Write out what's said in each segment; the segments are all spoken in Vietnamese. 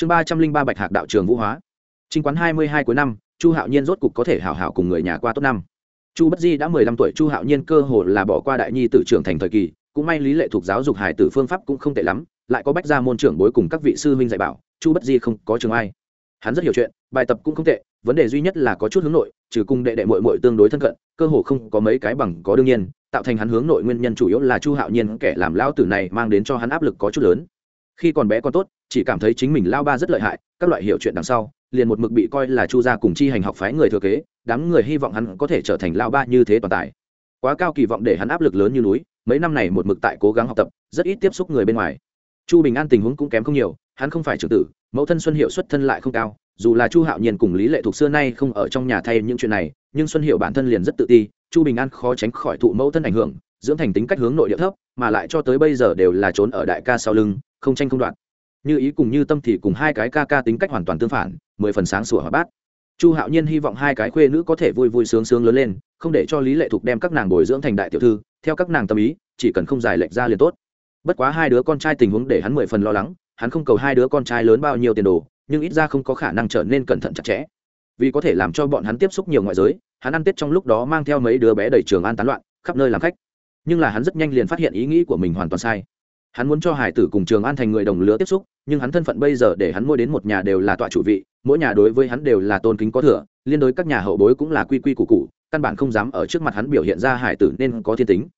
chương ba trăm linh ba bạch hạc đạo trường vũ hóa. Trinh quán hai mươi hai cuối năm, chu hạo nhiên rốt cục có thể hảo hảo cùng người nhà qua tốt năm. Chu bất di đã mười lăm tuổi, chu hạo nhiên cơ hồ là bỏ qua đại nhi tử trưởng thành thời kỳ, cũng may lý lệ thuộc giáo dục hải tử phương pháp cũng không tệ lắm, lại có bách gia môn trưởng bối cùng các vị sư huynh dạy bảo, chu bất di không có trường ai. Hắn rất hiểu chuyện, bài tập cũng không tệ, vấn đề duy nhất là có chút hướng nội, trừ cùng đệ đệ mội mội tương đối thân cận, cơ hồ không có mấy cái bằng có đương nhiên, tạo thành hắn hướng nội nguyên nhân chủ yếu là chu hạo nhiên kẻ làm lão tử này mang đến cho hắn áp lực có chút lớn khi còn bé còn tốt, chỉ cảm thấy chính mình lao ba rất lợi hại, các loại hiểu chuyện đằng sau, liền một mực bị coi là chu gia cùng chi hành học phái người thừa kế, đám người hy vọng hắn có thể trở thành lao ba như thế toàn tài. Quá cao kỳ vọng để hắn áp lực lớn như núi, mấy năm này một mực tại cố gắng học tập, rất ít tiếp xúc người bên ngoài. Chu bình an tình huống cũng kém không nhiều, hắn không phải trưởng tử, mẫu thân xuân hiệu xuất thân lại không cao, dù là chu hạo nhiên cùng lý lệ thuộc xưa nay không ở trong nhà thay những chuyện này, nhưng xuân hiệu bản thân liền rất tự ti, chu bình an khó tránh khỏi thụ mẫu thân ảnh hưởng, dưỡng thành tính cách hướng nội địa thấp, mà lại cho tới bây giờ đều là trốn ở đại ca sau lưng không tranh không đoạn như ý cùng như tâm thì cùng hai cái ca ca tính cách hoàn toàn tương phản, mười phần sáng sủa hòa bát. Chu hạo nhiên hy vọng hai cái khuê nữ có thể vui vui sướng sướng lớn lên, không để cho lý lệ thục đem các nàng bồi dưỡng thành đại tiểu thư, theo các nàng tâm ý, chỉ cần không giải lệch ra liền tốt. Bất quá hai đứa con trai tình huống để hắn mười phần lo lắng, hắn không cầu hai đứa con trai lớn bao nhiêu tiền đồ, nhưng ít ra không có khả năng trở nên cẩn thận chặt chẽ. Vì có thể làm cho bọn hắn tiếp xúc nhiều ngoại giới, hắn ăn tết trong lúc đó mang theo mấy đứa bé đầy trường an tán loạn, khắp nơi làm khách. Nhưng là hắn rất nhanh liền phát hiện ý nghĩ của mình hoàn toàn sai hắn muốn cho hải tử cùng trường an thành người đồng lứa tiếp xúc, nhưng hắn thân phận bây giờ để hắn mỗi đến một nhà đều là tọa chủ vị, mỗi nhà đối với hắn đều là tôn kính có thừa, liên đối các nhà hậu bối cũng là quy quy củ cụ căn bản không dám ở trước mặt hắn biểu hiện ra hải tử nên có thiên tính.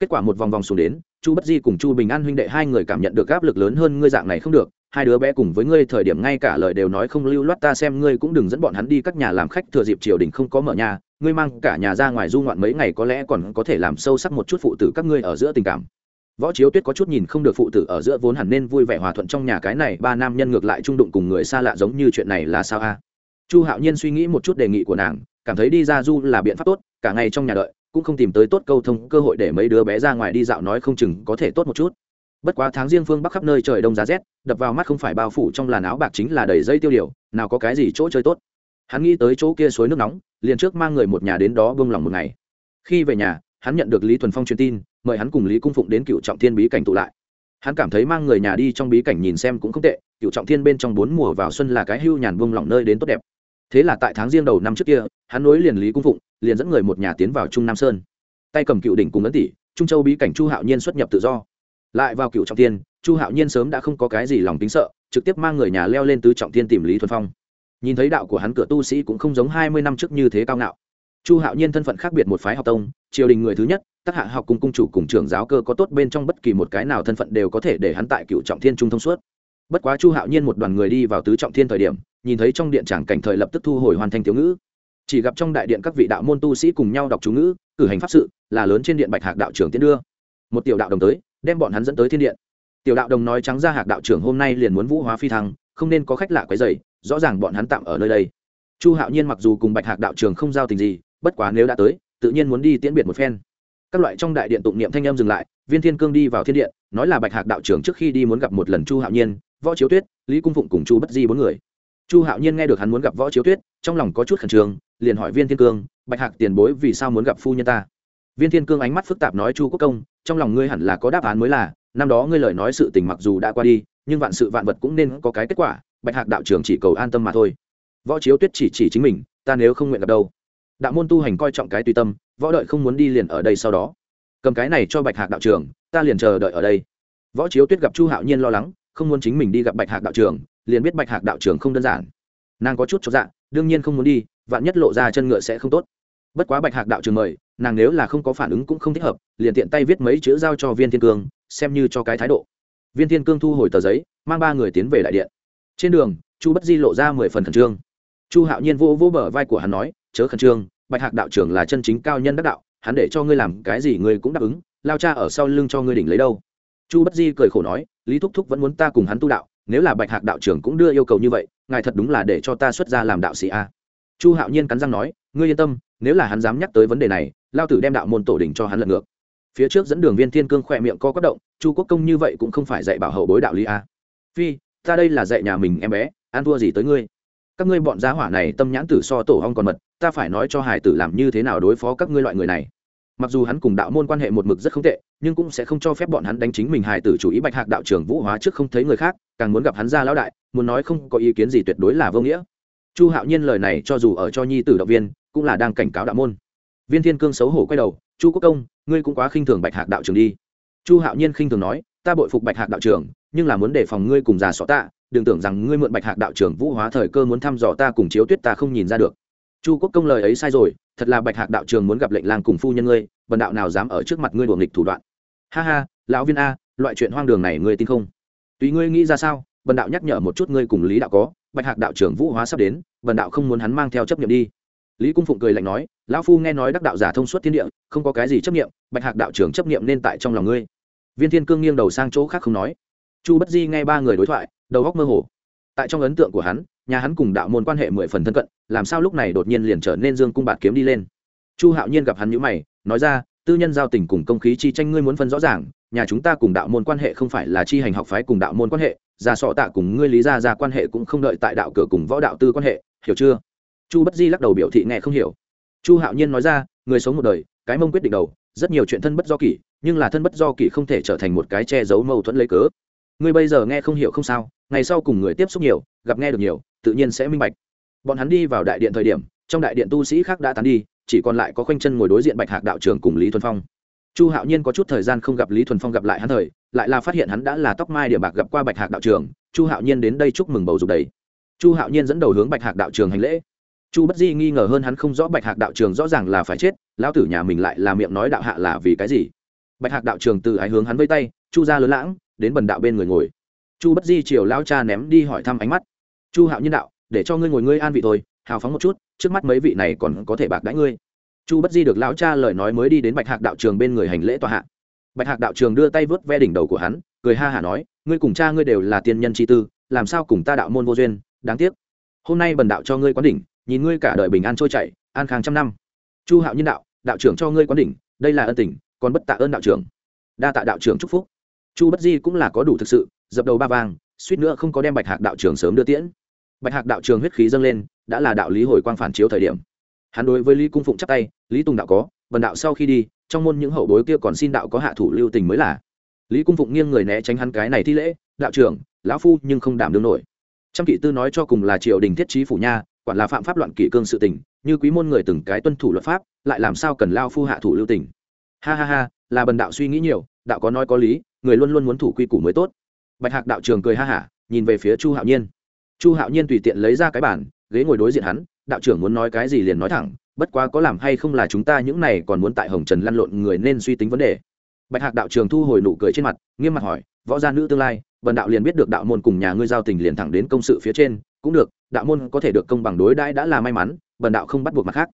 Kết quả một vòng vòng xuống đến, chu bất di cùng chu bình an huynh đệ hai người cảm nhận được áp lực lớn hơn ngươi dạng này không được, hai đứa bé cùng với ngươi thời điểm ngay cả lời đều nói không lưu loát ta xem ngươi cũng đừng dẫn bọn hắn đi các nhà làm khách thừa dịp triều đình không có mở nhà, ngươi mang cả nhà ra ngoài du ngoạn mấy ngày có lẽ còn có thể làm sâu sắc một chút phụ tử các ngươi ở giữa tình cảm võ chiếu tuyết có chút nhìn không được phụ tử ở giữa vốn hẳn nên vui vẻ hòa thuận trong nhà cái này, ba nam nhân ngược lại trung đụng cùng người xa lạ giống như chuyện này là sao a? Chu hạo nhiên suy nghĩ một chút đề nghị của nàng, cảm thấy đi ra du là biện pháp tốt, cả ngày trong nhà đợi, cũng không tìm tới tốt câu thông, cơ hội để mấy đứa bé ra ngoài đi dạo nói không chừng có thể tốt một chút. Bất quá tháng riêng phương bắc khắp nơi trời đông giá rét, đập vào mắt không phải bao phủ trong làn áo bạc chính là đầy dây tiêu điều, nào có cái gì chỗ chơi tốt. Hắn nghĩ tới chỗ kia suối nước nóng, liền trước mang người một nhà đến đó bông lòng một ngày. Khi về nhà, hắn nhận được lý thuần phong truyền tin mời hắn cùng lý cung phụng đến cựu trọng thiên bí cảnh tụ lại. Hắn cảm thấy mang người nhà đi trong bí cảnh nhìn xem cũng không tệ, cựu trọng thiên bên trong bốn mùa vào xuân là cái hưu nhàn vung lỏng nơi đến tốt đẹp. Thế là tại tháng riêng đầu năm trước kia, hắn nối liền lý cung phụng, liền dẫn người một nhà tiến vào trung nam sơn. Tay cầm cựu đỉnh cùng ấn tỷ, trung châu bí cảnh chu hạo nhiên xuất nhập tự do. Lại vào cựu trọng thiên, chu hạo nhiên sớm đã không có cái gì lòng tính sợ, trực tiếp mang người nhà leo lên tứ trọng thiên tìm lý thuần phong. Nhìn thấy đạo của hắn, cửa tu sĩ cũng không giống hai mươi năm trước như thế cao ngạo chu hạo nhiên thân phận khác biệt một phái học tông, triều đình người thứ nhất tác hạ học cùng cung chủ cùng trưởng giáo cơ có tốt bên trong bất kỳ một cái nào thân phận đều có thể để hắn tại cựu trọng thiên trung thông suốt. Bất quá chu hạo nhiên một đoàn người đi vào tứ trọng thiên thời điểm, nhìn thấy trong điện tràng cảnh thời lập tức thu hồi hoàn thành thiếu ngữ. Chỉ gặp trong đại điện các vị đạo môn tu sĩ cùng nhau đọc chú ngữ, cử hành pháp sự, là lớn trên điện bạch hạc đạo trưởng tiến đưa. Một tiểu đạo đồng tới, đem bọn hắn dẫn tới thiên điện. Tiểu đạo đồng nói trắng ra hạc đạo trưởng hôm nay liền muốn vũ hóa phi thăng, không nên có khách lạ quấy dày rõ ràng bọn hắn tạm ở nơi đây. Chu hạo nhiên mặc dù cùng bạch hạc đạo trưởng không giao tình gì bất quá nếu đã tới, tự nhiên muốn đi tiễn biệt một phen. Các loại trong đại điện tụng niệm thanh em dừng lại, viên thiên cương đi vào thiên điện, nói là bạch hạc đạo trưởng trước khi đi muốn gặp một lần chu hạo nhiên, võ chiếu tuyết, lý cung phụng cùng chu bất di bốn người. Chu hạo nhiên nghe được hắn muốn gặp võ chiếu tuyết, trong lòng có chút khẩn trương, liền hỏi viên thiên cương, bạch hạc tiền bối vì sao muốn gặp phu nhân ta? Viên thiên cương ánh mắt phức tạp nói, chu quốc công, trong lòng ngươi hẳn là có đáp án mới là, năm đó ngươi lời nói sự tình mặc dù đã qua đi, nhưng vạn sự vạn vật cũng nên có cái kết quả, bạch hạc đạo trưởng chỉ cầu an tâm mà thôi. Võ chiếu tuyết chỉ chỉ chính mình, ta nếu không nguyện gặp đâu đạo môn tu hành coi trọng cái tùy tâm, võ đợi không muốn đi liền ở đây sau đó. Cầm cái này cho bạch hạc đạo trưởng, ta liền chờ đợi ở đây. Võ chiếu tuyết gặp chu hạo nhiên lo lắng, không muốn chính mình đi gặp bạch hạc đạo trưởng, liền biết bạch hạc đạo trưởng không đơn giản. Nàng có chút cho dạ đương nhiên không muốn đi, vạn nhất lộ ra chân ngựa sẽ không tốt. Bất quá bạch hạc đạo trưởng mời, nàng nếu là không có phản ứng cũng không thích hợp, liền tiện tay viết mấy chữ giao cho viên thiên cương, xem như cho cái thái độ. Viên thiên cương thu hồi tờ giấy, mang ba người tiến về đại điện. Trên đường, chu bất di lộ ra mười phần khẩn trương. Chu hạo nhiên vô vô bờ vai của hắn nói chớ khẩn trương, bạch hạc đạo trưởng là chân chính cao nhân đắc đạo, hắn để cho ngươi làm cái gì ngươi cũng đáp ứng, lao cha ở sau lưng cho ngươi đỉnh lấy đâu. Chu bất di cười khổ nói, lý thúc thúc vẫn muốn ta cùng hắn tu đạo, nếu là bạch hạc đạo trưởng cũng đưa yêu cầu như vậy, ngài thật đúng là để cho ta xuất ra làm đạo sĩ a. Chu hạo nhiên cắn răng nói, ngươi yên tâm, nếu là hắn dám nhắc tới vấn đề này, lao tử đem đạo môn tổ đình cho hắn lật ngược. Phía trước dẫn đường viên thiên cương khỏe miệng co quất động, chu quốc công như vậy cũng không phải dạy bảo hậu bối đạo lý a. Phi, ta đây là dạy nhà mình em bé, ăn thua gì tới ngươi? Các ngươi bọn giá hỏa này tâm nhãn tử so tổ hong còn mật, ta phải nói cho hải tử làm như thế nào đối phó các ngươi loại người này. Mặc dù hắn cùng đạo môn quan hệ một mực rất không tệ, nhưng cũng sẽ không cho phép bọn hắn đánh chính mình hải tử chủ ý bạch hạc đạo trưởng vũ hóa trước không thấy người khác, càng muốn gặp hắn ra lão đại, muốn nói không có ý kiến gì tuyệt đối là vô nghĩa. Chu hạo nhiên lời này cho dù ở cho nhi tử động viên, cũng là đang cảnh cáo đạo môn. Viên thiên cương xấu hổ quay đầu, chu quốc công, ngươi cũng quá khinh thường bạch hạc đạo trưởng đi. Chu hạo nhiên khinh thường nói, ta bội phục bạch hạc đạo trưởng, nhưng là muốn đề phòng ngươi cùng già xó tạ đừng tưởng rằng ngươi mượn bạch hạc đạo trưởng vũ hóa thời cơ muốn thăm dò ta cùng chiếu tuyết ta không nhìn ra được. Chu quốc công lời ấy sai rồi, thật là bạch hạc đạo trường muốn gặp lệnh lang cùng phu nhân ngươi, bần đạo nào dám ở trước mặt ngươi đuổi nghịch thủ đoạn. Ha ha, lão viên a, loại chuyện hoang đường này ngươi tin không? Tùy ngươi nghĩ ra sao, bần đạo nhắc nhở một chút ngươi cùng lý đạo có, bạch hạc đạo trưởng vũ hóa sắp đến, bần đạo không muốn hắn mang theo chấp nhiệm đi. Lý cung phụng cười lạnh nói, lão phu nghe nói đắc đạo giả thông suốt thiên địa, không có cái gì chấp nhiệm bạch hạc đạo trưởng chấp nhiệm nên tại trong lòng ngươi. Viên thiên cương nghiêng đầu sang chỗ khác không nói. Chu bất di nghe ba người đối thoại đầu góc mơ hồ. Tại trong ấn tượng của hắn, nhà hắn cùng đạo môn quan hệ mười phần thân cận, làm sao lúc này đột nhiên liền trở nên dương cung bạt kiếm đi lên. Chu hạo nhiên gặp hắn nhữ mày, nói ra, tư nhân giao tình cùng công khí chi tranh ngươi muốn phân rõ ràng, nhà chúng ta cùng đạo môn quan hệ không phải là chi hành học phái cùng đạo môn quan hệ già sọ tạ cùng ngươi lý gia ra quan hệ cũng không đợi tại đạo cửa cùng võ đạo tư quan hệ, hiểu chưa? Chu bất di lắc đầu biểu thị nghe không hiểu. Chu hạo nhiên nói ra, người sống một đời, cái mông quyết định đầu, rất nhiều chuyện thân bất do kỷ, nhưng là thân bất do kỷ không thể trở thành một cái che giấu mâu thuẫn lấy cớ. Ngươi bây giờ nghe không hiểu không sao ngày sau cùng người tiếp xúc nhiều, gặp nghe được nhiều, tự nhiên sẽ minh bạch. Bọn hắn đi vào đại điện thời điểm, trong đại điện tu sĩ khác đã tán đi, chỉ còn lại có khoanh chân ngồi đối diện bạch hạc đạo trưởng cùng lý thuần phong. Chu hạo nhiên có chút thời gian không gặp lý thuần phong gặp lại hắn thời, lại là phát hiện hắn đã là tóc mai địa bạc gặp qua bạch hạc đạo trưởng, chu hạo nhiên đến đây chúc mừng bầu dục đầy. Chu hạo nhiên dẫn đầu hướng bạch hạc đạo trường hành lễ. Chu bất di nghi ngờ hơn hắn không rõ bạch hạc đạo trường rõ ràng là phải chết, lão tử nhà mình lại là miệng nói đạo hạ là vì cái gì? Bạch hạc đạo trường từ ái hướng hắn vây tay, chu ra lớn lãng, đến bần đạo bên người ngồi chu bất di chiều lao cha ném đi hỏi thăm ánh mắt. Chu hạo Nhân đạo, để cho ngươi ngồi ngươi an vị thôi, hào phóng một chút, trước mắt mấy vị này còn có thể bạc đãi ngươi. Chu bất di được lão cha lời nói mới đi đến bạch hạc đạo trường bên người hành lễ tòa hạ. Bạch hạc đạo trường đưa tay vớt ve đỉnh đầu của hắn, cười ha hả nói, ngươi cùng cha ngươi đều là tiên nhân chi tư, làm sao cùng ta đạo môn vô duyên, đáng tiếc. Hôm nay bần đạo cho ngươi quán đỉnh, nhìn ngươi cả đời bình an trôi chảy, an khang trăm năm. Chu hạo nhân đạo đạo trưởng cho ngươi quán đỉnh, đây là ân tình, còn bất tạ ơn đạo trưởng. Đa tạ đạo trưởng chúc phúc. Chu bất di cũng là có đủ thực sự dập đầu ba vàng suýt nữa không có đem bạch hạc đạo trưởng sớm đưa tiễn. Bạch hạc đạo trường huyết khí dâng lên, đã là đạo lý hồi quang phản chiếu thời điểm. Hắn đối với lý cung phụng chắp tay, lý tùng đạo có vần đạo sau khi đi, trong môn những hậu bối kia còn xin đạo có hạ thủ lưu tình mới là. Lý cung phụng nghiêng người né tránh hắn cái này thi lễ, đạo trưởng, lão phu nhưng không đảm đương nổi. Trăm kỵ tư nói cho cùng là triều đình thiết trí phủ nha, quản là phạm pháp loạn kỷ cương sự tình, như quý môn người từng cái tuân thủ luật pháp, lại làm sao cần lao phu hạ thủ lưu tình. Ha ha ha, là bần đạo suy nghĩ nhiều, đạo có nói có lý, người luôn luôn muốn thủ quy củ mới tốt bạch hạc đạo trường cười ha hả, nhìn về phía chu hạo nhiên. Chu hạo nhiên tùy tiện lấy ra cái bản ghế ngồi đối diện hắn, đạo trưởng muốn nói cái gì liền nói thẳng, bất quá có làm hay không là chúng ta những này còn muốn tại hồng trần lăn lộn người nên suy tính vấn đề. Bạch hạc đạo trường thu hồi nụ cười trên mặt, nghiêm mặt hỏi, võ gia nữ tương lai bần đạo liền biết được đạo môn cùng nhà ngươi giao tình liền thẳng đến công sự phía trên, cũng được, đạo môn có thể được công bằng đối đãi đã là may mắn bần đạo không bắt buộc mặt khác.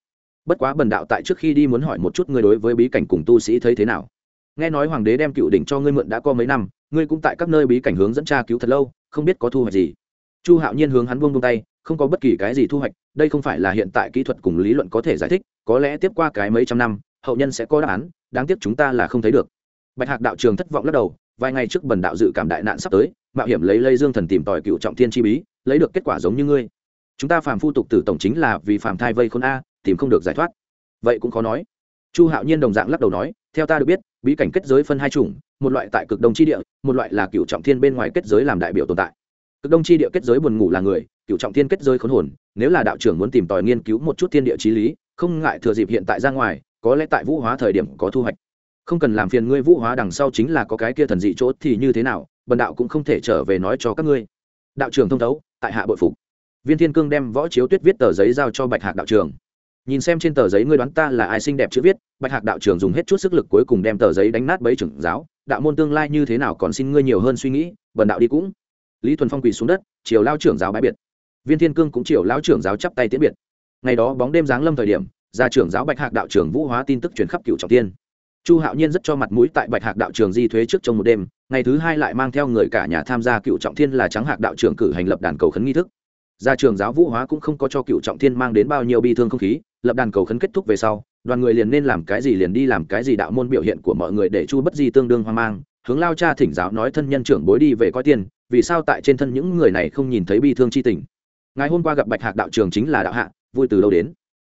Bất quá bần đạo tại trước khi đi muốn hỏi một chút ngươi đối với bí cảnh cùng tu sĩ thấy thế nào. Nghe nói hoàng đế đem cựu đỉnh cho ngươi mượn đã có mấy năm ngươi cũng tại các nơi bí cảnh hướng dẫn tra cứu thật lâu, không biết có thu hoạch gì. Chu hạo nhiên hướng hắn buông buông tay, không có bất kỳ cái gì thu hoạch, đây không phải là hiện tại kỹ thuật cùng lý luận có thể giải thích, có lẽ tiếp qua cái mấy trăm năm, hậu nhân sẽ có đáp án, đáng tiếc chúng ta là không thấy được. Bạch hạc đạo trường thất vọng lắc đầu, vài ngày trước bần đạo dự cảm đại nạn sắp tới, mạo hiểm lấy lây dương thần tìm tòi cựu trọng thiên chi bí, lấy được kết quả giống như ngươi. Chúng ta phàm phu tục tử tổng chính là vì phàm thai vây khôn a, tìm không được giải thoát. Vậy cũng khó nói. Chu hạo nhiên đồng dạng lắc đầu nói, theo ta được biết bí cảnh kết giới phân hai chủng, một loại tại cực đông chi địa, một loại là cựu trọng thiên bên ngoài kết giới làm đại biểu tồn tại. Cực đông chi địa kết giới buồn ngủ là người, cựu trọng thiên kết giới khốn hồn, nếu là đạo trưởng muốn tìm tòi nghiên cứu một chút thiên địa trí lý, không ngại thừa dịp hiện tại ra ngoài, có lẽ tại vũ hóa thời điểm có thu hoạch. Không cần làm phiền ngươi vũ hóa đằng sau chính là có cái kia thần dị chỗ thì như thế nào, bần đạo cũng không thể trở về nói cho các ngươi. Đạo trưởng thông thấu, tại hạ bội phục. Viên thiên cương đem võ chiếu tuyết viết tờ giấy giao cho bạch hạc đạo trưởng nhìn xem trên tờ giấy ngươi đoán ta là ai xinh đẹp chữ viết, bạch hạc đạo trưởng dùng hết chút sức lực cuối cùng đem tờ giấy đánh nát bấy trưởng giáo, đạo môn tương lai như thế nào còn xin ngươi nhiều hơn suy nghĩ, bần đạo đi cũng. Lý thuần phong quỳ xuống đất, chiều lao trưởng giáo bãi biệt. Viên thiên cương cũng chiều lao trưởng giáo chắp tay tiễn biệt. Ngày đó bóng đêm giáng lâm thời điểm ra trưởng giáo bạch hạc đạo trưởng vũ hóa tin tức truyền khắp cựu trọng tiên chu hạo nhiên rất cho mặt mũi tại bạch hạc đạo trường di thuế trước trong một đêm, ngày thứ hai lại mang theo người cả nhà tham gia cựu trọng thiên là trắng hạc đạo trưởng cử hành lập đàn cầu khấn nghi thức. Ra trường giáo vũ hóa cũng không có cho cựu trọng thiên mang đến bao nhiêu bi thương không khí lập đàn cầu khấn kết thúc về sau, đoàn người liền nên làm cái gì liền đi làm cái gì đạo môn biểu hiện của mọi người để chu bất di tương đương hoang mang. Hướng lao cha thỉnh giáo nói thân nhân trưởng bối đi về coi tiền, vì sao tại trên thân những người này không nhìn thấy bi thương chi tình? Ngày hôm qua gặp bạch hạc đạo trường chính là đạo hạ, vui từ lâu đến?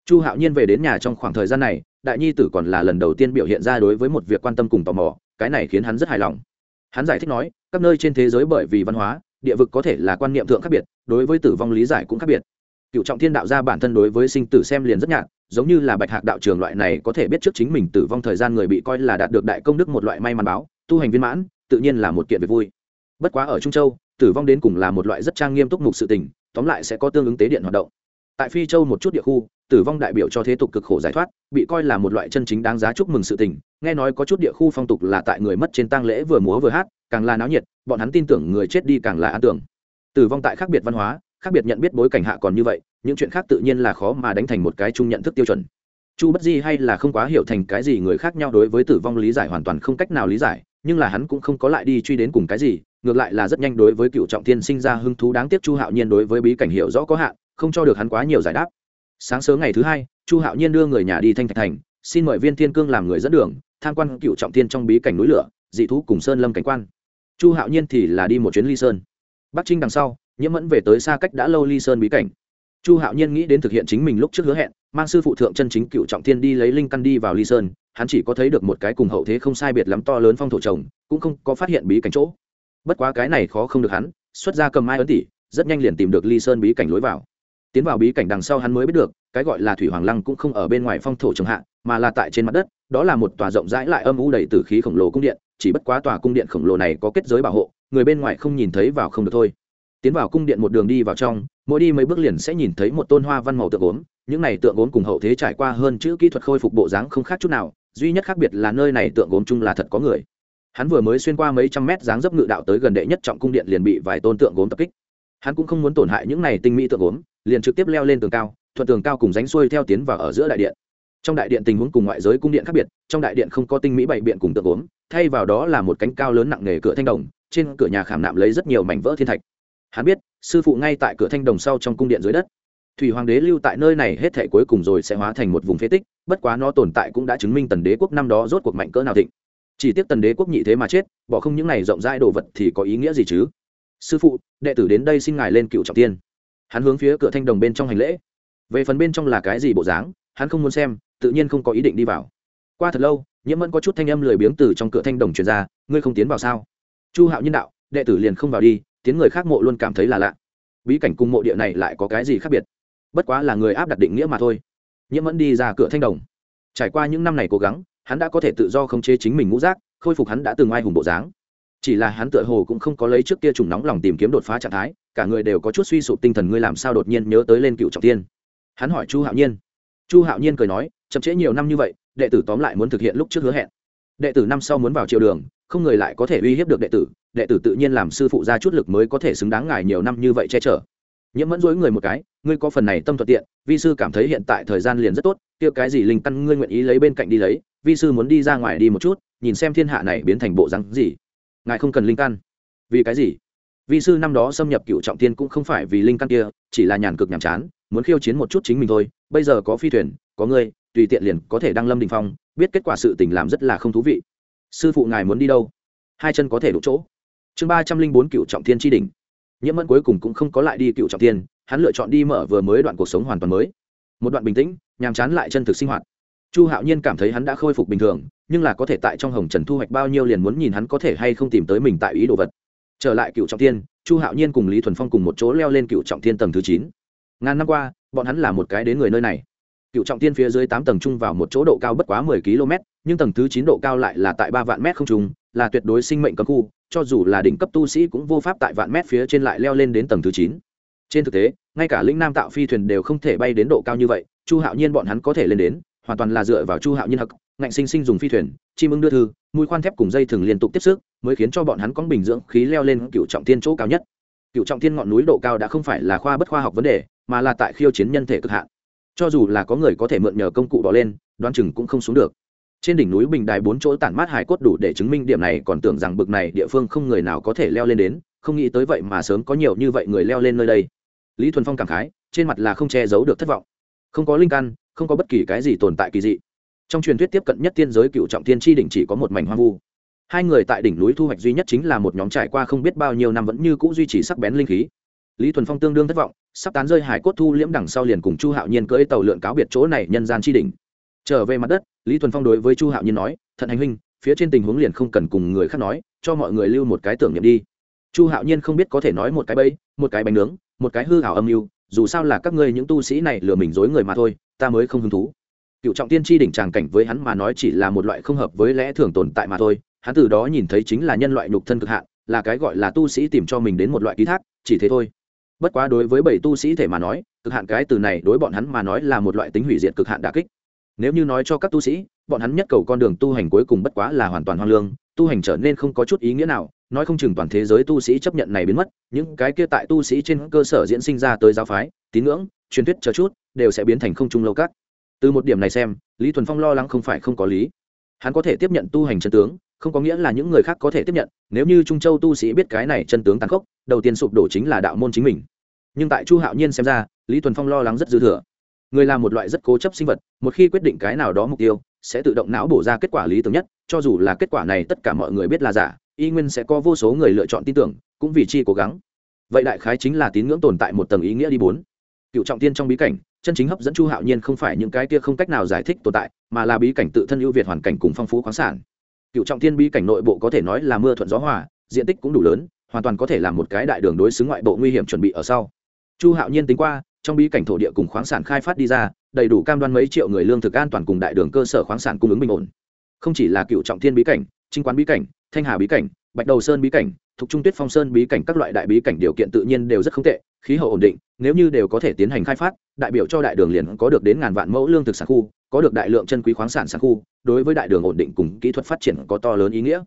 Chu hạo nhiên về đến nhà trong khoảng thời gian này, đại nhi tử còn là lần đầu tiên biểu hiện ra đối với một việc quan tâm cùng tò mò, cái này khiến hắn rất hài lòng. Hắn giải thích nói, các nơi trên thế giới bởi vì văn hóa, địa vực có thể là quan niệm thượng khác biệt, đối với tử vong lý giải cũng khác biệt cựu trọng thiên đạo gia bản thân đối với sinh tử xem liền rất nhạt, giống như là bạch hạc đạo trường loại này có thể biết trước chính mình tử vong thời gian người bị coi là đạt được đại công đức một loại may mắn báo, tu hành viên mãn, tự nhiên là một kiện việc vui. Bất quá ở trung châu, tử vong đến cùng là một loại rất trang nghiêm túc mục sự tình, tóm lại sẽ có tương ứng tế điện hoạt động. Tại phi châu một chút địa khu, tử vong đại biểu cho thế tục cực khổ giải thoát, bị coi là một loại chân chính đáng giá chúc mừng sự tình, nghe nói có chút địa khu phong tục là tại người mất trên tang lễ vừa múa vừa hát, càng là náo nhiệt, bọn hắn tin tưởng người chết đi càng là an tưởng. Tử vong tại khác biệt văn hóa khác biệt nhận biết bối cảnh hạ còn như vậy, những chuyện khác tự nhiên là khó mà đánh thành một cái chung nhận thức tiêu chuẩn. Chu bất di hay là không quá hiểu thành cái gì người khác nhau đối với tử vong lý giải hoàn toàn không cách nào lý giải, nhưng là hắn cũng không có lại đi truy đến cùng cái gì, ngược lại là rất nhanh đối với cựu trọng thiên sinh ra hứng thú đáng tiếc chu hạo nhiên đối với bí cảnh hiểu rõ có hạn, không cho được hắn quá nhiều giải đáp. Sáng sớm ngày thứ hai, chu hạo nhiên đưa người nhà đi thanh thạch thành, xin mời viên thiên cương làm người dẫn đường, tham quan cựu trọng thiên trong bí cảnh núi lửa, dị thú cùng sơn lâm cảnh quan. Chu hạo nhiên thì là đi một chuyến ly sơn. Bắc trinh đằng sau nhiễm mẫn về tới xa cách đã lâu ly sơn bí cảnh. Chu hạo nhiên nghĩ đến thực hiện chính mình lúc trước hứa hẹn, mang sư phụ thượng chân chính cựu trọng thiên đi lấy linh căn đi vào ly sơn, hắn chỉ có thấy được một cái cùng hậu thế không sai biệt lắm to lớn phong thổ trồng cũng không có phát hiện bí cảnh chỗ. Bất quá cái này khó không được hắn, xuất ra cầm mai ấn tỷ rất nhanh liền tìm được ly sơn bí cảnh lối vào. Tiến vào bí cảnh đằng sau hắn mới biết được, cái gọi là thủy hoàng lăng cũng không ở bên ngoài phong thổ trồng hạ, mà là tại trên mặt đất, đó là một tòa rộng rãi lại âm u đầy t khí khổng lồ cung điện, chỉ bất quá tòa cung điện khổng lồ này có kết giới bảo hộ, người bên ngoài không nhìn thấy vào không được thôi tiến vào cung điện một đường đi vào trong, mỗi đi mấy bước liền sẽ nhìn thấy một tôn hoa văn màu tượng gốm, những này tượng gốm cùng hậu thế trải qua hơn chữ kỹ thuật khôi phục bộ dáng không khác chút nào, duy nhất khác biệt là nơi này tượng gốm chung là thật có người. Hắn vừa mới xuyên qua mấy trăm mét dáng dấp ngự đạo tới gần đệ nhất trọng cung điện liền bị vài tôn tượng gốm tập kích. Hắn cũng không muốn tổn hại những này tinh mỹ tượng gốm, liền trực tiếp leo lên tường cao, thuận tường cao cùng ránh xuôi theo tiến vào ở giữa đại điện. Trong đại điện tình huống cùng ngoại giới cung điện khác biệt, trong đại điện không có tinh mỹ bảy biện cùng tượng gốm, thay vào đó là một cánh cao lớn nặng nề cửa thanh đồng, trên cửa nhà khảm nạm lấy rất nhiều mảnh vỡ thiên thạch hắn biết, sư phụ ngay tại cửa thanh đồng sau trong cung điện dưới đất. Thủy hoàng đế lưu tại nơi này hết thể cuối cùng rồi sẽ hóa thành một vùng phế tích, bất quá nó tồn tại cũng đã chứng minh tần đế quốc năm đó rốt cuộc mạnh cỡ nào thịnh. Chỉ tiếc tần đế quốc nhị thế mà chết, bỏ không những này rộng rãi đồ vật thì có ý nghĩa gì chứ? Sư phụ, đệ tử đến đây xin ngài lên cựu trọng tiên. Hắn hướng phía cửa thanh đồng bên trong hành lễ. Về phần bên trong là cái gì bộ dáng, hắn không muốn xem, tự nhiên không có ý định đi vào. Qua thật lâu, nhiễm mẫn có chút thanh âm lười biếng từ trong cửa thanh đồng truyền ra, ngươi không tiến vào sao? Chu hạo nhân đạo, đệ tử liền không vào đi tiến người khác mộ luôn cảm thấy là lạ. Bí cảnh cung mộ địa này lại có cái gì khác biệt? Bất quá là người áp đặt định nghĩa mà thôi. Nhiễm mẫn đi ra cửa thanh đồng. Trải qua những năm này cố gắng, hắn đã có thể tự do khống chế chính mình ngũ giác, khôi phục hắn đã từng ai hùng bộ dáng. Chỉ là hắn tựa hồ cũng không có lấy trước kia trùng nóng lòng tìm kiếm đột phá trạng thái, cả người đều có chút suy sụp tinh thần ngươi làm sao đột nhiên nhớ tới lên cựu trọng tiên? Hắn hỏi chu hạo nhiên. Chu hạo nhiên cười nói, chậm trễ nhiều năm như vậy, đệ tử tóm lại muốn thực hiện lúc trước hứa hẹn. Đệ tử năm sau muốn vào triều đường không người lại có thể uy hiếp được đệ tử đệ tử tự nhiên làm sư phụ ra chút lực mới có thể xứng đáng ngài nhiều năm như vậy che chở. Nhiễm mẫn dối người một cái, ngươi có phần này tâm thuận tiện, vi sư cảm thấy hiện tại thời gian liền rất tốt, kia cái gì linh căn ngươi nguyện ý lấy bên cạnh đi lấy, vi sư muốn đi ra ngoài đi một chút, nhìn xem thiên hạ này biến thành bộ rắn gì. Ngài không cần linh căn. Vì cái gì? Vi sư năm đó xâm nhập cựu trọng tiên cũng không phải vì linh căn kia, chỉ là nhàn cực nhàm chán, muốn khiêu chiến một chút chính mình thôi, bây giờ có phi thuyền, có ngươi, tùy tiện liền có thể đăng lâm đình phong, biết kết quả sự tình làm rất là không thú vị sư phụ ngài muốn đi đâu? Hai chân có thể đủ chỗ. Chương ba trăm linh bốn cựu trọng thiên tri đình nhiễm mẫn cuối cùng cũng không có lại đi cựu trọng thiên, hắn lựa chọn đi mở vừa mới đoạn cuộc sống hoàn toàn mới. Một đoạn bình tĩnh, nhàm chán lại chân thực sinh hoạt. Chu hạo nhiên cảm thấy hắn đã khôi phục bình thường, nhưng là có thể tại trong hồng trần thu hoạch bao nhiêu liền muốn nhìn hắn có thể hay không tìm tới mình tại ý đồ vật. Trở lại cựu trọng thiên, chu hạo nhiên cùng lý thuần phong cùng một chỗ leo lên cựu trọng thiên tầng thứ chín. Ngàn năm qua, bọn hắn là một cái đến người nơi này. Cựu trọng thiên phía dưới tám tầng trung vào một chỗ độ cao bất quá mười km nhưng tầng thứ chín độ cao lại là tại ba vạn mét không trùng là tuyệt đối sinh mệnh cấm khu, cho dù là đỉnh cấp tu sĩ cũng vô pháp tại vạn mét phía trên lại leo lên đến tầng thứ chín. Trên thực tế, ngay cả lĩnh nam tạo phi thuyền đều không thể bay đến độ cao như vậy, chu hạo nhiên bọn hắn có thể lên đến, hoàn toàn là dựa vào chu hạo nhiên hặc ngạnh sinh sinh dùng phi thuyền, chim ưng đưa thư, mũi khoan thép cùng dây thường liên tục tiếp sức, mới khiến cho bọn hắn có bình dưỡng khí leo lên cựu trọng thiên chỗ cao nhất. Cựu trọng thiên ngọn núi độ cao đã không phải là khoa bất khoa học vấn đề, mà là tại khiêu chiến nhân thể cực hạn. Cho dù là có người có thể mượn nhờ công cụ bỏ lên, đoán chừng cũng không xuống được trên đỉnh núi bình đài bốn chỗ tản mát hải cốt đủ để chứng minh điểm này, còn tưởng rằng bực này địa phương không người nào có thể leo lên đến, không nghĩ tới vậy mà sớm có nhiều như vậy người leo lên nơi đây. Lý thuần phong cảm khái, trên mặt là không che giấu được thất vọng. Không có linh căn, không có bất kỳ cái gì tồn tại kỳ dị. Trong truyền thuyết tiếp cận nhất tiên giới cựu trọng tiên tri đỉnh chỉ có một mảnh hoang vu. Hai người tại đỉnh núi thu hoạch duy nhất chính là một nhóm trải qua không biết bao nhiêu năm vẫn như c ũ duy trì sắc bén linh khí. Lý thuần phong tương đương thất vọng, sắp tán rơi hải cốt thu liễm đằng sau liền cùng chu hạo nhiên cưỡi tàu lượn cáo biệt chỗ này nhân gian chi đỉnh. Trở về mặt đất lý thuần phong đối với chu hạo nhiên nói, thận hành huynh, phía trên tình huống liền không cần cùng người khác nói, cho mọi người lưu một cái tưởng niệm đi. Chu hạo nhiên không biết có thể nói một cái bẫy, một cái bánh nướng, một cái hư hảo âm mưu, dù sao là các ngươi những tu sĩ này lừa mình dối người mà thôi, ta mới không hứng thú. Cựu trọng tiên tri đỉnh tràng cảnh với hắn mà nói chỉ là một loại không hợp với lẽ thường tồn tại mà thôi, hắn từ đó nhìn thấy chính là nhân loại nhục thân cực hạn, là cái gọi là tu sĩ tìm cho mình đến một loại ký thác, chỉ thế thôi. Bất quá đối với bảy tu sĩ thể mà nói, cực hạn cái từ này đối bọn hắn mà nói là một loại tính hủy diệt cực hạn đà kích nếu như nói cho các tu sĩ, bọn hắn nhất cầu con đường tu hành cuối cùng bất quá là hoàn toàn hoang lương, tu hành trở nên không có chút ý nghĩa nào, nói không chừng toàn thế giới tu sĩ chấp nhận này biến mất, những cái kia tại tu sĩ trên cơ sở diễn sinh ra tới giáo phái, tín ngưỡng, truyền thuyết chờ chút, đều sẽ biến thành không trung lâu các từ một điểm này xem, lý thuần phong lo lắng không phải không có lý. Hắn có thể tiếp nhận tu hành chân tướng, không có nghĩa là những người khác có thể tiếp nhận, nếu như trung châu tu sĩ biết cái này chân tướng tàn khốc, đầu tiên sụp đổ chính là đạo môn chính mình. Nhưng tại chu hạo nhiên xem ra, lý thuần phong lo lắng rất dư thừa người là một loại rất cố chấp sinh vật, một khi quyết định cái nào đó mục tiêu, sẽ tự động não bổ ra kết quả lý tưởng nhất, cho dù là kết quả này tất cả mọi người biết là giả, y nguyên sẽ có vô số người lựa chọn tin tưởng, cũng vì chi cố gắng. Vậy đại khái chính là tín ngưỡng tồn tại một tầng ý nghĩa đi bốn. Cựu trọng tiên trong bí cảnh, chân chính hấp dẫn chu hạo nhiên không phải những cái kia không cách nào giải thích tồn tại, mà là bí cảnh tự thân ưu việt hoàn cảnh cùng phong phú khoáng sản. Cựu trọng tiên bí cảnh nội bộ có thể nói là mưa thuận gió hòa, diện tích cũng đủ lớn, hoàn toàn có thể là một cái đại đường đối xứng ngoại bộ nguy hiểm chuẩn bị ở sau. Chu hạo nhiên tính qua trong bí cảnh thổ địa cùng khoáng sản khai phát đi ra, đầy đủ cam đoan mấy triệu người lương thực an toàn cùng đại đường cơ sở khoáng sản cung ứng bình ổn. Không chỉ là cựu trọng thiên bí cảnh, trinh quán bí cảnh, thanh hà bí cảnh, bạch đầu sơn bí cảnh, thuộc trung tuyết phong sơn bí cảnh các loại đại bí cảnh điều kiện tự nhiên đều rất không tệ, khí hậu ổn định, nếu như đều có thể tiến hành khai phát, đại biểu cho đại đường liền có được đến ngàn vạn mẫu lương thực sản khu, có được đại lượng chân quý khoáng sản sản khu, đối với đại đường ổn định cùng kỹ thuật phát triển có to lớn ý nghĩa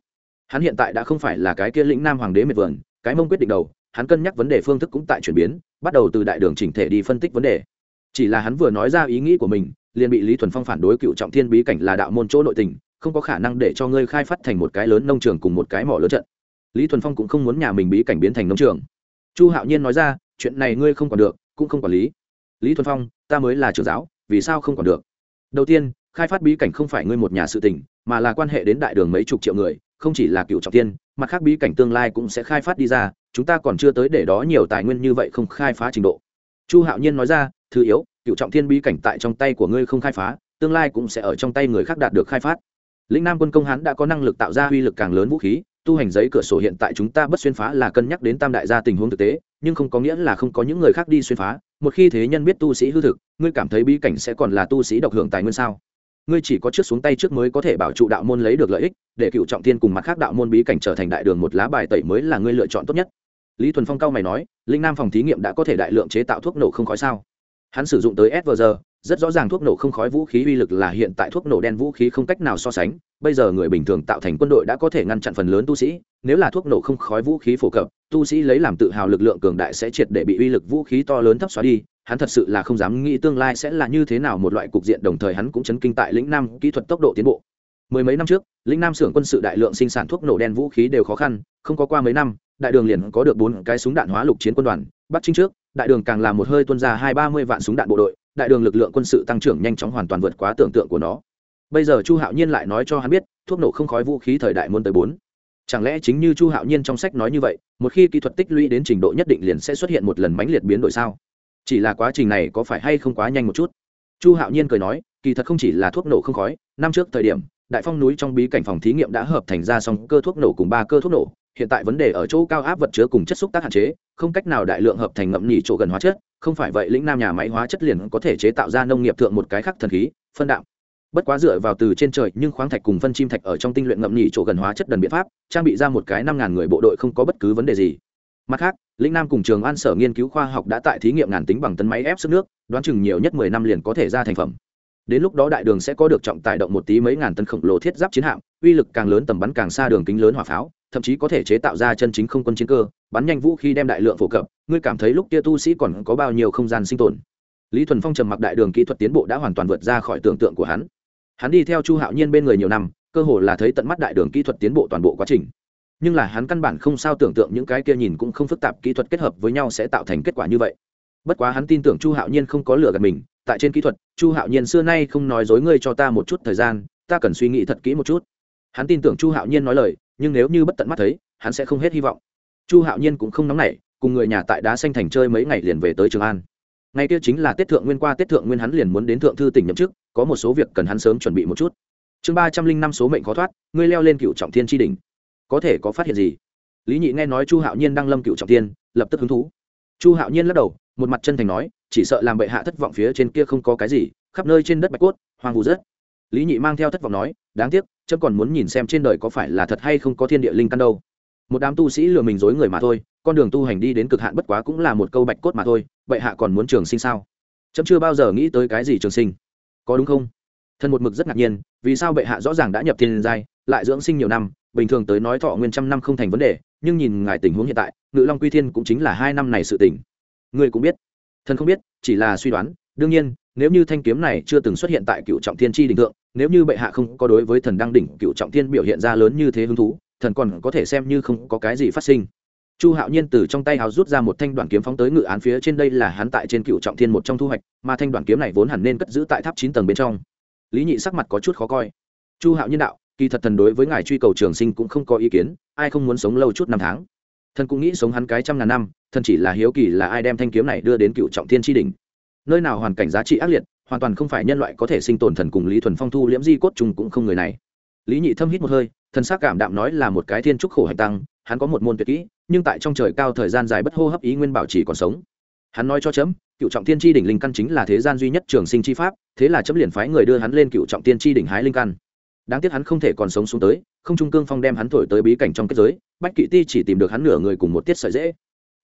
hắn hiện tại đã không phải là cái kia lĩnh nam hoàng đế miệt vườn, cái mông quyết định đầu, hắn cân nhắc vấn đề phương thức cũng tại chuyển biến, bắt đầu từ đại đường chỉnh thể đi phân tích vấn đề. Chỉ là hắn vừa nói ra ý nghĩ của mình, liền bị lý thuần phong phản đối cựu trọng thiên bí cảnh là đạo môn chỗ nội tình, không có khả năng để cho ngươi khai phát thành một cái lớn nông trường cùng một cái mỏ lớn trận. Lý thuần phong cũng không muốn nhà mình bí cảnh biến thành nông trường. Chu hạo nhiên nói ra, chuyện này ngươi không còn được, cũng không quản lý. Lý thuần phong, ta mới là trưởng giáo, vì sao không còn được? Đầu tiên, khai phát bí cảnh không phải ngươi một nhà sự tình, mà là quan hệ đến đại đường mấy chục triệu người không chỉ là cựu trọng tiên, mặt khác bí cảnh tương lai cũng sẽ khai phát đi ra, chúng ta còn chưa tới để đó nhiều tài nguyên như vậy không khai phá trình độ. Chu hạo nhiên nói ra, thứ yếu, cựu trọng thiên bí cảnh tại trong tay của ngươi không khai phá, tương lai cũng sẽ ở trong tay người khác đạt được khai phát. Lĩnh nam quân công hán đã có năng lực tạo ra uy lực càng lớn vũ khí, tu hành giấy cửa sổ hiện tại chúng ta bất xuyên phá là cân nhắc đến tam đại gia tình huống thực tế, nhưng không có nghĩa là không có những người khác đi xuyên phá. Một khi thế nhân biết tu sĩ hư thực, ngươi cảm thấy bí cảnh sẽ còn là tu sĩ độc hưởng tài nguyên sao? Ngươi chỉ có trước xuống tay trước mới có thể bảo trụ đạo môn lấy được lợi ích để cựu trọng thiên cùng mặt khác đạo môn bí cảnh trở thành đại đường một lá bài tẩy mới là ngươi lựa chọn tốt nhất. Lý thuần phong cao mày nói linh nam phòng thí nghiệm đã có thể đại lượng chế tạo thuốc nổ không khói sao? Hắn sử dụng tới giờ, rất rõ ràng thuốc nổ không khói vũ khí uy lực là hiện tại thuốc nổ đen vũ khí không cách nào so sánh bây giờ người bình thường tạo thành quân đội đã có thể ngăn chặn phần lớn tu sĩ nếu là thuốc nổ không khói vũ khí phổ cập tu sĩ lấy làm tự hào lực lượng cường đại sẽ triệt để bị uy lực vũ khí to lớn thấp xóa đi hắn thật sự là không dám nghĩ tương lai sẽ là như thế nào một loại cục diện, đồng thời hắn cũng chấn kinh tại lĩnh nam kỹ thuật tốc độ tiến bộ. Mười mấy năm trước, lĩnh nam xưởng quân sự đại lượng sinh sản thuốc nổ đen vũ khí đều khó khăn, không có qua mấy năm, đại đường liền có được bốn cái súng đạn hóa lục chiến quân đoàn. Bắc chính trước, đại đường càng là một hơi tuân ra hai ba mươi vạn súng đạn bộ đội, đại đường lực lượng quân sự tăng trưởng nhanh chóng hoàn toàn vượt quá tưởng tượng của nó. Bây giờ chu hạo nhiên lại nói cho hắn biết, thuốc nổ không khói vũ khí thời đại muôn tới bốn. Chẳng lẽ chính như chu hạo nhiên trong sách nói như vậy, một khi kỹ thuật tích lũy đến trình độ nhất định liền sẽ xuất hiện một lần mãnh liệt biến đổi sao? Chỉ là quá trình này có phải hay không quá nhanh một chút? Chu hạo nhiên cười nói, kỳ thật không chỉ là thuốc nổ không khói, năm trước thời điểm, đại phong núi trong bí cảnh phòng thí nghiệm đã hợp thành ra xong cơ thuốc nổ cùng ba cơ thuốc nổ, hiện tại vấn đề ở chỗ cao áp vật chứa cùng chất xúc tác hạn chế, không cách nào đại lượng hợp thành ngậm nhỉ chỗ gần hóa chất, không phải vậy lĩnh nam nhà máy hóa chất liền có thể chế tạo ra nông nghiệp thượng một cái khắc thần khí, phân đạm. Bất quá dựa vào từ trên trời nhưng khoáng thạch cùng phân chim thạch ở trong tinh luyện ngậm nhỉ chỗ gần hóa chất đần biện pháp, trang bị ra một cái năm ngàn người bộ đội không có bất cứ vấn đề gì mặt khác, lĩnh nam cùng trường an sở nghiên cứu khoa học đã tại thí nghiệm ngàn tính bằng tấn máy ép sức nước, đoán chừng nhiều nhất mười năm liền có thể ra thành phẩm. Đến lúc đó đại đường sẽ có được trọng tải động một tí mấy ngàn tấn khổng lồ thiết giáp chiến hạm, uy lực càng lớn tầm bắn càng xa đường kính lớn hỏa pháo, thậm chí có thể chế tạo ra chân chính không quân chiến cơ, bắn nhanh vũ khi đem đại lượng phổ cập, ngươi cảm thấy lúc kia tu sĩ còn có bao nhiêu không gian sinh tồn? Lý thuần phong trầm mặc đại đường kỹ thuật tiến bộ đã hoàn toàn vượt ra khỏi tưởng tượng của hắn. Hắn đi theo chu hạo nhiên bên người nhiều năm, cơ hồ là thấy tận mắt đại đường kỹ thuật tiến bộ toàn bộ quá trình nhưng là hắn căn bản không sao tưởng tượng những cái kia nhìn cũng không phức tạp kỹ thuật kết hợp với nhau sẽ tạo thành kết quả như vậy. Bất quá hắn tin tưởng chu hạo nhiên không có lừa gạt mình, tại trên kỹ thuật, chu hạo nhiên xưa nay không nói dối ngươi cho ta một chút thời gian, ta cần suy nghĩ thật kỹ một chút. Hắn tin tưởng chu hạo nhiên nói lời, nhưng nếu như bất tận mắt thấy, hắn sẽ không hết hy vọng. Chu hạo nhiên cũng không nóng nảy, cùng người nhà tại đá xanh thành chơi mấy ngày liền về tới trường an. Ngày kia chính là tết thượng nguyên qua tết thượng nguyên hắn liền muốn đến thượng thư tỉnh nhậm chức, có một số việc cần hắn sớm chuẩn bị một chút. Chương ba trăm linh năm số mệnh khó thoát, ngươi leo lên cựu trọng thiên tri đình có thể có phát hiện gì? Lý nhị nghe nói chu hạo nhiên đang lâm cựu trọng thiên lập tức hứng thú. Chu hạo nhiên lắc đầu, một mặt chân thành nói, chỉ sợ làm bệ hạ thất vọng phía trên kia không có cái gì, khắp nơi trên đất bạch cốt, hoang vù rớt lý nhị mang theo thất vọng nói, đáng tiếc trâm còn muốn nhìn xem trên đời có phải là thật hay không có thiên địa linh căn đâu. Một đám tu sĩ lừa mình dối người mà thôi, con đường tu hành đi đến cực hạn bất quá cũng là một câu bạch cốt mà thôi, bệ hạ còn muốn trường sinh sao? Trâm chưa bao giờ nghĩ tới cái gì trường sinh. Có đúng không? Thân một mực rất ngạc nhiên, vì sao bệ hạ rõ ràng đã nhập thiên giai lại dưỡng sinh nhiều năm, bình thường tới nói thọ nguyên trăm năm không thành vấn đề, nhưng nhìn ngài tình huống hiện tại, ngự long quy thiên cũng chính là hai năm này sự tỉnh ngươi cũng biết. Thần không biết, chỉ là suy đoán. Đương nhiên, nếu như thanh kiếm này chưa từng xuất hiện tại cựu trọng thiên tri đình thượng, nếu như bệ hạ không có đối với thần đăng đỉnh cựu trọng thiên biểu hiện ra lớn như thế hứng thú, thần còn có thể xem như không có cái gì phát sinh. Chu hạo nhiên từ trong tay hào rút ra một thanh đoàn kiếm phóng tới ngự án phía trên đây là hắn tại trên cựu trọng thiên một trong thu hoạch, mà thanh đoàn kiếm này vốn hẳn nên cất giữ tại tháp chín tầng bên trong. Lý nhị sắc mặt có chút khó coi. Chu hạo nhiên đạo kỳ thật thần đối với ngài truy cầu trường sinh cũng không có ý kiến, ai không muốn sống lâu chút năm tháng? Thần cũng nghĩ sống hắn cái trăm ngàn năm, thần chỉ là hiếu kỳ là ai đem thanh kiếm này đưa đến cựu trọng thiên tri đình nơi nào hoàn cảnh giá trị ác liệt, hoàn toàn không phải nhân loại có thể sinh tồn thần cùng lý thuần phong thu liễm di cốt trùng cũng không người này. Lý nhị thâm hít một hơi, thần s á c cảm đạm nói là một cái thiên trúc khổ hành tăng, hắn có một môn tuyệt kỹ, nhưng tại trong trời cao thời gian dài bất hô hấp ý nguyên bảo chỉ còn sống. Hắn nói cho chấm, cựu trọng tiên tri đỉnh linh căn chính là thế gian duy nhất trường sinh chi pháp, thế là chấm liền phái người đưa hắn lên cựu trọng tiên tri đỉnh hái linh căn đáng tiếc hắn không thể còn sống xuống tới, không trung cương phong đem hắn thổi tới bí cảnh trong kết giới, bách kỵ ti chỉ tìm được hắn nửa người cùng một tiết sợi dễ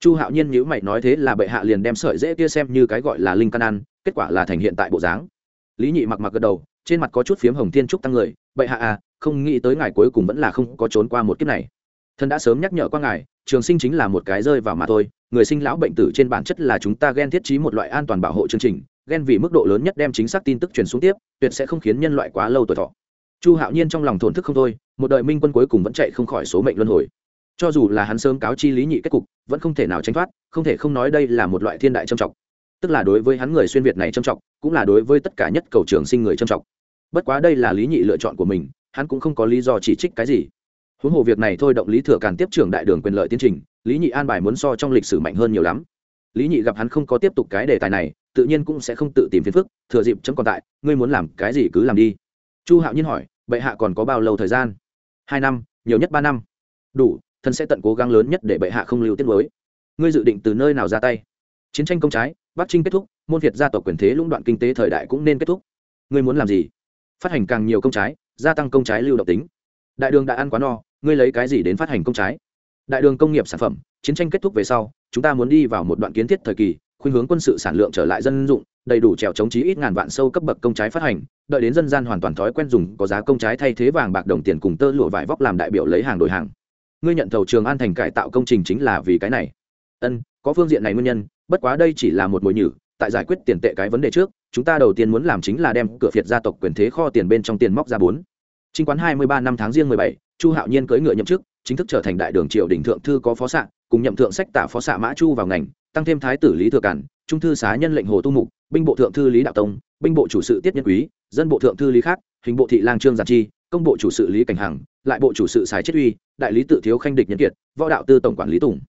chu hạo nhiên nhữ mày nói thế là bệ hạ liền đem sợi dễ kia xem như cái gọi là linh căn ăn, kết quả là thành hiện tại bộ dáng. Lý nhị mặc mặc gật đầu, trên mặt có chút phiếm hồng thiên trúc tăng người, bệ hạ à không nghĩ tới ngài cuối cùng vẫn là không có trốn qua một kiếp này. Thần đã sớm nhắc nhở qua ngài, trường sinh chính là một cái rơi vào mà thôi, người sinh lão bệnh tử trên bản chất là chúng ta ghen thiết trí một loại an toàn bảo hộ chương trình, ghen vì mức độ lớn nhất đem chính xác tin tức truyền xuống tiếp, tuyệt sẽ không khiến nhân loại quá lâu tuổi thọ chu hạo nhiên trong lòng thổn thức không thôi, một đời minh quân cuối cùng vẫn chạy không khỏi số mệnh luân hồi. Cho dù là hắn sớm cáo chi lý nhị kết cục, vẫn không thể nào tránh thoát, không thể không nói đây là một loại thiên đại trầm trọng. Tức là đối với hắn người xuyên việt này trầm trọng, cũng là đối với tất cả nhất cầu trường sinh người trầm trọng. Bất quá đây là lý nhị lựa chọn của mình, hắn cũng không có lý do chỉ trích cái gì. Huống hồ việc này thôi động lý thừa càn tiếp trưởng đại đường quyền lợi tiến trình, lý nhị an bài muốn so trong lịch sử mạnh hơn nhiều lắm. Lý nhị gặp hắn không có tiếp tục cái đề tài này, tự nhiên cũng sẽ không tự tìm phiền phức, thừa dịp chấm còn tại, ngươi muốn làm cái gì cứ làm đi chu hạo nhiên hỏi, bệ hạ còn có bao lâu thời gian? Hai năm, nhiều nhất ba năm. Đủ thần sẽ tận cố gắng lớn nhất để bệ hạ không lưu tiết mới ngươi dự định từ nơi nào ra tay? Chiến tranh công trái, bắc trinh kết thúc, môn việt gia tộc quyền thế lũng đoạn kinh tế thời đại cũng nên kết thúc. Ngươi muốn làm gì? Phát hành càng nhiều công trái, gia tăng công trái lưu động tính. Đại đường đã ăn quá no, ngươi lấy cái gì đến phát hành công trái? Đại đường công nghiệp sản phẩm, chiến tranh kết thúc về sau, chúng ta muốn đi vào một đoạn kiến thiết thời kỳ, khuynh hướng quân sự sản lượng trở lại dân dụng đầy đủ trèo chống chí ít ngàn vạn sâu cấp bậc công trái phát hành đợi đến dân gian hoàn toàn thói quen dùng có giá công trái thay thế vàng bạc đồng tiền cùng tơ lụa vải vóc làm đại biểu lấy hàng đổi hàng. Ngươi nhận thầu trường an thành cải tạo công trình chính là vì cái này. Ân có phương diện này nguyên nhân bất quá đây chỉ là một mồi nhử tại giải quyết tiền tệ cái vấn đề trước chúng ta đầu tiên muốn làm chính là đem cửa phiệt gia tộc quyền thế kho tiền bên trong tiền móc ra bốn. Chính quán hai mươi ba năm tháng riêng mười bảy, Chu Hạo Nhiên cưỡi ngựa nhậm chức, chính thức trở thành đại đường triều đình thượng thư có phó xạ, cùng nhậm thượng sách tả phó xạ Mã Chu vào ngành, tăng thêm thái tử Lý Thừa Cản, trung thư xá nhân lệnh Hồ Tu Mục, binh bộ thượng thư Lý Đạo Tông, binh bộ chủ sự Tiết Nhân Quý, dân bộ thượng thư Lý Khác, hình bộ thị lang Trương Giản Chi, công bộ chủ sự Lý Cảnh Hằng, lại bộ chủ sự sài Chết Uy, đại lý tự thiếu khanh địch nhân kiệt, võ đạo tư tổng quản lý Tùng.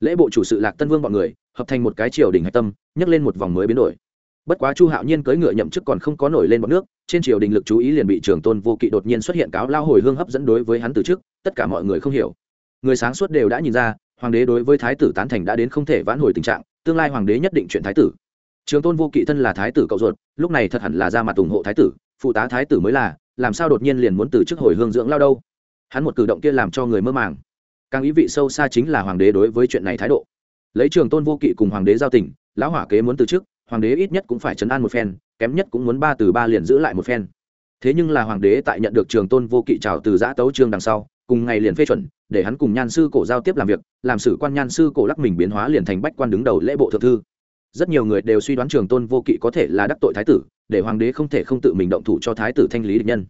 Lễ bộ chủ sự Lạc Tân Vương bọn người, hợp thành một cái triều đình hạch tâm, nhấc lên một vòng mới biến đổi. Bất quá chu hạo nhiên cưỡi ngựa nhậm chức còn không có nổi lên bọn nước trên triều đình lực chú ý liền bị trường tôn vô kỵ đột nhiên xuất hiện cáo lao hồi hương hấp dẫn đối với hắn từ trước tất cả mọi người không hiểu. Người sáng suốt đều đã nhìn ra hoàng đế đối với thái tử tán thành đã đến không thể vãn hồi tình trạng tương lai hoàng đế nhất định chuyện thái tử trường tôn vô kỵ thân là thái tử cậu ruột, lúc này thật hẳn là ra mặt ủng hộ thái tử, phụ tá thái tử mới là, làm sao đột nhiên liền muốn từ chức hồi hương dưỡng lao đâu? Hắn một cử động kia làm cho người mơ màng. Càng ý vị sâu xa chính là hoàng đế đối với chuyện này thái độ. Lấy trường tôn vô kỵ cùng hoàng đế giao tình, lão hỏa kế muốn từ chức, hoàng đế ít nhất cũng phải chấn an một phen, kém nhất cũng muốn ba từ ba liền giữ lại một phen. Thế nhưng là hoàng đế tại nhận được trường tôn vô kỵ trào từ giã tấu trương đằng sau, cùng ngày liền phê chuẩn, để hắn cùng nhan sư cổ giao tiếp làm việc, làm sử quan nhan sư cổ lắc mình biến hóa liền thành bách quan đứng đầu lễ bộ thượng thư rất nhiều người đều suy đoán trường tôn vô kỵ có thể là đắc tội thái tử, để hoàng đế không thể không tự mình động thủ cho thái tử thanh lý địch nhân.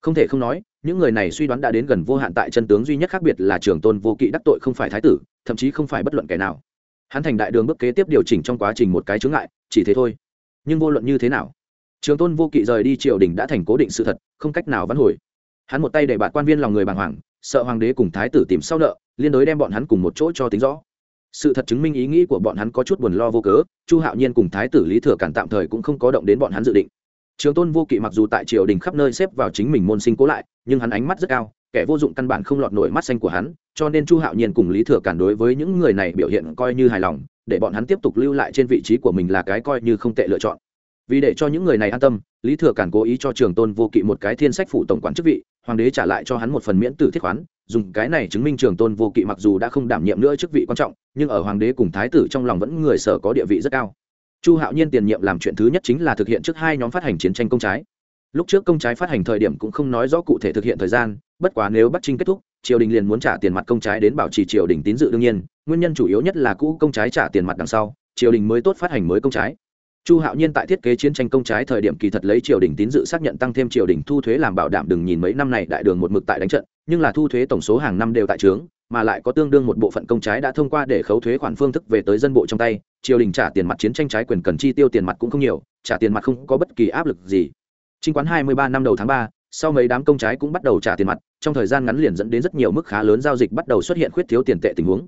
Không thể không nói, những người này suy đoán đã đến gần vô hạn tại chân tướng duy nhất khác biệt là trường tôn vô kỵ đắc tội không phải thái tử, thậm chí không phải bất luận kẻ nào. Hắn thành đại đường bước kế tiếp điều chỉnh trong quá trình một cái chướng ngại, chỉ thế thôi. Nhưng vô luận như thế nào, trường tôn vô kỵ rời đi triều đình đã thành cố định sự thật, không cách nào vãn hồi. Hắn một tay để bạt quan viên lòng người bàng hoàng, sợ hoàng đế cùng thái tử tìm sau nợ, liên đối đem bọn hắn cùng một chỗ cho tính rõ sự thật chứng minh ý nghĩ của bọn hắn có chút buồn lo vô cớ, chu hạo nhiên cùng thái tử lý thừa cản tạm thời cũng không có động đến bọn hắn dự định. Trường tôn vô kỵ mặc dù tại triều đình khắp nơi xếp vào chính mình môn sinh cố lại, nhưng hắn ánh mắt rất cao, kẻ vô dụng căn bản không lọt nổi mắt xanh của hắn, cho nên chu hạo nhiên cùng lý thừa cản đối với những người này biểu hiện coi như hài lòng, để bọn hắn tiếp tục lưu lại trên vị trí của mình là cái coi như không tệ lựa chọn. Vì để cho những người này an tâm, lý thừa cản cố ý cho trường tôn vô kỵ một cái thiên sách phủ tổng quản chức vị, hoàng đế trả lại cho hắn một phần miễn tử thiết khoán dùng cái này chứng minh trường tôn vô kỵ mặc dù đã không đảm nhiệm nữa chức vị quan trọng, nhưng ở hoàng đế cùng thái tử trong lòng vẫn người sở có địa vị rất cao. Chu hạo nhiên tiền nhiệm làm chuyện thứ nhất chính là thực hiện trước hai nhóm phát hành chiến tranh công trái. Lúc trước công trái phát hành thời điểm cũng không nói rõ cụ thể thực hiện thời gian, bất quá nếu bắt trinh kết thúc, triều đình liền muốn trả tiền mặt công trái đến bảo trì triều đình tín dự đương nhiên, nguyên nhân chủ yếu nhất là cũ công trái trả tiền mặt đằng sau, triều đình mới tốt phát hành mới công trái. Chu hạo nhiên tại thiết kế chiến tranh công trái thời điểm kỳ thật lấy triều đình tín dự xác nhận tăng thêm triều đình thu thuế làm bảo đảm đừng nhìn mấy năm này đại đường một mực tại đánh trận nhưng là thu thuế tổng số hàng năm đều tại trướng mà lại có tương đương một bộ phận công trái đã thông qua để khấu thuế khoản phương thức về tới dân bộ trong tay triều đình trả tiền mặt chiến tranh trái quyền cần chi tiêu tiền mặt cũng không nhiều trả tiền mặt không có bất kỳ áp lực gì Trinh quán 23 năm đầu tháng 3, sau mấy đám công trái cũng bắt đầu trả tiền mặt, trong thời gian ngắn liền dẫn đến rất nhiều mức khá lớn giao dịch bắt đầu xuất hiện khuyết thiếu tiền tệ tình huống.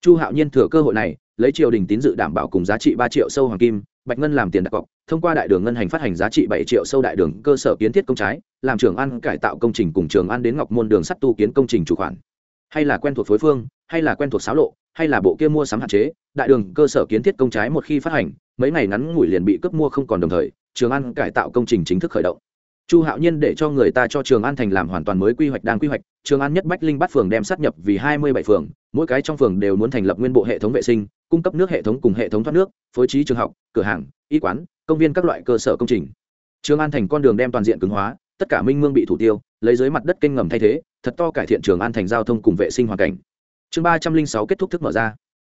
Chu Hạo Nhiên thừa cơ hội này, lấy triều đình tín dự đảm bảo cùng giá trị 3 triệu sâu hoàng kim, bạch ngân làm tiền đặt cọc, thông qua đại đường ngân hành phát hành giá trị 7 triệu sâu đại đường cơ sở kiến thiết công trái, làm trường ăn cải tạo công trình cùng trường ăn đến Ngọc Môn đường sắt tu kiến công trình chủ khoản. Hay là quen thuộc phối phương, hay là quen thuộc xáo lộ, hay là bộ kia mua sắm hạn chế, đại đường cơ sở kiến thiết công trái một khi phát hành, mấy ngày ngắn ngủi liền bị cướp mua không còn đồng thời, trường ăn cải tạo công trình chính thức khởi động chu hạo nhiên để cho người ta cho trường an thành làm hoàn toàn mới quy hoạch đang quy hoạch trường an nhất bách linh bắt phường đem sát nhập vì hai mươi bảy phường mỗi cái trong phường đều muốn thành lập nguyên bộ hệ thống vệ sinh cung cấp nước hệ thống cùng hệ thống thoát nước phối trí trường học cửa hàng y quán công viên các loại cơ sở công trình. Trường an thành con đường đem toàn diện cứng hóa, tất cả minh mương bị thủ tiêu, lấy dưới mặt đất kênh ngầm thay thế, thật to cải thiện trường an thành giao thông cùng vệ sinh hoàn cảnh. Chương ba trăm linh sáu kết thúc thức mở ra.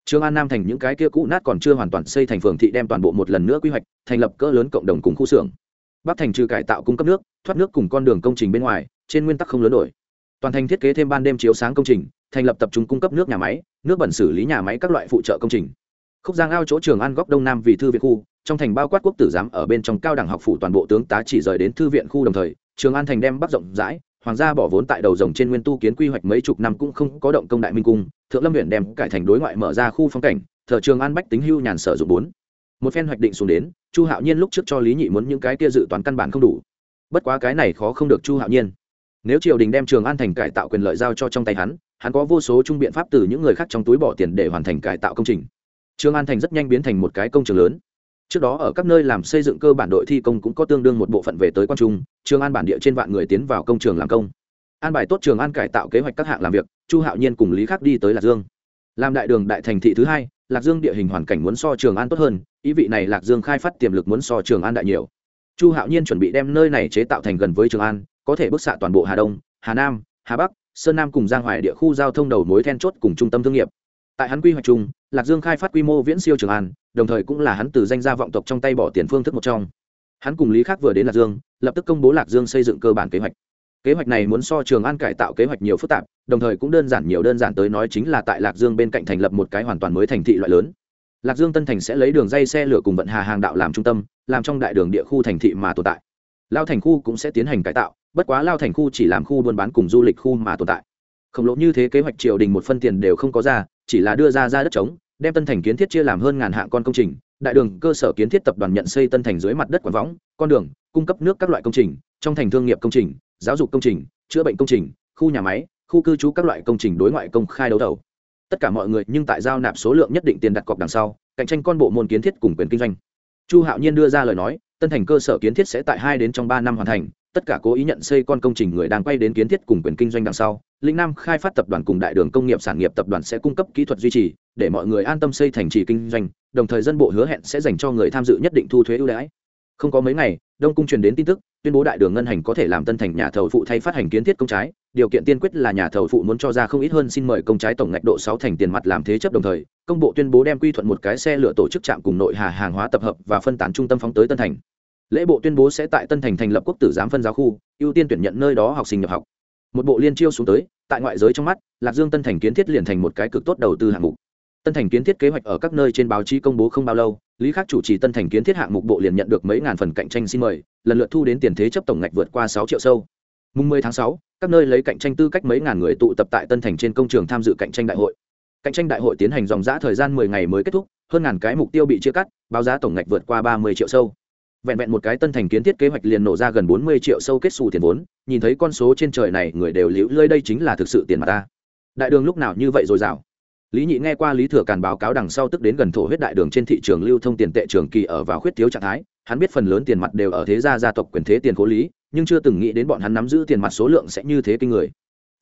Trường an nam thành những cái kia cũ nát còn chưa hoàn toàn xây thành phường thị đem toàn bộ một lần nữa quy hoạch, thành lập cỡ lớn cộng đồng cùng khu xưởng. Bắc thành trừ cải tạo cung cấp nước, thoát nước cùng con đường công trình bên ngoài, trên nguyên tắc không lớn đổi. Toàn thành thiết kế thêm ban đêm chiếu sáng công trình, thành lập tập trung cung cấp nước nhà máy, nước bẩn xử lý nhà máy các loại phụ trợ công trình. Khúc giang ao chỗ trường An góc đông nam vì thư viện khu trong thành bao quát quốc tử giám ở bên trong cao đẳng học phủ toàn bộ tướng tá chỉ rời đến thư viện khu đồng thời, trường an thành đem bắc rộng rãi, hoàng gia bỏ vốn tại đầu rồng trên nguyên tu kiến quy hoạch mấy chục năm cũng không có động công đại minh cung, thượng lâm huyện đem cải thành đối ngoại mở ra khu phong cảnh, thờ trường an bách tính hưu nhàn sở dụng bốn. Một phen hoạch định xuống đến, chu hạo nhiên lúc trước cho lý nhị muốn những cái kia dự toán căn bản không đủ. Bất quá cái này khó không được chu hạo nhiên. Nếu triều đình đem trường an thành cải tạo quyền lợi giao cho trong tay hắn hắn có vô số trung biện pháp từ những người khác trong túi bỏ tiền để hoàn thành cải tạo công trình. Trường an thành rất nhanh biến thành một cái công trường lớn trước đó ở các nơi làm xây dựng cơ bản đội thi công cũng có tương đương một bộ phận về tới quan trung, trường an bản địa trên vạn người tiến vào công trường làm công. An bài tốt trường an cải tạo kế hoạch các hạng làm việc, chu hạo nhiên cùng lý khắc đi tới lạc dương. Làm đại đường đại thành thị thứ hai, lạc dương địa hình hoàn cảnh muốn so trường an tốt hơn, ý vị này lạc dương khai phát tiềm lực muốn so trường an đại nhiều. Chu hạo nhiên chuẩn bị đem nơi này chế tạo thành gần với trường an, có thể bức xạ toàn bộ hà đông, hà nam, hà bắc, sơn nam cùng giang hoài địa khu giao thông đầu mối then chốt cùng trung tâm thương nghiệp tại hắn quy hoạch chung, lạc dương khai phát quy mô viễn siêu trường an đồng thời cũng là hắn từ danh gia vọng tộc trong tay bỏ tiền phương thức một trong. Hắn cùng lý khác vừa đến lạc dương, lập tức công bố lạc dương xây dựng cơ bản kế hoạch. Kế hoạch này muốn so trường an cải tạo kế hoạch nhiều phức tạp, đồng thời cũng đơn giản nhiều đơn giản tới nói chính là tại lạc dương bên cạnh thành lập một cái hoàn toàn mới thành thị loại lớn. Lạc dương tân thành sẽ lấy đường dây xe lửa cùng vận hà hàng đạo làm trung tâm, làm trong đại đường địa khu thành thị mà tồn tại. Lao thành khu cũng sẽ tiến hành cải tạo, bất quá lao thành khu chỉ làm khu buôn bán cùng du lịch khu mà tồn tại khổng lồ như thế kế hoạch triều đình một phân tiền đều không có ra, chỉ là đưa ra ra đất trống, đem tân thành kiến thiết chia làm hơn ngàn hạng con công trình, đại đường, cơ sở kiến thiết tập đoàn nhận xây tân thành dưới mặt đất quảng võng, con đường, cung cấp nước các loại công trình, trong thành thương nghiệp công trình, giáo dục công trình, chữa bệnh công trình, khu nhà máy, khu cư trú các loại công trình đối ngoại công khai đấu thầu. Tất cả mọi người nhưng tại giao nạp số lượng nhất định tiền đặt cọc đằng sau, cạnh tranh con bộ môn kiến thiết cùng quyền kinh doanh. Chu hạo nhiên đưa ra lời nói, tân thành cơ sở kiến thiết sẽ tại hai đến trong ba năm hoàn thành tất cả cố ý nhận xây con công trình người đang quay đến kiến thiết cùng quyền kinh doanh đằng sau linh nam khai phát tập đoàn cùng đại đường công nghiệp sản nghiệp tập đoàn sẽ cung cấp kỹ thuật duy trì, để mọi người an tâm xây thành trì kinh doanh, đồng thời dân bộ hứa hẹn sẽ dành cho người tham dự nhất định thu thuế ưu đãi. Không có mấy ngày, đông cung truyền đến tin tức, tuyên bố đại đường ngân hành có thể làm tân thành nhà thầu phụ thay phát hành kiến thiết công trái, điều kiện tiên quyết là nhà thầu phụ muốn cho ra không ít hơn xin mời công trái tổng ngạch độ sáu thành tiền mặt làm thế chấp đồng thời, công bộ tuyên bố đem quy thuận một cái xe lửa tổ chức trạm cùng nội hà hàng hóa tập hợp và phân tán trung tâm phóng tới tân thành lễ bộ tuyên bố sẽ tại tân thành thành lập quốc tử giám phân giáo khu ưu tiên tuyển nhận nơi đó học sinh nhập học. Một bộ liên chiêu xuống tới tại ngoại giới trong mắt lạc dương tân thành kiến thiết liền thành một cái cực tốt đầu tư hạng mục. Tân thành kiến thiết kế hoạch ở các nơi trên báo chí công bố không bao lâu lý khắc chủ trì tân thành kiến thiết hạng mục bộ liền nhận được mấy ngàn phần cạnh tranh xin mời lần lượt thu đến tiền thế chấp tổng ngạch vượt qua sáu triệu sâu. Mùng 10 tháng 6, các nơi lấy cạnh tranh tư cách mấy ngàn người tụ tập tại tân thành trên công trường tham dự cạnh tranh đại hội. Cạnh tranh đại hội tiến hành dòng giã thời gian mười ngày mới kết thúc hơn ngàn cái mục tiêu bị chia cắt báo giá tổng ngạch vượt qua ba mươi triệu sâu vẹn vẹn một cái tân thành kiến thiết kế hoạch liền nổ ra gần bốn mươi triệu sâu kết xù tiền vốn, nhìn thấy con số trên trời này người đều liễu lơi đây chính là thực sự tiền mà ta. Đại đường lúc nào như vậy rồi dào lý nhị nghe qua lý thừa càn báo cáo đằng sau tức đến gần thổ huyết đại đường trên thị trường lưu thông tiền tệ trường kỳ ở vào khuyết thiếu trạng thái, hắn biết phần lớn tiền mặt đều ở thế gia gia tộc quyền thế tiền cố lý, nhưng chưa từng nghĩ đến bọn hắn nắm giữ tiền mặt số lượng sẽ như thế kinh người.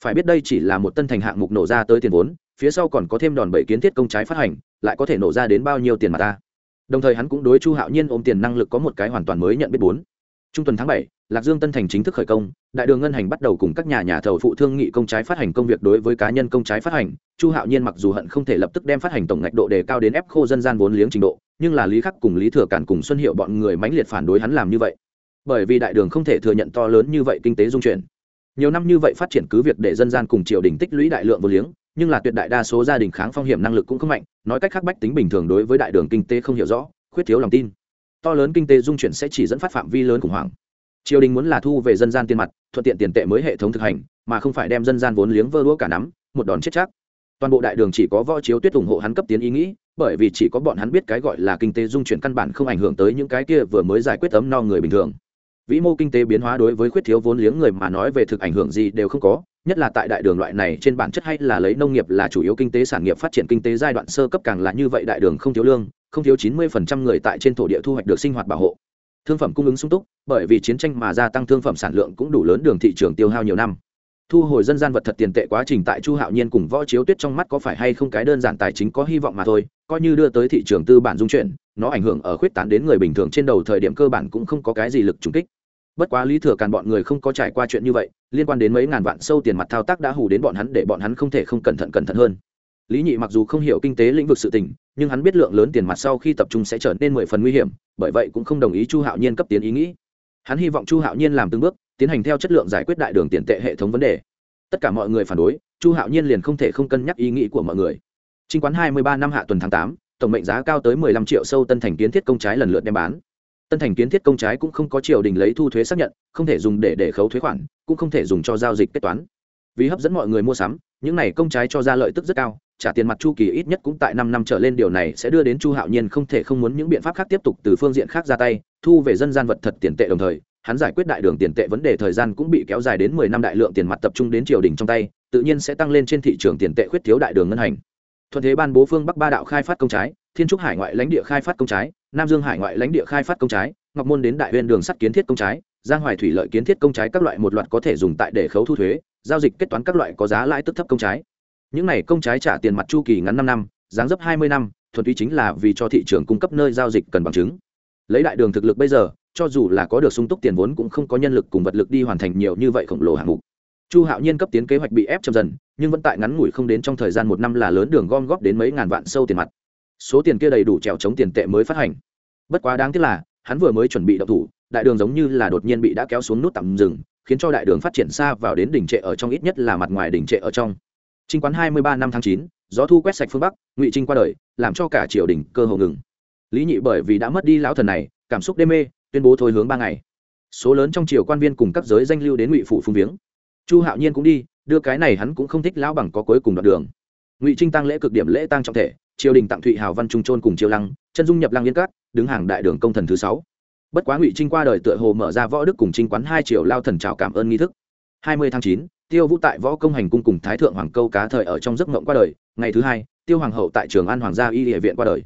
Phải biết đây chỉ là một tân thành hạng mục nổ ra tới tiền vốn, phía sau còn có thêm đòn bẩy kiến thiết công trái phát hành, lại có thể nổ ra đến bao nhiêu tiền mặt ta? Đồng thời hắn cũng đối chu hạo nhiên ôm tiền năng lực có một cái hoàn toàn mới nhận biết bốn. Trung tuần tháng bảy, lạc dương tân thành chính thức khởi công, đại đường ngân hành bắt đầu cùng các nhà nhà thầu phụ thương nghị công trái phát hành công việc đối với cá nhân công trái phát hành. Chu hạo nhiên mặc dù hận không thể lập tức đem phát hành tổng ngạch độ đề cao đến ép khô dân gian vốn liếng trình độ, nhưng là lý khắc cùng lý thừa cản cùng xuân hiệu bọn người mãnh liệt phản đối hắn làm như vậy. Bởi vì đại đường không thể thừa nhận to lớn như vậy kinh tế dung chuyển. Nhiều năm như vậy phát triển cứ việc để dân gian cùng triều đình tích lũy đại lượng vô liếng nhưng là tuyệt đại đa số gia đình kháng phong hiểm năng lực cũng không mạnh, nói cách khác bách tính bình thường đối với đại đường kinh tế không hiểu rõ, khuyết thiếu lòng tin. To lớn kinh tế dung chuyển sẽ chỉ dẫn phát phạm vi lớn khủng hoảng. Triều đình muốn là thu về dân gian tiền mặt, thuận tiện tiền tệ mới hệ thống thực hành, mà không phải đem dân gian vốn liếng vơ đũa cả nắm, một đòn chết chắc. Toàn bộ đại đường chỉ có võ chiếu tuyết ủng hộ hắn cấp tiến ý nghĩ, bởi vì chỉ có bọn hắn biết cái gọi là kinh tế dung chuyển căn bản không ảnh hưởng tới những cái kia vừa mới giải quyết ấm no người bình thường. Vĩ mô kinh tế biến hóa đối với khuyết thiếu vốn liếng người mà nói về thực ảnh hưởng gì đều không có nhất là tại đại đường loại này, trên bản chất hay là lấy nông nghiệp là chủ yếu kinh tế sản nghiệp phát triển kinh tế giai đoạn sơ cấp càng là như vậy, đại đường không thiếu lương, không thiếu chín mươi phần trăm người tại trên thổ địa thu hoạch được sinh hoạt bảo hộ. Thương phẩm cung ứng sung túc, bởi vì chiến tranh mà gia tăng thương phẩm sản lượng cũng đủ lớn đường thị trường tiêu hao nhiều năm. Thu hồi dân gian vật thật tiền tệ quá trình tại chu hạo nhiên cùng võ chiếu tuyết trong mắt có phải hay không cái đơn giản tài chính có hy vọng mà thôi, coi như đưa tới thị trường tư bản dung chuyển, nó ảnh hưởng ở khuyết tán đến người bình thường trên đầu thời điểm cơ bản cũng không có cái gì lực trùng kích bất quá lý thừa càn bọn người không có trải qua chuyện như vậy, liên quan đến mấy ngàn vạn sâu tiền mặt thao tác đã hù đến bọn hắn để bọn hắn không thể không cẩn thận cẩn thận hơn. Lý nhị mặc dù không hiểu kinh tế lĩnh vực sự tình, nhưng hắn biết lượng lớn tiền mặt sau khi tập trung sẽ trở nên mười phần nguy hiểm, bởi vậy cũng không đồng ý chu hạo nhiên cấp tiến ý nghĩ. Hắn hy vọng chu hạo nhiên làm từng bước, tiến hành theo chất lượng giải quyết đại đường tiền tệ hệ thống vấn đề. Tất cả mọi người phản đối, chu hạo nhiên liền không thể không cân nhắc ý nghĩ của mọi người. Chính quán hai mươi ba năm hạ tuần tháng tám, tổng mệnh giá cao tới mười lăm triệu sâu tân thành kiến thiết công trái lần lượt đem bán tân thành kiến thiết công trái cũng không có triều đình lấy thu thuế xác nhận, không thể dùng để để khấu thuế khoản, cũng không thể dùng cho giao dịch kết toán. Vì hấp dẫn mọi người mua sắm, những này công trái cho ra lợi tức rất cao, trả tiền mặt chu kỳ ít nhất cũng tại năm năm trở lên điều này sẽ đưa đến chu hạo nhiên không thể không muốn những biện pháp khác tiếp tục từ phương diện khác ra tay, thu về dân gian vật thật tiền tệ đồng thời, hắn giải quyết đại đường tiền tệ vấn đề thời gian cũng bị kéo dài đến mười năm đại lượng tiền mặt tập trung đến triều đình trong tay, tự nhiên sẽ tăng lên trên thị trường tiền tệ khuyết thiếu đại đường ngân hành. Thuận thế ban bố phương bắc ba đạo khai phát công trái, thiên trúc hải ngoại lãnh địa khai phát công trái nam dương hải ngoại lãnh địa khai phát công trái, ngọc môn đến đại huyên đường sắt kiến thiết công trái, giang hoài thủy lợi kiến thiết công trái các loại một loạt có thể dùng tại để khấu thu thuế, giao dịch kết toán các loại có giá lãi tức thấp công trái. Những này công trái trả tiền mặt chu kỳ ngắn năm năm giáng dấp hai mươi năm, thuần túy chính là vì cho thị trường cung cấp nơi giao dịch cần bằng chứng. Lấy đại đường thực lực bây giờ, cho dù là có được sung túc tiền vốn cũng không có nhân lực cùng vật lực đi hoàn thành nhiều như vậy khổng lồ hạng mục. Chu hạo nhiên cấp tiến kế hoạch bị ép chậm dần, nhưng vẫn tại ngắn ngủi không đến trong thời gian một năm là lớn đường gom góp đến mấy ngàn vạn sâu tiền mặt số tiền kia đầy đủ trèo chống tiền tệ mới phát hành bất quá đáng tiếc là hắn vừa mới chuẩn bị đậu thủ đại đường giống như là đột nhiên bị đã kéo xuống nút tạm dừng khiến cho đại đường phát triển xa vào đến đỉnh trệ ở trong ít nhất là mặt ngoài đỉnh trệ ở trong Trinh quán 23 năm tháng 9, gió thu quét sạch phương Bắc, Ngụy Trinh qua đời, làm cho cả triều đình cơ hồ ngừng. Lý Nhị bởi vì đã mất đi lão thần này, cảm xúc đê mê, tuyên bố thôi hướng ba ngày. Số lớn trong triều quan viên cùng các giới danh lưu đến Ngụy phủ phung viếng. Chu Hạo Nhiên cũng đi, đưa cái này hắn cũng không thích lão bằng có cuối cùng đoạn đường. Ngụy Trinh tăng lễ cực điểm lễ tăng trọng thể, triều đình tặng Thụy Hào Văn Trung Trôn cùng Triều Lăng, chân dung nhập Lăng Yên cát, đứng hàng đại đường công thần thứ sáu. Bất quá Ngụy Trinh qua đời tựa hồ mở ra võ đức cùng Trinh quán hai triều lao thần chào cảm ơn nghi thức. 20 tháng chín, tiêu vũ tại võ công hành cung cùng thái thượng hoàng câu cá thời ở trong giấc mộng qua đời ngày thứ hai tiêu hoàng hậu tại trường an hoàng gia y địa viện qua đời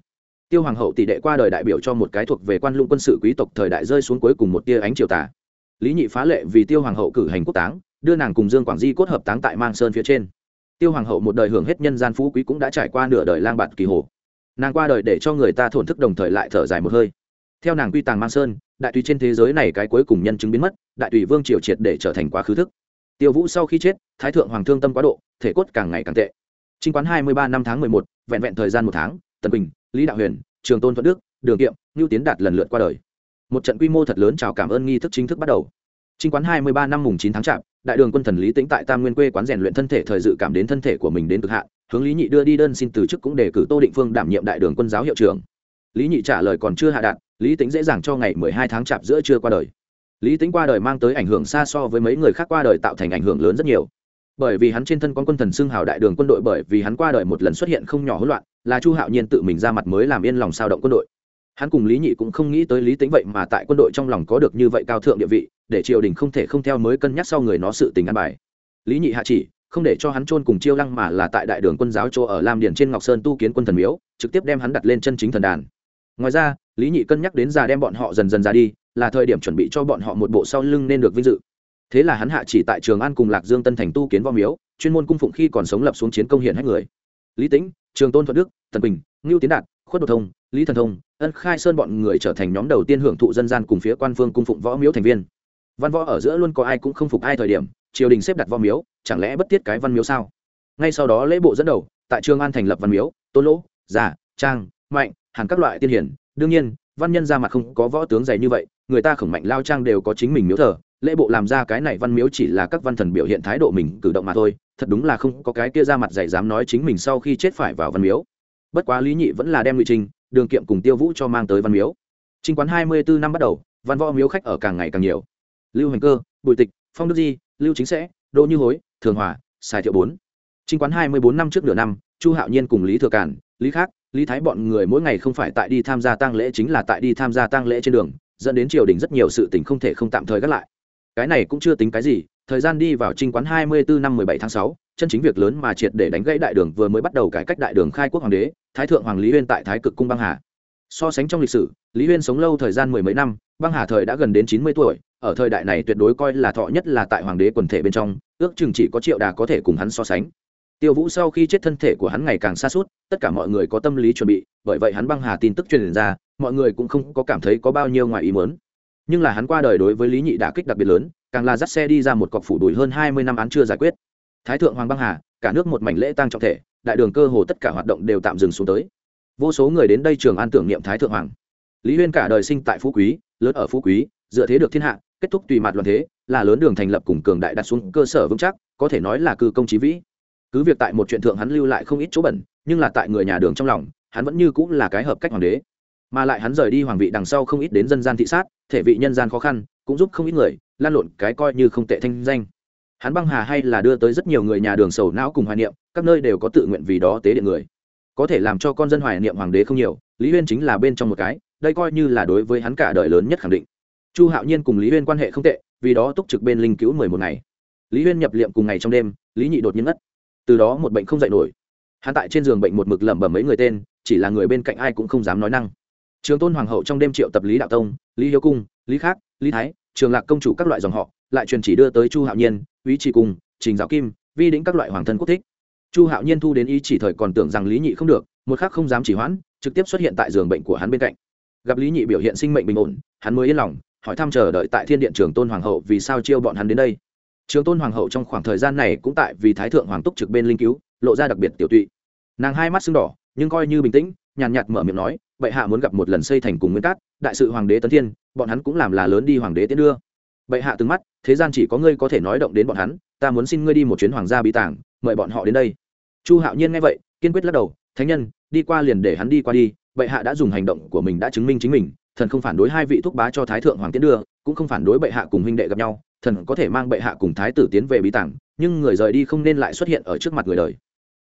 tiêu hoàng hậu tỷ đệ qua đời đại biểu cho một cái thuộc về quan lũng quân sự quý tộc thời đại rơi xuống cuối cùng một tia ánh triều tà lý nhị phá lệ vì tiêu hoàng hậu cử hành quốc táng đưa nàng cùng dương quảng di cốt hợp táng tại mang sơn phía trên tiêu hoàng hậu một đời hưởng hết nhân gian phú quý cũng đã trải qua nửa đời lang bạt kỳ hồ. Nàng qua đời để cho người ta thổn thức đồng thời lại thở dài một hơi. Theo nàng quy tàng mang sơn, đại tùy trên thế giới này cái cuối cùng nhân chứng biến mất, đại tùy vương triều triệt để trở thành quá khứ thức. Tiêu vũ sau khi chết, thái thượng hoàng thương tâm quá độ, thể cốt càng ngày càng tệ. Chính quán hai mươi ba năm tháng mười một, vẹn vẹn thời gian một tháng, tần bình lý đạo huyền, trường tôn thuận đức, đường kiệm, ngưu tiến đạt lần lượt qua đời. Một trận quy mô thật lớn chào cảm ơn nghi thức chính thức bắt đầu. Chính quán hai mươi ba năm mùng chín tháng chạp đại đường quân thần lý tĩnh tại tam nguyên quê quán rèn luyện thân thể thời dự cảm đến thân thể của mình đến cực hạn, hướng lý nhị đưa đi đơn xin từ chức cũng đề cử tô định phương đảm nhiệm đại đường quân giáo hiệu trưởng. Lý nhị trả lời còn chưa hạ đạn lý tính dễ dàng cho ngày mười hai tháng chạp giữa chưa qua đời. Lý tính qua đời mang tới ảnh hưởng xa so với mấy người khác qua đời tạo thành ảnh hưởng lớn rất nhiều. Bởi vì hắn trên thân con quân thần xưng hào đại đường quân đội, bởi vì hắn qua đời một lần xuất hiện không nhỏ hỗn loạn, là chu hạo nhiên tự mình ra mặt mới làm yên lòng sao động quân đội hắn cùng lý nhị cũng không nghĩ tới lý tính vậy mà tại quân đội trong lòng có được như vậy cao thượng địa vị, để triều đình không thể không theo mới cân nhắc sau người nó sự tình ăn bài. Lý nhị hạ chỉ, không để cho hắn chôn cùng chiêu lăng mà là tại đại đường quân giáo chỗ ở lam điền trên ngọc sơn tu kiến quân thần miếu, trực tiếp đem hắn đặt lên chân chính thần đàn. Ngoài ra, lý nhị cân nhắc đến già đem bọn họ dần dần ra đi, là thời điểm chuẩn bị cho bọn họ một bộ sau lưng nên được vinh dự. Thế là hắn hạ chỉ tại trường an cùng lạc dương tân thành tu kiến võ miếu, chuyên môn cung phụng khi còn sống lập xuống chiến công hiển hách người. Lý tĩnh, trường tôn thuận đức, tần bình ngưu tiến đạt khuất đột thông, lý thần thông, ân khai sơn bọn người trở thành nhóm đầu tiên hưởng thụ dân gian cùng phía quan phương cung phụng võ miếu thành viên. Văn võ ở giữa luôn có ai cũng không phục ai thời điểm, triều đình xếp đặt võ miếu, chẳng lẽ bất tiết cái văn miếu sao? Ngay sau đó lễ bộ dẫn đầu, tại trường an thành lập văn miếu, tôn lỗ giả trang, mạnh hàng các loại tiên hiển. Đương nhiên, văn nhân ra mặt không có võ tướng dày như vậy, người ta khổng mạnh lao trang đều có chính mình miếu thờ. Lễ bộ làm ra cái này văn miếu chỉ là các văn thần biểu hiện thái độ mình cử động mà thôi, thật đúng là không có cái kia ra mặt dày dám nói chính mình sau khi chết phải vào văn miếu bất quá lý nhị vẫn là đem ngụy trình, đường kiệm cùng tiêu vũ cho mang tới văn miếu. Trinh quán hai mươi bốn năm bắt đầu, văn võ miếu khách ở càng ngày càng nhiều. Lưu hành cơ, bùi tịch, phong đức di, lưu chính sẽ, đỗ như hối, thường hòa xài thiệu bốn. Trinh quán hai mươi bốn năm trước nửa năm, chu hạo nhiên cùng lý thừa cản lý khác, lý thái bọn người mỗi ngày không phải tại đi tham gia tang lễ chính là tại đi tham gia tang lễ trên đường, dẫn đến triều đình rất nhiều sự tình không thể không tạm thời gác lại. Cái này cũng chưa tính cái gì, thời gian đi vào trinh quán hai mươi bốn năm mười bảy tháng sáu, chân chính việc lớn mà triệt để đánh gãy đại đường vừa mới bắt đầu cải cách đại đường khai quốc hoàng đế thái thượng hoàng lý uyên tại thái cực cung băng hà. So sánh trong lịch sử, lý uyên sống lâu thời gian mười mấy năm, băng hà thời đã gần đến chín mươi tuổi, ở thời đại này tuyệt đối coi là thọ nhất là tại hoàng đế quần thể bên trong, ước chừng chỉ có triệu đà có thể cùng hắn so sánh. Tiêu vũ sau khi chết thân thể của hắn ngày càng xa suốt tất cả mọi người có tâm lý chuẩn bị, bởi vậy hắn băng hà tin tức truyền ra, mọi người cũng không có cảm thấy có bao nhiêu ngoài ý muốn. Nhưng là hắn qua đời đối với lý nhị đả kích đặc biệt lớn, càng là dắt xe đi ra một cọc phủ đùi hơn hai mươi năm án chưa giải quyết. Thái thượng hoàng băng hà, cả nước một mảnh lễ tăng trọng thể đại đường cơ hồ tất cả hoạt động đều tạm dừng xuống tới. Vô số người đến đây trường an tưởng niệm thái thượng hoàng. Lý huyên cả đời sinh tại phú quý, lớn ở phú quý, dựa thế được thiên hạ, kết thúc tùy mặt luận thế, là lớn đường thành lập cùng cường đại đặt xuống cơ sở vững chắc, có thể nói là cư công trí vĩ. Cứ việc tại một chuyện thượng hắn lưu lại không ít chỗ bẩn, nhưng là tại người nhà đường trong lòng, hắn vẫn như cũng là cái hợp cách hoàng đế. Mà lại hắn rời đi hoàng vị đằng sau không ít đến dân gian thị sát, thể vị nhân gian khó khăn, cũng giúp không ít người, lan lộn cái coi như không tệ thanh danh hắn băng hà hay là đưa tới rất nhiều người nhà đường sầu não cùng hoài niệm, các nơi đều có tự nguyện vì đó tế điện người. Có thể làm cho con dân hoài niệm hoàng đế không nhiều, lý huyên chính là bên trong một cái, đây coi như là đối với hắn cả đời lớn nhất khẳng định. Chu hạo nhiên cùng lý huyên quan hệ không tệ, vì đó túc trực bên linh cứu mười một ngày. Lý huyên nhập liệm cùng ngày trong đêm, lý nhị đột nhiên ngất. Từ đó một bệnh không dạy nổi. Hắn tại trên giường bệnh một mực lẩm bẩm mấy người tên, chỉ là người bên cạnh ai cũng không dám nói năng. Trường tôn hoàng hậu trong đêm triệu tập lý đạo tông, lý hiếu cung, lý khác, lý thái, trường lạc công chủ các loại dòng họ, lại truyền chỉ đưa tới chu hạo nhiên ý chỉ cùng, trình giáo kim vi đĩnh các loại hoàng thân quốc thích. Chu hạo nhiên thu đến ý chỉ thời còn tưởng rằng lý nhị không được một khác không dám chỉ hoãn trực tiếp xuất hiện tại giường bệnh của hắn bên cạnh. Gặp lý nhị biểu hiện sinh mệnh bình ổn hắn mới yên lòng hỏi thăm chờ đợi tại thiên điện trường tôn hoàng hậu vì sao chiêu bọn hắn đến đây. Trường tôn hoàng hậu trong khoảng thời gian này cũng tại vì thái thượng hoàng túc trực bên linh cứu lộ ra đặc biệt tiểu tụy. Nàng hai mắt sưng đỏ nhưng coi như bình tĩnh nhàn nhạt mở miệng nói bệ hạ muốn gặp một lần xây thành cùng nguyên cát đại sự hoàng đế tấn thiên bọn hắn cũng làm là lớn đi hoàng đế tiến đưa bệ hạ từng mắt, thế gian chỉ có ngươi có thể nói động đến bọn hắn, ta muốn xin ngươi đi một chuyến hoàng gia bí tàng, mời bọn họ đến đây. Chu hạo nhiên nghe vậy, kiên quyết lắc đầu, thánh nhân, đi qua liền để hắn đi qua đi, bệ hạ đã dùng hành động của mình đã chứng minh chính mình, thần không phản đối hai vị thúc bá cho thái thượng hoàng tiến đưa, cũng không phản đối bệ hạ cùng huynh đệ gặp nhau, thần có thể mang bệ hạ cùng thái tử tiến về bí tàng, nhưng người rời đi không nên lại xuất hiện ở trước mặt người đời.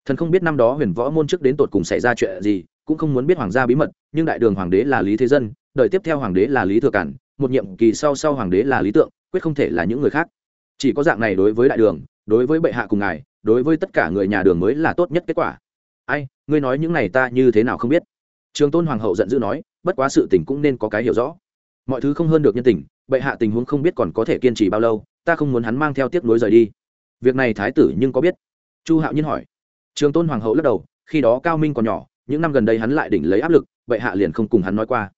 Thần không biết năm đó huyền võ môn trước đến tột cùng xảy ra chuyện gì, cũng không muốn biết hoàng gia bí mật, nhưng đại đường hoàng đế là lý thế dân, đời tiếp theo hoàng đế là lý thừa cản một nhiệm kỳ sau sau hoàng đế là lý tượng, quyết không thể là những người khác. Chỉ có dạng này đối với đại đường, đối với bệ hạ cùng ngài, đối với tất cả người nhà đường mới là tốt nhất kết quả. Ai, ngươi nói những này ta như thế nào không biết? Trường tôn hoàng hậu giận dữ nói, bất quá sự tình cũng nên có cái hiểu rõ. Mọi thứ không hơn được nhân tình, bệ hạ tình huống không biết còn có thể kiên trì bao lâu, ta không muốn hắn mang theo tiếc nuối rời đi. Việc này thái tử nhưng có biết? Chu hạo nhiên hỏi. Trường tôn hoàng hậu lắc đầu, khi đó cao minh còn nhỏ, những năm gần đây hắn lại đỉnh lấy áp lực, bệ hạ liền không cùng hắn nói qua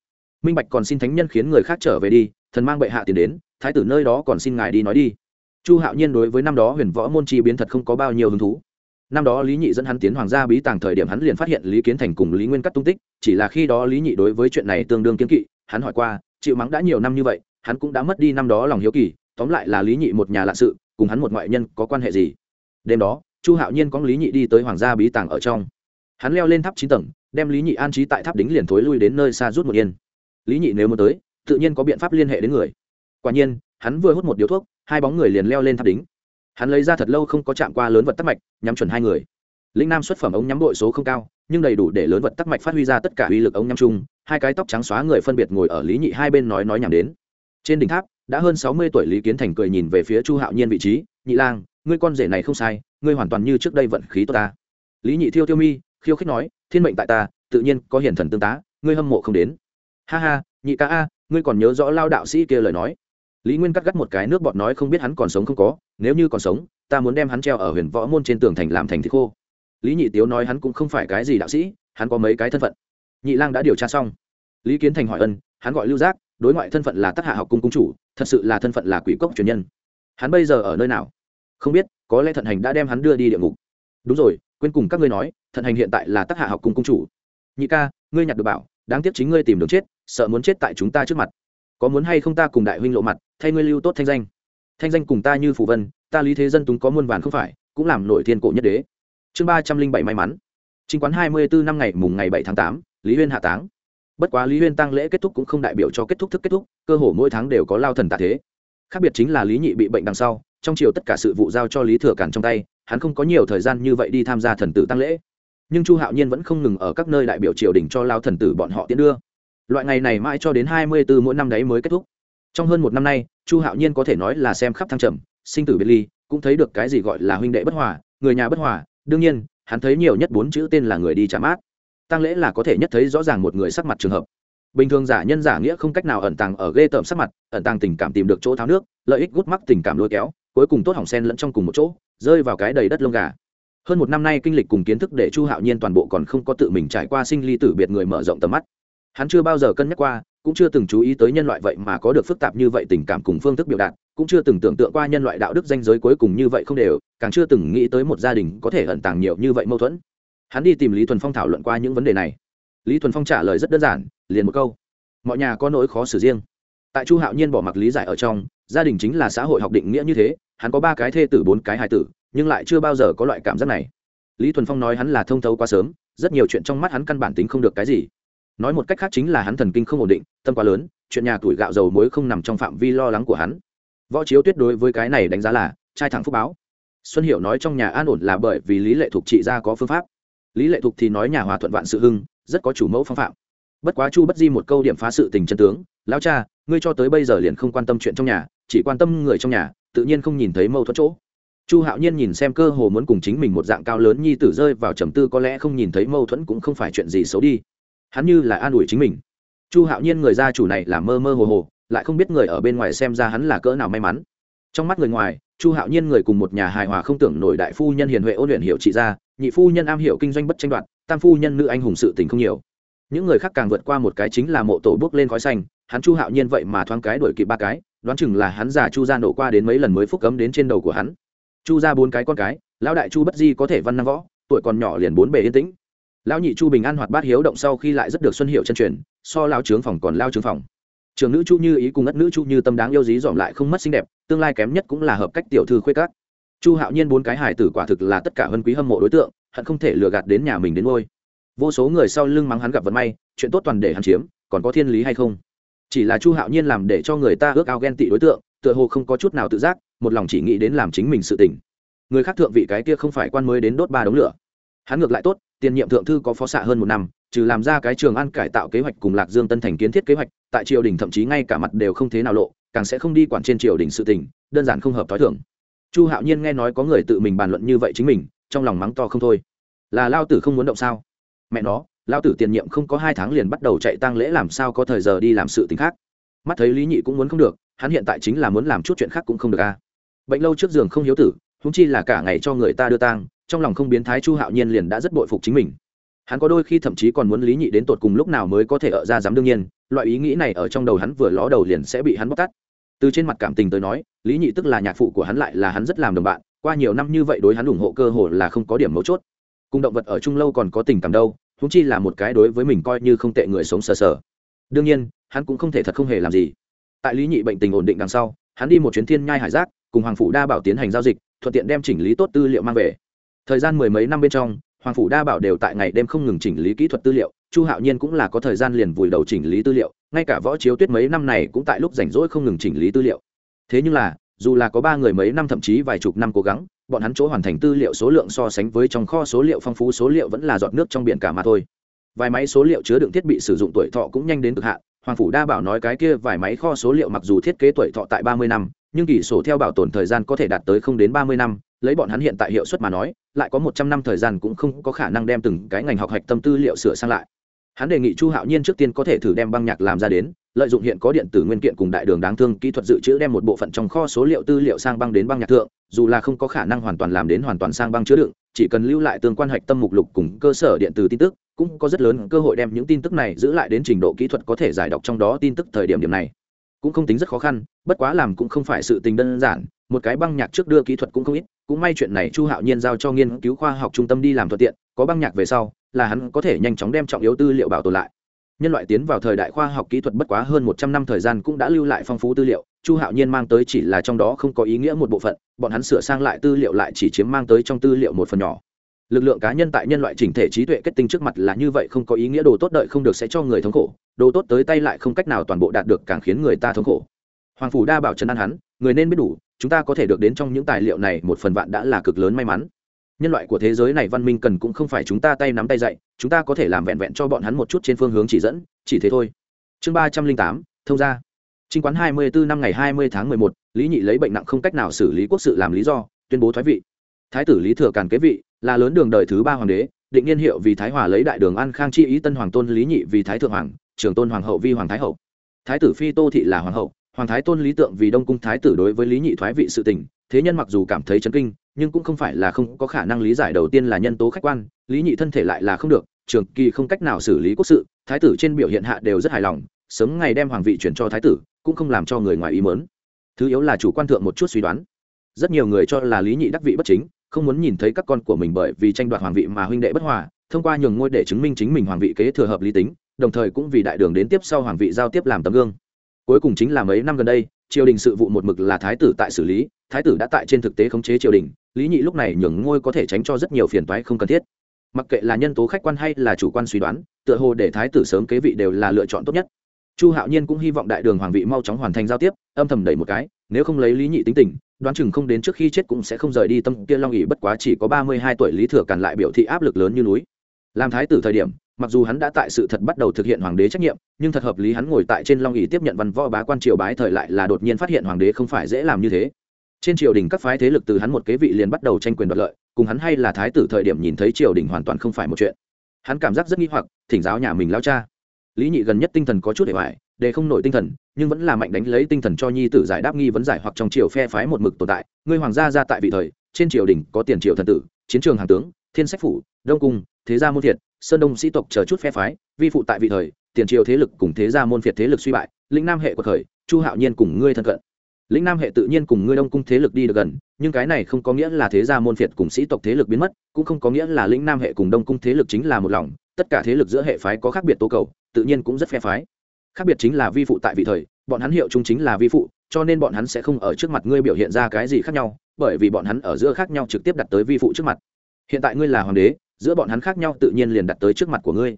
minh bạch còn xin thánh nhân khiến người khác trở về đi, thần mang bệ hạ tiền đến, thái tử nơi đó còn xin ngài đi nói đi. Chu hạo nhiên đối với năm đó huyền võ môn chi biến thật không có bao nhiêu hứng thú. Năm đó lý nhị dẫn hắn tiến hoàng gia bí tàng thời điểm hắn liền phát hiện lý kiến thành cùng lý nguyên cắt tung tích, chỉ là khi đó lý nhị đối với chuyện này tương đương kiến kỵ, hắn hỏi qua chịu mắng đã nhiều năm như vậy, hắn cũng đã mất đi năm đó lòng hiếu kỳ, tóm lại là lý nhị một nhà lạ sự, cùng hắn một ngoại nhân có quan hệ gì? Đêm đó, chu hạo nhiên có lý nhị đi tới hoàng gia bí tàng ở trong. Hắn leo lên tháp chín tầng, đem lý nhị an trí tại tháp đính liền thối lui đến nơi xa rút một yên lý nhị nếu muốn tới, tự nhiên có biện pháp liên hệ đến người. Quả nhiên, hắn vừa hút một điếu thuốc, hai bóng người liền leo lên tháp đính. Hắn lấy ra thật lâu không có chạm qua lớn vật tắc mạch, nhắm chuẩn hai người. Linh nam xuất phẩm ống nhắm đội số không cao, nhưng đầy đủ để lớn vật tắc mạch phát huy ra tất cả uy lực ống nhắm chung, hai cái tóc trắng xóa người phân biệt ngồi ở lý nhị hai bên nói nói nhảm đến. Trên đỉnh tháp, đã hơn sáu mươi tuổi lý kiến thành cười nhìn về phía chu hạo nhiên vị trí, nhị lang, ngươi con rể này không sai, ngươi hoàn toàn như trước đây vận khí tốt ta. Lý nhị thiêu tiêu mi, khiêu khích nói, thiên mệnh tại ta, tự nhiên có hiển thần tương tá, ngươi hâm mộ không đến ha ha, nhị ca a, ngươi còn nhớ rõ lao đạo sĩ kia lời nói. Lý nguyên cắt gắt một cái nước bọt nói không biết hắn còn sống không có, nếu như còn sống, ta muốn đem hắn treo ở huyền võ môn trên tường thành làm thành thịt khô. Lý nhị tiếu nói hắn cũng không phải cái gì đạo sĩ, hắn có mấy cái thân phận. Nhị lang đã điều tra xong. Lý kiến thành hỏi ân, hắn gọi lưu giác, đối ngoại thân phận là tác hạ học cung cung chủ, thật sự là thân phận là quỷ cốc truyền nhân. Hắn bây giờ ở nơi nào? Không biết, có lẽ thận hành đã đem hắn đưa đi địa ngục. Đúng rồi, quên cùng các ngươi nói, thận hành hiện tại là tác hạ học cung cung chủ. Nhị ca, ngươi nhặt được bảo đáng tiếc chính ngươi tìm đường chết, sợ muốn chết tại chúng ta trước mặt. Có muốn hay không ta cùng đại huynh lộ mặt, thay ngươi lưu tốt thanh danh. Thanh danh cùng ta như phù vân, ta lý thế dân túng có muôn vàn không phải, cũng làm nổi thiên cổ nhất đế. Chương ba trăm linh bảy may mắn. Chính quán hai mươi bốn năm ngày mùng ngày bảy tháng tám, lý huyên hạ táng. Bất quá lý huyên tăng lễ kết thúc cũng không đại biểu cho kết thúc thức kết thúc, cơ hồ mỗi tháng đều có lao thần tạ thế. Khác biệt chính là lý nhị bị bệnh đằng sau, trong chiều tất cả sự vụ giao cho lý thừa cản trong tay, hắn không có nhiều thời gian như vậy đi tham gia thần tử tăng lễ nhưng chu hạo nhiên vẫn không ngừng ở các nơi đại biểu triều đình cho lao thần tử bọn họ tiến đưa. Loại ngày này mãi cho đến hai mươi bốn mỗi năm đấy mới kết thúc. Trong hơn một năm nay, chu hạo nhiên có thể nói là xem khắp thăng trầm, sinh tử biệt ly, cũng thấy được cái gì gọi là huynh đệ bất hòa, người nhà bất hòa. Đương nhiên, hắn thấy nhiều nhất bốn chữ tên là người đi trả mát. Tăng lễ là có thể nhất thấy rõ ràng một người sắc mặt trường hợp. Bình thường giả nhân giả nghĩa không cách nào ẩn tàng ở ghê tởm sắc mặt, ẩn tàng tình cảm tìm được chỗ tháo nước, lợi ích gút mắc tình cảm lôi kéo, cuối cùng tốt hỏng sen lẫn trong cùng một chỗ, rơi vào cái đầy đất lông gà hơn một năm nay kinh lịch cùng kiến thức để chu hạo nhiên toàn bộ còn không có tự mình trải qua sinh ly tử biệt người mở rộng tầm mắt. Hắn chưa bao giờ cân nhắc qua, cũng chưa từng chú ý tới nhân loại vậy mà có được phức tạp như vậy tình cảm cùng phương thức biểu đạt, cũng chưa từng tưởng tượng qua nhân loại đạo đức danh giới cuối cùng như vậy không đều, càng chưa từng nghĩ tới một gia đình có thể ẩn tàng nhiều như vậy mâu thuẫn. Hắn đi tìm lý thuần phong thảo luận qua những vấn đề này. Lý thuần phong trả lời rất đơn giản, liền một câu. Mọi nhà có nỗi khó xử riêng. Tại chu hạo nhiên bỏ mặc lý giải ở trong, gia đình chính là xã hội học định nghĩa như thế, hắn có ba cái thê tử bốn cái hài tử nhưng lại chưa bao giờ có loại cảm giác này. Lý thuần phong nói hắn là thông thấu quá sớm, rất nhiều chuyện trong mắt hắn căn bản tính không được cái gì. Nói một cách khác chính là hắn thần kinh không ổn định, tâm quá lớn, chuyện nhà tuổi gạo dầu muối không nằm trong phạm vi lo lắng của hắn. Võ chiếu tuyết đối với cái này đánh giá là, trai thẳng phúc báo. Xuân hiệu nói trong nhà an ổn là bởi vì lý lệ thục trị ra có phương pháp. Lý lệ thục thì nói nhà hòa thuận vạn sự hưng, rất có chủ mẫu phong phạm. Bất quá chu bất di một câu điểm phá sự tình chân tướng, lão cha, ngươi cho tới bây giờ liền không quan tâm chuyện trong nhà, chỉ quan tâm người trong nhà, tự nhiên không nhìn thấy mâu thuẫn chỗ chu hạo nhiên nhìn xem cơ hồ muốn cùng chính mình một dạng cao lớn nhi tử rơi vào trầm tư, có lẽ không nhìn thấy mâu thuẫn cũng không phải chuyện gì xấu đi. Hắn như là an ủi chính mình. Chu hạo nhiên người gia chủ này là mơ mơ hồ hồ, lại không biết người ở bên ngoài xem ra hắn là cỡ nào may mắn. Trong mắt người ngoài, chu hạo nhiên người cùng một nhà hài hòa không tưởng nổi đại phu nhân hiền huệ ôn luyện hiệu trị gia nhị phu nhân am hiểu kinh doanh bất tranh đoạt, tam phu nhân nữ anh hùng sự tình không nhiều. Những người khác càng vượt qua một cái chính là mộ tổ bước lên khói xanh, hắn chu hạo nhiên vậy mà thoáng cái đổi kịp ba cái, đoán chừng là hắn già chu gia nổ qua đến mấy lần mới phúc cấm đến trên đầu của hắn chu ra bốn cái con cái, lão đại chu bất di có thể văn năng võ, tuổi còn nhỏ liền bốn bề yên tĩnh. Lão nhị chu bình an hoạt bát hiếu động sau khi lại rất được xuân hiệu chân truyền, so lao trướng phòng còn lao trướng phòng. Trường nữ chu như ý cùng ất nữ chu như tâm đáng yêu dí dỏm lại không mất xinh đẹp, tương lai kém nhất cũng là hợp cách tiểu thư khuê các. Chu hạo nhiên bốn cái hải tử quả thực là tất cả hân quý hâm mộ đối tượng, hận không thể lừa gạt đến nhà mình đến ngôi. Vô số người sau lưng mắng hắn gặp vận may, chuyện tốt toàn để hắn chiếm, còn có thiên lý hay không? Chỉ là chu hạo nhiên làm để cho người ta ước ao ghen tị đối tượng tựa hồ không có chút nào tự giác, một lòng chỉ nghĩ đến làm chính mình sự tỉnh người khác thượng vị cái kia không phải quan mới đến đốt ba đống lửa. Hắn ngược lại tốt, tiền nhiệm thượng thư có phó xạ hơn một năm, trừ làm ra cái trường ăn cải tạo kế hoạch cùng lạc dương tân thành kiến thiết kế hoạch, tại triều đình thậm chí ngay cả mặt đều không thế nào lộ, càng sẽ không đi quản trên triều đình sự tỉnh đơn giản không hợp t h o i thưởng chu hạo nhiên nghe nói có người tự mình bàn luận như vậy chính mình, trong lòng mắng to không thôi. Là lao tử không muốn động sao? Mẹ nó, lao tử tiền nhiệm không có hai tháng liền bắt đầu chạy tăng lễ làm sao có thời giờ đi làm sự t ì n h khác? Mắt thấy lý nhị cũng muốn không được hắn hiện tại chính là muốn làm chút chuyện khác cũng không được a bệnh lâu trước giường không hiếu tử húng chi là cả ngày cho người ta đưa tang, trong lòng không biến thái chu hạo nhiên liền đã rất bội phục chính mình. Hắn có đôi khi thậm chí còn muốn lý nhị đến tột cùng lúc nào mới có thể ở ra dám đương nhiên, loại ý nghĩ này ở trong đầu hắn vừa ló đầu liền sẽ bị hắn bóc tắt từ trên mặt cảm tình tới nói, lý nhị tức là nhạc phụ của hắn lại là hắn rất làm đồng bạn, qua nhiều năm như vậy đối hắn ủng hộ cơ hồ là không có điểm mấu chốt. Cùng động vật ở chung lâu còn có tình cảm đâu húng chi là một cái đối với mình coi như không tệ người sống sờ sờ. Đương nhiên, hắn cũng không thể thật không hề làm gì tại lý nhị bệnh tình ổn định đằng sau, hắn đi một chuyến thiên nhai hải giác, cùng hoàng phủ đa bảo tiến hành giao dịch, thuận tiện đem chỉnh lý tốt tư liệu mang về. Thời gian mười mấy năm bên trong, hoàng phủ đa bảo đều tại ngày đêm không ngừng chỉnh lý kỹ thuật tư liệu, chu hạo nhiên cũng là có thời gian liền vùi đầu chỉnh lý tư liệu, ngay cả võ chiếu tuyết mấy năm này cũng tại lúc rảnh rỗi không ngừng chỉnh lý tư liệu. Thế nhưng là, dù là có ba người mấy năm thậm chí vài chục năm cố gắng, bọn hắn chỗ hoàn thành tư liệu số lượng so sánh với trong kho số liệu phong phú số liệu vẫn là giọt nước trong biển cả mà thôi. Vài máy số liệu chứa đựng thiết bị sử dụng tuổi thọ cũng nhanh đến cực hạn hoàng phủ đa bảo nói cái kia vài máy kho số liệu mặc dù thiết kế tuổi thọ tại ba mươi năm, nhưng kỷ sổ theo bảo tồn thời gian có thể đạt tới không đến ba mươi năm, lấy bọn hắn hiện tại hiệu suất mà nói, lại có một trăm năm thời gian cũng không có khả năng đem từng cái ngành học hạch tâm tư liệu sửa sang lại hắn đề nghị chu hạo nhiên trước tiên có thể thử đem băng nhạc làm ra đến, lợi dụng hiện có điện tử nguyên kiện cùng đại đường đáng thương kỹ thuật dự trữ đem một bộ phận trong kho số liệu tư liệu sang băng đến băng nhạc thượng, dù là không có khả năng hoàn toàn làm đến hoàn toàn sang băng chứa đựng, chỉ cần lưu lại tương quan hạch tâm mục lục cùng cơ sở điện tử tin tức, cũng có rất lớn cơ hội đem những tin tức này giữ lại đến trình độ kỹ thuật có thể giải đọc trong đó tin tức thời điểm điểm này. Cũng không tính rất khó khăn, bất quá làm cũng không phải sự tình đơn giản, một cái băng nhạc trước đưa kỹ thuật cũng không ít, cũng may chuyện này chu hạo nhiên giao cho nghiên cứu khoa học trung tâm đi làm thuận tiện, có băng nhạc về sau là hắn có thể nhanh chóng đem trọng yếu tư liệu bảo tồn lại. Nhân loại tiến vào thời đại khoa học kỹ thuật bất quá hơn một trăm năm thời gian cũng đã lưu lại phong phú tư liệu, chu hạo nhiên mang tới chỉ là trong đó không có ý nghĩa một bộ phận, bọn hắn sửa sang lại tư liệu lại chỉ chiếm mang tới trong tư liệu một phần nhỏ. Lực lượng cá nhân tại nhân loại chỉnh thể trí tuệ kết tinh trước mặt là như vậy không có ý nghĩa, đồ tốt đợi không được sẽ cho người thống khổ, đồ tốt tới tay lại không cách nào toàn bộ đạt được càng khiến người ta thống khổ. Hoàng phủ đa bảo trấn an hắn, người nên biết đủ, chúng ta có thể được đến trong những tài liệu này một phần vạn đã là cực lớn may mắn nhân loại của thế giới này văn minh cần cũng không phải chúng ta tay nắm tay dạy, chúng ta có thể làm vẹn vẹn cho bọn hắn một chút trên phương hướng chỉ dẫn, chỉ thế thôi. Chương ba trăm linh tám, thông gia. Chính quán hai mươi bốn năm ngày hai mươi tháng mười một, lý nhị lấy bệnh nặng không cách nào xử lý quốc sự làm lý do, tuyên bố thoái vị. Thái tử lý thừa càn kế vị, là lớn đường đời thứ ba hoàng đế, định niên hiệu vì thái hòa lấy đại đường an khang chi ý tân hoàng tôn lý nhị vì thái thượng hoàng, trường tôn hoàng hậu vi hoàng thái hậu. Thái tử phi tô thị là hoàng hậu, hoàng thái tôn lý tượng vì đông cung thái tử đối với lý nhị thoái vị sự tình thế nhân mặc dù cảm thấy chấn kinh, nhưng cũng không phải là không có khả năng lý giải đầu tiên là nhân tố khách quan, lý nhị thân thể lại là không được, trường kỳ không cách nào xử lý quốc sự, thái tử trên biểu hiện hạ đều rất hài lòng, sớm ngày đem hoàng vị chuyển cho thái tử, cũng không làm cho người ngoài ý mớn thứ yếu là chủ quan thượng một chút suy đoán. Rất nhiều người cho là lý nhị đắc vị bất chính, không muốn nhìn thấy các con của mình bởi vì tranh đoạt hoàng vị mà huynh đệ bất hòa, thông qua nhường ngôi để chứng minh chính mình hoàng vị kế thừa hợp lý tính, đồng thời cũng vì đại đường đến tiếp sau hoàng vị giao tiếp làm tấm gương. Cuối cùng chính là mấy năm gần đây triều đình sự vụ một mực là thái tử tại xử lý, thái tử đã tại trên thực tế khống chế triều đình, lý nhị lúc này nhường ngôi có thể tránh cho rất nhiều phiền toái không cần thiết. Mặc kệ là nhân tố khách quan hay là chủ quan suy đoán, tựa hồ để thái tử sớm kế vị đều là lựa chọn tốt nhất. Chu hạo nhiên cũng hy vọng đại đường hoàng vị mau chóng hoàn thành giao tiếp, âm thầm đẩy một cái, nếu không lấy lý nhị tính tình, đoán chừng không đến trước khi chết cũng sẽ không rời đi tâm kia long ỉ bất quá chỉ có ba mươi hai tuổi lý thừa càn lại biểu thị áp lực lớn như núi. Làm thái tử thời điểm mặc dù hắn đã tại sự thật bắt đầu thực hiện hoàng đế trách nhiệm, nhưng thật hợp lý hắn ngồi tại trên long ỉ tiếp nhận văn võ bá quan triều bái thời lại là đột nhiên phát hiện hoàng đế không phải dễ làm như thế. Trên triều đình các phái thế lực từ hắn một kế vị liền bắt đầu tranh quyền đoạt lợi, cùng hắn hay là thái tử thời điểm nhìn thấy triều đình hoàn toàn không phải một chuyện. Hắn cảm giác rất nghi hoặc, thỉnh giáo nhà mình lao cha. Lý nhị gần nhất tinh thần có chút để hoài để không nổi tinh thần, nhưng vẫn là mạnh đánh lấy tinh thần cho nhi tử giải đáp nghi vấn giải hoặc trong triều phe phái một mực tồn tại. Ngươi hoàng gia ra tại vị thời, trên triều đình có tiền triều thần tử, chiến trường hàng tướng, thiên sách phủ, đông cung, thế gia muôn thiệt sơn đông sĩ tộc chờ chút phe phái, vi phụ tại vị thời, tiền triều thế lực cùng thế gia môn phiệt thế lực suy bại, lĩnh nam hệ của khởi chu hạo nhiên cùng ngươi thân cận. Lĩnh nam hệ tự nhiên cùng ngươi đông cung thế lực đi được gần, nhưng cái này không có nghĩa là thế gia môn phiệt cùng sĩ tộc thế lực biến mất, cũng không có nghĩa là lĩnh nam hệ cùng đông cung thế lực chính là một lòng, tất cả thế lực giữa hệ phái có khác biệt tố cầu, tự nhiên cũng rất phe phái. Khác biệt chính là vi phụ tại vị thời, bọn hắn hiệu chung chính là vi phụ, cho nên bọn hắn sẽ không ở trước mặt ngươi biểu hiện ra cái gì khác nhau, bởi vì bọn hắn ở giữa khác nhau trực tiếp đặt tới vi phụ trước mặt. Hiện tại ngươi là hoàng đế giữa bọn hắn khác nhau tự nhiên liền đặt tới trước mặt của ngươi.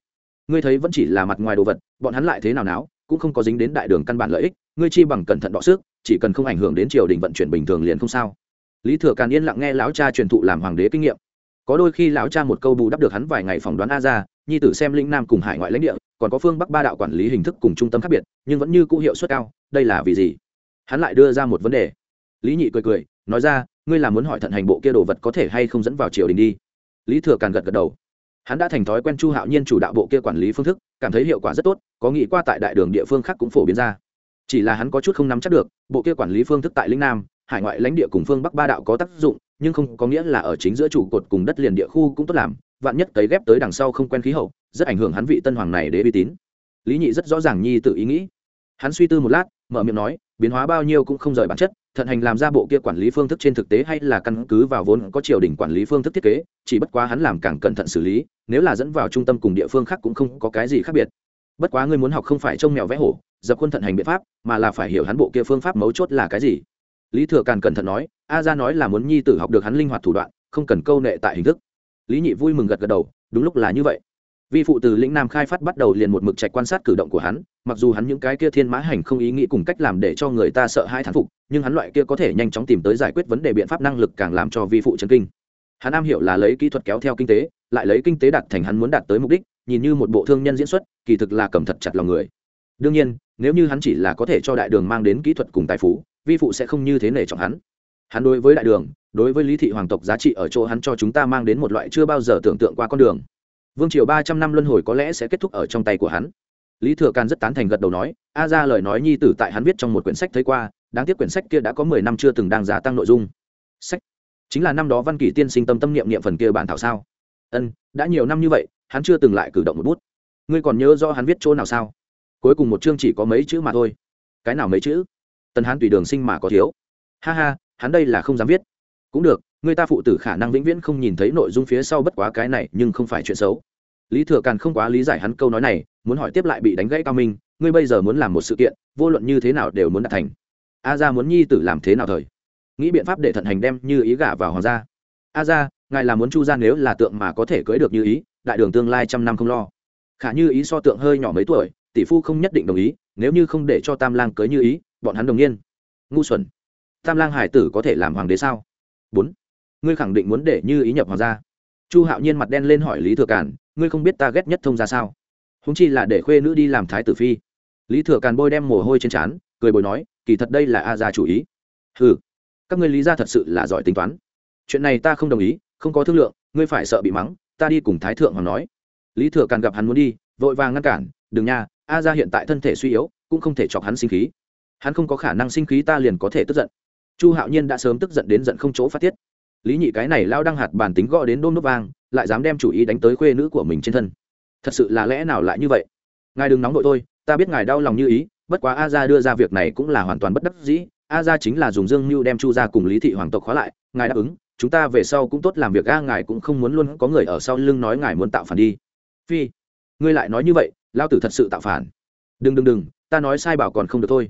Ngươi thấy vẫn chỉ là mặt ngoài đồ vật, bọn hắn lại thế nào náo, cũng không có dính đến đại đường căn bản lợi ích, ngươi chi bằng cẩn thận đọ sức, chỉ cần không ảnh hưởng đến triều đình vận chuyển bình thường liền không sao. Lý thừa càn yên lặng nghe lão cha truyền thụ làm hoàng đế kinh nghiệm. Có đôi khi lão cha một câu bù đắp được hắn vài ngày phỏng đoán a ra nhi tử xem linh nam cùng hải ngoại lãnh địa, còn có phương bắc ba đạo quản lý hình thức cùng trung tâm khác biệt, nhưng vẫn như cũ hiệu suất cao, đây là vì gì? Hắn lại đưa ra một vấn đề. Lý nhị cười cười, nói ra, ngươi là muốn hỏi thận hành bộ kia đồ vật có thể hay không dẫn vào triều đình đi? Lý thừa càn gật gật đầu. Hắn đã thành thói quen chu hạo nhiên chủ đạo bộ kia quản lý phương thức, cảm thấy hiệu quả rất tốt, có nghĩ qua tại đại đường địa phương khác cũng phổ biến ra. Chỉ là hắn có chút không nắm chắc được, bộ kia quản lý phương thức tại linh nam, hải ngoại lãnh địa cùng phương bắc ba đạo có tác dụng, nhưng không có nghĩa là ở chính giữa trụ cột cùng đất liền địa khu cũng tốt làm, vạn nhất cấy ghép tới đằng sau không quen khí hậu, rất ảnh hưởng hắn vị tân hoàng này để uy tín. Lý nhị rất rõ ràng nhi tự ý nghĩ. Hắn suy tư một lát, mở miệng nói, biến hóa bao nhiêu cũng không rời bản chất thận hành làm ra bộ kia quản lý phương thức trên thực tế hay là căn cứ vào vốn có triều đình quản lý phương thức thiết kế, chỉ bất quá hắn làm càng cẩn thận xử lý, nếu là dẫn vào trung tâm cùng địa phương khác cũng không có cái gì khác biệt. Bất quá ngươi muốn học không phải trông mèo vẽ hổ, dập khuôn thận hành biện pháp, mà là phải hiểu hắn bộ kia phương pháp mấu chốt là cái gì. Lý thừa càn cẩn thận nói, a ra nói là muốn nhi tử học được hắn linh hoạt thủ đoạn, không cần câu nệ tại hình thức. Lý nhị vui mừng gật gật đầu, đúng lúc là như vậy vi phụ từ lĩnh nam khai phát bắt đầu liền một mực trạch quan sát cử động của hắn, mặc dù hắn những cái kia thiên mã hành không ý nghĩ cùng cách làm để cho người ta sợ hai thán phục, nhưng hắn loại kia có thể nhanh chóng tìm tới giải quyết vấn đề biện pháp năng lực càng làm cho vi phụ chân kinh. Hắn am hiểu là lấy kỹ thuật kéo theo kinh tế, lại lấy kinh tế đạt thành hắn muốn đạt tới mục đích, nhìn như một bộ thương nhân diễn xuất, kỳ thực là cầm thật chặt lòng người. Đương nhiên, nếu như hắn chỉ là có thể cho đại đường mang đến kỹ thuật cùng tài phú, vi phụ sẽ không như thế nể trọng hắn. Hắn đối với đại đường, đối với lý thị hoàng tộc giá trị ở chỗ hắn cho chúng ta mang đến một loại chưa bao giờ tưởng tượng qua con đường vương triều ba trăm năm luân hồi có lẽ sẽ kết thúc ở trong tay của hắn. Lý thừa càn rất tán thành gật đầu nói, a ra lời nói nhi tử tại hắn viết trong một quyển sách thấy qua, đáng tiếc quyển sách kia đã có mười năm chưa từng đang gia tăng nội dung. Sách? Chính là năm đó văn kỷ tiên sinh tâm tâm niệm niệm phần kia bản thảo sao? Ân, đã nhiều năm như vậy, hắn chưa từng lại cử động một bút. Ngươi còn nhớ do hắn viết chỗ nào sao? Cuối cùng một chương chỉ có mấy chữ mà thôi. Cái nào mấy chữ? Tần hán tùy đường sinh mà có thiếu. Ha ha, hắn đây là không dám viết. Cũng được người ta phụ tử khả năng vĩnh viễn không nhìn thấy nội dung phía sau bất quá cái này nhưng không phải chuyện xấu. Lý thừa càn không quá lý giải hắn câu nói này, muốn hỏi tiếp lại bị đánh gãy cao minh, ngươi bây giờ muốn làm một sự kiện, vô luận như thế nào đều muốn đạt thành. A ra muốn nhi tử làm thế nào thời? Nghĩ biện pháp để thận hành đem như ý gả vào hoàng gia. A ra ngài là muốn chu ra nếu là tượng mà có thể cưới được như ý, đại đường tương lai trăm năm không lo. Khả như ý so tượng hơi nhỏ mấy tuổi, tỷ phu không nhất định đồng ý, nếu như không để cho tam lang cưới như ý, bọn hắn đồng nhiên. Ngu xuẩn. Tam lang hải tử có thể làm hoàng đế sao? Bốn ngươi khẳng định muốn để như ý nhập hoàng gia. Chu hạo nhiên mặt đen lên hỏi lý thừa càn, ngươi không biết ta ghét nhất thông ra sao? Húng chi là để khuê nữ đi làm thái tử phi. Lý thừa càn bôi đem mồ hôi trên trán, cười bồi nói, kỳ thật đây là a gia chủ ý. Ừ các ngươi lý gia thật sự là giỏi tính toán. Chuyện này ta không đồng ý, không có thương lượng, ngươi phải sợ bị mắng, ta đi cùng thái thượng hoàng nói. Lý thừa càn gặp hắn muốn đi, vội vàng ngăn cản, đừng nha, a gia hiện tại thân thể suy yếu, cũng không thể chọc hắn sinh khí. Hắn không có khả năng sinh khí ta liền có thể tức giận. Chu hạo nhiên đã sớm tức giận đến giận không chỗ phát tiết lý nhị cái này lao đăng hạt bản tính gõ đến đôm nút vang, lại dám đem chủ ý đánh tới khuê nữ của mình trên thân. Thật sự là lẽ nào lại như vậy? Ngài đừng nóng vội tôi ta biết ngài đau lòng như ý, bất quá a gia đưa ra việc này cũng là hoàn toàn bất đắc dĩ, a gia chính là dùng dương mưu đem chu ra cùng lý thị hoàng tộc khóa lại, ngài đáp ứng, chúng ta về sau cũng tốt làm việc a, ngài cũng không muốn luôn có người ở sau lưng nói ngài muốn tạo phản đi. Phi, ngươi lại nói như vậy, lao tử thật sự tạo phản. Đừng đừng đừng, ta nói sai bảo còn không được thôi.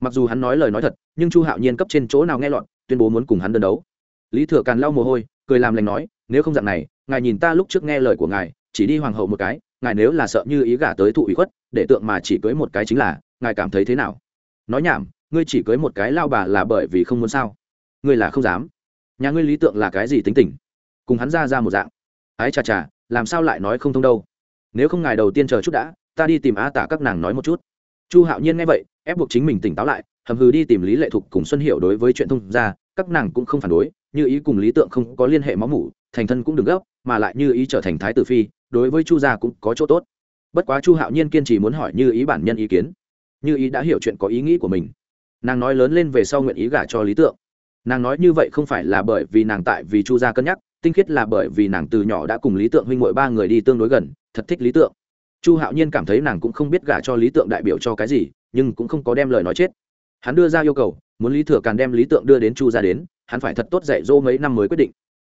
Mặc dù hắn nói lời nói thật, nhưng chu hạo nhiên cấp trên chỗ nào nghe lọt, tuyên bố muốn cùng hắn đơn đấu lý thừa càn lau mồ hôi, cười làm lành nói, nếu không dạng này, ngài nhìn ta lúc trước nghe lời của ngài, chỉ đi hoàng hậu một cái, ngài nếu là sợ như ý gả tới thụ ủy khuất, để tượng mà chỉ cưới một cái chính là, ngài cảm thấy thế nào? Nói nhảm, ngươi chỉ cưới một cái lao bà là bởi vì không muốn sao? Ngươi là không dám. Nhà ngươi lý tượng là cái gì tính tình? Cùng hắn ra ra một dạng. Ái chà chà, làm sao lại nói không thông đâu? Nếu không ngài đầu tiên chờ chút đã, ta đi tìm a tả các nàng nói một chút. Chu hạo nhiên nghe vậy, ép buộc chính mình tỉnh táo lại, hầm hừ đi tìm lý lệ thục cùng xuân hiệu đối với chuyện thông ra các nàng cũng không phản đối, như ý cùng lý tượng không có liên hệ máu mủ, thành thân cũng đừng gấp, mà lại như ý trở thành thái tử phi, đối với chu gia cũng có chỗ tốt. Bất quá chu hạo nhiên kiên trì muốn hỏi như ý bản nhân ý kiến. Như ý đã hiểu chuyện có ý nghĩ của mình. Nàng nói lớn lên về sau nguyện ý gả cho lý tượng. Nàng nói như vậy không phải là bởi vì nàng tại vì chu gia cân nhắc, tinh khiết là bởi vì nàng từ nhỏ đã cùng lý tượng huynh m ba người đi tương đối gần, thật thích lý tượng. Chu hạo nhiên cảm thấy nàng cũng không biết gả cho lý tượng đại biểu cho cái gì, nhưng cũng không có đem lời nói chết. Hắn đưa ra yêu cầu muốn lý thừa càn đem lý tượng đưa đến chu ra đến, hắn phải thật tốt dạy dỗ mấy năm mới quyết định.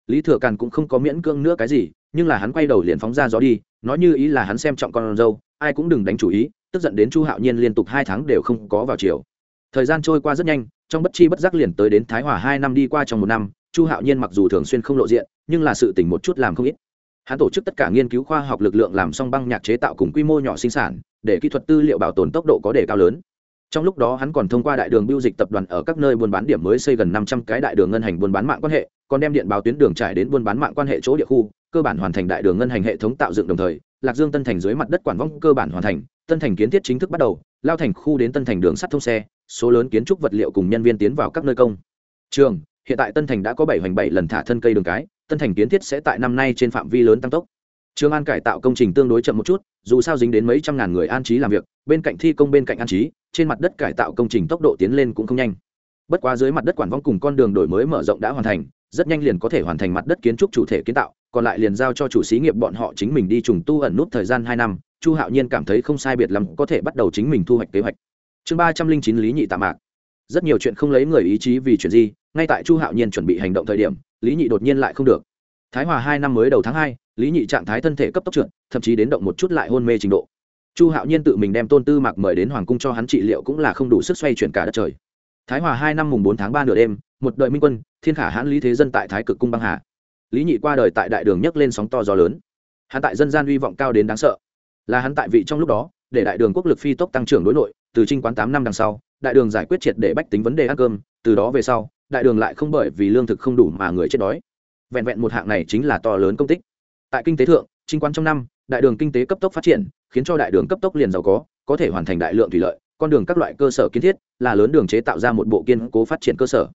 Lý thừa càn cũng không có miễn cưỡng nữa cái gì, nhưng là hắn quay đầu liền phóng ra gió đi, nói như ý là hắn xem trọng con dâu, ai cũng đừng đánh chủ ý, tức giận đến chu hạo nhiên liên tục hai tháng đều không có vào chiều thời gian trôi qua rất nhanh, trong bất chi bất giác liền tới đến thái hòa hai năm đi qua trong một năm, chu hạo nhiên mặc dù thường xuyên không lộ diện, nhưng là sự tỉnh một chút làm không ít. Hắn tổ chức tất cả nghiên cứu khoa học lực lượng làm xong băng nhạc chế tạo cùng quy mô nhỏ sinh sản, để kỹ thuật tư liệu bảo tồn tốc độ có đề cao lớn trong lúc đó hắn còn thông qua đại đường biêu dịch tập đoàn ở các nơi buôn bán điểm mới xây gần năm trăm cái đại đường ngân hành buôn bán mạng quan hệ, còn đem điện báo tuyến đường trải đến buôn bán mạng quan hệ chỗ địa khu, cơ bản hoàn thành đại đường ngân hành hệ thống tạo dựng đồng thời, lạc dương tân thành dưới mặt đất quản vong cơ bản hoàn thành, tân thành kiến thiết chính thức bắt đầu, lao thành khu đến tân thành đường sắt thông xe, số lớn kiến trúc vật liệu cùng nhân viên tiến vào các nơi công. Trường, hiện tại tân thành đã có bảy hoành bảy lần thả thân cây đường cái, tân thành kiến thiết sẽ tại năm nay trên phạm vi lớn tăng tốc. Trường an cải tạo công trình tương đối chậm một chút dù sao dính đến mấy trăm ngàn người an trí làm việc, bên cạnh thi công bên cạnh an trí, trên mặt đất cải tạo công trình tốc độ tiến lên cũng không nhanh. Bất quá dưới mặt đất quản vong cùng con đường đổi mới mở rộng đã hoàn thành, rất nhanh liền có thể hoàn thành mặt đất kiến trúc chủ thể kiến tạo, còn lại liền giao cho chủ xí nghiệp bọn họ chính mình đi trùng tu ẩn nút thời gian hai năm, chu hạo nhiên cảm thấy không sai biệt lắm có thể bắt đầu chính mình thu hoạch kế hoạch. Chương ba trăm linh chín lý nhị tạ mạc. Rất nhiều chuyện không lấy người ý chí vì chuyện gì, ngay tại chu hạo nhiên chuẩn bị hành động thời điểm, lý nhị đột nhiên lại không được. Thái hòa hai năm mới đầu tháng hai lý nhị trạng thái thân thể cấp tốc trượt, thậm chí đến động một chút lại hôn mê trình độ. Chu hạo nhiên tự mình đem tôn tư mạc mời đến hoàng cung cho hắn trị liệu cũng là không đủ sức xoay chuyển cả đất trời. Thái hòa hai năm mùng bốn tháng ba nửa đêm, một đội minh quân, thiên khả hãn lý thế dân tại thái cực cung băng hà. Lý nhị qua đời tại đại đường nhấc lên sóng to gió lớn. Hắn tại dân gian uy vọng cao đến đáng sợ. Là hắn tại vị trong lúc đó, để đại đường quốc lực phi tốc tăng trưởng đối nội, từ trinh quán tám năm đằng sau, đại đường giải quyết triệt để bách tính vấn đề ăn cơm, từ đó về sau, đại đường lại không bởi vì lương thực không đủ mà người chết đói. Vẹn vẹn một hạng này chính là to lớn công tích tại kinh tế thượng trinh quán trong năm, đại đường kinh tế cấp tốc phát triển, khiến cho đại đường cấp tốc liền giàu có có thể hoàn thành đại lượng thủy lợi, con đường các loại cơ sở kiến thiết, là lớn đường chế tạo ra một bộ kiên cố phát triển cơ sở.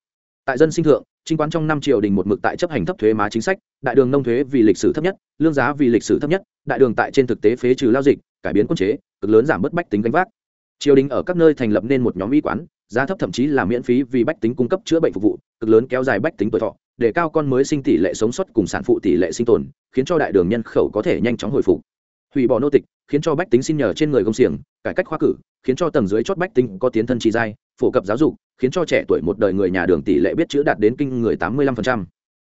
Tại dân sinh thượng chính quán trong năm triều đình một mực tại chấp hành thấp thuế má chính sách, đại đường nông thuế vì lịch sử thấp nhất, lương giá vì lịch sử thấp nhất, đại đường tại trên thực tế phế trừ lao dịch, cải biến quân chế, cực lớn giảm bớt bách tính gánh vác. Triều đình ở các nơi thành lập nên một nhóm y quán, giá thấp thậm chí là miễn phí vì bách tính cung cấp chữa bệnh phục vụ, cực lớn kéo dài bách tính tuổi thọ để cao con mới sinh tỷ lệ sống sót cùng sản phụ tỷ lệ sinh tồn, khiến cho đại đường nhân khẩu có thể nhanh chóng hồi phục. Hủy bỏ nô tịch, khiến cho bách tính xin nhờ trên người công xiềng, cải cách khoa cử, khiến cho tầng dưới chót bách tính có tiến thân trị giai, phổ cập giáo dục, khiến cho trẻ tuổi một đời người nhà đường tỷ lệ biết chữ đạt đến kinh người tám mươi lăm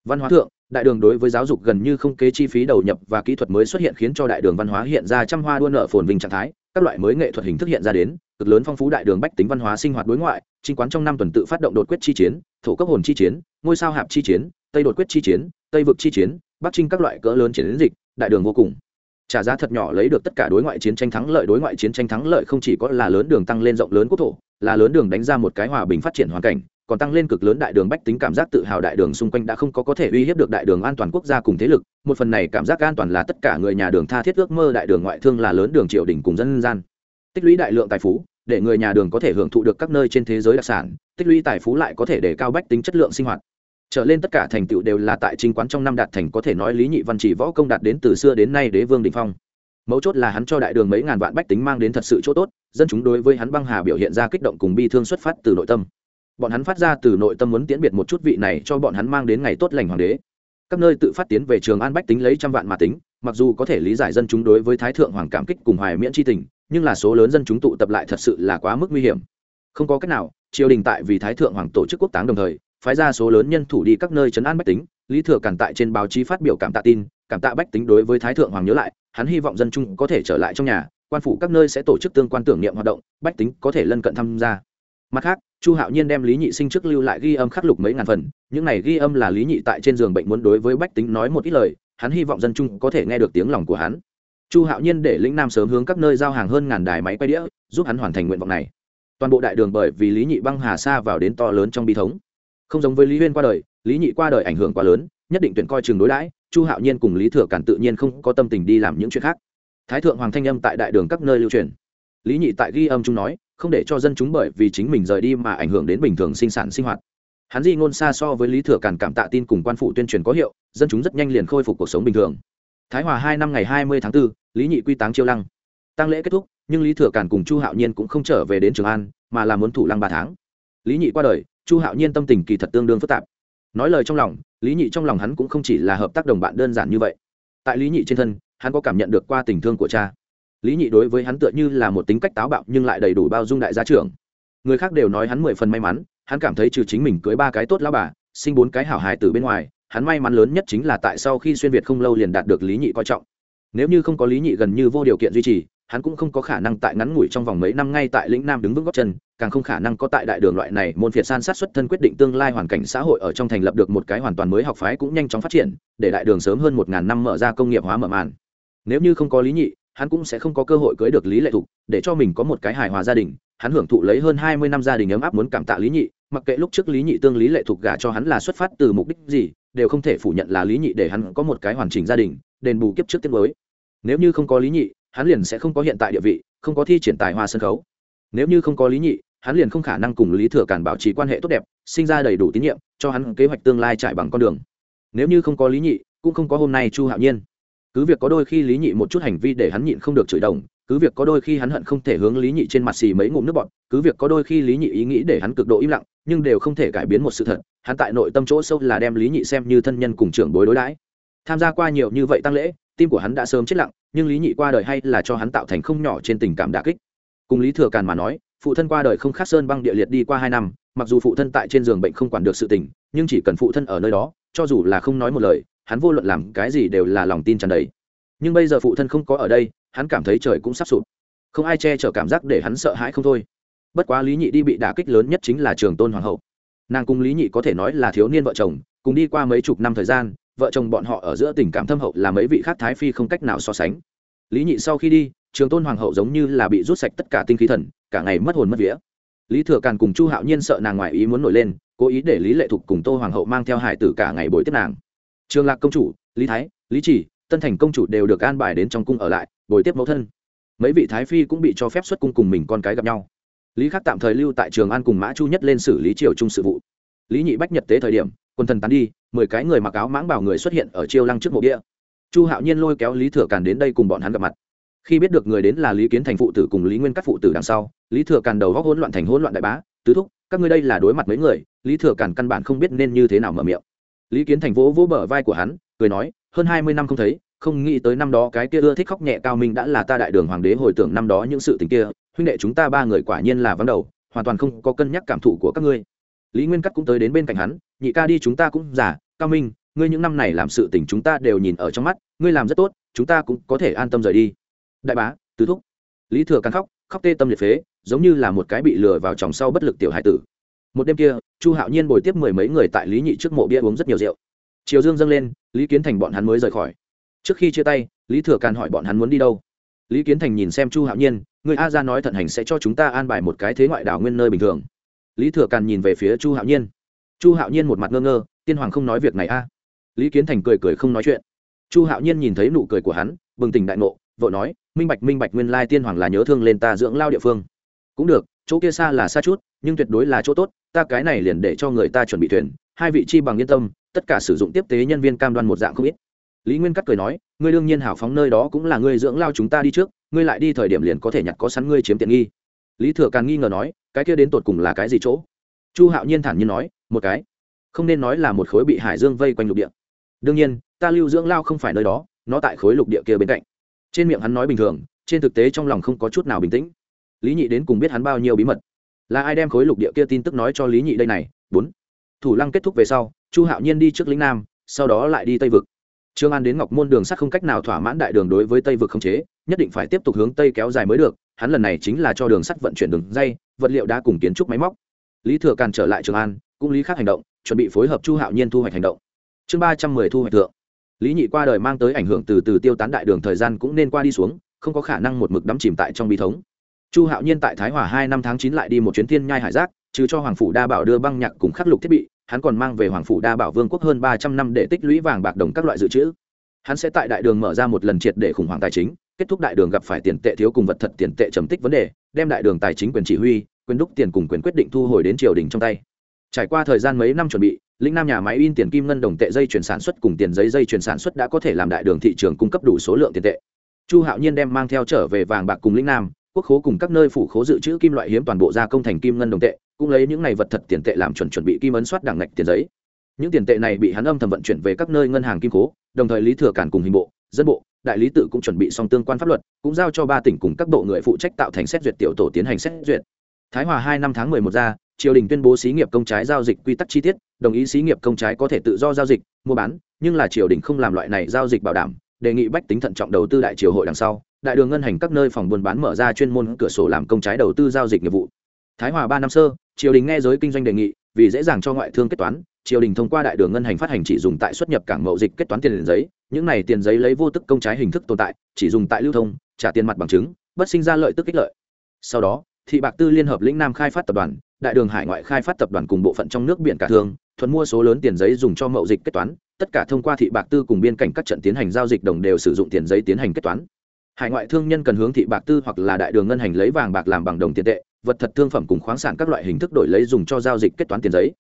văn hóa thượng, đại đường đối với giáo dục gần như không kế chi phí đầu nhập và kỹ thuật mới xuất hiện khiến cho đại đường văn hóa hiện ra trăm hoa đua nợ phồn vinh trạng thái, các loại mới nghệ thuật hình thức hiện ra đến, cực lớn phong phú đại đường bách tính văn hóa sinh hoạt đối ngoại chính quán trong năm tuần tự phát động đột quyết chi chiến, thổ cấp hồn chi chiến, ngôi sao hạp chi chiến, tây đột quyết chi chiến, tây vực chi chiến, bắc trinh các loại cỡ lớn chiến dịch, đại đường vô cùng. Trả giá thật nhỏ lấy được tất cả đối ngoại chiến tranh thắng lợi, đối ngoại chiến tranh thắng lợi không chỉ có là lớn đường tăng lên rộng lớn quốc thổ, là lớn đường đánh ra một cái hòa bình phát triển hoàn cảnh, còn tăng lên cực lớn đại đường bách tính cảm giác tự hào đại đường xung quanh đã không có có thể uy hiếp được đại đường an toàn quốc gia cùng thế lực, một phần này cảm giác an toàn là tất cả người nhà đường tha thiết ước mơ đại đường ngoại thương là lớn đường triều đình cùng dân gian. Tích lũy đại lượng tài phú để người nhà đường có thể hưởng thụ được các nơi trên thế giới đặc sản, tích lũy tài phú lại có thể để cao bách tính chất lượng sinh hoạt. Trở lên tất cả thành tựu đều là tại chính quán trong năm đạt thành có thể nói lý nhị văn chỉ võ công đạt đến từ xưa đến nay đế vương đình phong. Mấu chốt là hắn cho đại đường mấy ngàn vạn bách tính mang đến thật sự chỗ tốt, dân chúng đối với hắn băng hà biểu hiện ra kích động cùng bi thương xuất phát từ nội tâm. Bọn hắn phát ra từ nội tâm muốn tiễn biệt một chút vị này cho bọn hắn mang đến ngày tốt lành hoàng đế. Các nơi tự phát tiến về trường an bách tính lấy trăm vạn mà tính, mặc dù có thể lý giải dân chúng đối với thái thượng hoàng cảm kích cùng hoài miễn tri tình nhưng là số lớn dân chúng tụ tập lại thật sự là quá mức nguy hiểm. Không có cách nào, triều đình tại vì thái thượng hoàng tổ chức quốc táng đồng thời, phái ra số lớn nhân thủ đi các nơi chấn an bách tính. Lý thừa cản tại trên báo chí phát biểu cảm tạ tin, cảm tạ bách tính đối với thái thượng hoàng nhớ lại, hắn hy vọng dân chúng có thể trở lại trong nhà, quan phủ các nơi sẽ tổ chức tương quan tưởng niệm hoạt động, bách tính có thể lân cận tham gia. Mặt khác, chu hạo nhiên đem lý nhị sinh trước lưu lại ghi âm khắc lục mấy ngàn phần, những này ghi âm là lý nhị tại trên giường bệnh muốn đối với bách tính nói một ít lời, hắn hy vọng dân chúng có thể nghe được tiếng lòng của hắn chu hạo nhiên để lĩnh nam sớm hướng các nơi giao hàng hơn ngàn đài máy quay đĩa, giúp hắn hoàn thành nguyện vọng này. Toàn bộ đại đường bởi vì lý nhị băng hà sa vào đến to lớn trong bi thống. Không giống với lý huyên qua đời, lý nhị qua đời ảnh hưởng quá lớn, nhất định tuyển coi trường đối đãi, chu hạo nhiên cùng lý thừa cản tự nhiên không có tâm tình đi làm những chuyện khác. Thái thượng hoàng thanh âm tại đại đường các nơi lưu truyền. Lý nhị tại ghi âm chúng nói, không để cho dân chúng bởi vì chính mình rời đi mà ảnh hưởng đến bình thường sinh sản sinh hoạt. Hắn di ngôn xa so với lý thừa cản cảm tạ tin cùng quan phụ tuyên truyền có hiệu, dân chúng rất nhanh liền khôi phục cuộc sống bình thường thái hòa hai năm ngày hai mươi tháng 4, lý nhị quy táng chiêu lăng. Tăng lễ kết thúc nhưng lý thừa cản cùng chu hạo nhiên cũng không trở về đến trường an mà là muốn thủ lăng ba tháng. Lý nhị qua đời chu hạo nhiên tâm tình kỳ thật tương đương phức tạp. Nói lời trong lòng lý nhị trong lòng hắn cũng không chỉ là hợp tác đồng bạn đơn giản như vậy. Tại lý nhị trên thân hắn có cảm nhận được qua tình thương của cha. Lý nhị đối với hắn tựa như là một tính cách táo bạo nhưng lại đầy đủ bao dung đại gia trưởng. Người khác đều nói hắn mười phần may mắn hắn cảm thấy trừ chính mình cưới ba cái tốt lao bà sinh bốn cái hảo hài từ bên ngoài hắn may mắn lớn nhất chính là tại sau khi xuyên việt không lâu liền đạt được lý nhị coi trọng. Nếu như không có lý nhị gần như vô điều kiện duy trì, hắn cũng không có khả năng tại ngắn ngủi trong vòng mấy năm ngay tại lĩnh nam đứng vững góc chân, càng không khả năng có tại đại đường loại này môn phiệt san sát xuất thân quyết định tương lai hoàn cảnh xã hội ở trong thành lập được một cái hoàn toàn mới học phái cũng nhanh chóng phát triển, để đại đường sớm hơn một ngàn năm mở ra công nghiệp hóa mở màn. Nếu như không có lý nhị hắn cũng sẽ không có cơ hội cưới được lý lệ thục, để cho mình có một cái hài hòa gia đình. Hắn hưởng thụ lấy hơn hai mươi năm gia đình ấm áp muốn cảm tạ lý nhị, mặc kệ lúc trước lý nhị tương lý lệ thục gả cho hắn là xuất phát từ mục đích gì, đều không thể phủ nhận là lý nhị để hắn có một cái hoàn chỉnh gia đình, đền bù kiếp trước tiết mới nếu như không có lý nhị, hắn liền sẽ không có hiện tại địa vị, không có thi triển tài hoa sân khấu. Nếu như không có lý nhị, hắn liền không khả năng cùng lý thừa cản bảo trì quan hệ tốt đẹp, sinh ra đầy đủ tín nhiệm, cho hắn kế hoạch tương lai trải bằng con đường. Nếu như không có lý nhị, cũng không có hôm nay chu hạo nhiên cứ việc có đôi khi lý nhị một chút hành vi để hắn nhịn không được chửi đồng, cứ việc có đôi khi hắn hận không thể hướng lý nhị trên mặt xì mấy ngụm nước bọt, cứ việc có đôi khi lý nhị ý nghĩ để hắn cực độ im lặng, nhưng đều không thể cải biến một sự thật, hắn tại nội tâm chỗ sâu là đem lý nhị xem như thân nhân cùng trưởng bối đối đãi. Tham gia qua nhiều như vậy tăng lễ, tim của hắn đã sớm chết lặng, nhưng lý nhị qua đời hay là cho hắn tạo thành không nhỏ trên tình cảm đà kích. Cùng lý thừa càn mà nói, phụ thân qua đời không khác sơn băng địa liệt đi qua hai năm, mặc dù phụ thân tại trên giường bệnh không quản được sự tình, nhưng chỉ cần phụ thân ở nơi đó, cho dù là không nói một lời hắn vô luận làm cái gì đều là lòng tin tràn đầy. Nhưng bây giờ phụ thân không có ở đây, hắn cảm thấy trời cũng sắp sụp. Không ai che chở cảm giác để hắn sợ hãi không thôi. Bất quá lý nhị đi bị đả kích lớn nhất chính là trường tôn hoàng hậu. Nàng cùng lý nhị có thể nói là thiếu niên vợ chồng, cùng đi qua mấy chục năm thời gian, vợ chồng bọn họ ở giữa tình cảm thâm hậu là mấy vị khác thái phi không cách nào so sánh. Lý nhị sau khi đi, trường tôn hoàng hậu giống như là bị rút sạch tất cả tinh khí thần, cả ngày mất hồn mất vía. Lý thừa càn cùng chu hạo nhiên sợ nàng ngoại ý muốn nổi lên, cố ý để lý lệ thục cùng tô hoàng hậu mang theo hải tử cả ngày bồi tiếp nàng trường lạc công chủ, lý thái, lý chỉ, tân thành công chủ đều được an bài đến trong cung ở lại, bồi tiếp mẫu thân. Mấy vị thái phi cũng bị cho phép xuất cung cùng mình con cái gặp nhau. Lý khắc tạm thời lưu tại trường an cùng mã chu nhất lên xử lý triều trung sự vụ. Lý nhị bách nhật tế thời điểm, quân thần tán đi, mười cái người mặc áo mãng bảo người xuất hiện ở chiêu lăng trước mộ địa chu hạo nhiên lôi kéo lý thừa càn đến đây cùng bọn hắn gặp mặt. Khi biết được người đến là lý kiến thành phụ tử cùng lý nguyên các phụ tử đằng sau, lý thừa càn đầu góc hỗn loạn thành hỗn loạn đại bá, tứ thúc, các ngươi đây là đối mặt mấy người? Lý thừa càn căn bản không biết nên như thế nào mở miệng lý kiến thành vỗ vỗ bờ vai của hắn, cười nói, hơn hai mươi năm không thấy, không nghĩ tới năm đó cái kia ưa thích khóc nhẹ cao minh đã là ta đại đường hoàng đế hồi tưởng năm đó những sự tình kia, huynh đệ chúng ta ba người quả nhiên là vắng đầu, hoàn toàn không có cân nhắc cảm thụ của các ngươi. Lý nguyên cắt cũng tới đến bên cạnh hắn, nhị ca đi chúng ta cũng giả cao minh, ngươi những năm này làm sự tình chúng ta đều nhìn ở trong mắt, ngươi làm rất tốt, chúng ta cũng có thể an tâm rời đi. Đại bá, tứ thúc. Lý thừa cắn khóc khóc tê tâm liệt phế, giống như là một cái bị lừa vào tròng sau bất lực tiểu hải tử một đêm kia, chu hạo nhiên bồi tiếp mười mấy người tại lý nhị trước mộ bia uống rất nhiều rượu. Chiều dương dâng lên, lý kiến thành bọn hắn mới rời khỏi. Trước khi chia tay, lý thừa càn hỏi bọn hắn muốn đi đâu. Lý kiến thành nhìn xem chu hạo nhiên, người a ra nói thận hành sẽ cho chúng ta an bài một cái thế ngoại đảo nguyên nơi bình thường. Lý thừa càn nhìn về phía chu hạo nhiên. Chu hạo nhiên một mặt ngơ ngơ, tiên hoàng không nói việc này a. Lý kiến thành cười cười không nói chuyện. Chu hạo nhiên nhìn thấy nụ cười của hắn, bừng tỉnh đại ngộ vợ nói, minh bạch minh bạch, nguyên lai tiên hoàng là nhớ thương lên ta dưỡng lao địa phương. Cũng được, chỗ kia xa là xa chút, nhưng tuyệt đối là chỗ tốt ta cái này liền để cho người ta chuẩn bị thuyền, hai vị chi bằng yên tâm, tất cả sử dụng tiếp tế nhân viên cam đoan một dạng không ít. Lý nguyên cắt cười nói, ngươi đương nhiên hảo phóng nơi đó cũng là ngươi dưỡng lao chúng ta đi trước, ngươi lại đi thời điểm liền có thể nhặt có sẵn ngươi chiếm tiện nghi. Lý thừa càng nghi ngờ nói, cái kia đến tột cùng là cái gì chỗ? Chu hạo nhiên thản nhiên nói, một cái, không nên nói là một khối bị hải dương vây quanh lục địa. Đương nhiên, ta lưu dưỡng lao không phải nơi đó, nó tại khối lục địa kia bên cạnh. Trên miệng hắn nói bình thường, trên thực tế trong lòng không có chút nào bình tĩnh. Lý nhị đến cùng biết hắn bao nhiêu bí mật là ai đem khối lục địa kia tin tức nói cho lý nhị đây này bốn thủ lăng kết thúc về sau chu hạo nhiên đi trước lĩnh nam sau đó lại đi tây vực trương an đến ngọc môn đường sắt không cách nào thỏa mãn đại đường đối với tây vực không chế nhất định phải tiếp tục hướng tây kéo dài mới được hắn lần này chính là cho đường sắt vận chuyển đường dây vật liệu đã cùng kiến trúc máy móc lý thừa càn trở lại trường an cũng lý khác hành động chuẩn bị phối hợp chu hạo nhiên thu hoạch hành động chương ba trăm mười thu hoạch thượng lý nhị qua đời mang tới ảnh hưởng từ từ tiêu tán đại đường thời gian cũng nên qua đi xuống không có khả năng một mực đắm chìm tại trong bi thống chu hạo nhiên tại thái hòa hai năm tháng chín lại đi một chuyến thiên nhai hải giác chứ cho hoàng phủ đa bảo đưa băng nhạc cùng khắc lục thiết bị, hắn còn mang về hoàng phủ đa bảo vương quốc hơn ba trăm năm để tích lũy vàng bạc đồng các loại dự trữ. Hắn sẽ tại đại đường mở ra một lần triệt để khủng hoảng tài chính, kết thúc đại đường gặp phải tiền tệ thiếu cùng vật thật tiền tệ trầm tích vấn đề, đem đại đường tài chính quyền chỉ huy, quyền đúc tiền cùng quyền quyết định thu hồi đến triều đình trong tay. Trải qua thời gian mấy năm chuẩn bị, lĩnh nam nhà máy in tiền kim ngân đồng tệ dây chuyển sản xuất cùng tiền giấy dây chuyển sản xuất đã có thể làm đại đường thị trường cung cấp đủ số lượng tiền tệ. Chu hạo nhiên đem mang theo trở về vàng bạc cùng lĩnh nam quốc khố cùng các nơi phủ khố dự trữ kim loại hiếm toàn bộ gia công thành kim ngân đồng tệ, cũng lấy những này vật thật tiền tệ làm chuẩn chuẩn bị kim ấn soát đảng ngạch tiền giấy. Những tiền tệ này bị hắn âm thầm vận chuyển về các nơi ngân hàng kim cố đồng thời lý thừa cản cùng hình bộ, dân bộ, đại lý tự cũng chuẩn bị xong tương quan pháp luật, cũng giao cho ba tỉnh cùng các bộ người phụ trách tạo thành xét duyệt tiểu tổ tiến hành xét duyệt. Thái hòa hai năm tháng mười một ra, triều đình tuyên bố xí nghiệp công trái giao dịch quy tắc chi tiết, đồng ý xí nghiệp công trái có thể tự do giao dịch, mua bán, nhưng là triều đình không làm loại này giao dịch bảo đảm, đề nghị bách tính thận trọng đầu tư đại triều hội đằng sau đại đường ngân hành các nơi phòng buôn bán mở ra chuyên môn cửa sổ làm công trái đầu tư giao dịch nghiệp vụ. Thái hòa ba năm sơ, triều đình nghe giới kinh doanh đề nghị, vì dễ dàng cho ngoại thương kết toán, triều đình thông qua đại đường ngân hành phát hành chỉ dùng tại xuất nhập cảng mậu dịch kết toán tiền giấy, những này tiền giấy lấy vô tức công trái hình thức tồn tại, chỉ dùng tại lưu thông, trả tiền mặt bằng chứng, bất sinh ra lợi tức ích lợi. Sau đó, thị bạc tư liên hợp lĩnh nam khai phát tập đoàn, đại đường hải ngoại khai phát tập đoàn cùng bộ phận trong nước biển cả thương, thuận mua số lớn tiền giấy dùng cho mậu dịch kết toán, tất cả thông qua thị bạc tư cùng biên cảnh các trận tiến hành giao dịch đồng đều sử dụng tiền giấy tiến hành kết toán hải ngoại thương nhân cần hướng thị bạc tư hoặc là đại đường ngân hành lấy vàng bạc làm bằng đồng tiền tệ, vật thật thương phẩm cùng khoáng sản các loại hình thức đổi lấy dùng cho giao dịch kết toán tiền giấy.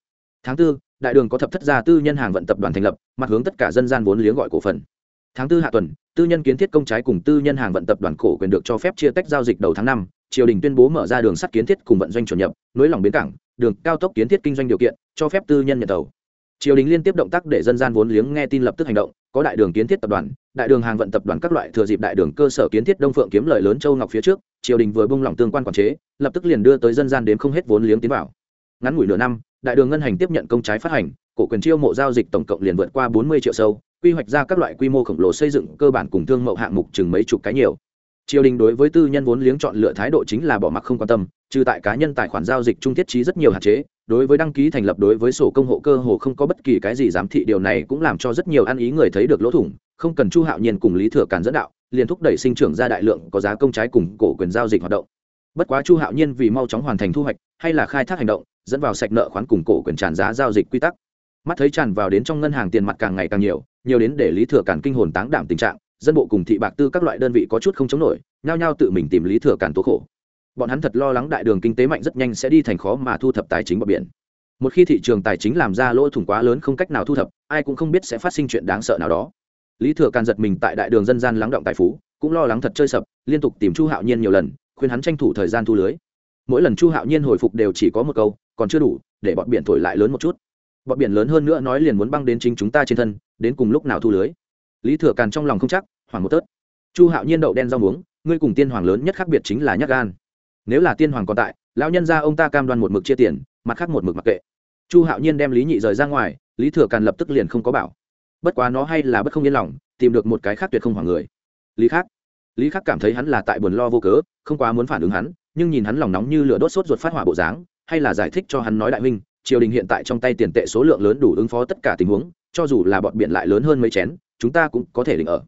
Tháng tư, đại đường có thập thất gia tư nhân hàng vận tập đoàn thành lập, mặt hướng tất cả dân gian vốn liếng gọi cổ phần. Tháng tư hạ tuần, tư nhân kiến thiết công trái cùng tư nhân hàng vận tập đoàn cổ quyền được cho phép chia tách giao dịch đầu tháng năm, triều đình tuyên bố mở ra đường sắt kiến thiết cùng vận doanh chuẩn nhập, nối lòng bến cảng, đường cao tốc kiến thiết kinh doanh điều kiện, cho phép tư nhân nhận tàu triều đình liên tiếp động tác để dân gian vốn liếng nghe tin lập tức hành động, có đại đường kiến thiết tập đoàn, đại đường hàng vận tập đoàn các loại thừa dịp đại đường cơ sở kiến thiết đông phượng kiếm lợi lớn châu ngọc phía trước, triều đình vừa bung lỏng tương quan quản chế, lập tức liền đưa tới dân gian đến không hết vốn liếng tiến vào. Ngắn ngủi nửa năm, đại đường ngân hành tiếp nhận công trái phát hành, cổ quyền chiêu mộ giao dịch tổng cộng liền vượt qua bốn mươi triệu sâu, quy hoạch ra các loại quy mô khổng lồ xây dựng, cơ bản cùng thương mẫu hạng mục chừng mấy chục cái nhiều. Triều đình đối với tư nhân vốn liếng chọn lựa thái độ chính là bỏ mặc không quan tâm, trừ tại cá nhân tài khoản giao dịch trung thiết trí rất nhiều hạn chế đối với đăng ký thành lập đối với sổ công hộ cơ hồ không có bất kỳ cái gì giám thị, điều này cũng làm cho rất nhiều ăn ý người thấy được lỗ thủng, không cần chu hạo nhiên cùng lý thừa càn dẫn đạo, liền thúc đẩy sinh trưởng ra đại lượng có giá công trái cùng cổ quyền giao dịch hoạt động. Bất quá chu hạo nhiên vì mau chóng hoàn thành thu hoạch, hay là khai thác hành động, dẫn vào sạch nợ khoán cùng cổ quyền tràn giá giao dịch quy tắc. Mắt thấy tràn vào đến trong ngân hàng tiền mặt càng ngày càng nhiều nhiều đến để lý thừa càn kinh hồn táng đảm tình trạng, dân bộ cùng thị bạc tư các loại đơn vị có chút không chống nổi, nhao nhao tự mình tìm lý thừa càn tố khổ bọn hắn thật lo lắng đại đường kinh tế mạnh rất nhanh sẽ đi thành khó mà thu thập tài chính bờ biển. Một khi thị trường tài chính làm ra lỗ thủng quá lớn không cách nào thu thập, ai cũng không biết sẽ phát sinh chuyện đáng sợ nào đó. Lý thừa càn giật mình tại đại đường dân gian lắng động tài phú, cũng lo lắng thật chơi sập, liên tục tìm chu hạo nhiên nhiều lần, khuyên hắn tranh thủ thời gian thu lưới. Mỗi lần chu hạo nhiên hồi phục đều chỉ có một câu, còn chưa đủ, để bọn biển thổi lại lớn một chút. Bọn biển lớn hơn nữa nói liền muốn băng đến chính chúng ta trên thân, đến cùng lúc nào thu lưới? Lý thừa càn trong lòng không chắc, hoảng một tớt. Chu hạo nhiên đậu đen rau muống, ngươi cùng tiên hoàng lớn nhất khác biệt chính là nhắc gan nếu là tiên hoàng còn tại, lão nhân ra ông ta cam đoan một mực chia tiền, mặt khác một mực mặc kệ. Chu hạo nhiên đem lý nhị rời ra ngoài, lý thừa càn lập tức liền không có bảo. Bất quá nó hay là bất không yên lòng, tìm được một cái khác tuyệt không hoảng người. Lý khác lý khắc cảm thấy hắn là tại buồn lo vô cớ, không quá muốn phản ứng hắn, nhưng nhìn hắn lòng nóng như lửa đốt sốt ruột phát hỏa bộ dáng, hay là giải thích cho hắn nói đại huynh, triều đình hiện tại trong tay tiền tệ số lượng lớn đủ ứng phó tất cả tình huống, cho dù là bọn biển lại lớn hơn mấy chén, chúng ta cũng có thể định ở.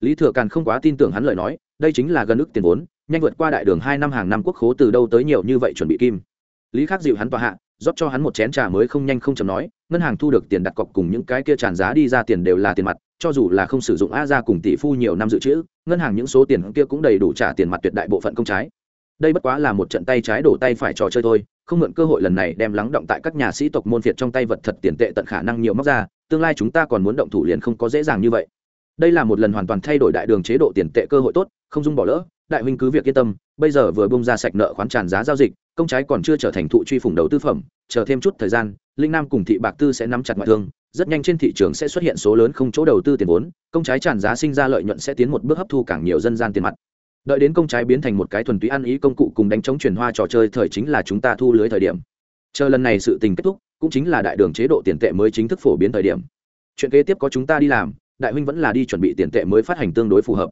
Lý thừa càn không quá tin tưởng hắn lời nói, đây chính là gần ức tiền vốn nhanh vượt qua đại đường hai năm hàng năm quốc khố từ đâu tới nhiều như vậy chuẩn bị kim. Lý khắc dịu hắn tòa hạ, rót cho hắn một chén trà mới không nhanh không chầm nói, ngân hàng thu được tiền đặt cọc cùng những cái kia tràn giá đi ra tiền đều là tiền mặt, cho dù là không sử dụng a ra cùng tỷ phu nhiều năm dự trữ, ngân hàng những số tiền kia cũng đầy đủ trả tiền mặt tuyệt đại bộ phận công trái. Đây bất quá là một trận tay trái đổ tay phải trò chơi thôi, không mượn cơ hội lần này đem lắng động tại các nhà sĩ tộc môn phiệt trong tay vật thật tiền tệ tận khả năng nhiều móc ra, tương lai chúng ta còn muốn động thủ liền không có dễ dàng như vậy. Đây là một lần hoàn toàn thay đổi đại đường chế độ tiền tệ cơ hội tốt, không dung bỏ lỡ đại huynh cứ việc yên tâm, bây giờ vừa bung ra sạch nợ khoán tràn giá giao dịch, công trái còn chưa trở thành thụ truy phủng đầu tư phẩm, chờ thêm chút thời gian, linh nam cùng thị bạc tư sẽ nắm chặt ngoại thương, rất nhanh trên thị trường sẽ xuất hiện số lớn không chỗ đầu tư tiền vốn, công trái tràn giá sinh ra lợi nhuận sẽ tiến một bước hấp thu càng nhiều dân gian tiền mặt. Đợi đến công trái biến thành một cái thuần túy ăn ý công cụ cùng đánh chống chuyển hoa trò chơi thời chính là chúng ta thu lưới thời điểm. Chờ lần này sự tình kết thúc, cũng chính là đại đường chế độ tiền tệ mới chính thức phổ biến thời điểm. Chuyện kế tiếp có chúng ta đi làm, đại huynh vẫn là đi chuẩn bị tiền tệ mới phát hành tương đối phù hợp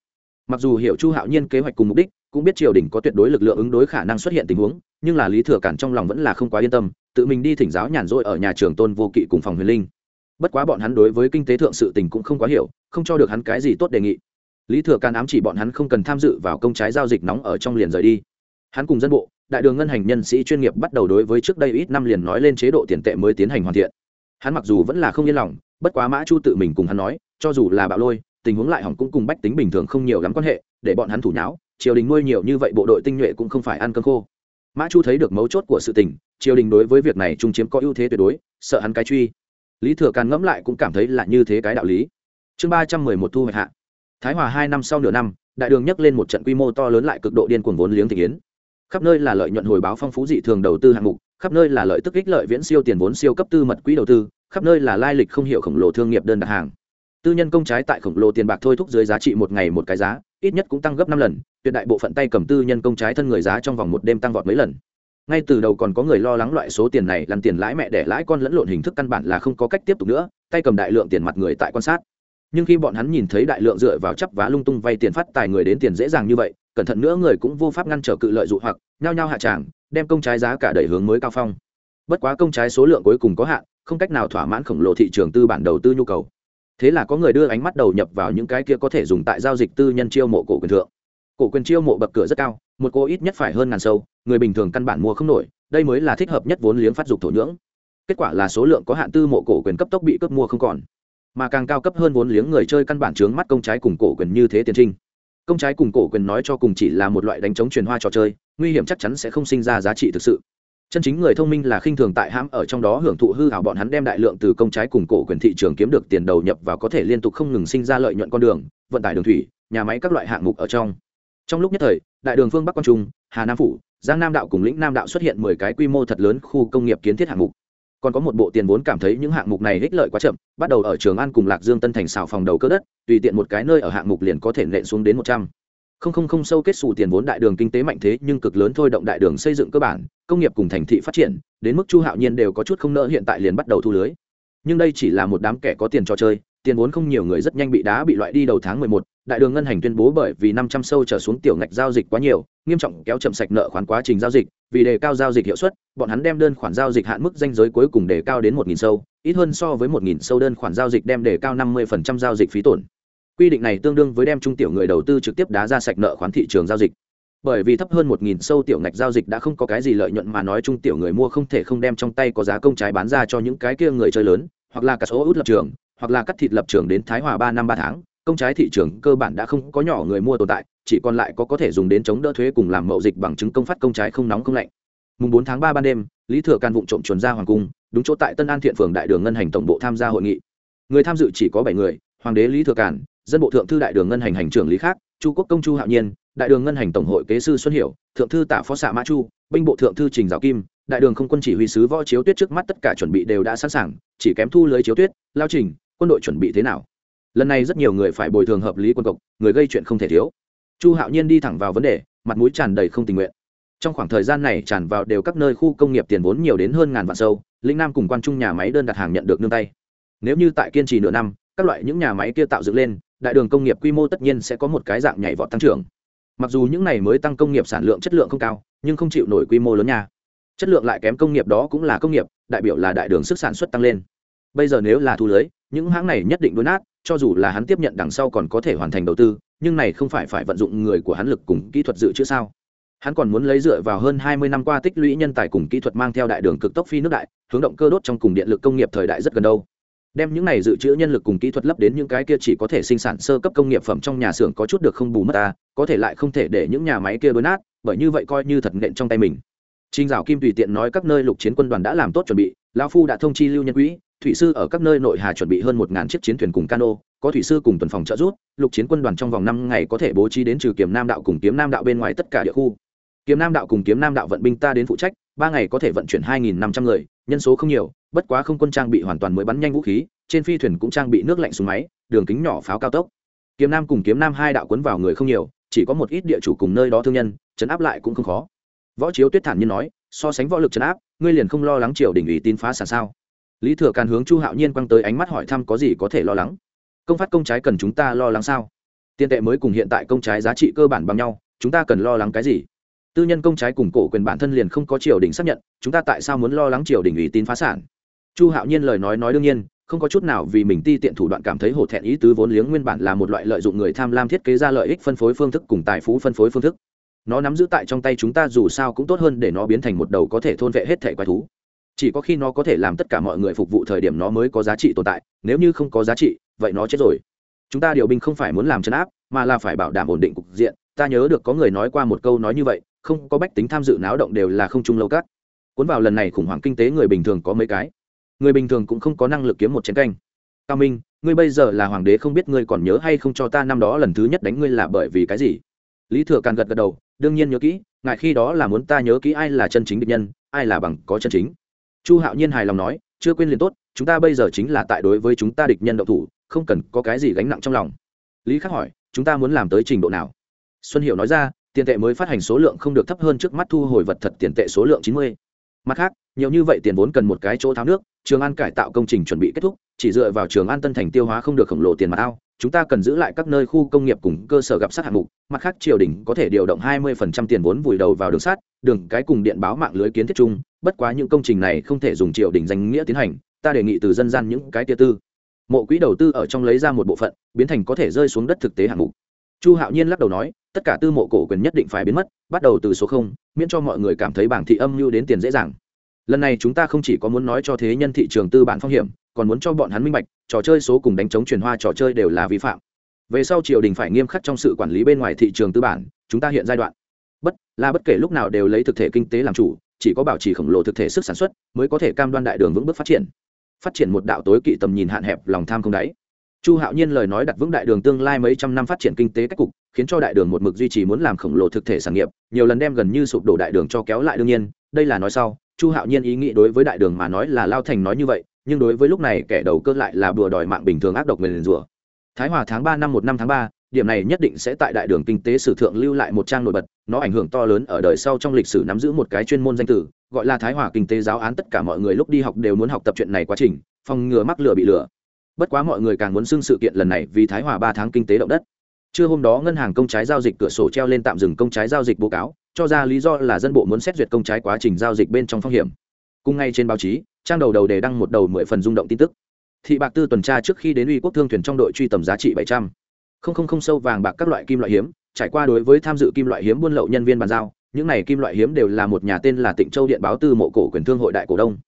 mặc dù hiểu chu hạo nhiên kế hoạch cùng mục đích, cũng biết triều đình có tuyệt đối lực lượng ứng đối khả năng xuất hiện tình huống, nhưng là lý thừa cản trong lòng vẫn là không quá yên tâm, tự mình đi thỉnh giáo nhàn rỗi ở nhà trường tôn vô kỵ cùng phòng huyền linh. Bất quá bọn hắn đối với kinh tế thượng sự tình cũng không quá hiểu, không cho được hắn cái gì tốt đề nghị. Lý thừa càn ám chỉ bọn hắn không cần tham dự vào công trái giao dịch nóng ở trong liền rời đi. Hắn cùng dân bộ, đại đường ngân hành nhân sĩ chuyên nghiệp bắt đầu đối với trước đây ít năm liền nói lên chế độ tiền tệ mới tiến hành hoàn thiện. Hắn mặc dù vẫn là không yên lòng, bất quá mã chu tự mình cùng hắn nói, cho dù là bạo lôi tình huống lại hỏng cũng cùng bách tính bình thường không nhiều lắm quan hệ, để bọn hắn thủ nháo, triều đình nuôi nhiều như vậy bộ đội tinh nhuệ cũng không phải ăn cơm khô. Mã chu thấy được mấu chốt của sự tình, triều đình đối với việc này trung chiếm có ưu thế tuyệt đối, sợ hắn cái truy. Lý thừa càn ngẫm lại cũng cảm thấy là như thế cái đạo lý. Chương ba trăm mười một thu hoạch hạ. Thái hòa hai năm sau nửa năm, đại đường nhắc lên một trận quy mô to lớn lại cực độ điên cuồng vốn liếng thị kiến. Khắp nơi là lợi nhuận hồi báo phong phú dị thường đầu tư hạng mục, khắp nơi là lợi tức ích lợi viễn siêu tiền vốn siêu cấp tư mật quỹ đầu tư, khắp nơi là lai lịch không hiểu khổng lồ thương nghiệp đơn đặt hàng tư nhân công trái tại khổng lồ tiền bạc thôi thúc dưới giá trị một ngày một cái giá, ít nhất cũng tăng gấp năm lần, tuyệt đại bộ phận tay cầm tư nhân công trái thân người giá trong vòng một đêm tăng vọt mấy lần. Ngay từ đầu còn có người lo lắng loại số tiền này lăn tiền lãi mẹ để lãi con lẫn lộn hình thức căn bản là không có cách tiếp tục nữa, tay cầm đại lượng tiền mặt người tại quan sát. Nhưng khi bọn hắn nhìn thấy đại lượng dựa vào chấp vá lung tung vay tiền phát tài người đến tiền dễ dàng như vậy, cẩn thận nữa người cũng vô pháp ngăn trở cự lợi dụ hoặc, nhao nhao hạ tràng, đem công trái giá cả đẩy hướng mới cao phong. Bất quá công trái số lượng cuối cùng có hạn, không cách nào thỏa mãn khổng lồ thị trường tư bản đầu tư nhu cầu thế là có người đưa ánh mắt đầu nhập vào những cái kia có thể dùng tại giao dịch tư nhân chiêu mộ cổ quyền thượng. Cổ quyền chiêu mộ bậc cửa rất cao, một cô ít nhất phải hơn ngàn sâu, người bình thường căn bản mua không nổi, đây mới là thích hợp nhất vốn liếng phát dục thổ nhưỡng. Kết quả là số lượng có hạn tư mộ cổ quyền cấp tốc bị cướp mua không còn. Mà càng cao cấp hơn vốn liếng người chơi căn bản chướng mắt công trái cùng cổ quyền như thế tiến trinh. Công trái cùng cổ quyền nói cho cùng chỉ là một loại đánh chống truyền hoa trò chơi, nguy hiểm chắc chắn sẽ không sinh ra giá trị thực sự chân chính người thông minh là khinh thường tại hãm ở trong đó hưởng thụ hư hảo bọn hắn đem đại lượng từ công trái cùng cổ quyền thị trường kiếm được tiền đầu nhập và có thể liên tục không ngừng sinh ra lợi nhuận con đường, vận tải đường thủy, nhà máy các loại hạng mục ở trong. Trong lúc nhất thời, đại đường phương bắc quang trung, hà nam phủ, giang nam đạo cùng lĩnh nam đạo xuất hiện mười cái quy mô thật lớn khu công nghiệp kiến thiết hạng mục. Còn có một bộ tiền vốn cảm thấy những hạng mục này ích lợi quá chậm, bắt đầu ở trường an cùng lạc dương tân thành xào phòng đầu cơ đất, tùy tiện một cái nơi ở hạng mục liền có thể nện xuống đến một trăm không không không sâu kết xù tiền vốn đại đường kinh tế mạnh thế nhưng cực lớn thôi động đại đường xây dựng cơ bản công nghiệp cùng thành thị phát triển đến mức chu hạo nhiên đều có chút không nỡ hiện tại liền bắt đầu thu lưới nhưng đây chỉ là một đám kẻ có tiền trò chơi tiền vốn không nhiều người rất nhanh bị đá bị loại đi đầu tháng 11, đại đường ngân hành tuyên bố bởi vì 500 sâu trở xuống tiểu ngạch giao dịch quá nhiều, nghiêm trọng kéo chậm sạch nợ khoán quá trình giao dịch, vì đề cao giao dịch hiệu suất, bọn hắn đem đơn khoản giao dịch hạn mức danh giới cuối cùng đề cao đến 1000 sâu, ít hơn so với 1000 sâu đơn khoản giao dịch đem đề cao 50% giao dịch phí tổn. Quy định này tương đương với đem trung tiểu người đầu tư trực tiếp đá ra sạch nợ khoán thị trường giao dịch. Bởi vì thấp hơn một nghìn sâu tiểu ngạch giao dịch đã không có cái gì lợi nhuận mà nói chung tiểu người mua không thể không đem trong tay có giá công trái bán ra cho những cái kia người chơi lớn, hoặc là cả số út lập trường, hoặc là cắt thịt lập trường đến thái hòa ba năm ba tháng, công trái thị trường cơ bản đã không có nhỏ người mua tồn tại, chỉ còn lại có có thể dùng đến chống đỡ thuế cùng làm mậu dịch bằng chứng công phát công trái không nóng không lạnh. Mùng bốn tháng ba ban đêm, lý thừa can vụ trộm chuồn ra hoàng cung, đúng chỗ tại tân an thiện phường đại đường ngân hành tổng bộ tham gia hội nghị. Người tham dự chỉ có bảy người, hoàng đế lý thừa cản dân bộ thượng thư đại đường ngân hành hành trưởng lý khác, chu quốc công chu hạo nhiên, đại đường ngân hành tổng hội kế sư xuân hiểu, thượng thư tả phó xạ mã chu, binh bộ thượng thư trình giáo kim, đại đường không quân chỉ huy sứ võ chiếu tuyết trước mắt tất cả chuẩn bị đều đã sẵn sàng, chỉ kém thu lưới chiếu tuyết, lao trình, quân đội chuẩn bị thế nào? Lần này rất nhiều người phải bồi thường hợp lý quân cộc người gây chuyện không thể thiếu. Chu hạo nhiên đi thẳng vào vấn đề, mặt mũi tràn đầy không tình nguyện. Trong khoảng thời gian này tràn vào đều các nơi khu công nghiệp tiền vốn nhiều đến hơn ngàn vạn sâu, linh nam cùng quan trung nhà máy đơn đặt hàng nhận được nương tay. Nếu như tại kiên trì nửa năm, các loại những nhà máy kia tạo dựng lên đại đường công nghiệp quy mô tất nhiên sẽ có một cái dạng nhảy vọt tăng trưởng. Mặc dù những này mới tăng công nghiệp sản lượng chất lượng không cao, nhưng không chịu nổi quy mô lớn nha. Chất lượng lại kém công nghiệp đó cũng là công nghiệp, đại biểu là đại đường sức sản xuất tăng lên. Bây giờ nếu là thu lưới, những hãng này nhất định đối nát, cho dù là hắn tiếp nhận đằng sau còn có thể hoàn thành đầu tư, nhưng này không phải phải vận dụng người của hắn lực cùng kỹ thuật dự trữ sao? Hắn còn muốn lấy dựa vào hơn hai mươi năm qua tích lũy nhân tài cùng kỹ thuật mang theo đại đường cực tốc phi nước đại, hướng động cơ đốt trong cùng điện lực công nghiệp thời đại rất gần đâu đem những này dự trữ nhân lực cùng kỹ thuật lấp đến những cái kia chỉ có thể sinh sản sơ cấp công nghiệp phẩm trong nhà xưởng có chút được không bù mất ta có thể lại không thể để những nhà máy kia đối nát bởi như vậy coi như thật nện trong tay mình Trình Dạo Kim tùy tiện nói các nơi lục chiến quân đoàn đã làm tốt chuẩn bị, lão phu đã thông chi lưu nhân quỹ, thủy sư ở các nơi nội hà chuẩn bị hơn một ngàn chiếc chiến thuyền cùng cano, có thủy sư cùng tuần phòng trợ giúp, lục chiến quân đoàn trong vòng năm ngày có thể bố trí đến trừ Kiếm Nam đạo cùng Kiếm Nam đạo bên ngoài tất cả địa khu. Kiếm Nam đạo cùng Kiếm Nam đạo vận binh ta đến phụ trách, ba ngày có thể vận chuyển hai nghìn năm trăm người, nhân số không nhiều, bất quá không quân trang bị hoàn toàn mới bắn nhanh vũ khí, trên phi thuyền cũng trang bị nước lạnh súng máy, đường kính nhỏ pháo cao tốc. Kiếm Nam cùng Kiếm Nam hai đạo quấn vào người không nhiều, chỉ có một ít địa chủ cùng nơi đó thương nhân, chấn áp lại cũng không khó. Võ Chiếu Tuyết thản nhiên nói, so sánh võ lực chấn áp, ngươi liền không lo lắng triều đình ủy tin phá sản sao? Lý Thừa Càn hướng Chu Hạo Nhiên quăng tới ánh mắt hỏi thăm có gì có thể lo lắng. Công phát công trái cần chúng ta lo lắng sao? Tiền tệ mới cùng hiện tại công trái giá trị cơ bản bằng nhau, chúng ta cần lo lắng cái gì? Tư nhân công trái cùng cổ quyền bản thân liền không có triều đình xác nhận, chúng ta tại sao muốn lo lắng triều đình ủy tín phá sản? Chu Hạo Nhiên lời nói nói đương nhiên, không có chút nào vì mình ti tiện thủ đoạn cảm thấy hổ thẹn ý tứ vốn liếng nguyên bản là một loại lợi dụng người tham lam thiết kế ra lợi ích phân phối phương thức cùng tài phú phân phối phương thức. Nó nắm giữ tại trong tay chúng ta dù sao cũng tốt hơn để nó biến thành một đầu có thể thôn vệ hết thể quái thú. Chỉ có khi nó có thể làm tất cả mọi người phục vụ thời điểm nó mới có giá trị tồn tại nếu như không có giá trị vậy nó chết rồi. Chúng ta điều binh không phải muốn làm chấn áp mà là phải bảo đảm ổn định cục diện. Ta nhớ được có người nói qua một câu nói như vậy không có bách tính tham dự náo động đều là không chung lâu cát cuốn vào lần này khủng hoảng kinh tế người bình thường có mấy cái. Người bình thường cũng không có năng lực kiếm một chén canh. Cao minh, ngươi bây giờ là hoàng đế không biết ngươi còn nhớ hay không cho ta năm đó lần thứ nhất đánh ngươi là bởi vì cái gì? Lý thừa càng gật gật đầu, đương nhiên nhớ kỹ ngại khi đó là muốn ta nhớ kỹ ai là chân chính địch nhân, ai là bằng có chân chính. Chu hạo nhiên hài lòng nói, chưa quên liền tốt, chúng ta bây giờ chính là tại đối với chúng ta địch nhân động thủ, không cần có cái gì gánh nặng trong lòng. Lý khắc hỏi, chúng ta muốn làm tới trình độ nào? Xuân hiệu nói ra tiền tệ mới phát hành số lượng không được thấp hơn trước mắt thu hồi vật thật tiền tệ số lượng chín mươi. Mặt khác, nhiều như vậy tiền vốn cần một cái chỗ tháo nước, trường an cải tạo công trình chuẩn bị kết thúc, chỉ dựa vào trường an tân thành tiêu hóa không được khổng lồ tiền mặt ao, chúng ta cần giữ lại các nơi khu công nghiệp cùng cơ sở gặp sát hạng mục, mặt khác triều đình có thể điều động 20% tiền vốn vùi đầu vào đường sắt, đường, cái cùng điện báo mạng lưới kiến thiết chung, bất quá những công trình này không thể dùng triều đình danh nghĩa tiến hành, ta đề nghị từ dân gian những cái tia tư. Mộ quỹ đầu tư ở trong lấy ra một bộ phận, biến thành có thể rơi xuống đất thực tế hạng mục chu hạo nhiên lắc đầu nói, tất cả tư mộ cổ quyền nhất định phải biến mất, bắt đầu từ số không, miễn cho mọi người cảm thấy bảng thị âm mưu đến tiền dễ dàng. Lần này chúng ta không chỉ có muốn nói cho thế nhân thị trường tư bản phong hiểm, còn muốn cho bọn hắn minh bạch, trò chơi số cùng đánh chống truyền hoa trò chơi đều là vi phạm. Về sau triều đình phải nghiêm khắc trong sự quản lý bên ngoài thị trường tư bản, chúng ta hiện giai đoạn. Bất, là bất kể lúc nào đều lấy thực thể kinh tế làm chủ, chỉ có bảo trì khổng lồ thực thể sức sản xuất, mới có thể cam đoan đại đường vững bước phát triển. Phát triển một đạo tối kỵ tầm nhìn hạn hẹp, lòng tham không đáy chu hạo nhiên lời nói đặt vững đại đường tương lai mấy trăm năm phát triển kinh tế cách cục, khiến cho đại đường một mực duy trì muốn làm khổng lồ thực thể sản nghiệp, nhiều lần đem gần như sụp đổ đại đường cho kéo lại đương nhiên, đây là nói sau. Chu hạo nhiên ý nghĩ đối với đại đường mà nói là lao thành nói như vậy, nhưng đối với lúc này kẻ đầu cơ lại là bừa đòi mạng bình thường ác độc người liền rủa. Thái hòa tháng ba năm một năm tháng ba, điểm này nhất định sẽ tại đại đường kinh tế sử thượng lưu lại một trang nổi bật, nó ảnh hưởng to lớn ở đời sau trong lịch sử nắm giữ một cái chuyên môn danh tử gọi là thái hòa kinh tế giáo án, tất cả mọi người lúc đi học đều muốn học tập chuyện này quá trình, phòng ngừa mắc lừa bị lừa bất quá mọi người càng muốn xưng sự kiện lần này vì thái hòa ba tháng kinh tế động đất. Trưa hôm đó ngân hàng công trái giao dịch cửa sổ treo lên tạm dừng công trái giao dịch báo cáo cho ra lý do là dân bộ muốn xét duyệt công trái quá trình giao dịch bên trong phong hiểm. Cùng ngay trên báo chí trang đầu đầu đề đăng một đầu mười phần rung động tin tức. Thị bạc tư tuần tra trước khi đến uy quốc thương thuyền trong đội truy tầm giá trị bảy trăm. Không không không sâu vàng bạc các loại kim loại hiếm trải qua đối với tham dự kim loại hiếm buôn lậu nhân viên bàn giao những này kim loại hiếm đều là một nhà tên là Tịnh Châu Điện báo tư mộ cổ quyền thương hội đại cổ đông.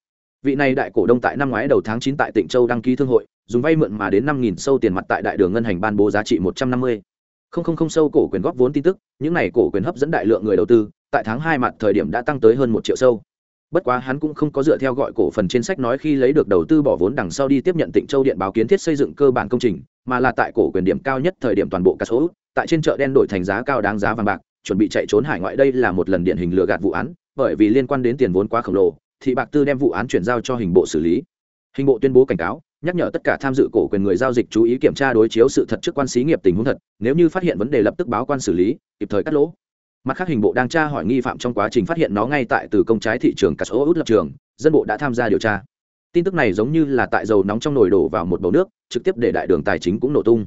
Vị này đại cổ đông tại năm ngoái đầu tháng chín tại Tịnh Châu đăng ký thương hội, dùng vay mượn mà đến năm nghìn sâu tiền mặt tại đại đường ngân hành ban bố giá trị một trăm năm mươi. Không không không sâu cổ quyền góp vốn tin tức, những này cổ quyền hấp dẫn đại lượng người đầu tư, tại tháng hai mặt thời điểm đã tăng tới hơn một triệu sâu. Bất quá hắn cũng không có dựa theo gọi cổ phần trên sách nói khi lấy được đầu tư bỏ vốn đằng sau đi tiếp nhận tịnh châu điện báo kiến thiết xây dựng cơ bản công trình, mà là tại cổ quyền điểm cao nhất thời điểm toàn bộ cá số, tại trên chợ đen đổi thành giá cao đáng giá vàng bạc, chuẩn bị chạy trốn hải ngoại đây là một lần điển hình lừa gạt vụ án, bởi vì liên quan đến tiền vốn quá khổng lồ, thì bạc tư đem vụ án chuyển giao cho hình bộ xử lý. Hình bộ tuyên bố cảnh cáo nhắc nhở tất cả tham dự cổ quyền người giao dịch chú ý kiểm tra đối chiếu sự thật trước quan xí nghiệp tình huống thật, nếu như phát hiện vấn đề lập tức báo quan xử lý, kịp thời cắt lỗ. Mặt khác hình bộ đang tra hỏi nghi phạm trong quá trình phát hiện nó ngay tại từ công trái thị trường cà số út lập trường, dân bộ đã tham gia điều tra. Tin tức này giống như là tại dầu nóng trong nồi đổ vào một bầu nước, trực tiếp để đại đường tài chính cũng nổ tung.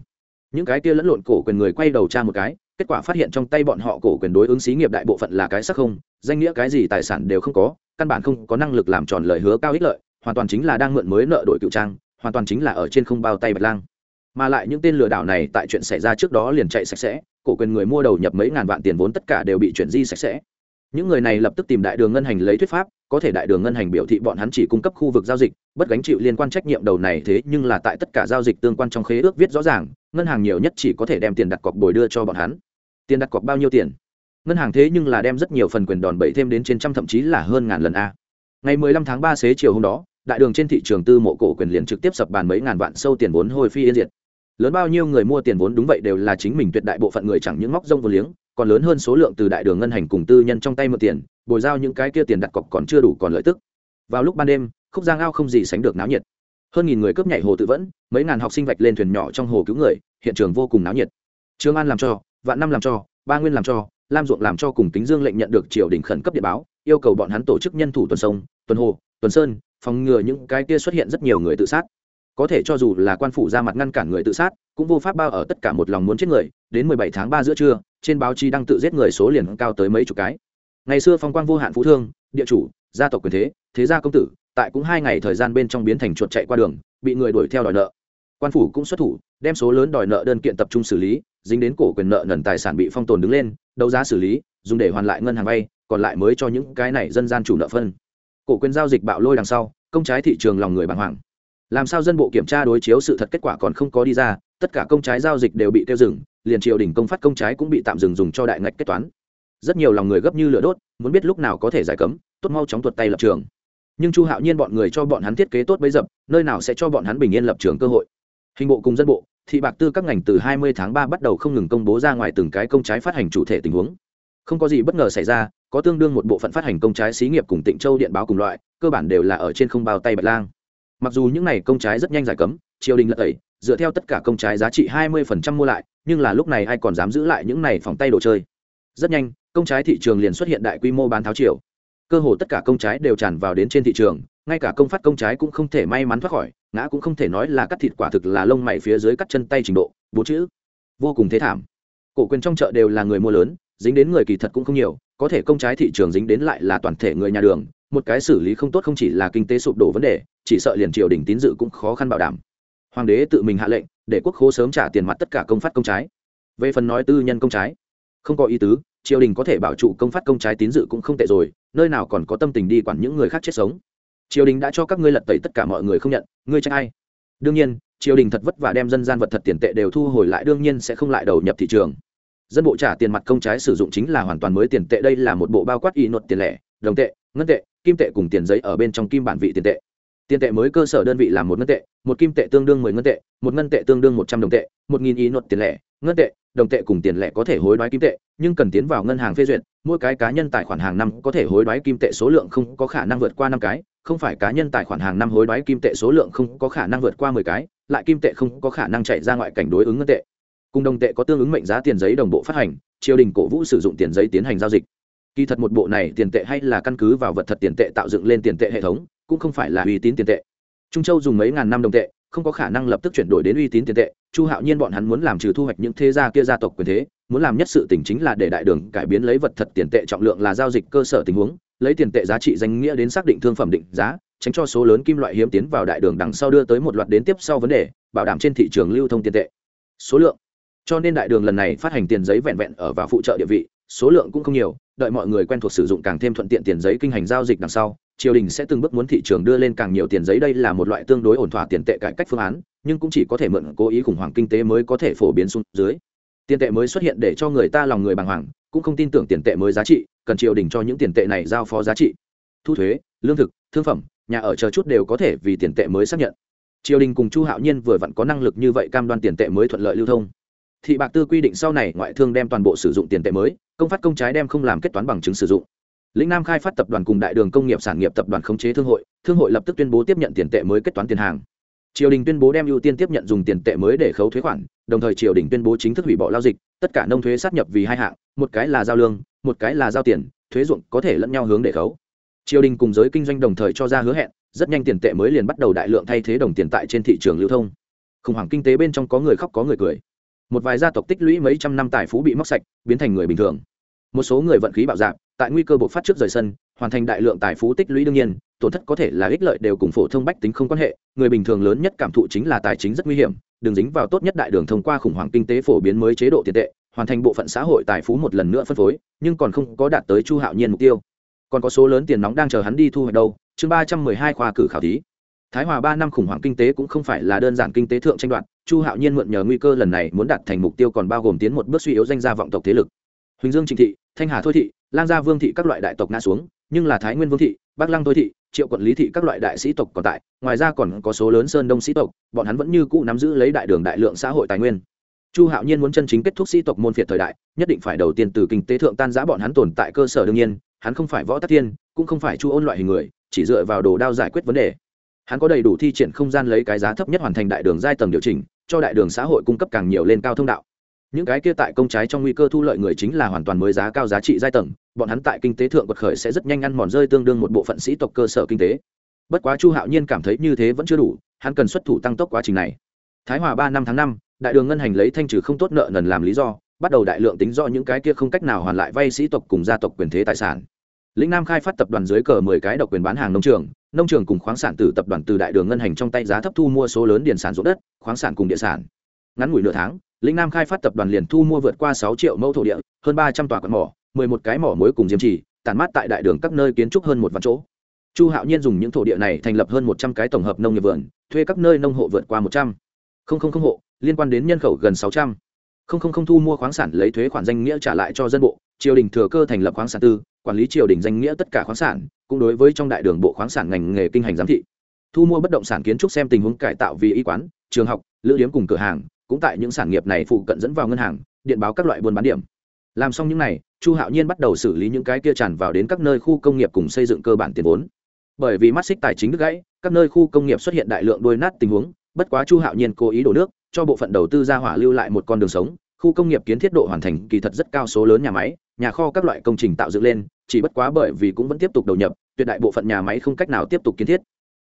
Những cái kia lẫn lộn cổ quyền người quay đầu tra một cái, kết quả phát hiện trong tay bọn họ cổ quyền đối ứng xí nghiệp đại bộ phận là cái sắc không, danh nghĩa cái gì tài sản đều không có, căn bản không có năng lực làm tròn lời hứa cao ích lợi, hoàn toàn chính là đang mượn mới nợ đổi cựu trang hoàn toàn chính là ở trên không bao tay bạch lang. Mà lại những tên lừa đảo này tại chuyện xảy ra trước đó liền chạy sạch sẽ, cổ quyền người mua đầu nhập mấy ngàn vạn tiền vốn tất cả đều bị chuyển di sạch sẽ. Những người này lập tức tìm đại đường ngân hành lấy thuyết pháp, có thể đại đường ngân hành biểu thị bọn hắn chỉ cung cấp khu vực giao dịch, bất gánh chịu liên quan trách nhiệm đầu này thế nhưng là tại tất cả giao dịch tương quan trong khế ước viết rõ ràng, ngân hàng nhiều nhất chỉ có thể đem tiền đặt cọc bồi đưa cho bọn hắn. Tiền đặt cọc bao nhiêu tiền? Ngân hàng thế nhưng là đem rất nhiều phần quyền đòn bẩy thêm đến trên trăm thậm chí là hơn ngàn lần a. Ngày 15 tháng 3 xế chiều hôm đó đại đường trên thị trường tư mộ cổ quyền liền trực tiếp sập bàn mấy ngàn vạn sâu tiền vốn hồi phi yên diệt. Lớn bao nhiêu người mua tiền vốn đúng vậy đều là chính mình tuyệt đại bộ phận người chẳng những móc rông vô liếng, còn lớn hơn số lượng từ đại đường ngân hành cùng tư nhân trong tay mượn tiền, bồi giao những cái kia tiền đặt cọc còn chưa đủ còn lợi tức. Vào lúc ban đêm, khúc giang ao không gì sánh được náo nhiệt. Hơn nghìn người cướp nhảy hồ tự vẫn, mấy ngàn học sinh vạch lên thuyền nhỏ trong hồ cứu người, hiện trường vô cùng náo nhiệt. Trương an làm cho, vạn năm làm cho, ba nguyên làm cho, lam ruộng làm cho cùng Tính dương lệnh nhận được triều đình khẩn cấp điện báo, yêu cầu bọn hắn tổ chức nhân thủ tuần sông, tuần hồ, tuần sơn phòng ngừa những cái kia xuất hiện rất nhiều người tự sát. Có thể cho dù là quan phủ ra mặt ngăn cản người tự sát, cũng vô pháp bao ở tất cả một lòng muốn chết người. Đến 17 tháng 3 giữa trưa, trên báo chí đăng tự giết người số liền cao tới mấy chục cái. Ngày xưa phong quang vô hạn phú thương, địa chủ, gia tộc quyền thế thế gia công tử, tại cũng hai ngày thời gian bên trong biến thành chuột chạy qua đường, bị người đuổi theo đòi nợ. Quan phủ cũng xuất thủ, đem số lớn đòi nợ đơn kiện tập trung xử lý, dính đến cổ quyền nợ nần tài sản bị phong tồn đứng lên, đấu giá xử lý, dùng để hoàn lại ngân hàng vay, còn lại mới cho những cái này dân gian chủ nợ phân cổ quyền giao dịch bạo lôi đằng sau, công trái thị trường lòng người bàng hoàng. Làm sao dân bộ kiểm tra đối chiếu sự thật kết quả còn không có đi ra, tất cả công trái giao dịch đều bị tiêu dừng, liền triều đình công phát công trái cũng bị tạm dừng dùng cho đại ngạch kết toán. Rất nhiều lòng người gấp như lửa đốt, muốn biết lúc nào có thể giải cấm, tốt mau chóng tuột tay lập trường. Nhưng chu hạo nhiên bọn người cho bọn hắn thiết kế tốt bấy dập, nơi nào sẽ cho bọn hắn bình yên lập trường cơ hội. Hình bộ cùng dân bộ, thị bạc tư các ngành từ 20 tháng 3 bắt đầu không ngừng công bố ra ngoài từng cái công trái phát hành chủ thể tình huống. Không có gì bất ngờ xảy ra có tương đương một bộ phận phát hành công trái xí nghiệp cùng tịnh châu điện báo cùng loại, cơ bản đều là ở trên không bao tay bạch lang. Mặc dù những này công trái rất nhanh giải cấm, triều đình lật tẩy, dựa theo tất cả công trái giá trị 20% mua lại, nhưng là lúc này ai còn dám giữ lại những này phòng tay đồ chơi? Rất nhanh, công trái thị trường liền xuất hiện đại quy mô bán tháo triều. cơ hồ tất cả công trái đều tràn vào đến trên thị trường, ngay cả công phát công trái cũng không thể may mắn thoát khỏi, ngã cũng không thể nói là cắt thịt quả thực là lông mày phía dưới cắt chân tay trình độ, bố chữ. Vô cùng thế thảm. Cổ quyền trong chợ đều là người mua lớn, dính đến người kỳ thật cũng không nhiều có thể công trái thị trường dính đến lại là toàn thể người nhà đường, một cái xử lý không tốt không chỉ là kinh tế sụp đổ vấn đề, chỉ sợ liền triều đình tín dự cũng khó khăn bảo đảm. Hoàng đế tự mình hạ lệnh, để quốc khố sớm trả tiền mặt tất cả công phát công trái. Về phần nói tư nhân công trái, không có ý tứ, triều đình có thể bảo trụ công phát công trái tín dự cũng không tệ rồi, nơi nào còn có tâm tình đi quản những người khác chết sống. Triều đình đã cho các ngươi lật tẩy tất cả mọi người không nhận, ngươi trách ai? Đương nhiên, triều đình thật vất vả đem dân gian vật thật tiền tệ đều thu hồi lại, đương nhiên sẽ không lại đầu nhập thị trường dân bộ trả tiền mặt công trái sử dụng chính là hoàn toàn mới tiền tệ, đây là một bộ bao quát y nốt tiền lẻ, đồng tệ, ngân tệ, kim tệ cùng tiền giấy ở bên trong kim bản vị tiền tệ. Tiền tệ mới cơ sở đơn vị là một ngân tệ, một kim tệ tương đương mười ngân tệ, một ngân tệ tương đương một trăm đồng tệ, một nghìn y nốt tiền lẻ, ngân tệ, đồng tệ cùng tiền lẻ có thể hối đoái kim tệ, nhưng cần tiến vào ngân hàng phê duyệt, mỗi cái cá nhân tài khoản hàng năm có thể hối đoái kim tệ số lượng không có khả năng vượt qua năm cái, không phải cá nhân tài khoản hàng năm hối đoái kim tệ số lượng không có khả năng vượt qua mười cái, lại kim tệ không có khả năng chạy ra ngoại cảnh đối ứng ngân tệ cùng đồng tệ có tương ứng mệnh giá tiền giấy đồng bộ phát hành, triều đình cổ vũ sử dụng tiền giấy tiến hành giao dịch. Kỳ thật một bộ này tiền tệ hay là căn cứ vào vật thật tiền tệ tạo dựng lên tiền tệ hệ thống, cũng không phải là uy tín tiền tệ. Trung châu dùng mấy ngàn năm đồng tệ, không có khả năng lập tức chuyển đổi đến uy tín tiền tệ. Chu hạo nhiên bọn hắn muốn làm trừ thu hoạch những thế gia kia gia tộc quyền thế, muốn làm nhất sự tỉnh chính là để đại đường cải biến lấy vật thật tiền tệ trọng lượng là giao dịch cơ sở tình huống, lấy tiền tệ giá trị danh nghĩa đến xác định thương phẩm định giá, tránh cho số lớn kim loại hiếm tiến vào đại đường đằng sau đưa tới một loạt đến tiếp sau vấn đề, bảo đảm trên thị trường lưu thông tiền tệ. Số lượng cho nên đại đường lần này phát hành tiền giấy vẹn vẹn ở vào phụ trợ địa vị, số lượng cũng không nhiều, đợi mọi người quen thuộc sử dụng càng thêm thuận tiện tiền giấy kinh hành giao dịch đằng sau, triều đình sẽ từng bước muốn thị trường đưa lên càng nhiều tiền giấy. Đây là một loại tương đối ổn thỏa tiền tệ cải cách phương án, nhưng cũng chỉ có thể mượn cố ý khủng hoảng kinh tế mới có thể phổ biến xuống dưới. Tiền tệ mới xuất hiện để cho người ta lòng người bàng hoàng, cũng không tin tưởng tiền tệ mới giá trị, cần triều đình cho những tiền tệ này giao phó giá trị. Thu thuế, lương thực, thương phẩm, nhà ở chờ chút đều có thể vì tiền tệ mới xác nhận. Triều đình cùng chu hạo nhiên vừa vặn có năng lực như vậy cam đoan tiền tệ mới thuận lợi lưu thông thị bạc tư quy định sau này ngoại thương đem toàn bộ sử dụng tiền tệ mới, công phát công trái đem không làm kết toán bằng chứng sử dụng. Lĩnh nam khai phát tập đoàn cùng đại đường công nghiệp sản nghiệp tập đoàn khống chế thương hội thương hội lập tức tuyên bố tiếp nhận tiền tệ mới kết toán tiền hàng. Triều đình tuyên bố đem ưu tiên tiếp nhận dùng tiền tệ mới để khấu thuế khoản, đồng thời triều đình tuyên bố chính thức hủy bỏ lao dịch, tất cả nông thuế sát nhập vì hai hạng, một cái là giao lương, một cái là giao tiền, thuế ruộng có thể lẫn nhau hướng để khấu. Triều đình cùng giới kinh doanh đồng thời cho ra hứa hẹn, rất nhanh tiền tệ mới liền bắt đầu đại lượng thay thế đồng tiền tại trên thị trường lưu thông. Khủng hoảng kinh tế bên trong có người khóc có người cười một vài gia tộc tích lũy mấy trăm năm tài phú bị móc sạch, biến thành người bình thường. Một số người vận khí bạo dạp tại nguy cơ bộc phát trước rời sân, hoàn thành đại lượng tài phú tích lũy đương nhiên, tổn thất có thể là ích lợi đều cùng phổ thông bách tính không quan hệ. Người bình thường lớn nhất cảm thụ chính là tài chính rất nguy hiểm, đừng dính vào tốt nhất đại đường thông qua khủng hoảng kinh tế phổ biến mới chế độ tiền tệ, hoàn thành bộ phận xã hội tài phú một lần nữa phân phối, nhưng còn không có đạt tới chu hạo nhiên mục tiêu. Còn có số lớn tiền nóng đang chờ hắn đi thu hoạch đâu. Chương ba trăm mười hai khoa cử khảo thí thái hòa ba năm khủng hoảng kinh tế cũng không phải là đơn giản kinh tế thượng tranh đoạt, chu hạo nhiên mượn nhờ nguy cơ lần này muốn đạt thành mục tiêu còn bao gồm tiến một bước suy yếu danh gia vọng tộc thế lực. Huỳnh dương trịnh thị, thanh hà thôi thị, lang gia vương thị các loại đại tộc ngã xuống, nhưng là thái nguyên vương thị, bắc lăng thôi thị, triệu quận lý thị các loại đại sĩ tộc còn tại, ngoài ra còn có số lớn sơn đông sĩ tộc, bọn hắn vẫn như cũ nắm giữ lấy đại đường đại lượng xã hội tài nguyên. Chu hạo nhiên muốn chân chính kết thúc sĩ tộc môn phiệt thời đại, nhất định phải đầu tiên từ kinh tế thượng tan giã bọn hắn tồn tại cơ sở đương nhiên, hắn không phải võ tắc thiên, cũng không phải chu ôn loại hình người, chỉ dựa vào đồ đao giải quyết vấn đề hắn có đầy đủ thi triển không gian lấy cái giá thấp nhất hoàn thành đại đường giai tầng điều chỉnh, cho đại đường xã hội cung cấp càng nhiều lên cao thông đạo. Những cái kia tại công trái trong nguy cơ thu lợi người chính là hoàn toàn mới giá cao giá trị giai tầng, bọn hắn tại kinh tế thượng quật khởi sẽ rất nhanh ăn mòn rơi tương đương một bộ phận sĩ tộc cơ sở kinh tế. Bất quá chu hạo nhiên cảm thấy như thế vẫn chưa đủ, hắn cần xuất thủ tăng tốc quá trình này. Thái hòa ba năm tháng năm, đại đường ngân hành lấy thanh trừ không tốt nợ nần làm lý do, bắt đầu đại lượng tính do những cái kia không cách nào hoàn lại vay sĩ tộc cùng gia tộc quyền thế tài sản. Lĩnh nam khai phát tập đoàn dưới cờ mười cái độc quyền bán hàng nông trường nông trường cùng khoáng sản từ tập đoàn từ đại đường ngân hành trong tay giá thấp thu mua số lớn điền sản ruộng đất, khoáng sản cùng địa sản. Ngắn ngủi nửa tháng lĩnh nam khai phát tập đoàn liền thu mua vượt qua sáu triệu mẫu thổ địa, hơn ba trăm tòa quạt mỏ, mười một cái mỏ muối cùng diêm trì, tản mát tại đại đường các nơi kiến trúc hơn một vạn chỗ. Chu hạo nhiên dùng những thổ địa này thành lập hơn một trăm cái tổng hợp nông nghiệp vườn, thuê các nơi nông hộ vượt qua một trăm. Linh hộ, liên quan đến nhân khẩu gần sáu trăm. Linh thu mua khoáng sản lấy thuế khoản danh nghĩa trả lại cho dân bộ, triều đình thừa cơ thành lập khoáng sản tư quản lý triều đình danh nghĩa tất cả khoáng sản, cũng đối với trong đại đường bộ khoáng sản ngành nghề kinh hành giám thị. Thu mua bất động sản kiến trúc xem tình huống cải tạo vì y quán, trường học, lữ điếm cùng cửa hàng, cũng tại những sản nghiệp này phụ cận dẫn vào ngân hàng, điện báo các loại buôn bán điểm. Làm xong những n à y chu hạo nhiên bắt đầu xử lý những cái kia tràn vào đến các nơi khu công nghiệp cùng xây dựng cơ bản tiền vốn. Bởi vì mắt xích tài chính đứt gãy, các nơi khu công nghiệp xuất hiện đại lượng đôi nát tình huống, bất quá chu hạo nhiên cố ý đổ nước, cho bộ phận đầu tư ra hỏa lưu lại một con đường sống. Khu công nghiệp kiến thiết độ hoàn thành kỳ thật rất cao số lớn nhà máy nhà kho các loại công trình tạo dựng lên, chỉ bất quá bởi vì cũng vẫn tiếp tục đầu nhập, tuyệt đại bộ phận nhà máy không cách nào tiếp tục kiến thiết.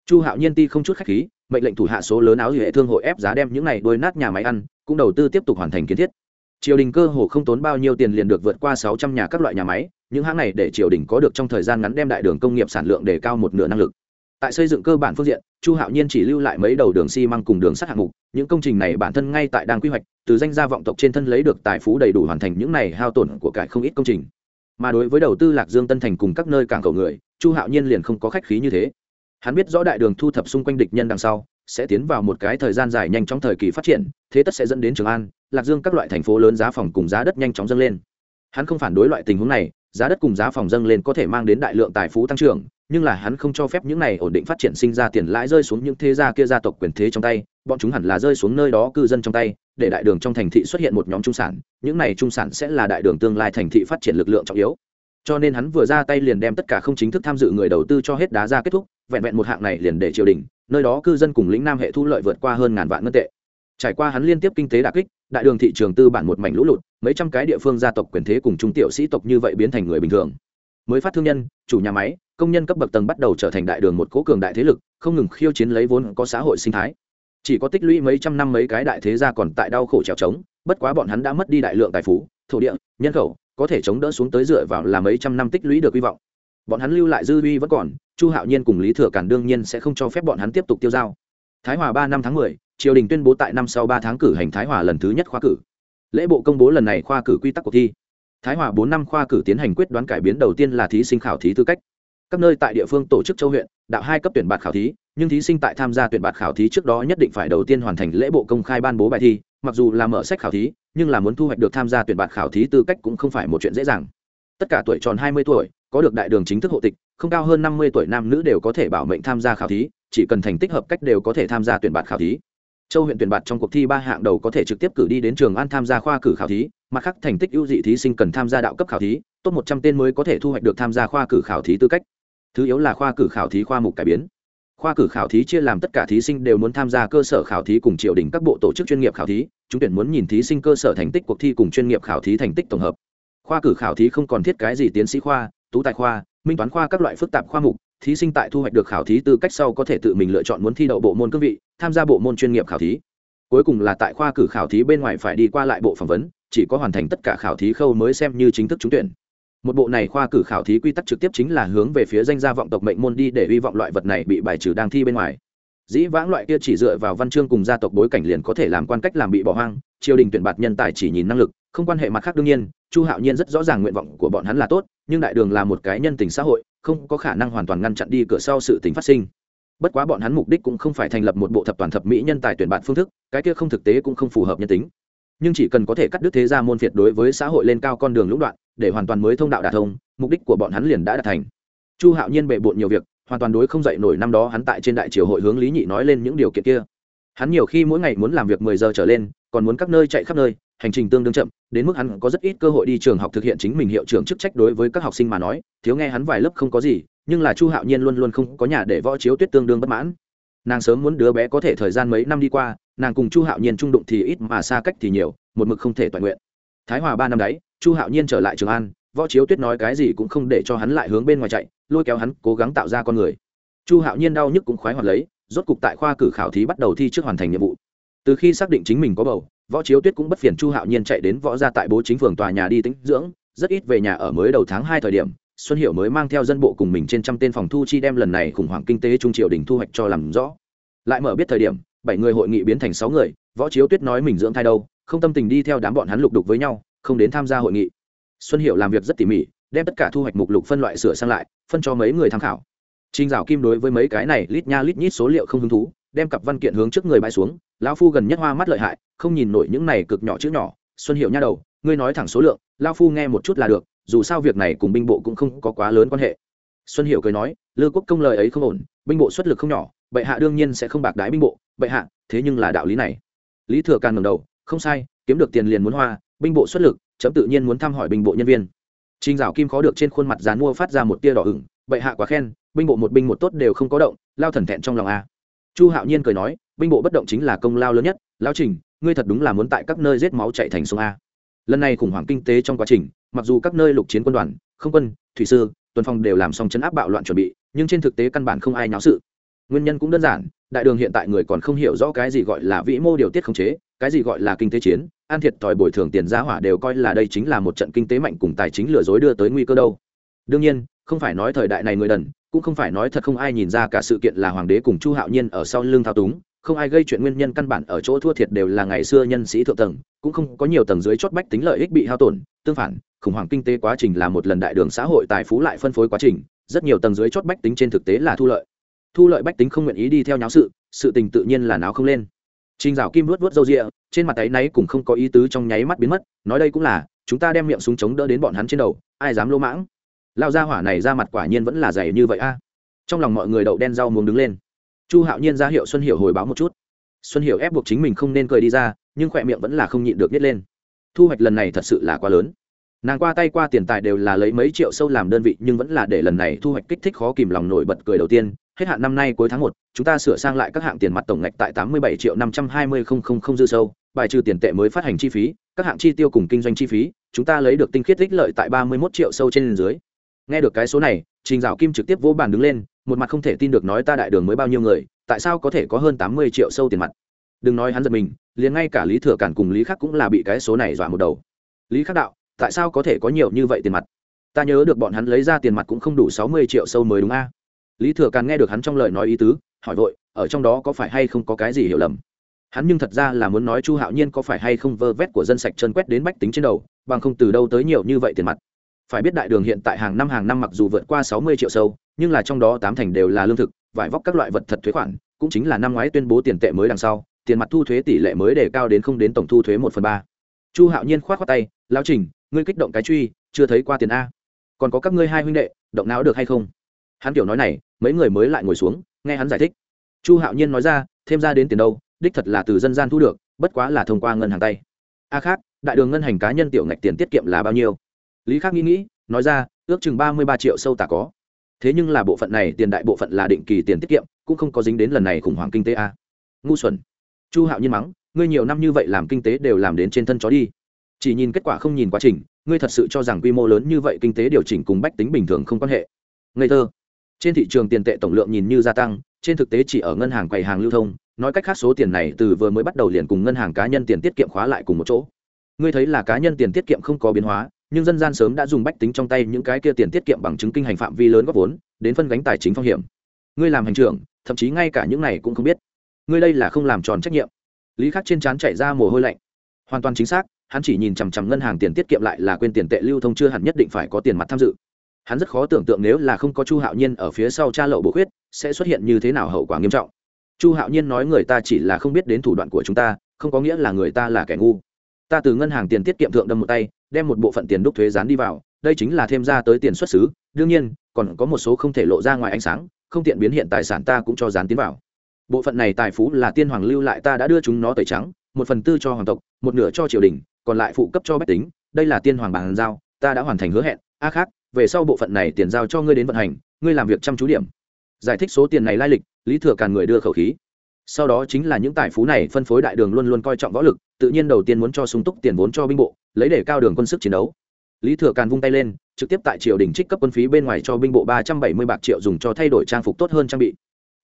Chu hạo nhiên ti không chút khách khí, mệnh lệnh thủ hạ số lớn áo hệ thương hội ép giá đem những này đôi nát nhà máy ăn, cũng đầu tư tiếp tục hoàn thành kiến thiết. Triều đình cơ hồ không tốn bao nhiêu tiền liền được vượt qua sáu trăm nhà các loại nhà máy, những hãng này để triều đình có được trong thời gian ngắn đem đại đường công nghiệp sản lượng để cao một nửa năng lực. Tại xây dựng cơ bản phương diện chu hạo nhiên chỉ lưu lại mấy đầu đường xi măng cùng đường sắt hạng mục, những công trình này bản thân ngay tại đang quy hoạch, từ danh gia vọng tộc trên thân lấy được tài phú đầy đủ hoàn thành những này hao tổn của cải không ít công trình. Mà đối với đầu tư lạc dương tân thành cùng các nơi cảng cầu người, chu hạo nhiên liền không có khách khí như thế. Hắn biết rõ đại đường thu thập xung quanh địch nhân đằng sau, sẽ tiến vào một cái thời gian dài nhanh chóng thời kỳ phát triển, thế tất sẽ dẫn đến trường an, lạc dương các loại thành phố lớn giá phòng cùng giá đất nhanh chóng dâng lên. Hắn không phản đối loại tình huống này, giá đất cùng giá phòng dâng lên có thể mang đến đại lượng tài phú tăng trưởng nhưng là hắn không cho phép những này ổn định phát triển sinh ra tiền lãi rơi xuống những thế gia kia gia tộc quyền thế trong tay, bọn chúng hẳn là rơi xuống nơi đó cư dân trong tay, để đại đường trong thành thị xuất hiện một nhóm trung sản, những này trung sản sẽ là đại đường tương lai thành thị phát triển lực lượng trọng yếu. Cho nên hắn vừa ra tay liền đem tất cả không chính thức tham dự người đầu tư cho hết đá ra kết thúc, vẹn vẹn một hạng này liền để triều đình, nơi đó cư dân cùng lĩnh nam hệ thu lợi vượt qua hơn ngàn vạn ngân tệ. Trải qua hắn liên tiếp kinh tế đà kích, đại đường thị trường tư bản một mảnh lũ lụt, mấy trăm cái địa phương gia tộc quyền thế cùng trung tiểu sĩ tộc như vậy biến thành người bình thường. Mới phát thương nhân, chủ nhà máy công nhân cấp bậc tầng bắt đầu trở thành đại đường một cố cường đại thế lực, không ngừng khiêu chiến lấy vốn có xã hội sinh thái. Chỉ có tích lũy mấy trăm năm mấy cái đại thế gia còn tại đau khổ trèo trống, bất quá bọn hắn đã mất đi đại lượng tài phú, thổ địa, nhân khẩu, có thể chống đỡ xuống tới dựa vào là mấy trăm năm tích lũy được hy vọng. Bọn hắn lưu lại dư uy vẫn còn, chu hạo nhiên cùng lý thừa cản đương nhiên sẽ không cho phép bọn hắn tiếp tục tiêu dao. Thái hòa ba năm tháng mười, triều đình tuyên bố tại năm sau ba tháng cử hành thái hòa lần thứ nhất khoa cử. Lễ bộ công bố lần này khoa cử quy tắc cuộc thi. Thái hòa bốn năm khoa cử tiến hành quyết đoán cải biến đầu tiên là thí sinh khảo thí tư cách các nơi tại địa phương tổ chức châu huyện, đạo hai cấp tuyển bạt khảo thí, nhưng thí sinh tại tham gia tuyển bạt khảo thí trước đó nhất định phải đầu tiên hoàn thành lễ bộ công khai ban bố bài thi, mặc dù là mở sách khảo thí, nhưng là muốn thu hoạch được tham gia tuyển bạt khảo thí tư cách cũng không phải một chuyện dễ dàng. Tất cả tuổi tròn hai mươi tuổi, có được đại đường chính thức hộ tịch, không cao hơn năm mươi tuổi nam nữ đều có thể bảo mệnh tham gia khảo thí, chỉ cần thành tích hợp cách đều có thể tham gia tuyển bạt khảo thí. Châu huyện tuyển bạt trong cuộc thi ba hạng đầu có thể trực tiếp cử đi đến trường an tham gia khoa cử khảo thí, mặt khác thành tích ưu dị thí sinh cần tham gia đạo cấp khảo thí tốt một trăm tên mới có thể thu hoạch được tham gia khoa cử khảo thí tư cách thứ yếu là khoa cử khảo thí khoa mục cải biến. Khoa cử khảo thí chia làm tất cả thí sinh đều muốn tham gia cơ sở khảo thí cùng triều đình các bộ tổ chức chuyên nghiệp khảo thí, chúng tuyển muốn nhìn thí sinh cơ sở thành tích cuộc thi cùng chuyên nghiệp khảo thí thành tích tổng hợp. Khoa cử khảo thí không còn thiết cái gì tiến sĩ khoa, tú tài khoa, minh toán khoa các loại phức tạp khoa mục, thí sinh tại thu hoạch được khảo thí tư cách sau có thể tự mình lựa chọn muốn thi đậu bộ môn cương vị, tham gia bộ môn chuyên nghiệp khảo thí. Cuối cùng là tại khoa cử khảo thí bên ngoài phải đi qua lại bộ phỏng vấn, chỉ có hoàn thành tất cả khảo thí khâu mới xem như chính thức trúng tuyển một bộ này khoa cử khảo thí quy tắc trực tiếp chính là hướng về phía danh gia vọng tộc mệnh môn đi để hy vọng loại vật này bị bài trừ đang thi bên ngoài. Dĩ vãng loại kia chỉ dựa vào văn chương cùng gia tộc bối cảnh liền có thể làm quan cách làm bị bỏ hoang, triều đình tuyển bạt nhân tài chỉ nhìn năng lực, không quan hệ mặt khác đương nhiên, chu hạo nhiên rất rõ ràng nguyện vọng của bọn hắn là tốt, nhưng đại đường là một cái nhân tình xã hội, không có khả năng hoàn toàn ngăn chặn đi cửa sau sự tình phát sinh. Bất quá bọn hắn mục đích cũng không phải thành lập một bộ thập toàn thập mỹ nhân tài tuyển bạt phương thức, cái kia không thực tế cũng không phù hợp nhân tính. Nhưng chỉ cần có thể cắt đứt thế gia môn phiệt đối với xã hội lên cao con đường lũng đoạn để hoàn toàn mới thông đạo đả thông, mục đích của bọn hắn liền đã đạt thành. Chu hạo nhiên bệ bộn nhiều việc, hoàn toàn đối không dậy nổi năm đó hắn tại trên đại triều hội hướng lý nhị nói lên những điều kiện kia. Hắn nhiều khi mỗi ngày muốn làm việc mười giờ trở lên, còn muốn các nơi chạy khắp nơi, hành trình tương đương chậm, đến mức hắn có rất ít cơ hội đi trường học thực hiện chính mình hiệu trưởng chức trách đối với các học sinh mà nói, thiếu nghe hắn vài lớp không có gì, nhưng là chu hạo nhiên luôn luôn không có nhà để võ chiếu tuyết tương đương bất mãn. Nàng sớm muốn đứa bé có thể thời gian mấy năm đi qua, nàng cùng chu hạo nhiên trung đụng thì ít mà xa cách thì nhiều, một mực không thể toàn nguyện. Thái hòa ba năm đấy chu hạo nhiên trở lại trường an, võ chiếu tuyết nói cái gì cũng không để cho hắn lại hướng bên ngoài chạy, lôi kéo hắn, cố gắng tạo ra con người. Chu hạo nhiên đau nhức cũng khoái hoạt lấy, rốt cục tại khoa cử khảo thí bắt đầu thi trước hoàn thành nhiệm vụ. Từ khi xác định chính mình có bầu, võ chiếu tuyết cũng bất phiền chu hạo nhiên chạy đến võ ra tại bố chính phường tòa nhà đi tĩnh dưỡng, rất ít về nhà ở mới đầu tháng hai thời điểm, xuân hiệu mới mang theo dân bộ cùng mình trên trăm tên phòng thu chi đem lần này khủng hoảng kinh tế trung triều đình thu hoạch cho làm rõ. Lại mở biết thời điểm, bảy người hội nghị biến thành sáu người, võ chiếu tuyết nói mình dưỡng thai đâu, không tâm tình đi theo đám bọn hắn lục đục với nhau không đến tham gia hội nghị xuân hiệu làm việc rất tỉ mỉ đem tất cả thu hoạch mục lục phân loại sửa sang lại phân cho mấy người tham khảo Trình Dạo Kim đối với mấy cái này lít nha lít nhít số liệu không hứng thú, đem cặp văn kiện hướng trước người bãi xuống, lão phu gần nhất hoa mắt lợi hại, không nhìn nổi những này cực nhỏ chữ nhỏ, Xuân Hiệu nha đầu, ngươi nói thẳng số lượng, lão phu nghe một chút là được, dù sao việc này cùng binh bộ cũng không có quá lớn quan hệ. Xuân Hiệu cười nói, Lư Quốc công lời ấy không ổn, binh bộ xuất lực không nhỏ, bệ hạ đương nhiên sẽ không bạc đái binh bộ, bệ hạ, thế nhưng là đạo lý này. Lý Thừa Càn ngẩng đầu, không sai, kiếm được tiền liền muốn hoa, binh bộ xuất lực, chấm tự nhiên muốn thăm hỏi binh bộ nhân viên. Trình Dạo Kim khó được trên khuôn mặt dàn mua phát ra một tia đỏ ửng, bệ hạ quá khen, binh bộ một binh một tốt đều không có động lao thần thẹn trong lòng a chu hạo nhiên cười nói binh bộ bất động chính là công lao lớn nhất lao trình ngươi thật đúng là muốn tại các nơi giết máu chạy thành sông a. Lần này khủng hoảng kinh tế trong quá trình mặc dù các nơi lục chiến quân đoàn không quân thủy sư tuần phong đều làm xong chấn áp bạo loạn chuẩn bị nhưng trên thực tế căn bản không ai nháo sự. Nguyên nhân cũng đơn giản đại đường hiện tại người còn không hiểu rõ cái gì gọi là vĩ mô điều tiết khống chế cái gì gọi là kinh tế chiến an thiệt thòi bồi thường tiền giá hỏa đều coi là đây chính là một trận kinh tế mạnh cùng tài chính lừa dối đưa tới nguy cơ đâu. Đương nhiên, không phải nói thời đại này người đần, cũng không phải nói thật không ai nhìn ra cả sự kiện là hoàng đế cùng chu hạo nhiên ở sau lưng thao túng, không ai gây chuyện nguyên nhân căn bản ở chỗ thua thiệt đều là ngày xưa nhân sĩ thượng tầng, cũng không có nhiều tầng dưới chót bách tính lợi ích bị hao tổn, tương phản, khủng hoảng kinh tế quá trình là một lần đại đường xã hội tài phú lại phân phối quá trình, rất nhiều tầng dưới chót bách tính trên thực tế là thu lợi. Thu lợi bách tính không nguyện ý đi theo nháo sự sự tình tự nhiên là náo không lên. Trình Dạo Kim vuốt vuốt râu ria, trên mặt ấy náy cũng không có ý tứ trong nháy mắt biến mất, nói đây cũng là, chúng ta đem miệng súng chống đỡ đến bọn hắn trên đầu, ai dám lô mãng? Lao ra hỏa này ra mặt quả nhiên vẫn là dày như vậy a. Trong lòng mọi người đậu đen rau muống đứng lên. Chu hạo nhiên ra hiệu xuân hiểu hồi báo một chút. Xuân hiểu ép buộc chính mình không nên cười đi ra nhưng khỏe miệng vẫn là không nhịn được nhếch lên. Thu hoạch lần này thật sự là quá lớn. Nàng qua tay qua tiền tài đều là lấy mấy triệu sâu làm đơn vị nhưng vẫn là để lần này thu hoạch kích thích khó kìm lòng nổi bật cười đầu tiên hết hạn năm nay cuối tháng một, chúng ta sửa sang lại các hạng tiền mặt tổng ngạch tại tám mươi bảy triệu năm trăm hai mươi không không không dư sâu, bài trừ tiền tệ mới phát hành chi phí, các hạng chi tiêu cùng kinh doanh chi phí, chúng ta lấy được tinh khiết ích lợi tại ba mươi một triệu sâu trên dưới. Nghe được cái số này, trình dạo kim trực tiếp vô bàn đứng lên, một mặt không thể tin được nói ta đại đường mới bao nhiêu người, tại sao có thể có hơn tám mươi triệu sâu tiền mặt? Đừng nói hắn giật mình, liền ngay cả lý thừa cản cùng lý khắc cũng là bị cái số này dọa một đầu. Lý khắc đạo, tại sao có thể có nhiều như vậy tiền mặt? Ta nhớ được bọn hắn lấy ra tiền mặt cũng không đủ sáu mươi triệu sâu mới đúng a lý thừa càn nghe được hắn trong lời nói ý tứ, hỏi vội, ở trong đó có phải hay không có cái gì hiểu lầm? Hắn nhưng thật ra là muốn nói chu hạo nhiên có phải hay không vơ vét của dân sạch chân quét đến bách tính trên đầu, bằng không từ đâu tới nhiều như vậy tiền mặt. Phải biết đại đường hiện tại hàng năm hàng năm mặc dù vượt qua sáu mươi triệu sâu, nhưng là trong đó tám thành đều là lương thực, vải vóc các loại vật thật thuế khoản, cũng chính là năm ngoái tuyên bố tiền tệ mới đằng sau, tiền mặt thu thuế tỷ lệ mới đề cao đến không đến tổng thu thuế một phần ba. Chu hạo nhiên k h o á t khoác tay lao trình, ngươi kích động cái truy, chưa thấy qua tiền a. Còn có các ngươi hai huynh đệ, động não được hay không? Hắn kiểu nói này, mấy người mới lại ngồi xuống, nghe hắn giải thích. Chu hạo nhiên nói ra, thêm ra đến tiền đâu, đích thật là từ dân gian thu được, bất quá là thông qua ngân hàng tay. A khác, đại đường ngân hành cá nhân tiểu ngạch tiền tiết kiệm là bao nhiêu? Lý khác nghĩ nghĩ, nói ra, ước chừng ba mươi ba triệu sâu tả có. Thế nhưng là bộ phận này, tiền đại bộ phận là định kỳ tiền tiết kiệm, cũng không có dính đến lần này khủng hoảng kinh tế a. Ngu xuẩn. Chu hạo nhiên mắng, ngươi nhiều năm như vậy làm kinh tế đều làm đến trên thân chó đi. Chỉ nhìn kết quả không nhìn quá trình, ngươi thật sự cho rằng quy mô lớn như vậy kinh tế điều chỉnh cùng bách tính bình thường không quan hệ. Ngây thơ trên thị trường tiền tệ tổng lượng nhìn như gia tăng, trên thực tế chỉ ở ngân hàng quầy hàng lưu thông, nói cách khác số tiền này từ vừa mới bắt đầu liền cùng ngân hàng cá nhân tiền tiết kiệm khóa lại cùng một chỗ. Ngươi thấy là cá nhân tiền tiết kiệm không có biến hóa, nhưng dân gian sớm đã dùng bách tính trong tay những cái kia tiền tiết kiệm bằng chứng kinh hành phạm vi lớn góp vốn, đến phân gánh tài chính phong hiểm. Ngươi làm hành trưởng, thậm chí ngay cả những này cũng không biết. Ngươi đây là không làm tròn trách nhiệm. Lý khắc trên trán chạy ra mồ hôi lạnh. Hoàn toàn chính xác, hắn chỉ nhìn chằm chằm ngân hàng tiền tiết kiệm lại là quên tiền tệ lưu thông chưa hẳn nhất định phải có tiền mặt tham dự hắn rất khó tưởng tượng nếu là không có chu hạo nhiên ở phía sau cha lậu bổ khuyết, sẽ xuất hiện như thế nào hậu quả nghiêm trọng. Chu hạo nhiên nói người ta chỉ là không biết đến thủ đoạn của chúng ta, không có nghĩa là người ta là kẻ ngu. Ta từ ngân hàng tiền tiết kiệm thượng đâm một tay, đem một bộ phận tiền đúc thuế dán đi vào, đây chính là thêm ra tới tiền xuất xứ, đương nhiên, còn có một số không thể lộ ra ngoài ánh sáng, không tiện biến hiện tài sản ta cũng cho dán tiến vào. Bộ phận này tài phú là tiên hoàng lưu lại ta đã đưa chúng nó tẩy trắng, một phần tư cho hoàng tộc, một nửa cho triều đình, còn lại phụ cấp cho bách tính, đây là tiên hoàng bàn giao, ta đã hoàn thành hứa hẹn, a khác về sau bộ phận này tiền giao cho ngươi đến vận hành, ngươi làm việc chăm chú điểm. Giải thích số tiền này lai lịch, lý thừa càn người đưa khẩu khí. Sau đó chính là những tài phú này phân phối đại đường luôn luôn coi trọng võ lực, tự nhiên đầu tiên muốn cho sung túc tiền vốn cho binh bộ, lấy để cao đường quân sức chiến đấu. Lý thừa càn vung tay lên, trực tiếp tại triều đình trích cấp quân phí bên ngoài cho binh bộ ba trăm bảy mươi bạc triệu dùng cho thay đổi trang phục tốt hơn trang bị.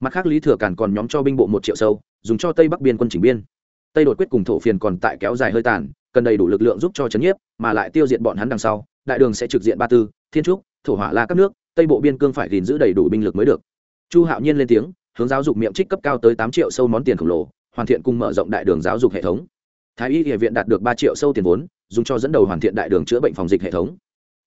Mặt khác lý thừa càn còn nhóm cho binh bộ một triệu sâu, dùng cho tây bắc biên quân chỉnh biên. Tây đột quyết cùng thổ phiền còn tại kéo dài hơi tàn, cần đầy đủ lực lượng giúp cho chấn nhiếp, mà lại tiêu diệt bọn hắn đằng sau, đại đường sẽ trực diện ba tư thiên trúc, thổ hỏa la các nước, tây bộ biên cương phải gìn giữ đầy đủ binh lực mới được. Chu hạo nhiên lên tiếng, hướng giáo dục miệng trích cấp cao tới tám triệu sâu món tiền khổng lồ, hoàn thiện cùng mở rộng đại đường giáo dục hệ thống. Thái y địa viện đạt được ba triệu sâu tiền vốn, dùng cho dẫn đầu hoàn thiện đại đường chữa bệnh phòng dịch hệ thống.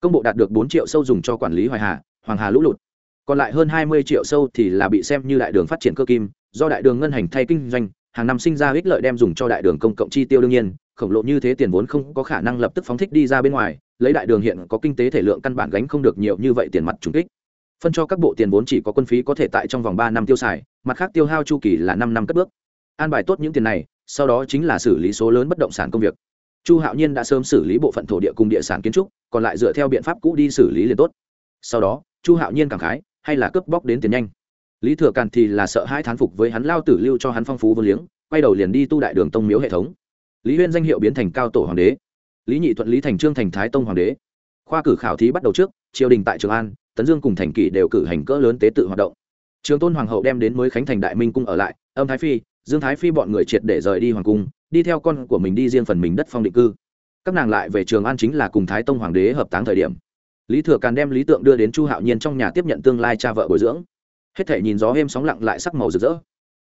Công bộ đạt được bốn triệu sâu dùng cho quản lý hoài hà, hoàng hà lũ lụt. Còn lại hơn hai mươi triệu sâu thì là bị xem như đại đường phát triển cơ kim, do đại đường ngân hành thay kinh doanh, hàng năm sinh ra ích lợi đem dùng cho đại đường công cộng chi tiêu đương nhiên, khổng lồ như thế tiền vốn không có khả năng lập tức phóng thích đi ra bên ngoài lấy đại đường hiện có kinh tế thể lượng căn bản gánh không được nhiều như vậy tiền mặt trùng kích. Phân cho các bộ tiền vốn chỉ có quân phí có thể tại trong vòng ba năm tiêu xài, mặt khác tiêu hao chu kỳ là năm năm cất bước. An bài tốt những tiền này, sau đó chính là xử lý số lớn bất động sản công việc. Chu hạo nhiên đã sớm xử lý bộ phận thổ địa cùng địa sản kiến trúc, còn lại dựa theo biện pháp cũ đi xử lý liền tốt. Sau đó, chu hạo nhiên cảm khái, hay là cướp bóc đến tiền nhanh. Lý thừa càn thì là sợ hai thán phục với hắn lao tử lưu cho hắn phong phú vô liếng, quay đầu liền đi tu đại đường tông miếu hệ thống. Lý huyên danh hiệu biến thành cao tổ hoàng đế lý nhị thuận lý thành trương thành thái tông hoàng đế khoa cử khảo thí bắt đầu trước triều đình tại trường an tấn dương cùng thành kỷ đều cử hành cỡ lớn tế tự hoạt động trường tôn hoàng hậu đem đến mới khánh thành đại minh cung ở lại âm thái phi dương thái phi bọn người triệt để rời đi hoàng cung đi theo con của mình đi riêng phần mình đất phong định cư các nàng lại về trường an chính là cùng thái tông hoàng đế hợp táng thời điểm lý thừa càn đem lý tượng đưa đến chu hạo nhiên trong nhà tiếp nhận tương lai cha vợ bồi dưỡng hết thể nhìn gió êm sóng lặng lại sắc màu rực rỡ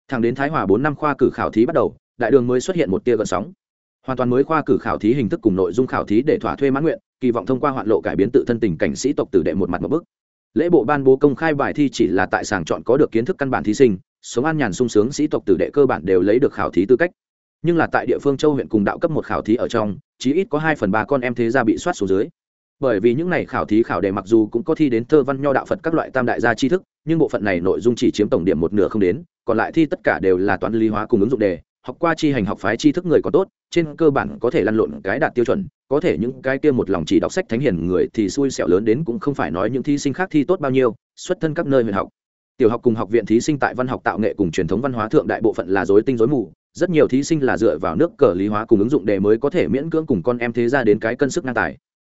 thẳng đến thái hòa bốn năm khoa cử khảo thí bắt đầu đại đường mới xuất hiện một tia gợn sóng hoàn toàn mới khoa cử khảo thí hình thức cùng nội dung khảo thí để thỏa thuê mãn nguyện, kỳ vọng thông qua hoạn lộ cải biến tự thân tình cảnh sĩ tộc tử đệ một mặt một bức lễ bộ ban bố công khai bài thi chỉ là tại sàng chọn có được kiến thức căn bản thí sinh, sống an nhàn sung sướng sĩ tộc tử đệ cơ bản đều lấy được khảo thí tư cách. Nhưng là tại địa phương châu huyện cùng đạo cấp một khảo thí ở trong, chí ít có hai phần ba con em thế gia bị soát xuống dưới. Bởi vì những này khảo thí khảo đề mặc dù cũng có thi đến thơ văn nho đạo phật các loại tam đại gia tri thức, nhưng bộ phận này nội dung chỉ chiếm tổng điểm một nửa không đến, còn lại thi tất cả đều là toán lý hóa cùng ứng dụng đề học qua chi hành học phái tri thức người có tốt, trên cơ bản có thể lăn lộn cái đạt tiêu chuẩn, có thể những cái kia một lòng chỉ đọc sách thánh hiền người thì xui xẻo lớn đến cũng không phải nói những thí sinh khác thi tốt bao nhiêu, xuất thân các nơi huyền học. Tiểu học cùng học viện thí sinh tại văn học tạo nghệ cùng truyền thống văn hóa thượng đại bộ phận là dối tinh dối mù, rất nhiều thí sinh là dựa vào nước cờ lý hóa cùng ứng dụng đề mới có thể miễn cưỡng cùng con em thế ra đến cái cân sức ngang tài.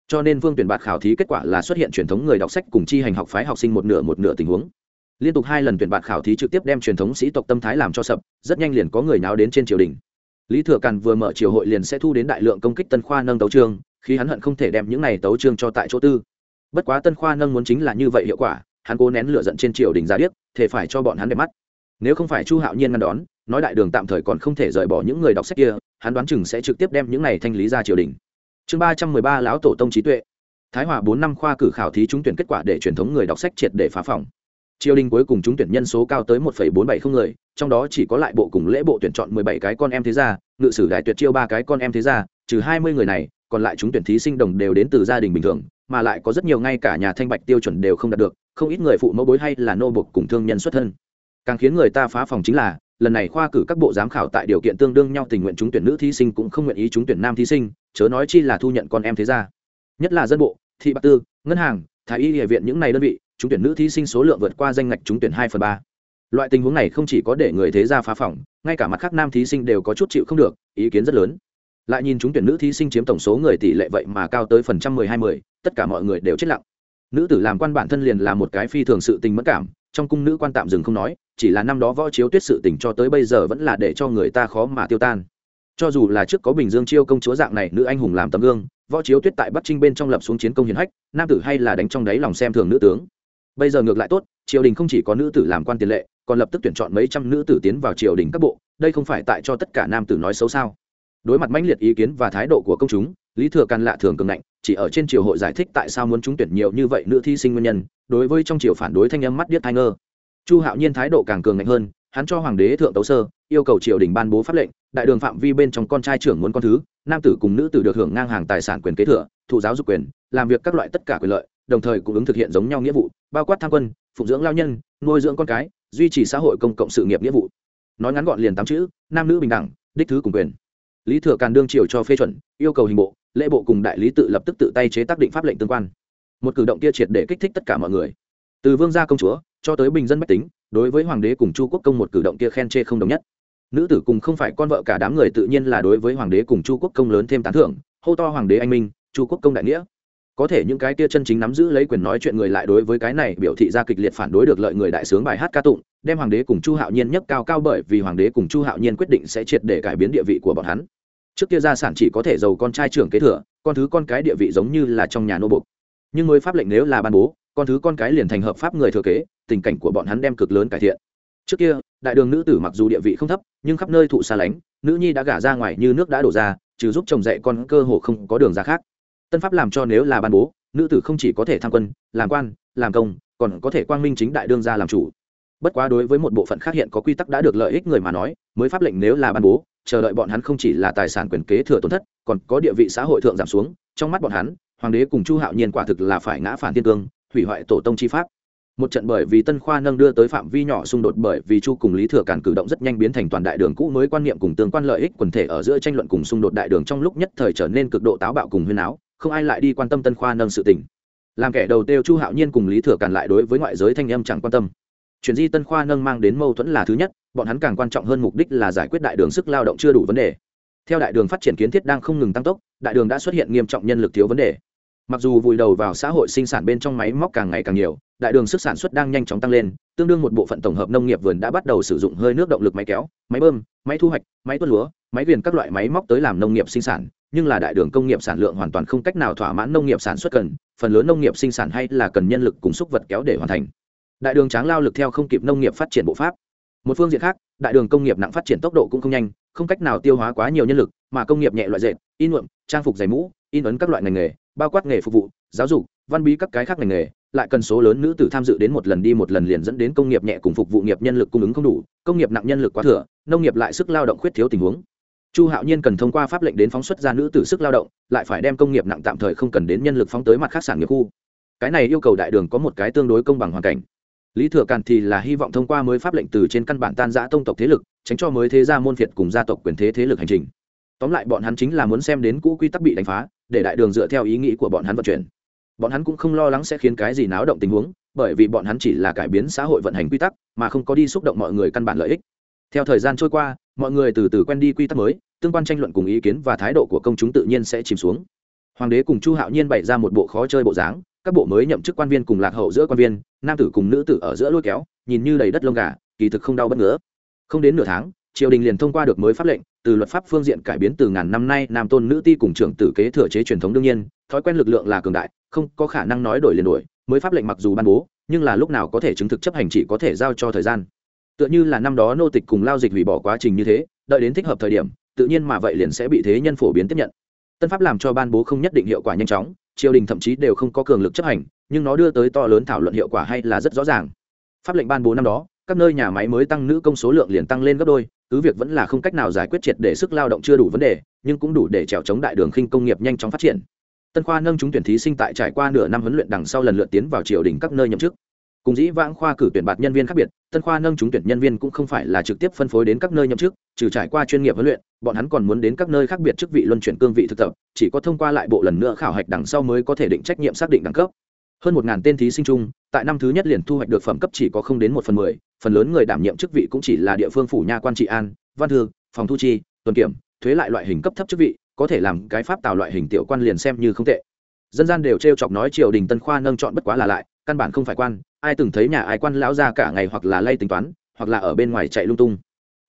Cho nên vương tuyển bạt khảo thí kết quả là xuất hiện truyền thống người đọc sách cùng chi hành học phái học sinh một nửa một nửa tình huống liên tục hai lần tuyển bạn khảo thí trực tiếp đem truyền thống sĩ tộc tâm thái làm cho sập, rất nhanh liền có người náo đến trên triều đình. Lý thừa càn vừa mở triều hội liền sẽ thu đến đại lượng công kích tân khoa nâng tấu trương khi hắn hận không thể đem những này tấu trương cho tại chỗ tư. Bất quá tân khoa nâng muốn chính là như vậy hiệu quả, hắn cố nén lửa giận trên triều đình ra điếc thể phải cho bọn hắn đẹp mắt. Nếu không phải chu hạo nhiên ngăn đón, nói đại đường tạm thời còn không thể rời bỏ những người đọc sách kia, hắn đoán chừng sẽ trực tiếp đem những này thanh lý ra triều đình. Chương ba trăm mười ba lão tổ tông trí tuệ. Thái hòa bốn năm khoa cử khảo thí trúng tuyển kết quả để truyền thống người đọc sách triệt để phá phòng triều đình cuối cùng trúng tuyển nhân số cao tới một bốn bảy không người, trong đó chỉ có lại bộ cùng lễ bộ tuyển chọn mười bảy cái con em thế gia, ngự sử đại tuyệt chiêu ba cái con em thế gia, trừ hai mươi người này, còn lại trúng tuyển thí sinh đồng đều đến từ gia đình bình thường, mà lại có rất nhiều ngay cả nhà thanh bạch tiêu chuẩn đều không đạt được, không ít người phụ mẫu bối hay là nô bộc cùng thương nhân xuất thân. Càng khiến người ta phá phòng chính là, lần này khoa cử các bộ giám khảo tại điều kiện tương đương nhau tình nguyện trúng tuyển nữ thí sinh cũng không nguyện ý trúng tuyển nam thí sinh, chớ nói chi là thu nhận con em thế gia. Nhất là dân bộ, thị bạc tư, ngân hàng, thái y địa viện những này đơn vị trúng tuyển nữ thí sinh số lượng vượt qua danh ngạch trúng tuyển hai phần ba. Loại tình huống này không chỉ có để người thế gia phá phỏng, ngay cả mặt khác nam thí sinh đều có chút chịu không được, ý kiến rất lớn. Lại nhìn trúng tuyển nữ thí sinh chiếm tổng số người tỷ lệ vậy mà cao tới phần trăm mười hai mười, tất cả mọi người đều chết lặng. Nữ tử làm quan bản thân liền là một cái phi thường sự tình mất cảm, trong cung nữ quan tạm dừng không nói, chỉ là năm đó võ chiếu tuyết sự tình cho tới bây giờ vẫn là để cho người ta khó mà tiêu tan. Cho dù là trước có bình dương chiêu công chúa dạng này nữ anh hùng làm tấm gương, võ chiếu tuyết tại bắc trinh bên trong lập xuống chiến công hiển hách, nam tử hay là đánh trong đáy lòng xem thường nữ tướng bây giờ ngược lại tốt, triều đình không chỉ có nữ tử làm quan tiền lệ, còn lập tức tuyển chọn mấy trăm nữ tử tiến vào triều đình các bộ, đây không phải tại cho tất cả nam tử nói xấu sao? Đối mặt mãnh liệt ý kiến và thái độ của công chúng, lý thừa càn lạ thường cường ngạnh, chỉ ở trên triều hội giải thích tại sao muốn trúng tuyển nhiều như vậy nữ thi sinh nguyên nhân, đối với trong triều phản đối thanh âm mắt điếc thai ngơ. Chu hạo nhiên thái độ càng cường ngạnh hơn, hắn cho hoàng đế thượng tấu sơ, yêu cầu triều đình ban bố pháp lệnh, đại đường phạm vi bên trong con trai trưởng muốn con thứ, nam tử cùng nữ tử được hưởng ngang hàng tài sản quyền kế thừa, thụ giáo dục quyền, làm việc các loại tất cả quyền lợi đồng thời cũng ứng thực hiện giống nhau nghĩa vụ, bao quát tham quân, phụng dưỡng lao nhân, nuôi dưỡng con cái, duy trì xã hội công cộng sự nghiệp nghĩa vụ. Nói ngắn gọn liền tám chữ, nam nữ bình đẳng, đích thứ cùng quyền. Lý thừa càn đương triều cho phê chuẩn, yêu cầu hình bộ, lễ bộ cùng đại lý tự lập tức tự tay chế tác định pháp lệnh tương quan. Một cử động kia triệt để kích thích tất cả mọi người. Từ vương gia công chúa, cho tới bình dân bách tính, đối với hoàng đế cùng chu quốc công một cử động kia khen chê không đồng nhất. Nữ tử cùng không phải con vợ cả đám người tự nhiên là đối với hoàng đế cùng chu quốc công lớn thêm tán thưởng, hô to hoàng đế anh minh, chu quốc công đại nghĩa có thể những cái kia chân chính nắm giữ lấy quyền nói chuyện người lại đối với cái này biểu thị ra kịch liệt phản đối được lợi người đại sướng bài hát ca tụng, đem hoàng đế cùng chu hạo nhiên nhấc cao cao bởi vì hoàng đế cùng chu hạo nhiên quyết định sẽ triệt để cải biến địa vị của bọn hắn. Trước kia gia sản chỉ có thể giàu con trai trưởng kế thừa, con thứ con cái địa vị giống như là trong nhà nô bục nhưng mới pháp lệnh nếu là ban bố, con thứ con cái liền thành hợp pháp người thừa kế, tình cảnh của bọn hắn đem cực lớn cải thiện. Trước kia, đại đường nữ tử mặc dù địa vị không thấp, nhưng khắp nơi thụ xa lánh, nữ nhi đã gả ra ngoài như nước đã đổ ra, trừ giúp chồng dạy con cơ hồ không có đường ra khác tân pháp làm cho nếu là ban bố, nữ tử không chỉ có thể tham quân, làm quan, làm công, còn có thể quang minh chính đại đương ra làm chủ. Bất quá đối với một bộ phận khác hiện có quy tắc đã được lợi ích người mà nói, mới pháp lệnh nếu là ban bố, chờ đợi bọn hắn không chỉ là tài sản quyền kế thừa tổn thất, còn có địa vị xã hội thượng giảm xuống, trong mắt bọn hắn, hoàng đế cùng chu hạo nhiên quả thực là phải ngã phản thiên cương, hủy hoại tổ tông chi pháp. Một trận bởi vì tân khoa nâng đưa tới phạm vi nhỏ xung đột bởi vì chu cùng lý thừa cản cử động rất nhanh biến thành toàn đại đường cũ mới quan niệm cùng tương quan lợi ích quần thể ở giữa tranh luận cùng xung đột đại đường trong lúc nhất thời trở nên cực độ táo bạo cùng huyên áo không ai lại đi quan tâm tân khoa nâng sự tình. Làm kẻ đầu tiêu chu hạo nhiên cùng lý thừa càn lại đối với ngoại giới thanh âm chẳng quan tâm. Chuyện di tân khoa nâng mang đến mâu thuẫn là thứ nhất, bọn hắn càng quan trọng hơn mục đích là giải quyết đại đường sức lao động chưa đủ vấn đề. Theo đại đường phát triển kiến thiết đang không ngừng tăng tốc, đại đường đã xuất hiện nghiêm trọng nhân lực thiếu vấn đề. Mặc dù vùi đầu vào xã hội sinh sản bên trong máy móc càng ngày càng nhiều, đại đường sức sản xuất đang nhanh chóng tăng lên, tương đương một bộ phận tổng hợp nông nghiệp vườn đã bắt đầu sử dụng hơi nước động lực máy kéo, máy bơm, máy thu hoạch, máy tuốt lúa, máy viền các loại máy móc tới làm nông nghiệp sinh sản nhưng là đại đường công nghiệp sản lượng hoàn toàn không cách nào thỏa mãn nông nghiệp sản xuất cần, phần lớn nông nghiệp sinh sản hay là cần nhân lực cùng xúc vật kéo để hoàn thành. Đại đường tráng lao lực theo không kịp nông nghiệp phát triển bộ pháp. Một phương diện khác, đại đường công nghiệp nặng phát triển tốc độ cũng không nhanh, không cách nào tiêu hóa quá nhiều nhân lực, mà công nghiệp nhẹ loại dệt in nhuộm, trang phục giày mũ, in ấn các loại ngành nghề, bao quát nghề phục vụ, giáo dục, văn bí các cái khác ngành nghề, lại cần số lớn nữ tử tham dự đến một lần đi một lần liền dẫn đến công nghiệp nhẹ cùng phục vụ nghiệp nhân lực cung ứng không đủ, công nghiệp nặng nhân lực quá thừa, nông nghiệp lại sức lao động khuyết thiếu tình huống chu hạo nhiên cần thông qua pháp lệnh đến phóng xuất ra nữ tử sức lao động, lại phải đem công nghiệp nặng tạm thời không cần đến nhân lực phóng tới mặt khác sản nghiệp khu. Cái này yêu cầu đại đường có một cái tương đối công bằng hoàn cảnh. Lý thừa càn thì là hy vọng thông qua mới pháp lệnh từ trên căn bản tan giã tông tộc thế lực, tránh cho mới thế gia môn phiệt cùng gia tộc quyền thế thế lực hành trình. Tóm lại bọn hắn chính là muốn xem đến cũ quy tắc bị đánh phá, để đại đường dựa theo ý nghĩ của bọn hắn vận chuyển. Bọn hắn cũng không lo lắng sẽ khiến cái gì náo động tình huống, bởi vì bọn hắn chỉ là cải biến xã hội vận hành quy tắc, mà không có đi xúc động mọi người căn bản lợi ích. Theo thời gian trôi qua mọi người từ từ quen đi quy tắc mới, tương quan tranh luận cùng ý kiến và thái độ của công chúng tự nhiên sẽ chìm xuống hoàng đế cùng chu hạo nhiên bày ra một bộ khó chơi bộ dáng, các bộ mới nhậm chức quan viên cùng lạc hậu giữa quan viên, nam tử cùng nữ tử ở giữa lôi kéo, nhìn như đầy đất lông gà, kỳ thực không đau bất ngờ. không đến nửa tháng, triều đình liền thông qua được mới pháp lệnh, từ luật pháp phương diện cải biến từ ngàn năm nay, nam tôn nữ ti cùng trưởng tử kế thừa chế truyền thống đương nhiên, thói quen lực lượng là cường đại, không có khả năng nói đổi liền đổi, mới pháp lệnh mặc dù ban bố, nhưng là lúc nào có thể chứng thực chấp hành chỉ có thể giao cho thời gian tựa như là năm đó nô tịch cùng lao dịch hủy bỏ quá trình như thế, đợi đến thích hợp thời điểm, tự nhiên mà vậy liền sẽ bị thế nhân phổ biến tiếp nhận. Tân pháp làm cho ban bố không nhất định hiệu quả nhanh chóng, triều đình thậm chí đều không có cường lực chấp hành, nhưng nó đưa tới to lớn thảo luận hiệu quả hay là rất rõ ràng. Pháp lệnh ban bố năm đó, các nơi nhà máy mới tăng nữ công số lượng liền tăng lên gấp đôi, cứ việc vẫn là không cách nào giải quyết triệt để sức lao động chưa đủ vấn đề, nhưng cũng đủ để trèo chống đại đường khinh công nghiệp nhanh chóng phát triển. Tân khoa nâng chúng tuyển thí sinh tại trải qua nửa năm huấn luyện đằng sau lần lượt tiến vào triều đình các nơi nhậm chức cùng dĩ vãng khoa cử tuyển bạt nhân viên khác biệt, tân khoa nâng chúng tuyển nhân viên cũng không phải là trực tiếp phân phối đến các nơi nhậm chức, trừ trải qua chuyên nghiệp huấn luyện, bọn hắn còn muốn đến các nơi khác biệt chức vị luân chuyển cương vị thực tập, chỉ có thông qua lại bộ lần nữa khảo hạch đằng sau mới có thể định trách nhiệm xác định đẳng cấp. Hơn một ngàn tên thí sinh chung, tại năm thứ nhất liền thu hoạch được phẩm cấp chỉ có không đến một phần mười, phần lớn người đảm nhiệm chức vị cũng chỉ là địa phương phủ nha quan trị an, văn thư, phòng thu chi, tuần kiểm, thuế lại loại hình cấp thấp chức vị, có thể làm cái pháp tạo loại hình tiểu quan liền xem như không tệ. Dân gian đều t r e o chọc nói triều đình tân khoa nâng chọn bất quá là lại căn bản không phải quan, ai từng thấy nhà ai quan lão ra cả ngày hoặc là lay tính toán, hoặc là ở bên ngoài chạy lung tung.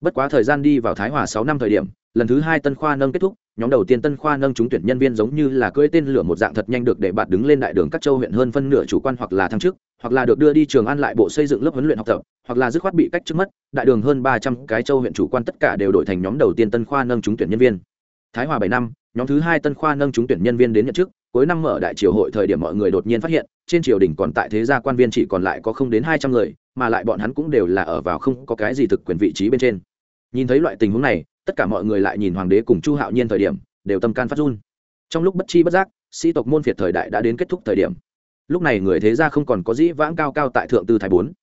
Bất quá thời gian đi vào thái hòa sáu năm thời điểm, lần thứ hai tân khoa nâng kết thúc, nhóm đầu tiên tân khoa nâng trúng tuyển nhân viên giống như là cưỡi tên lửa một dạng thật nhanh được để bạn đứng lên đại đường các châu huyện hơn phân nửa chủ quan hoặc là thăng chức, hoặc là được đưa đi trường an lại bộ xây dựng lớp huấn luyện học tập, hoặc là dứt khoát bị cách trước mất, đại đường hơn ba trăm cái châu huyện chủ quan tất cả đều đổi thành nhóm đầu tiên tân khoa nâng trúng tuyển nhân viên. Thái hòa bảy năm, nhóm thứ hai tân khoa nâng trúng tuyển nhân viên đến nhận chức, cuối năm mở đại triều hội thời điểm mọi người đột nhiên phát hiện trên triều đình còn tại thế gia quan viên chỉ còn lại có không đến hai trăm người, mà lại bọn hắn cũng đều là ở vào không có cái gì thực quyền vị trí bên trên. Nhìn thấy loại tình huống này, tất cả mọi người lại nhìn hoàng đế cùng chu hạo nhiên thời điểm, đều tâm can phát run. Trong lúc bất chi bất giác, sĩ tộc môn phiệt thời đại đã đến kết thúc thời điểm. Lúc này người thế gia không còn có dĩ vãng cao cao tại thượng tư thái bốn.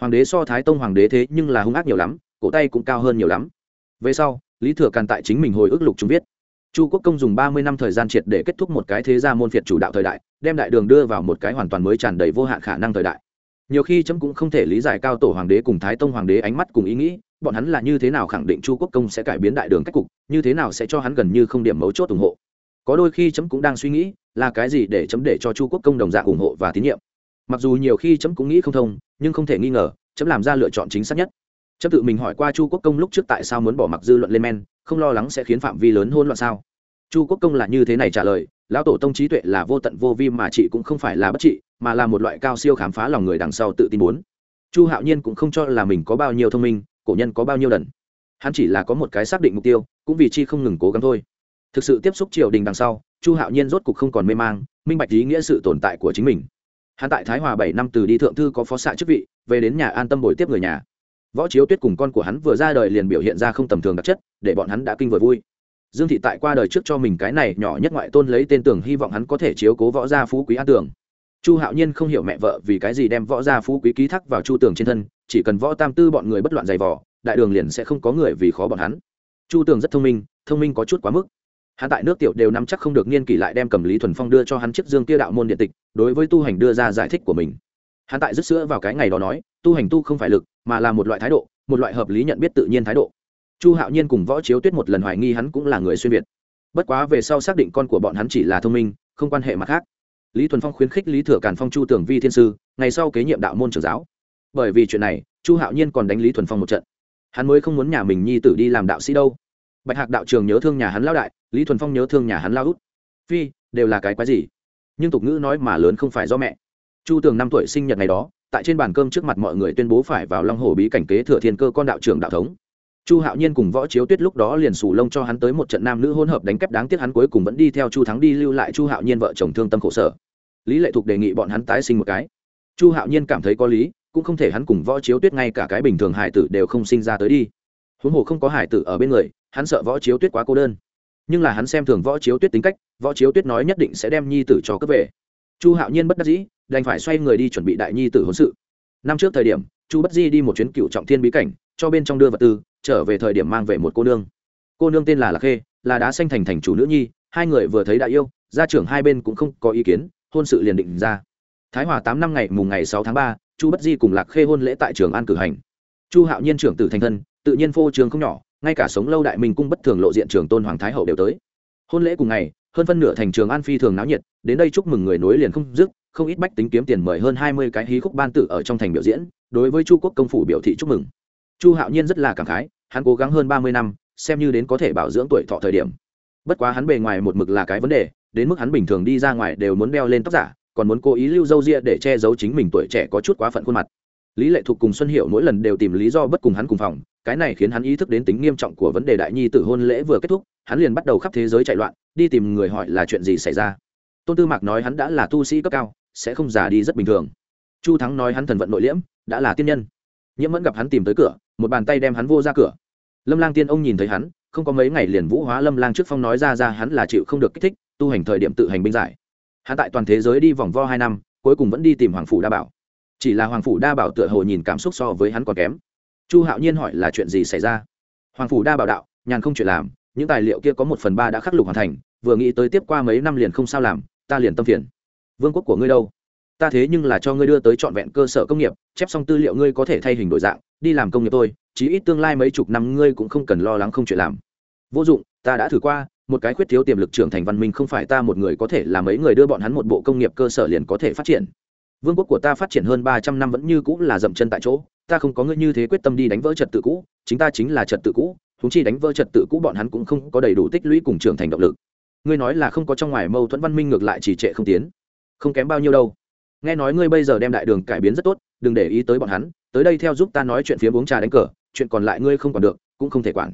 Hoàng đế so thái tông hoàng đế thế nhưng là hung ác nhiều lắm, cổ tay cũng cao hơn nhiều lắm. Về sau, lý thừa càn tại chính mình hồi ức lục chúng viết chu quốc công dùng ba mươi năm thời gian triệt để kết thúc một cái thế gia môn phiệt chủ đạo thời đại, đem đại đường đưa vào một cái hoàn toàn mới tràn đầy vô hạn khả năng thời đại. Nhiều khi chấm cũng không thể lý giải cao tổ hoàng đế cùng thái tông hoàng đế ánh mắt cùng ý nghĩ, bọn hắn là như thế nào khẳng định chu quốc công sẽ cải biến đại đường cách cục, như thế nào sẽ cho hắn gần như không điểm mấu chốt ủng hộ. Có đôi khi chấm cũng đang suy nghĩ, là cái gì để chấm để cho chu quốc công đồng dạng ủng hộ và tín nhiệm. Mặc dù nhiều khi chấm cũng nghĩ không thông, nhưng không thể nghi ngờ, chấm làm ra lựa chọn chính xác nhất. Chấm tự mình hỏi qua chu quốc công lúc trước tại sao muốn bỏ mặc dư luận lên men, không lo lắng sẽ khiến phạm vi lớn hôn loạn sao? Chu quốc công là như thế này trả lời, lão tổ tông trí tuệ là vô tận vô vi mà chị cũng không phải là bất trị, mà là một loại cao siêu khám phá lòng người đằng sau tự tin muốn. Chu hạo nhiên cũng không cho là mình có bao nhiêu thông minh, cổ nhân có bao nhiêu đần hắn chỉ là có một cái xác định mục tiêu, cũng vì chi không ngừng cố gắng thôi. Thực sự tiếp xúc triều đình đằng sau, chu hạo nhiên rốt cục không còn mê mang, minh bạch ý nghĩa sự tồn tại của chính mình. Hắn tại thái hòa bảy năm từ đi thượng thư có phó xạ chức vị, về đến nhà an tâm bồi tiếp người nhà. Võ chiếu tuyết cùng con của hắn vừa ra đời liền biểu hiện ra không tầm thường đặc chất, để bọn hắn đã kinh vừa vui dương thị tại qua đời trước cho mình cái này nhỏ nhất ngoại tôn lấy tên tưởng hy vọng hắn có thể chiếu cố võ gia phú quý an tưởng. Chu hạo nhiên không hiểu mẹ vợ vì cái gì đem võ gia phú quý ký thác vào chu tường trên thân, chỉ cần võ tam tư bọn người bất loạn giày vò, đại đường liền sẽ không có người vì khó bọn hắn. Chu tường rất thông minh thông minh có chút quá mức. Hắn tại nước tiểu đều nắm chắc không được niên kỷ lại đem cầm lý thuần phong đưa cho hắn chiếc dương kia đạo môn điện tịch, đối với tu hành đưa ra giải thích của mình. Hắn tại rứt sữa vào cái ngày đó nói, tu hành tu không phải lực, mà là một loại thái độ, một loại hợp lý nhận biết tự nhiên thái độ chu hạo nhiên cùng võ chiếu tuyết một lần hoài nghi hắn cũng là người xuyên việt. Bất quá về sau xác định con của bọn hắn chỉ là thông minh, không quan hệ mặt khác. Lý thuần phong khuyến khích lý thừa càn phong chu tưởng vi thiên sư, ngày sau kế nhiệm đạo môn trưởng giáo. Bởi vì chuyện này, chu hạo nhiên còn đánh lý thuần phong một trận. Hắn mới không muốn nhà mình nhi tử đi làm đạo sĩ đâu. Bạch hạc đạo trường nhớ thương nhà hắn lao đại, lý thuần phong nhớ thương nhà hắn lao út. Phi, đều là cái quái gì? Nhưng tục ngữ nói mà lớn không phải do mẹ. Chu tường năm tuổi sinh nhật ngày đó, tại trên bàn cơm trước mặt mọi người tuyên bố phải vào long hồ bí cảnh kế thừa thiên cơ con đạo trưởng đạo thống chu hạo nhiên cùng võ chiếu tuyết lúc đó liền sủ lông cho hắn tới một trận nam nữ hôn hợp đánh kép đáng tiếc hắn cuối cùng vẫn đi theo chu thắng đi lưu lại chu hạo nhiên vợ chồng thương tâm khổ sở. Lý lệ thục đề nghị bọn hắn tái sinh một cái. Chu hạo nhiên cảm thấy có lý, cũng không thể hắn cùng võ chiếu tuyết ngay cả cái bình thường hải tử đều không sinh ra tới đi. Huống hồ không có hải tử ở bên người, hắn sợ võ chiếu tuyết quá cô đơn. Nhưng là hắn xem thường võ chiếu tuyết tính cách, võ chiếu tuyết nói nhất định sẽ đem nhi tử cho cấp về. Chu hạo nhiên bất đắc dĩ, đành phải xoay người đi chuẩn bị đại nhi tử hôn sự. Năm trước thời điểm, chu bất di đi một chuyến cựu trọng thiên bí cảnh cho bên trong đưa vật tư, trở về thời điểm mang về một cô nương. Cô nương tên là lạc khê, là đá xanh thành thành chủ nữ nhi, hai người vừa thấy đại yêu, gia trưởng hai bên cũng không có ý kiến, hôn sự liền định ra. Thái hòa tám năm ngày mùng ngày sáu tháng ba, chu bất di cùng lạc khê hôn lễ tại trường an cử hành. Chu hạo nhiên trưởng tử thành thân, tự nhiên phô trường không nhỏ, ngay cả sống lâu đại minh cung bất thường lộ diện trường tôn hoàng thái hậu đều tới. Hôn lễ cùng ngày, hơn phân nửa thành trường an phi thường náo nhiệt, đến đây chúc mừng người nối liền không dứt, không ít bách tính kiếm tiền mời hơn hai mươi cái hí khúc ban tử ở trong thành biểu diễn, đối với chu quốc công phủ biểu thị chúc mừng chu hạo nhiên rất là cảm khái, hắn cố gắng hơn ba mươi năm, xem như đến có thể bảo dưỡng tuổi thọ thời điểm. Bất quá hắn bề ngoài một mực là cái vấn đề, đến mức hắn bình thường đi ra ngoài đều muốn đeo lên tóc giả, còn muốn cố ý lưu dâu ria để che giấu chính mình tuổi trẻ có chút quá phận khuôn mặt. Lý lệ thuộc cùng xuân hiệu mỗi lần đều tìm lý do bất cùng hắn cùng phòng, cái này khiến hắn ý thức đến tính nghiêm trọng của vấn đề đại nhi tử hôn lễ vừa kết thúc, hắn liền bắt đầu khắp thế giới chạy loạn, đi tìm người hỏi là chuyện gì xảy ra. Tôn tư mạc nói hắn đã là tu sĩ cấp cao, sẽ không già đi rất bình thường. Chu thắng nói hắn thần vận nội liễm, đã là tiên nhân. Nhiễm vẫn gặp hắn tìm tới cửa một bàn tay đem hắn vô ra cửa. Lâm lang tiên ông nhìn thấy hắn, không có mấy ngày liền vũ hóa lâm lang trước phong nói ra ra hắn là chịu không được kích thích, tu hành thời điểm tự hành binh giải. Hắn tại toàn thế giới đi vòng vo hai năm, cuối cùng vẫn đi tìm hoàng phủ đa bảo. Chỉ là hoàng phủ đa bảo tựa hồ nhìn cảm xúc so với hắn còn kém. Chu hạo nhiên hỏi là chuyện gì xảy ra? Hoàng phủ đa bảo đạo, nhàn không chuyện làm, những tài liệu kia có một phần ba đã khắc lục hoàn thành, vừa nghĩ tới tiếp qua mấy năm liền không sao làm, ta liền tâm phiền. Vương quốc của ngươi đâu? Ta thế nhưng là cho ngươi đưa tới trọn vẹn cơ sở công nghiệp, chép xong tư liệu ngươi có thể thay hình đổi dạng đi làm công nghiệp tôi chí ít tương lai mấy chục năm ngươi cũng không cần lo lắng không chuyện làm. Vô dụng, ta đã thử qua, một cái khuyết thiếu tiềm lực trưởng thành văn minh không phải ta một người có thể làm mấy người đưa bọn hắn một bộ công nghiệp cơ sở liền có thể phát triển. Vương quốc của ta phát triển hơn ba trăm năm vẫn như cũ là dậm chân tại chỗ, ta không có ngươi như thế quyết tâm đi đánh vỡ trật tự cũ, chính ta chính là trật tự cũ húng chi đánh vỡ trật tự cũ bọn hắn cũng không có đầy đủ tích lũy cùng trưởng thành động lực. Ngươi nói là không có trong ngoài mâu thuẫn văn minh ngược lại chỉ trệ không tiến. Không kém bao nhiêu đâu. Nghe nói ngươi bây giờ đem đại đường cải biến rất tốt, đừng để ý tới bọn hắn tới đây theo giúp ta nói chuyện phía uống trà đánh cờ, chuyện còn lại ngươi không còn được, cũng không thể quản.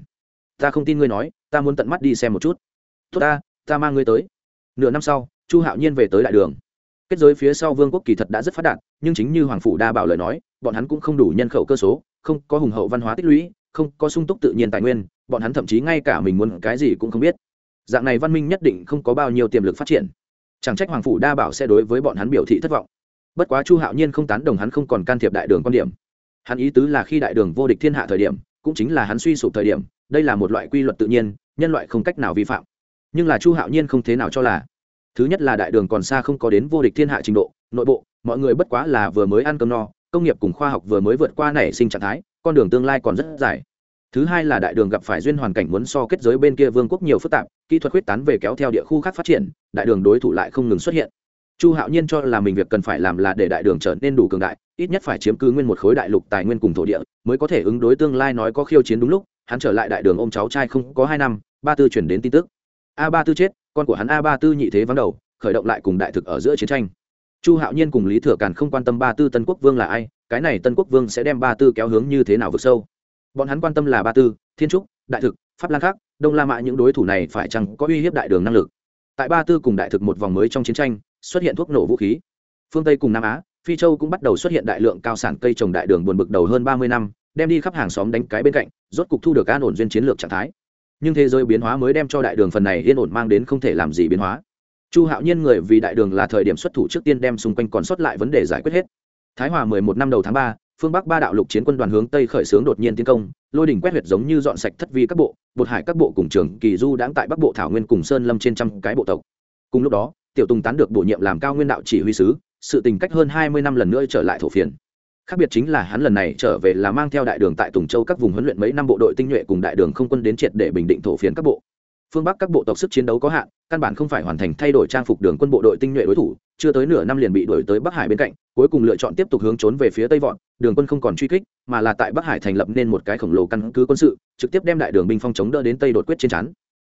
Ta không tin ngươi nói, ta muốn tận mắt đi xem một chút. Tốt ta ta mang ngươi tới. Nửa năm sau, chu hạo nhiên về tới đại đường. Kết giới phía sau vương quốc kỳ thật đã rất phát đạt, nhưng chính như hoàng phủ đa bảo lời nói, bọn hắn cũng không đủ nhân khẩu cơ số, không có hùng hậu văn hóa tích lũy, không có sung túc tự nhiên tài nguyên, bọn hắn thậm chí ngay cả mình muốn cái gì cũng không biết. Dạng này văn minh nhất định không có bao nhiêu tiềm lực phát triển. Chẳng trách hoàng phủ đa bảo sẽ đối với bọn hắn biểu thị thất vọng. Bất quá chu hạo nhiên không tán đồng hắn không còn can thiệp đại đường quan điểm hắn ý tứ là khi đại đường vô địch thiên hạ thời điểm, cũng chính là hắn suy sụp thời điểm, đây là một loại quy luật tự nhiên, nhân loại không cách nào vi phạm. Nhưng là chu hạo nhiên không thế nào cho là. Thứ nhất là đại đường còn xa không có đến vô địch thiên hạ trình độ, nội bộ, mọi người bất quá là vừa mới ăn cơm no, công nghiệp cùng khoa học vừa mới vượt qua nảy sinh trạng thái, con đường tương lai còn rất dài. Thứ hai là đại đường gặp phải duyên hoàn cảnh muốn so kết giới bên kia vương quốc nhiều phức tạp, kỹ thuật huyết tán về kéo theo địa khu khác phát triển, đại đường đối thủ lại không ngừng xuất hiện chu hạo nhiên cho là mình việc cần phải làm là để đại đường trở nên đủ cường đại, ít nhất phải chiếm cứ nguyên một khối đại lục tài nguyên cùng thổ địa, mới có thể ứng đối tương lai nói có khiêu chiến đúng lúc, hắn trở lại đại đường ôm cháu trai không có hai năm, ba tư chuyển đến tin tức. A ba tư chết, con của hắn a ba tư nhị thế vắng đầu, khởi động lại cùng đại thực ở giữa chiến tranh. Chu hạo nhiên cùng lý thừa càn không quan tâm ba tư tân quốc vương là ai, cái này tân quốc vương sẽ đem ba tư kéo hướng như thế nào vượt sâu. Bọn hắn quan tâm là ba tư, thiên trúc, đại thực, pháp lan khác đông la mã những đối thủ này phải chăng có uy hiếp đại đường năng lực. Tại ba tư cùng đại thực một vòng mới trong chiến tranh xuất hiện thuốc nổ vũ khí. Phương tây cùng nam á, phi châu cũng bắt đầu xuất hiện đại lượng cao sản cây trồng đại đường buồn bực đầu hơn ba mươi năm, đem đi khắp hàng xóm đánh cái bên cạnh, rốt cục thu được an ổn duyên chiến lược trạng thái. Nhưng thế giới biến hóa mới đem cho đại đường phần này yên ổn mang đến không thể làm gì biến hóa. Chu hạo nhiên người vì đại đường là thời điểm xuất thủ trước tiên đem xung quanh còn sót lại vấn đề giải quyết hết. Thái hòa mười một năm đầu tháng ba, phương bắc ba đạo lục chiến quân đoàn hướng tây khởi xướng đột nhiên tiến công, lôi đỉnh quét huyệt giống như dọn sạch thất vi các bộ, bột hải các bộ cùng trường kỳ du đãng tại bắc bộ thảo nguyên cùng sơn lâm trên trăm cái bộ tộc. Cùng lúc đó tiểu tùng tán được bổ nhiệm làm cao nguyên đạo chỉ huy sứ, sự tình cách hơn hai mươi năm lần nữa trở lại thổ phiền. Khác biệt chính là hắn lần này trở về là mang theo đại đường tại tùng châu các vùng huấn luyện mấy năm bộ đội tinh nhuệ cùng đại đường không quân đến triệt để bình định thổ phiền các bộ. Phương bắc các bộ tộc sức chiến đấu có hạn, căn bản không phải hoàn thành thay đổi trang phục đường quân bộ đội tinh nhuệ đối thủ, chưa tới nửa năm liền bị đuổi tới bắc hải bên cạnh, cuối cùng lựa chọn tiếp tục hướng trốn về phía tây vọn, đường quân không còn truy kích, mà là tại bắc hải thành lập nên một cái khổng lồ căn cứ quân sự, trực tiếp đem đại đường binh phong chống đỡ đến tây đột quyết trên chắn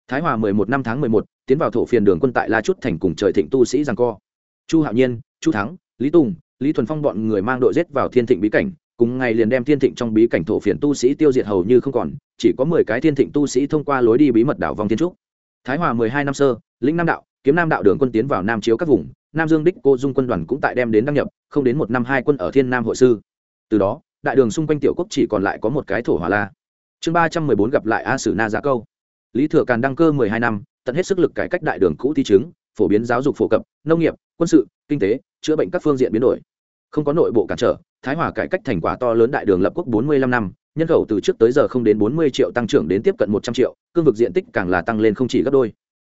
thái hòa mười một năm tháng mười một, tiến vào thổ phiền đường quân tại la chút thành cùng trời thịnh tu sĩ giang co. Chu hạo nhiên, chu thắng, lý tùng, lý thuần phong bọn người mang đội rết vào thiên thịnh bí cảnh, cùng ngày liền đem thiên thịnh trong bí cảnh thổ phiền tu sĩ tiêu diệt hầu như không còn, chỉ có mười cái thiên thịnh tu sĩ thông qua lối đi bí mật đảo vong thiên trúc. Thái hòa mười hai năm sơ, lĩnh nam đạo, kiếm nam đạo đường quân tiến vào nam chiếu các vùng, nam dương đích cô dung quân đoàn cũng tại đem đến đăng nhập, không đến một năm hai quân ở thiên nam hội sư. Từ đó, đại đường xung quanh tiểu quốc chỉ còn lại có một cái thổ hỏa la. Chương ba trăm mười bốn gặp lại a sử na giá câu lý thừa càn đăng cơ mười hai năm, tận hết sức lực cải cách đại đường cũ thi chứng, phổ biến giáo dục phổ cập, nông nghiệp, quân sự, kinh tế, chữa bệnh các phương diện biến đổi. Không có nội bộ cản trở, thái hòa cải cách thành quả to lớn đại đường lập quốc bốn mươi lăm năm, nhân khẩu từ trước tới giờ không đến bốn mươi triệu tăng trưởng đến tiếp cận một trăm triệu, cương vực diện tích càng là tăng lên không chỉ gấp đôi.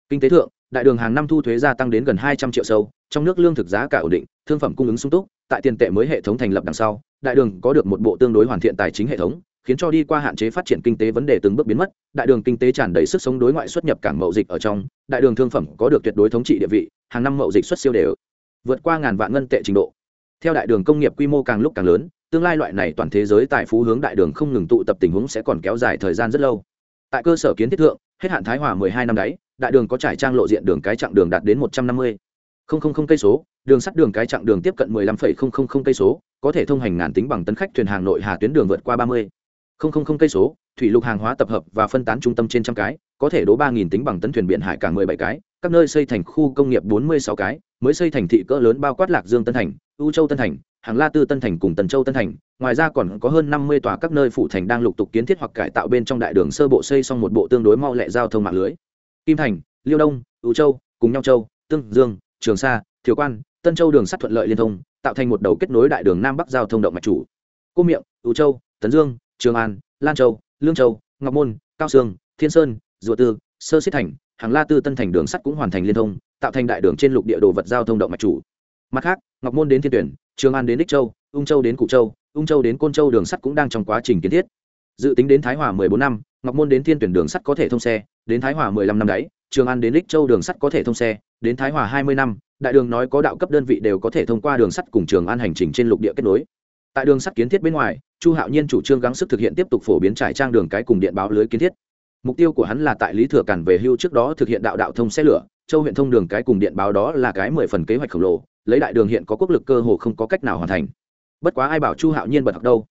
Kinh tế thượng, đại đường hàng năm thu thuế gia tăng đến gần hai trăm triệu sâu, trong nước lương thực giá cả ổn định, thương phẩm cung ứng sung túc, tại tiền tệ mới hệ thống thành lập đằng sau, đại đường có được một bộ tương đối hoàn thiện tài chính hệ thống khiến cho đi qua hạn chế phát triển kinh tế vấn đề từng bước biến mất, đại đường kinh tế tràn đầy sức sống đối ngoại xuất nhập cảng mậu dịch ở trong, đại đường thương phẩm có được tuyệt đối thống trị địa vị, hàng năm mậu dịch xuất siêu đều, vượt qua ngàn vạn ngân tệ trình độ. Theo đại đường công nghiệp quy mô càng lúc càng lớn, tương lai loại này toàn thế giới tài phú hướng đại đường không ngừng tụ tập tình huống sẽ còn kéo dài thời gian rất lâu. Tại cơ sở kiến thiết thượng, hết hạn thái hòa mười hai năm đấy đại đường có trải trang lộ diện đường cái chặng đường đạt đến một trăm năm mươi. Cây số, đường sắt đường cái chặng đường tiếp cận mười lăm cây số, có thể thông hành ngàn tính bằng tấn khách thuyền hàng nội hà tuyến đường vượt qua không không không cây số, thủy lục hàng hóa tập hợp và phân tán trung tâm trên trăm cái, có thể đố ba nghìn tính bằng tấn thuyền biển hải cảng mười bảy cái, các nơi xây thành khu công nghiệp bốn mươi sáu cái, mới xây thành thị cỡ lớn bao quát lạc dương tân thành, ưu châu tân thành, hàng la tư tân thành cùng tần châu tân thành. Ngoài ra còn có hơn năm mươi tòa các nơi phụ thành đang lục tục kiến thiết hoặc cải tạo bên trong đại đường sơ bộ xây xong một bộ tương đối mau lẹ giao thông mạng lưới. Kim thành, liêu đông, ưu châu, cùng nhau châu, tương dương, trường sa, thiều quan, tân châu đường sắt thuận lợi liên thông, tạo thành một đầu kết nối đại đường nam bắc giao thông động mạch chủ. Cô miệng, ưu châu, tấn dương trường an, lan châu, lương châu, ngọc môn, cao sương, thiên sơn dùa tư, sơ xích thành, hàng la tư tân thành đường sắt cũng hoàn thành liên thông, tạo thành đại đường trên lục địa đồ vật giao thông động mạch chủ. Mặt khác, ngọc môn đến thiên tuyển, trường an đến đích châu, ung châu đến cụ châu, ung châu đến côn châu đường sắt cũng đang trong quá trình kiến thiết. Dự tính đến thái hòa 14 năm, ngọc môn đến thiên tuyển đường sắt có thể thông xe, đến thái hòa 15 năm đấy, trường an đến đích châu đường sắt có thể thông xe, đến thái hòa 20 năm, đại đường nói có đạo cấp đơn vị đều có thể thông qua đường sắt cùng trường an hành trình trên lục địa kết nối tại đường sắt kiến thiết bên ngoài, chu hạo nhiên chủ trương gắng sức thực hiện tiếp tục phổ biến trải trang đường cái cùng điện báo lưới kiến thiết. Mục tiêu của hắn là tại lý thừa cản về hưu trước đó thực hiện đạo đạo thông xe lửa, châu huyện thông đường cái cùng điện báo đó là cái mười phần kế hoạch khổng lồ, lấy đại đường hiện có quốc lực cơ hồ không có cách nào hoàn thành. Bất quá ai bảo chu hạo nhiên bật học đâu?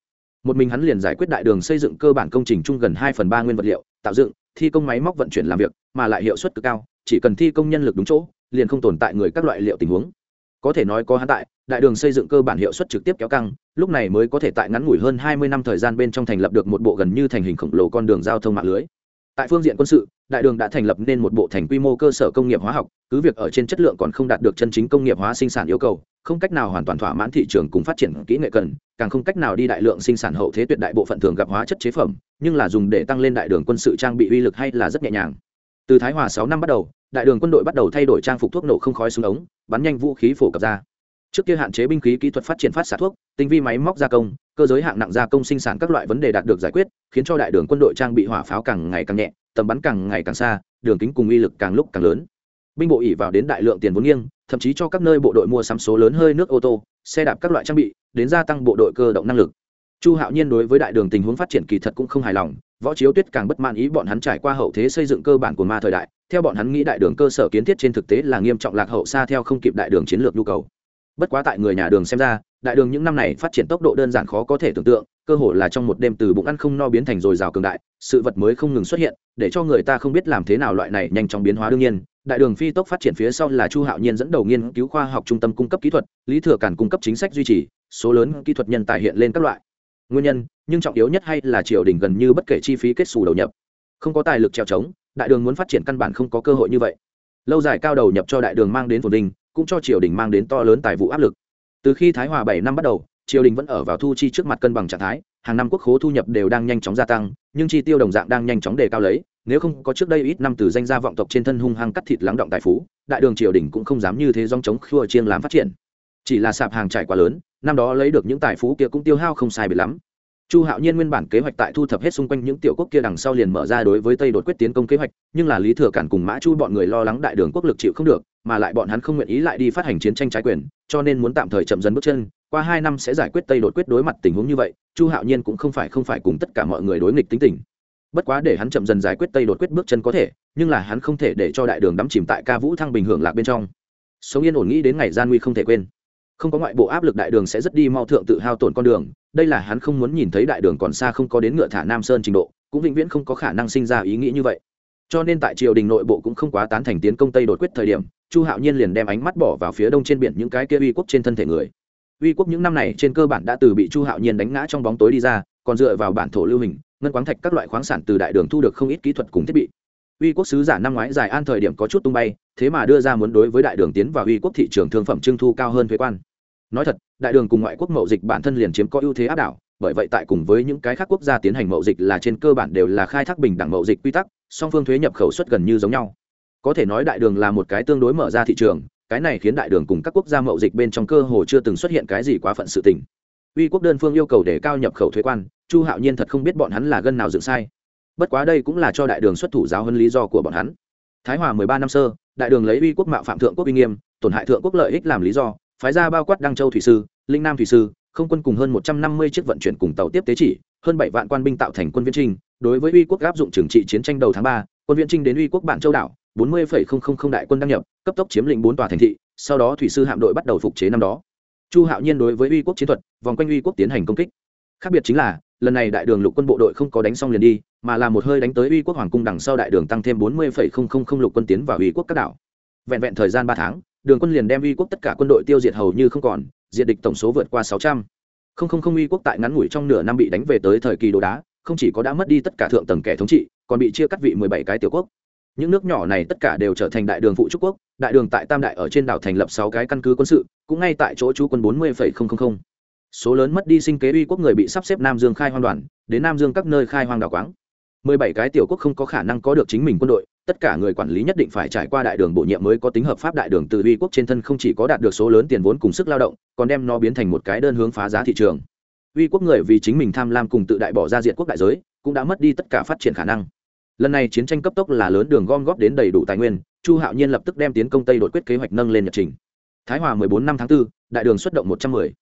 Một mình hắn liền giải quyết đại đường xây dựng cơ bản công trình chung gần hai phần ba nguyên vật liệu, tạo dựng, thi công máy móc vận chuyển làm việc, mà lại hiệu suất cực cao, chỉ cần thi công nhân lực đúng chỗ, liền không tồn tại người các loại liệu tình huống có thể nói có hắn tại, đại đường xây dựng cơ bản hiệu suất trực tiếp kéo căng, lúc này mới có thể tại ngắn ngủi hơn hai mươi năm thời gian bên trong thành lập được một bộ gần như thành hình khổng lồ con đường giao thông mạng lưới. Tại phương diện quân sự, đại đường đã thành lập nên một bộ thành quy mô cơ sở công nghiệp hóa học, cứ việc ở trên chất lượng còn không đạt được chân chính công nghiệp hóa sinh sản yêu cầu, không cách nào hoàn toàn thỏa mãn thị trường cùng phát triển kỹ nghệ cần, càng không cách nào đi đại lượng sinh sản hậu thế tuyệt đại bộ phận thường gặp hóa chất chế phẩm, nhưng là dùng để tăng lên đại đường quân sự trang bị uy lực hay là rất nhẹ nhàng từ thái hòa sáu năm bắt đầu, đại đường quân đội bắt đầu thay đổi trang phục thuốc nổ không khói xuống ống, bắn nhanh vũ khí phổ cập ra. Trước kia hạn chế binh khí kỹ thuật phát triển phát xạ thuốc, tinh vi máy móc gia công, cơ giới hạng nặng gia công sinh sản các loại vấn đề đạt được giải quyết, khiến cho đại đường quân đội trang bị hỏa pháo càng ngày càng nhẹ, tầm bắn càng ngày càng xa, đường kính cùng uy lực càng lúc càng lớn. Binh bộ ỉ vào đến đại lượng tiền vốn nghiêng, thậm chí cho các nơi bộ đội mua sắm số lớn hơi nước ô tô, xe đạp các loại trang bị, đến gia tăng bộ đội cơ động năng lực. Chu hạo nhiên đối với đại đường tình huống phát triển kỳ thật cũng không hài lòng võ chiếu tuyết càng bất mãn ý bọn hắn trải qua hậu thế xây dựng cơ bản của ma thời đại, theo bọn hắn nghĩ đại đường cơ sở kiến thiết trên thực tế là nghiêm trọng lạc hậu xa theo không kịp đại đường chiến lược nhu cầu. Bất quá tại người nhà đường xem ra, đại đường những năm này phát triển tốc độ đơn giản khó có thể tưởng tượng, cơ hồ là trong một đêm từ bụng ăn không no biến thành dồi dào cường đại, sự vật mới không ngừng xuất hiện, để cho người ta không biết làm thế nào loại này nhanh chóng biến hóa đương nhiên. Đại đường phi tốc phát triển phía sau là chu hạo nhiên dẫn đầu nghiên cứu khoa học trung tâm cung cấp kỹ thuật, lý thừa cản cung cấp chính sách duy trì, số lớn kỹ thuật nhân tài hiện lên các loại nguyên nhân, nhưng trọng yếu nhất hay là triều đình gần như bất kể chi phí kết xù đầu nhập. Không có tài lực treo trống, đại đường muốn phát triển căn bản không có cơ hội như vậy. Lâu dài cao đầu nhập cho đại đường mang đến phồn đình cũng cho triều đình mang đến to lớn tài vụ áp lực. Từ khi thái hòa bảy năm bắt đầu, triều đình vẫn ở vào thu chi trước mặt cân bằng trạng thái, hàng năm quốc khố thu nhập đều đang nhanh chóng gia tăng, nhưng chi tiêu đồng dạng đang nhanh chóng đề cao lấy, nếu không có trước đây ít năm từ danh gia vọng tộc trên thân hung hăng cắt thịt lắng động tài phú, đại đường triều đình cũng không dám như thế dòng chống khua chiêng làm phát triển chỉ là sạp hàng trải quá lớn, năm đó lấy được những tài phú kia cũng tiêu hao không sai biệt lắm. Chu hạo nhiên nguyên bản kế hoạch tại thu thập hết xung quanh những tiểu quốc kia đằng sau liền mở ra đối với tây đột quyết tiến công kế hoạch, nhưng là lý thừa cản cùng mã chu bọn người lo lắng đại đường quốc lực chịu không được, mà lại bọn hắn không nguyện ý lại đi phát hành chiến tranh trái quyền, cho nên muốn tạm thời chậm dần bước chân, qua hai năm sẽ giải quyết tây đột quyết đối mặt tình huống như vậy, chu hạo nhiên cũng không phải không phải cùng tất cả mọi người đối nghịch tính tình. Bất quá để hắn chậm dần giải quyết tây đột quyết bước chân có thể, nhưng là hắn không thể để cho đại đường đắm chìm tại ca vũ thăng bình hưởng lạc bên trong. Sống yên ổn nghĩ đến ngày gian nguy không thể quên không có ngoại bộ áp lực đại đường sẽ rất đi mau thượng tự hao tổn con đường, đây là hắn không muốn nhìn thấy đại đường còn xa không có đến ngựa thả nam sơn trình độ, cũng vĩnh viễn không có khả năng sinh ra ý nghĩ như vậy. Cho nên tại triều đình nội bộ cũng không quá tán thành tiến công tây đột quyết thời điểm, chu hạo nhiên liền đem ánh mắt bỏ vào phía đông trên biển những cái kia uy quốc trên thân thể người. Uy quốc những năm này trên cơ bản đã từ bị chu hạo nhiên đánh ngã trong bóng tối đi ra, còn dựa vào bản thổ lưu hình, ngân quáng thạch các loại khoáng sản từ đại đường thu được không ít kỹ thuật cùng thiết bị uy quốc sứ giả năm ngoái giải an thời điểm có chút tung bay, thế mà đưa ra muốn đối với đại đường tiến vào uy quốc thị trường thương phẩm trưng thu cao hơn thuế quan. Nói thật, đại đường cùng ngoại quốc mậu dịch bản thân liền chiếm có ưu thế áp đảo, bởi vậy tại cùng với những cái khác quốc gia tiến hành mậu dịch là trên cơ bản đều là khai thác bình đẳng mậu dịch quy tắc, song phương thuế nhập khẩu suất gần như giống nhau. Có thể nói đại đường là một cái tương đối mở ra thị trường, cái này khiến đại đường cùng các quốc gia mậu dịch bên trong cơ hồ chưa từng xuất hiện cái gì quá phận sự tình. Uy quốc đơn phương yêu cầu để cao nhập khẩu thuế quan, chu hạo nhiên thật không biết bọn hắn là gân nào dựng sai bất quá đây cũng là cho đại đường xuất thủ giáo hơn lý do của bọn hắn. Thái hòa mười ba năm sơ, đại đường lấy uy quốc mạo phạm thượng quốc uy nghiêm, tổn hại thượng quốc lợi ích làm lý do, phái ra bao quát đăng châu thủy sư, linh nam thủy sư, không quân cùng hơn một trăm năm mươi chiếc vận chuyển cùng tàu tiếp tế chỉ, hơn bảy vạn quan binh tạo thành quân viễn trinh, đối với uy quốc áp dụng trừng trị chiến tranh đầu tháng ba, quân viễn trinh đến uy quốc bản châu đảo, bốn mươi đại quân đăng nhập, cấp tốc chiếm lĩnh bốn tòa thành thị, sau đó thủy sư hạm đội bắt đầu phục chế năm đó. Chu hạo nhiên đối với uy quốc chiến thuật, vòng quanh uy quốc tiến hành công kích. Khác biệt chính là lần này đại đường lục quân bộ đội không có đánh xong liền đi, mà là một hơi đánh tới uy quốc hoàng cung đằng sau đại đường tăng thêm bốn mươi lục quân tiến vào uy quốc các đảo. Vẹn vẹn thời gian ba tháng, đường quân liền đem uy quốc tất cả quân đội tiêu diệt hầu như không còn, diệt địch tổng số vượt qua sáu trăm. Linh uy quốc tại ngắn ngủi trong nửa năm bị đánh về tới thời kỳ đồ đá, không chỉ có đã mất đi tất cả thượng tầng kẻ thống trị, còn bị chia cắt vị mười bảy cái tiểu quốc. Những nước nhỏ này tất cả đều trở thành đại đường phụ trúc quốc, đại đường tại tam đại ở trên đảo thành lập sáu cái căn cứ quân sự, cũng ngay tại chỗ chú quân bốn mươi số lớn mất đi sinh kế uy quốc người bị sắp xếp nam dương khai hoang đoàn đến nam dương các nơi khai hoang đảo quáng. Mười bảy cái tiểu quốc không có khả năng có được chính mình quân đội tất cả người quản lý nhất định phải trải qua đại đường bổ nhiệm mới có tính hợp pháp đại đường từ uy quốc trên thân không chỉ có đạt được số lớn tiền vốn cùng sức lao động còn đem nó biến thành một cái đơn hướng phá giá thị trường. Uy quốc người vì chính mình tham lam cùng tự đại bỏ ra diện quốc đại giới cũng đã mất đi tất cả phát triển khả năng. Lần này chiến tranh cấp tốc là lớn đường gom góp đến đầy đủ tài nguyên chu hạo nhiên lập tức đem tiến công tây đột quyết kế hoạch nâng lên nhật trình. Thái hòa 14 năm tháng 4, đại đường xuất động 110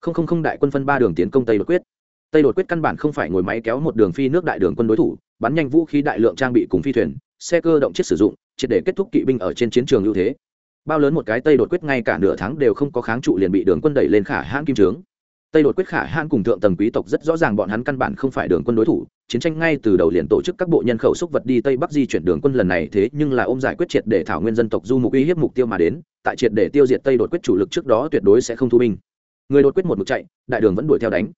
không không không đại quân phân ba đường tiến công tây đột quyết. Tây đột quyết căn bản không phải ngồi máy kéo một đường phi nước đại đường quân đối thủ, bắn nhanh vũ khí đại lượng trang bị cùng phi thuyền, xe cơ động chiếc sử dụng, triệt để kết thúc kỵ binh ở trên chiến trường ưu thế. Bao lớn một cái tây đột quyết ngay cả nửa tháng đều không có kháng trụ liền bị đường quân đẩy lên khả hãn kim trướng. Tây đột quyết khả hãn cùng thượng tầng quý tộc rất rõ ràng bọn hắn căn bản không phải đường quân đối thủ, chiến tranh ngay từ đầu liền tổ chức các bộ nhân khẩu xúc vật đi tây bắc di chuyển đường quân lần này thế nhưng là ôm giải quyết triệt để thảo nguyên dân tộc du mục uy hiếp mục tiêu mà đến, tại triệt để tiêu diệt tây đột quyết chủ lực trước đó tuyệt đối sẽ không thu binh người đột quyết một mực chạy đại đường vẫn đuổi theo đánh.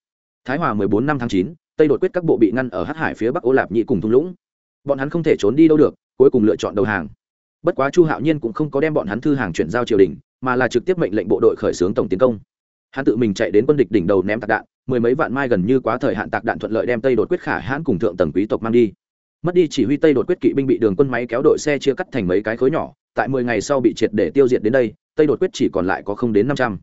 Thái hòa 14 năm tháng 9, tây đột quyết các bộ bị ngăn ở hắc hải phía bắc ô lạp nhị cùng thung lũng. Bọn hắn không thể trốn đi đâu được cuối cùng lựa chọn đầu hàng. Bất quá chu hạo nhiên cũng không có đem bọn hắn thư hàng chuyển giao triều đình mà là trực tiếp mệnh lệnh bộ đội khởi xướng tổng tiến công. Hắn tự mình chạy đến quân địch đỉnh đầu ném tạc đạn mười mấy vạn mai gần như quá thời hạn tạc đạn thuận lợi đem tây đột quyết khả hãn cùng thượng tầng quý tộc mang đi. Mất đi chỉ huy tây đột quyết kỵ binh bị đường quân máy kéo đội xe chia cắt thành mấy cái khối nhỏ tại mười ngày sau bị triệt để tiêu diệt đến đây tây đột quyết chỉ còn lại có không đến năm trăm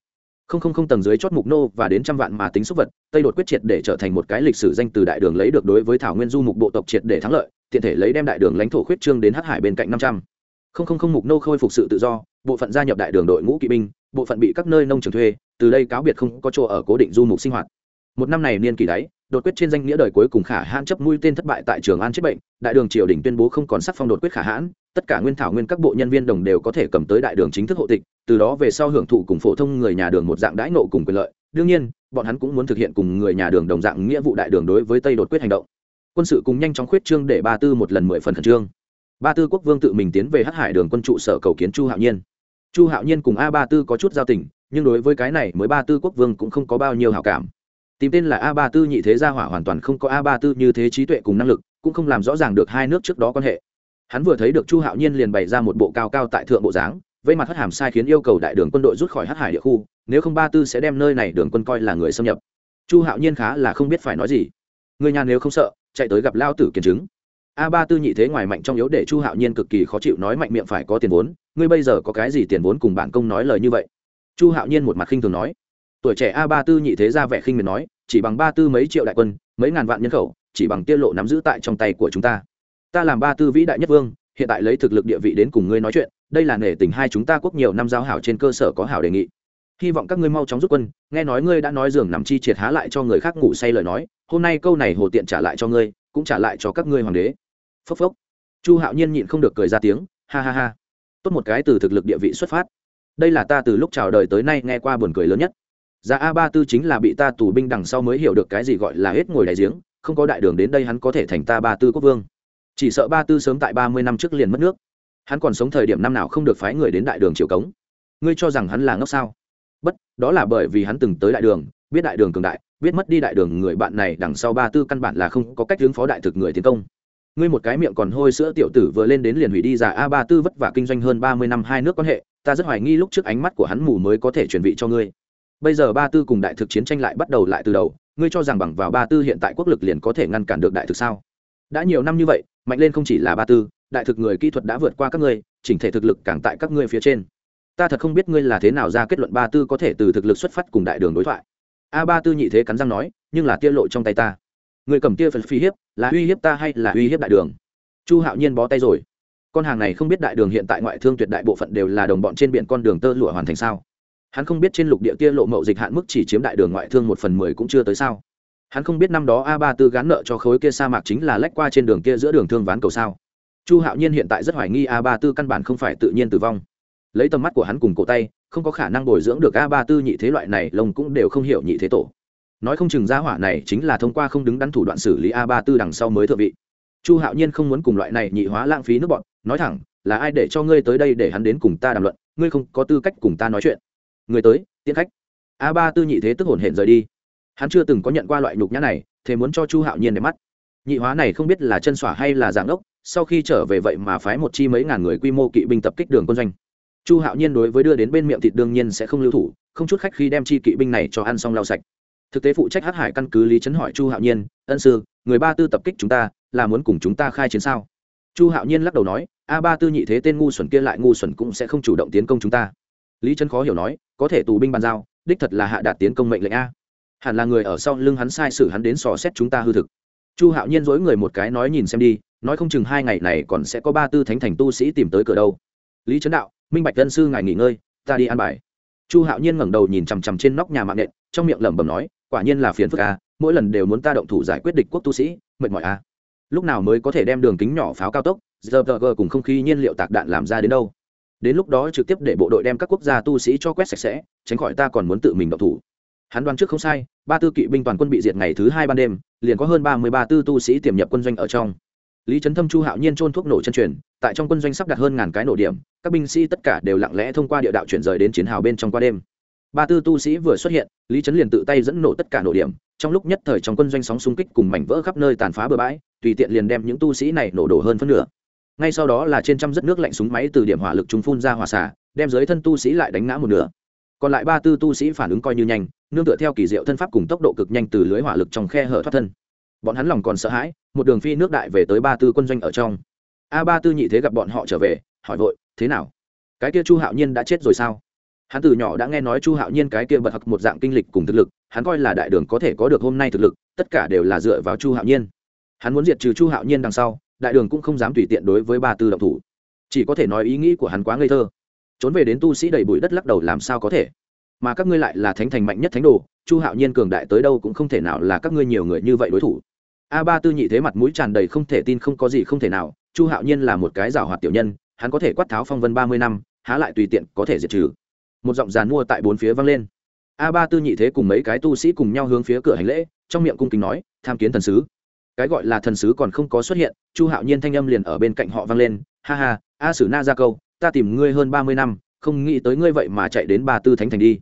không không không tầng dưới chót mục nô và đến trăm vạn mà tính xúc vật, tây đột quyết triệt để trở thành một cái lịch sử danh từ đại đường lấy được đối với thảo nguyên du mục bộ tộc triệt để thắng lợi, tiện thể lấy đem đại đường lãnh thổ khuyết trương đến hắc hải bên cạnh năm trăm. Không không không mục nô khôi phục sự tự do, bộ phận gia nhập đại đường đội ngũ kỵ binh, bộ phận bị các nơi nông trường thuê, từ đây cáo biệt không có chỗ ở cố định du mục sinh hoạt. Một năm này niên kỳ đáy đột quyết trên danh nghĩa đời cuối cùng khả hãn chấp mũi tên thất bại tại trường an chết bệnh, đại đường triều đình tuyên bố không còn sắc phong đột quyết khả hãn, tất cả nguyên thảo nguyên các bộ nhân viên đồng đều có thể cầm tới đại đường chính thức hộ tịch từ đó về sau hưởng thụ cùng phổ thông người nhà đường một dạng đãi nộ cùng quyền lợi. Đương nhiên, bọn hắn cũng muốn thực hiện cùng người nhà đường đồng dạng nghĩa vụ đại đường đối với tây đột quyết hành động. Quân sự cùng nhanh chóng khuyết trương để ba tư một lần mười phần khẩn trương. Ba tư quốc vương tự mình tiến về hắc hải đường quân trụ sở cầu kiến chu hạo nhiên. Chu hạo nhiên cùng a ba tư có chút giao tình, nhưng đối với cái này mới ba tư quốc vương cũng không có bao nhiêu hảo cảm. Tìm tên là a ba tư nhị thế gia hỏa hoàn toàn không có a ba tư như thế trí tuệ cùng năng lực, cũng không làm rõ ràng được hai nước trước đó quan hệ. Hắn vừa thấy được chu hạo nhiên liền bày ra một bộ cao cao tại thượng bộ dáng vây mặt hất hàm sai khiến yêu cầu đại đường quân đội rút khỏi hát hải địa khu, nếu không ba tư sẽ đem nơi này đường quân coi là người xâm nhập. Chu hạo nhiên khá là không biết phải nói gì. Người nhà nếu không sợ, chạy tới gặp lao tử kiểm chứng. A ba tư nhị thế ngoài mạnh trong yếu để chu hạo nhiên cực kỳ khó chịu nói mạnh miệng phải có tiền vốn, ngươi bây giờ có cái gì tiền vốn cùng bản công nói lời như vậy? Chu hạo nhiên một mặt khinh thường nói. Tuổi trẻ a ba tư nhị thế ra vẻ khinh miệt nói, chỉ bằng ba tư mấy triệu đại quân, mấy ngàn vạn nhân khẩu, chỉ bằng tiết lộ nắm giữ tại trong tay của chúng ta. Ta làm ba tư vĩ đại nhất vương hiện tại lấy thực lực địa vị đến cùng ngươi nói chuyện đây là nể tình hai chúng ta quốc nhiều năm giao hảo trên cơ sở có hảo đề nghị. Hy vọng các ngươi mau chóng rút quân nghe nói ngươi đã nói giường nằm chi triệt há lại cho người khác ngủ say lời nói hôm nay câu này hồ tiện trả lại cho ngươi cũng trả lại cho các ngươi hoàng đế. Phốc phốc. Chu hạo nhiên nhịn không được cười ra tiếng ha ha ha. Tốt một cái từ thực lực địa vị xuất phát. Đây là ta từ lúc chào đời tới nay nghe qua buồn cười lớn nhất. Giá A ba tư chính là bị ta tù binh đằng sau mới hiểu được cái gì gọi là hết ngồi đại giếng, không có đại đường đến đây hắn có thể thành ta ba tư quốc vương. Chỉ sợ ba tư sớm tại ba mươi năm trước liền mất nước. Hắn còn sống thời điểm năm nào không được phái người đến đại đường triều cống. Ngươi cho rằng hắn là ngốc sao? Bất, đó là bởi vì hắn từng tới đại đường, biết đại đường cường đại, biết mất đi đại đường người bạn này đằng sau ba tư căn bản là không có cách hướng phó đại thực người tiến công. Ngươi một cái miệng còn hôi sữa tiểu tử vừa lên đến liền hủy đi giả A ba tư vất vả kinh doanh hơn ba mươi năm hai nước quan hệ, ta rất hoài nghi lúc trước ánh mắt của hắn mù mới có thể chuyển vị cho ngươi bây giờ ba tư cùng đại thực chiến tranh lại bắt đầu lại từ đầu ngươi cho rằng bằng vào ba tư hiện tại quốc lực liền có thể ngăn cản được đại thực sao đã nhiều năm như vậy, mạnh lên không chỉ là ba tư, đại thực người kỹ thuật đã vượt qua các ngươi, chỉnh thể thực lực càng tại các ngươi phía trên. Ta thật không biết ngươi là thế nào ra kết luận ba tư có thể từ thực lực xuất phát cùng đại đường đối thoại. A ba tư nhị thế cắn răng nói, nhưng là tiết lộ trong tay ta. Người cầm tia phần phi hiếp, là uy hiếp ta hay là uy hiếp đại đường? Chu hạo nhiên bó tay rồi. Con hàng này không biết đại đường hiện tại ngoại thương tuyệt đại bộ phận đều là đồng bọn trên biển con đường tơ lụa hoàn thành sao? Hắn không biết trên lục địa tia lộ mậu dịch hạn mức chỉ chiếm đại đường ngoại thương một phần mười cũng chưa tới sao? Hắn không biết năm đó a ba tư gán nợ cho khối kia sa mạc chính là lách qua trên đường kia giữa đường thương ván cầu sao. Chu hạo nhiên hiện tại rất hoài nghi a ba tư căn bản không phải tự nhiên tử vong. Lấy tầm mắt của hắn cùng cổ tay, không có khả năng bồi dưỡng được a ba tư nhị thế loại này, lông cũng đều không hiểu nhị thế tổ. Nói không chừng gia hỏa này chính là thông qua không đứng đắn thủ đoạn xử lý a ba tư đằng sau mới thượng vị. Chu hạo nhiên không muốn cùng loại này nhị hóa lãng phí nước bọn, nói thẳng, là ai để cho ngươi tới đây để hắn đến cùng ta đàm luận? Ngươi không có tư cách cùng ta nói chuyện. Người tới tiến khách. A ba tư nhị thế tức hồn hển rời đi hắn chưa từng có nhận qua loại nhục nhã này, thế muốn cho chu hạo nhiên để mắt. Nhị hóa này không biết là chân xỏa hay là giảng ốc, sau khi trở về vậy mà phái một chi mấy ngàn người quy mô kỵ binh tập kích đường quân doanh. Chu hạo nhiên đối với đưa đến bên miệng thịt đương nhiên sẽ không lưu thủ, không chút khách khi đem chi kỵ binh này cho ăn xong lau sạch. Thực tế phụ trách hát hải căn cứ lý trấn hỏi chu hạo nhiên, ân sư, người ba tư tập kích chúng ta, là muốn cùng chúng ta khai chiến sao? Chu hạo nhiên lắc đầu nói, a ba tư nhị thế tên ngu xuẩn kia lại ngu xuẩn cũng sẽ không chủ động tiến công chúng ta. Lý trấn khó hiểu nói, có thể tù binh bàn giao, đích thật là hạ đạt tiến công mệnh lệnh a hẳn là người ở sau lưng hắn sai sử hắn đến sò xét chúng ta hư thực. Chu hạo nhiên dối người một cái nói nhìn xem đi, nói không chừng hai ngày này còn sẽ có ba tư thánh thành tu sĩ tìm tới cửa đâu. Lý trấn đạo, minh bạch dân sư ngài nghỉ ngơi, ta đi ăn bài. Chu hạo nhiên ngẩng đầu nhìn chằm chằm trên nóc nhà mạng nện, trong miệng lẩm bẩm nói, quả nhiên là phiền phức a, mỗi lần đều muốn ta động thủ giải quyết địch quốc tu sĩ, mệt mỏi a. Lúc nào mới có thể đem đường kính nhỏ pháo cao tốc, giờ cùng không khí nhiên liệu tạc đạn làm ra đến đâu. Đến lúc đó trực tiếp để bộ đội đem các quốc gia tu sĩ cho quét sạch sẽ, tránh khỏi ta còn muốn tự mình động thủ hắn đoán trước không sai, ba tư kỵ binh toàn quân bị diệt ngày thứ hai ban đêm, liền có hơn ba mươi ba tư tu sĩ tiềm nhập quân doanh ở trong. Lý trấn thâm chu hạo nhiên trôn thuốc nổ chân truyền, tại trong quân doanh sắp đặt hơn ngàn cái nổ điểm, các binh sĩ tất cả đều lặng lẽ thông qua địa đạo chuyển rời đến chiến hào bên trong qua đêm. Ba tư tu sĩ vừa xuất hiện, lý trấn liền tự tay dẫn nổ tất cả nổ điểm, trong lúc nhất thời trong quân doanh sóng xung kích cùng mảnh vỡ khắp nơi tàn phá bừa bãi, tùy tiện liền đem những tu sĩ này nổ đổ hơn phân nửa. Ngay sau đó là trên trăm rất nước lạnh súng máy từ điểm hỏa lực chúng phun ra hỏa xả đem dưới thân tu sĩ lại đánh ngã một nửa còn lại ba tư tu sĩ phản ứng coi như nhanh, nương tựa theo kỳ diệu thân pháp cùng tốc độ cực nhanh từ lưới hỏa lực trong khe hở thoát thân. Bọn hắn lòng còn sợ hãi, một đường phi nước đại về tới ba tư quân doanh ở trong. A ba tư nhị thế gặp bọn họ trở về, hỏi vội, thế nào? Cái kia chu hạo nhiên đã chết rồi sao? Hắn từ nhỏ đã nghe nói chu hạo nhiên cái kia bật hặc một dạng kinh lịch cùng thực lực, hắn coi là đại đường có thể có được hôm nay thực lực, tất cả đều là dựa vào chu hạo nhiên. Hắn muốn diệt trừ chu hạo nhiên đằng sau, đại đường cũng không dám tùy tiện đối với ba tư động thủ. Chỉ có thể nói ý nghĩ của hắn quá ngây thơ trốn về đến tu sĩ đầy bụi đất lắc đầu làm sao có thể? Mà các ngươi lại là thánh thành mạnh nhất thánh đồ, chu hạo nhiên cường đại tới đâu cũng không thể nào là các ngươi nhiều người như vậy đối thủ. A ba tư nhị thế mặt mũi tràn đầy không thể tin không có gì không thể nào, chu hạo nhiên là một cái rào hoạt tiểu nhân, hắn có thể quát tháo phong vân ba mươi năm, há lại tùy tiện có thể diệt trừ. Một giọng giàn mua tại bốn phía vang lên. A ba tư nhị thế cùng mấy cái tu sĩ cùng nhau hướng phía cửa hành lễ, trong miệng cung kính nói, tham kiến thần sứ. Cái gọi là thần sứ còn không có xuất hiện, chu hạo nhiên thanh âm liền ở bên cạnh họ vang lên, ha ha, a sử na ra câu ta tìm ngươi hơn ba mươi năm, không nghĩ tới ngươi vậy mà chạy đến ba tư thánh thành đi.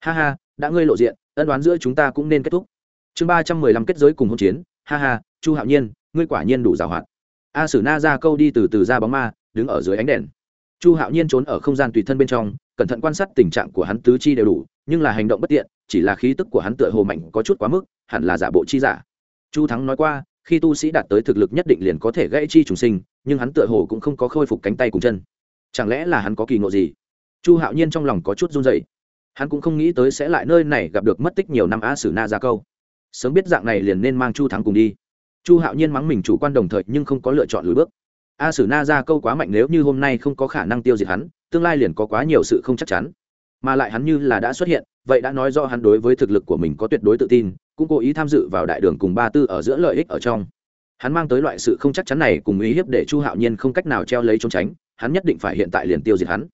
Ha ha, đã ngươi lộ diện, ân đoán giữa chúng ta cũng nên kết thúc. Chương ba trăm mười lăm kết giới cùng hôn chiến. Ha ha, chu hạo nhiên, ngươi quả nhiên đủ giàu hoạt. A sử na ra câu đi từ từ ra bóng ma, đứng ở dưới ánh đèn. Chu hạo nhiên trốn ở không gian tùy thân bên trong, cẩn thận quan sát tình trạng của hắn tứ chi đều đủ, nhưng là hành động bất tiện, chỉ là khí tức của hắn tựa hồ mạnh có chút quá mức, hẳn là giả bộ chi giả. Chu thắng nói qua, khi tu sĩ đạt tới thực lực nhất định liền có thể gãy chi trùng sinh, nhưng hắn tựa hồ cũng không có khôi phục cánh tay cùng chân chẳng lẽ là hắn có kỳ ngộ gì? Chu hạo nhiên trong lòng có chút run dậy hắn cũng không nghĩ tới sẽ lại nơi này gặp được mất tích nhiều năm a sử na ra câu. Sớm biết dạng này liền nên mang chu thắng cùng đi. Chu hạo nhiên mắng mình chủ quan đồng thời nhưng không có lựa chọn lùi bước. A sử na ra câu quá mạnh nếu như hôm nay không có khả năng tiêu diệt hắn, tương lai liền có quá nhiều sự không chắc chắn. Mà lại hắn như là đã xuất hiện, vậy đã nói do hắn đối với thực lực của mình có tuyệt đối tự tin, cũng cố ý tham dự vào đại đường cùng ba tư ở giữa lợi ích ở trong. Hắn mang tới loại sự không chắc chắn này cùng ý hiếp để chu hạo nhiên không cách nào treo lấy trốn tránh hắn nhất định phải hiện tại liền tiêu diệt hắn.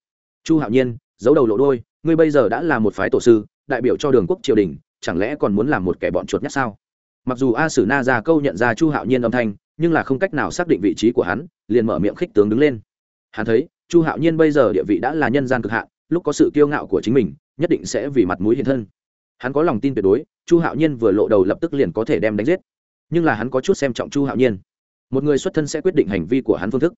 Chu hạo nhiên, giấu đầu lộ đôi ngươi bây giờ đã là một phái tổ sư, đại biểu cho đường quốc triều đình, chẳng lẽ còn muốn làm một kẻ bọn chuột nhất sao? Mặc dù a sử na ra câu nhận ra chu hạo nhiên âm thanh, nhưng là không cách nào xác định vị trí của hắn, liền mở miệng khích tướng đứng lên. Hắn thấy, chu hạo nhiên bây giờ địa vị đã là nhân gian cực hạn, lúc có sự kiêu ngạo của chính mình, nhất định sẽ vì mặt mũi hiện thân. Hắn có lòng tin tuyệt đối, chu hạo nhiên vừa lộ đầu lập tức liền có thể đem đánh giết. Nhưng là hắn có chút xem trọng chu hạo nhiên. Một người xuất thân sẽ quyết định hành vi của hắn phương thức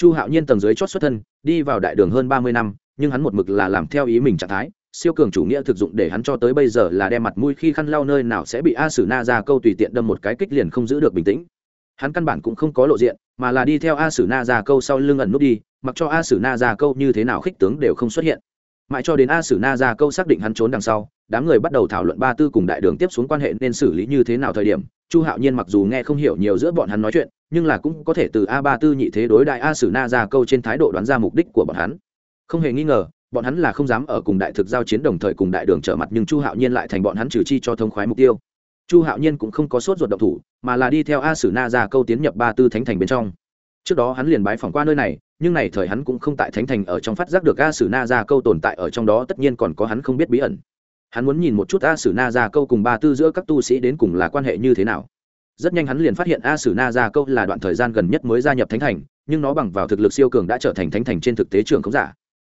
chu hạo nhiên tầng dưới chót xuất thân, đi vào đại đường hơn ba mươi năm, nhưng hắn một mực là làm theo ý mình trạng thái, siêu cường chủ nghĩa thực dụng để hắn cho tới bây giờ là đem mặt mũi khi khăn lau nơi nào sẽ bị a sử na ra câu tùy tiện đâm một cái kích liền không giữ được bình tĩnh. Hắn căn bản cũng không có lộ diện, mà là đi theo a sử na ra câu sau lưng ẩn nút đi, mặc cho a sử na ra câu như thế nào khích tướng đều không xuất hiện mãi cho đến a sử na ra câu xác định hắn trốn đằng sau, đám người bắt đầu thảo luận ba tư cùng đại đường tiếp xuống quan hệ nên xử lý như thế nào thời điểm, chu hạo nhiên mặc dù nghe không hiểu nhiều giữa bọn hắn nói chuyện, nhưng là cũng có thể từ a ba tư nhị thế đối đại a sử na ra câu trên thái độ đoán ra mục đích của bọn hắn. Không hề nghi ngờ, bọn hắn là không dám ở cùng đại thực giao chiến đồng thời cùng đại đường trở mặt nhưng chu hạo nhiên lại thành bọn hắn trừ chi cho thông khoái mục tiêu. Chu hạo nhiên cũng không có sốt ruột động thủ, mà là đi theo a sử na ra câu tiến nhập ba tư thánh thành bên trong. Trước đó hắn liền bái phỏng qua nơi này nhưng này thời hắn cũng không tại thánh thành ở trong phát giác được a sử na ra câu tồn tại ở trong đó, tất nhiên còn có hắn không biết bí ẩn. Hắn muốn nhìn một chút a sử na ra câu cùng ba tư giữa các tu sĩ đến cùng là quan hệ như thế nào. Rất nhanh hắn liền phát hiện a sử na ra câu là đoạn thời gian gần nhất mới gia nhập thánh thành, nhưng nó bằng vào thực lực siêu cường đã trở thành thánh thành trên thực tế trường không giả.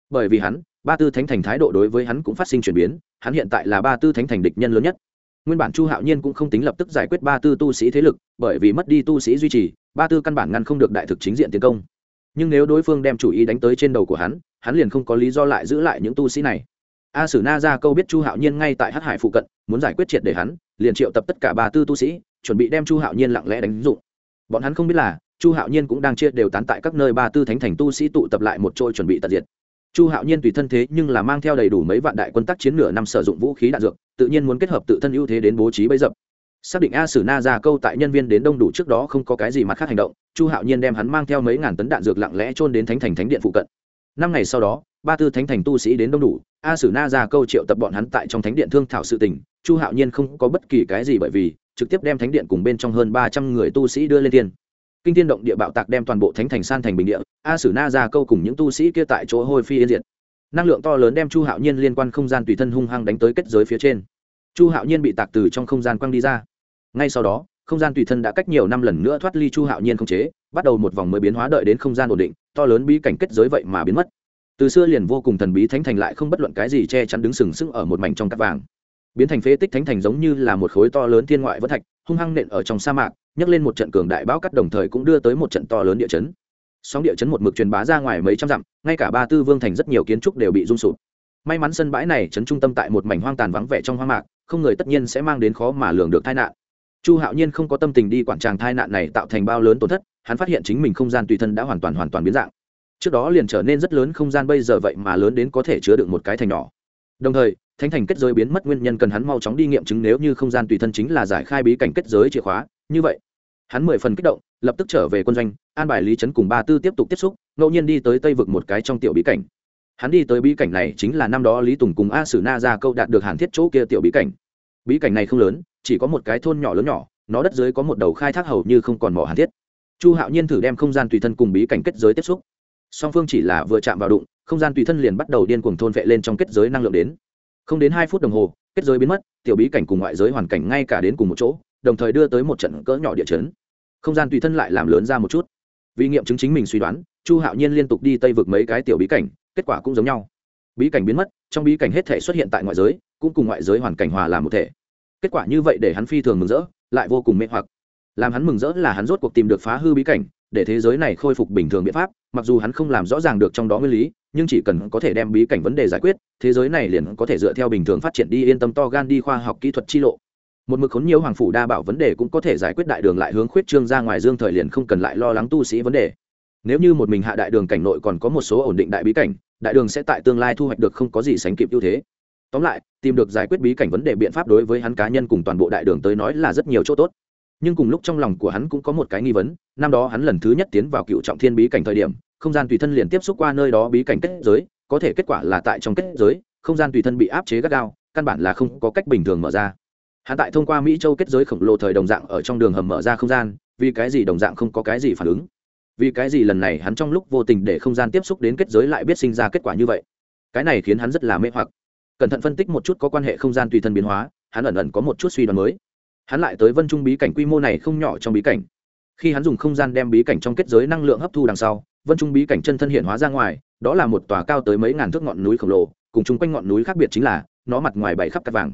Bởi vì hắn, ba tư thánh thành thái độ đối với hắn cũng phát sinh chuyển biến, hắn hiện tại là ba tư thánh thành địch nhân lớn nhất. Nguyên bản chu hạo nhiên cũng không tính lập tức giải quyết ba tư tu sĩ thế lực, bởi vì mất đi tu sĩ duy trì, ba tư căn bản ngăn không được đại thực chính diện tiến công nhưng nếu đối phương đem chủ ý đánh tới trên đầu của hắn hắn liền không có lý do lại giữ lại những tu sĩ này. A sử na ra câu biết chu hạo nhiên ngay tại hát hải phụ cận, muốn giải quyết triệt để hắn, liền triệu tập tất cả ba tư tu sĩ, chuẩn bị đem chu hạo nhiên lặng lẽ đánh dụng. Bọn hắn không biết là, chu hạo nhiên cũng đang chia đều tán tại các nơi ba tư thánh thành tu sĩ tụ tập lại một trôi chuẩn bị tận diệt. Chu hạo nhiên tùy thân thế nhưng là mang theo đầy đủ mấy vạn đại quân tác chiến nửa năm sử dụng vũ khí đạn dược, tự nhiên muốn kết hợp tự thân ưu thế đến bố trí bấy dập xác định a sử na ra câu tại nhân viên đến đông đủ trước đó không có cái gì mặt khác hành động, chu hạo nhiên đem hắn mang theo mấy ngàn tấn đạn dược lặng lẽ trôn đến thánh thành thánh điện phụ cận. Năm ngày sau đó, ba tư thánh thành tu sĩ đến đông đủ, a sử na ra câu triệu tập bọn hắn tại trong thánh điện thương thảo sự tình, chu hạo nhiên không có bất kỳ cái gì bởi vì, trực tiếp đem thánh điện cùng bên trong hơn ba trăm người tu sĩ đưa lên tiên kinh tiên động địa bạo tạc đem toàn bộ thánh thành san thành bình địa, a sử na ra câu cùng những tu sĩ kia tại chỗ hôi phi yên diệt. Năng lượng to lớn đem chu hạo nhiên liên quan không gian tùy thân hung hăng đánh tới kết giới phía trên chu hạo nhiên bị tạc từ trong không gian quăng đi ra. Ngay sau đó, không gian tùy thân đã cách nhiều năm lần nữa thoát ly chu hạo nhiên không chế, bắt đầu một vòng mới biến hóa đợi đến không gian ổn định, to lớn bí cảnh kết giới vậy mà biến mất. Từ xưa liền vô cùng thần bí thánh thành lại không bất luận cái gì che chắn đứng sừng sững ở một mảnh trong cát vàng. Biến thành phế tích thánh thành giống như là một khối to lớn thiên ngoại vỡ thạch, hung hăng nện ở trong sa mạc, nhấc lên một trận cường đại bão cắt đồng thời cũng đưa tới một trận to lớn địa chấn. Sóng địa chấn một mực truyền bá ra ngoài mấy trăm dặm, ngay cả ba tư vương thành rất nhiều kiến trúc đều bị rung sụp. May mắn sân bãi này chấn trung tâm tại một mảnh hoang tàn vắng vẻ trong hoang mạc không người tất nhiên sẽ mang đến khó mà lường được tai nạn. Chu hạo nhiên không có tâm tình đi quản tràng tai nạn này tạo thành bao lớn tổn thất, hắn phát hiện chính mình không gian tùy thân đã hoàn toàn hoàn toàn biến dạng. Trước đó liền trở nên rất lớn không gian bây giờ vậy mà lớn đến có thể chứa được một cái thành nhỏ. Đồng thời, thánh thành kết giới biến mất nguyên nhân cần hắn mau chóng đi nghiệm chứng nếu như không gian tùy thân chính là giải khai bí cảnh kết giới chìa khóa. Như vậy, hắn mười phần kích động, lập tức trở về quân doanh, an bài lý trấn cùng ba tư tiếp tục tiếp xúc, ngẫu nhiên đi tới tây vực một cái trong tiểu bí cảnh hắn đi tới bí cảnh này chính là năm đó lý tùng cùng a sử na ra câu đạt được hàn thiết chỗ kia tiểu bí cảnh. Bí cảnh này không lớn, chỉ có một cái thôn nhỏ lớn nhỏ, nó đất dưới có một đầu khai thác hầu như không còn mỏ hàn thiết. Chu hạo nhiên thử đem không gian tùy thân cùng bí cảnh kết giới tiếp xúc. Song phương chỉ là vừa chạm vào đụng, không gian tùy thân liền bắt đầu điên cuồng thôn vệ lên trong kết giới năng lượng đến. Không đến hai phút đồng hồ, kết giới biến mất, tiểu bí cảnh cùng ngoại giới hoàn cảnh ngay cả đến cùng một chỗ, đồng thời đưa tới một trận cỡ nhỏ địa chấn. Không gian tùy thân lại làm lớn ra một chút. Vì nghiệm chứng chính mình suy đoán, chu hạo nhiên liên tục đi tây vực mấy cái tiểu bí cảnh kết quả cũng giống nhau. Bí cảnh biến mất, trong bí cảnh hết thể xuất hiện tại ngoại giới, cũng cùng ngoại giới hoàn cảnh hòa làm một thể. Kết quả như vậy để hắn phi thường mừng rỡ, lại vô cùng mê hoặc. Làm hắn mừng rỡ là hắn rốt cuộc tìm được phá hư bí cảnh, để thế giới này khôi phục bình thường biện pháp, mặc dù hắn không làm rõ ràng được trong đó nguyên lý, nhưng chỉ cần có thể đem bí cảnh vấn đề giải quyết, thế giới này liền có thể dựa theo bình thường phát triển đi yên tâm to gan đi khoa học kỹ thuật chi lộ. Một mực khốn nhiều hoàng phủ đa bảo vấn đề cũng có thể giải quyết đại đường lại hướng khuyết trương ra ngoài dương thời liền không cần lại lo lắng tu sĩ vấn đề. Nếu như một mình hạ đại đường cảnh nội còn có một số ổn định đại bí cảnh đại đường sẽ tại tương lai thu hoạch được không có gì sánh kịp ưu thế. Tóm lại, tìm được giải quyết bí cảnh vấn đề biện pháp đối với hắn cá nhân cùng toàn bộ đại đường tới nói là rất nhiều chỗ tốt. Nhưng cùng lúc trong lòng của hắn cũng có một cái nghi vấn, năm đó hắn lần thứ nhất tiến vào cựu trọng thiên bí cảnh thời điểm, không gian tùy thân liền tiếp xúc qua nơi đó bí cảnh kết giới, có thể kết quả là tại trong kết giới, không gian tùy thân bị áp chế gắt gao, căn bản là không có cách bình thường mở ra. Hắn tại thông qua mỹ châu kết giới khổng lồ thời đồng dạng ở trong đường hầm mở ra không gian, vì cái gì đồng dạng không có cái gì phản ứng? Vì cái gì lần này hắn trong lúc vô tình để không gian tiếp xúc đến kết giới lại biết sinh ra kết quả như vậy? Cái này khiến hắn rất là mê hoặc. Cẩn thận phân tích một chút có quan hệ không gian tùy thân biến hóa, hắn ẩn ẩn có một chút suy đoán mới. Hắn lại tới vân trung bí cảnh quy mô này không nhỏ trong bí cảnh. Khi hắn dùng không gian đem bí cảnh trong kết giới năng lượng hấp thu đằng sau, vân trung bí cảnh chân thân hiện hóa ra ngoài, đó là một tòa cao tới mấy ngàn thước ngọn núi khổng lồ, cùng chung quanh ngọn núi khác biệt chính là, nó mặt ngoài bảy khắp cắt vàng.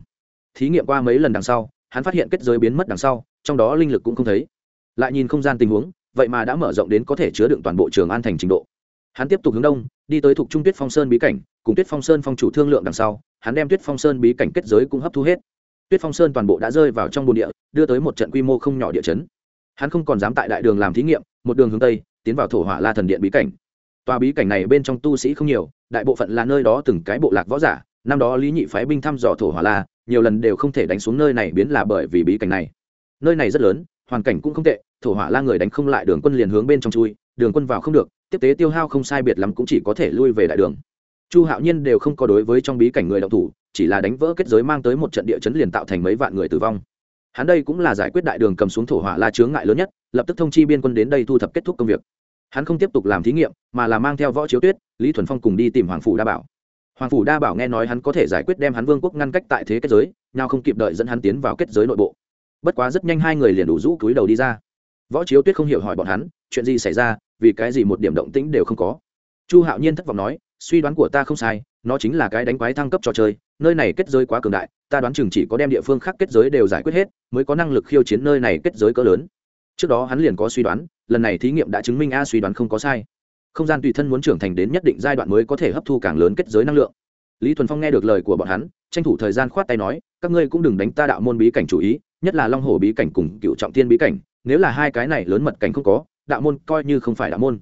Thí nghiệm qua mấy lần đằng sau, hắn phát hiện kết giới biến mất đằng sau, trong đó linh lực cũng không thấy. Lại nhìn không gian tình huống vậy mà đã mở rộng đến có thể chứa đựng toàn bộ trường an thành trình độ. Hắn tiếp tục hướng đông, đi tới thuộc trung tuyết phong sơn bí cảnh, cùng tuyết phong sơn phong chủ thương lượng đằng sau, hắn đem tuyết phong sơn bí cảnh kết giới cũng hấp thu hết. Tuyết phong sơn toàn bộ đã rơi vào trong bồn địa, đưa tới một trận quy mô không nhỏ địa chấn. Hắn không còn dám tại đại đường làm thí nghiệm, một đường hướng tây, tiến vào thổ hỏa la thần điện bí cảnh. Tòa bí cảnh này bên trong tu sĩ không nhiều, đại bộ phận là nơi đó từng cái bộ lạc võ giả, năm đó lý nhị phái binh thăm dò thổ hỏa la, nhiều lần đều không thể đánh xuống nơi này biến là bởi vì bí cảnh này. Nơi này rất lớn, hoàn cảnh cũng không tệ thổ hỏa la người đánh không lại đường quân liền hướng bên trong chui, đường quân vào không được, tiếp tế tiêu hao không sai biệt lắm cũng chỉ có thể lui về đại đường. Chu hạo nhiên đều không có đối với trong bí cảnh người động thủ, chỉ là đánh vỡ kết giới mang tới một trận địa chấn liền tạo thành mấy vạn người tử vong. Hắn đây cũng là giải quyết đại đường cầm xuống thổ hỏa la chướng ngại lớn nhất, lập tức thông chi biên quân đến đây thu thập kết thúc công việc. Hắn không tiếp tục làm thí nghiệm, mà là mang theo võ chiếu tuyết, lý thuần phong cùng đi tìm hoàng phủ đa bảo. Hoàng phủ đa bảo nghe nói hắn có thể giải quyết đem hắn vương quốc ngăn cách tại thế kết giới, nào không kịp đợi dẫn hắn tiến vào kết giới nội bộ. Bất quá rất nhanh hai người liền đủ rũ cúi đầu đi ra võ chiếu tuyết không hiểu hỏi bọn hắn, chuyện gì xảy ra, vì cái gì một điểm động tĩnh đều không có. Chu hạo nhiên thất vọng nói, suy đoán của ta không sai, nó chính là cái đánh quái thăng cấp trò chơi, nơi này kết giới quá cường đại, ta đoán chừng chỉ có đem địa phương khác kết giới đều giải quyết hết, mới có năng lực khiêu chiến nơi này kết giới cỡ lớn. Trước đó hắn liền có suy đoán, lần này thí nghiệm đã chứng minh a suy đoán không có sai. Không gian tùy thân muốn trưởng thành đến nhất định giai đoạn mới có thể hấp thu càng lớn kết giới năng lượng. Lý thuần phong nghe được lời của bọn hắn, tranh thủ thời gian khoát tay nói, các ngươi cũng đừng đánh ta đạo môn bí cảnh chủ ý, nhất là long hồ bí cảnh cùng cựu trọng tiên bí cảnh nếu là hai cái này lớn mật cảnh không có, đạo môn coi như không phải đạo môn.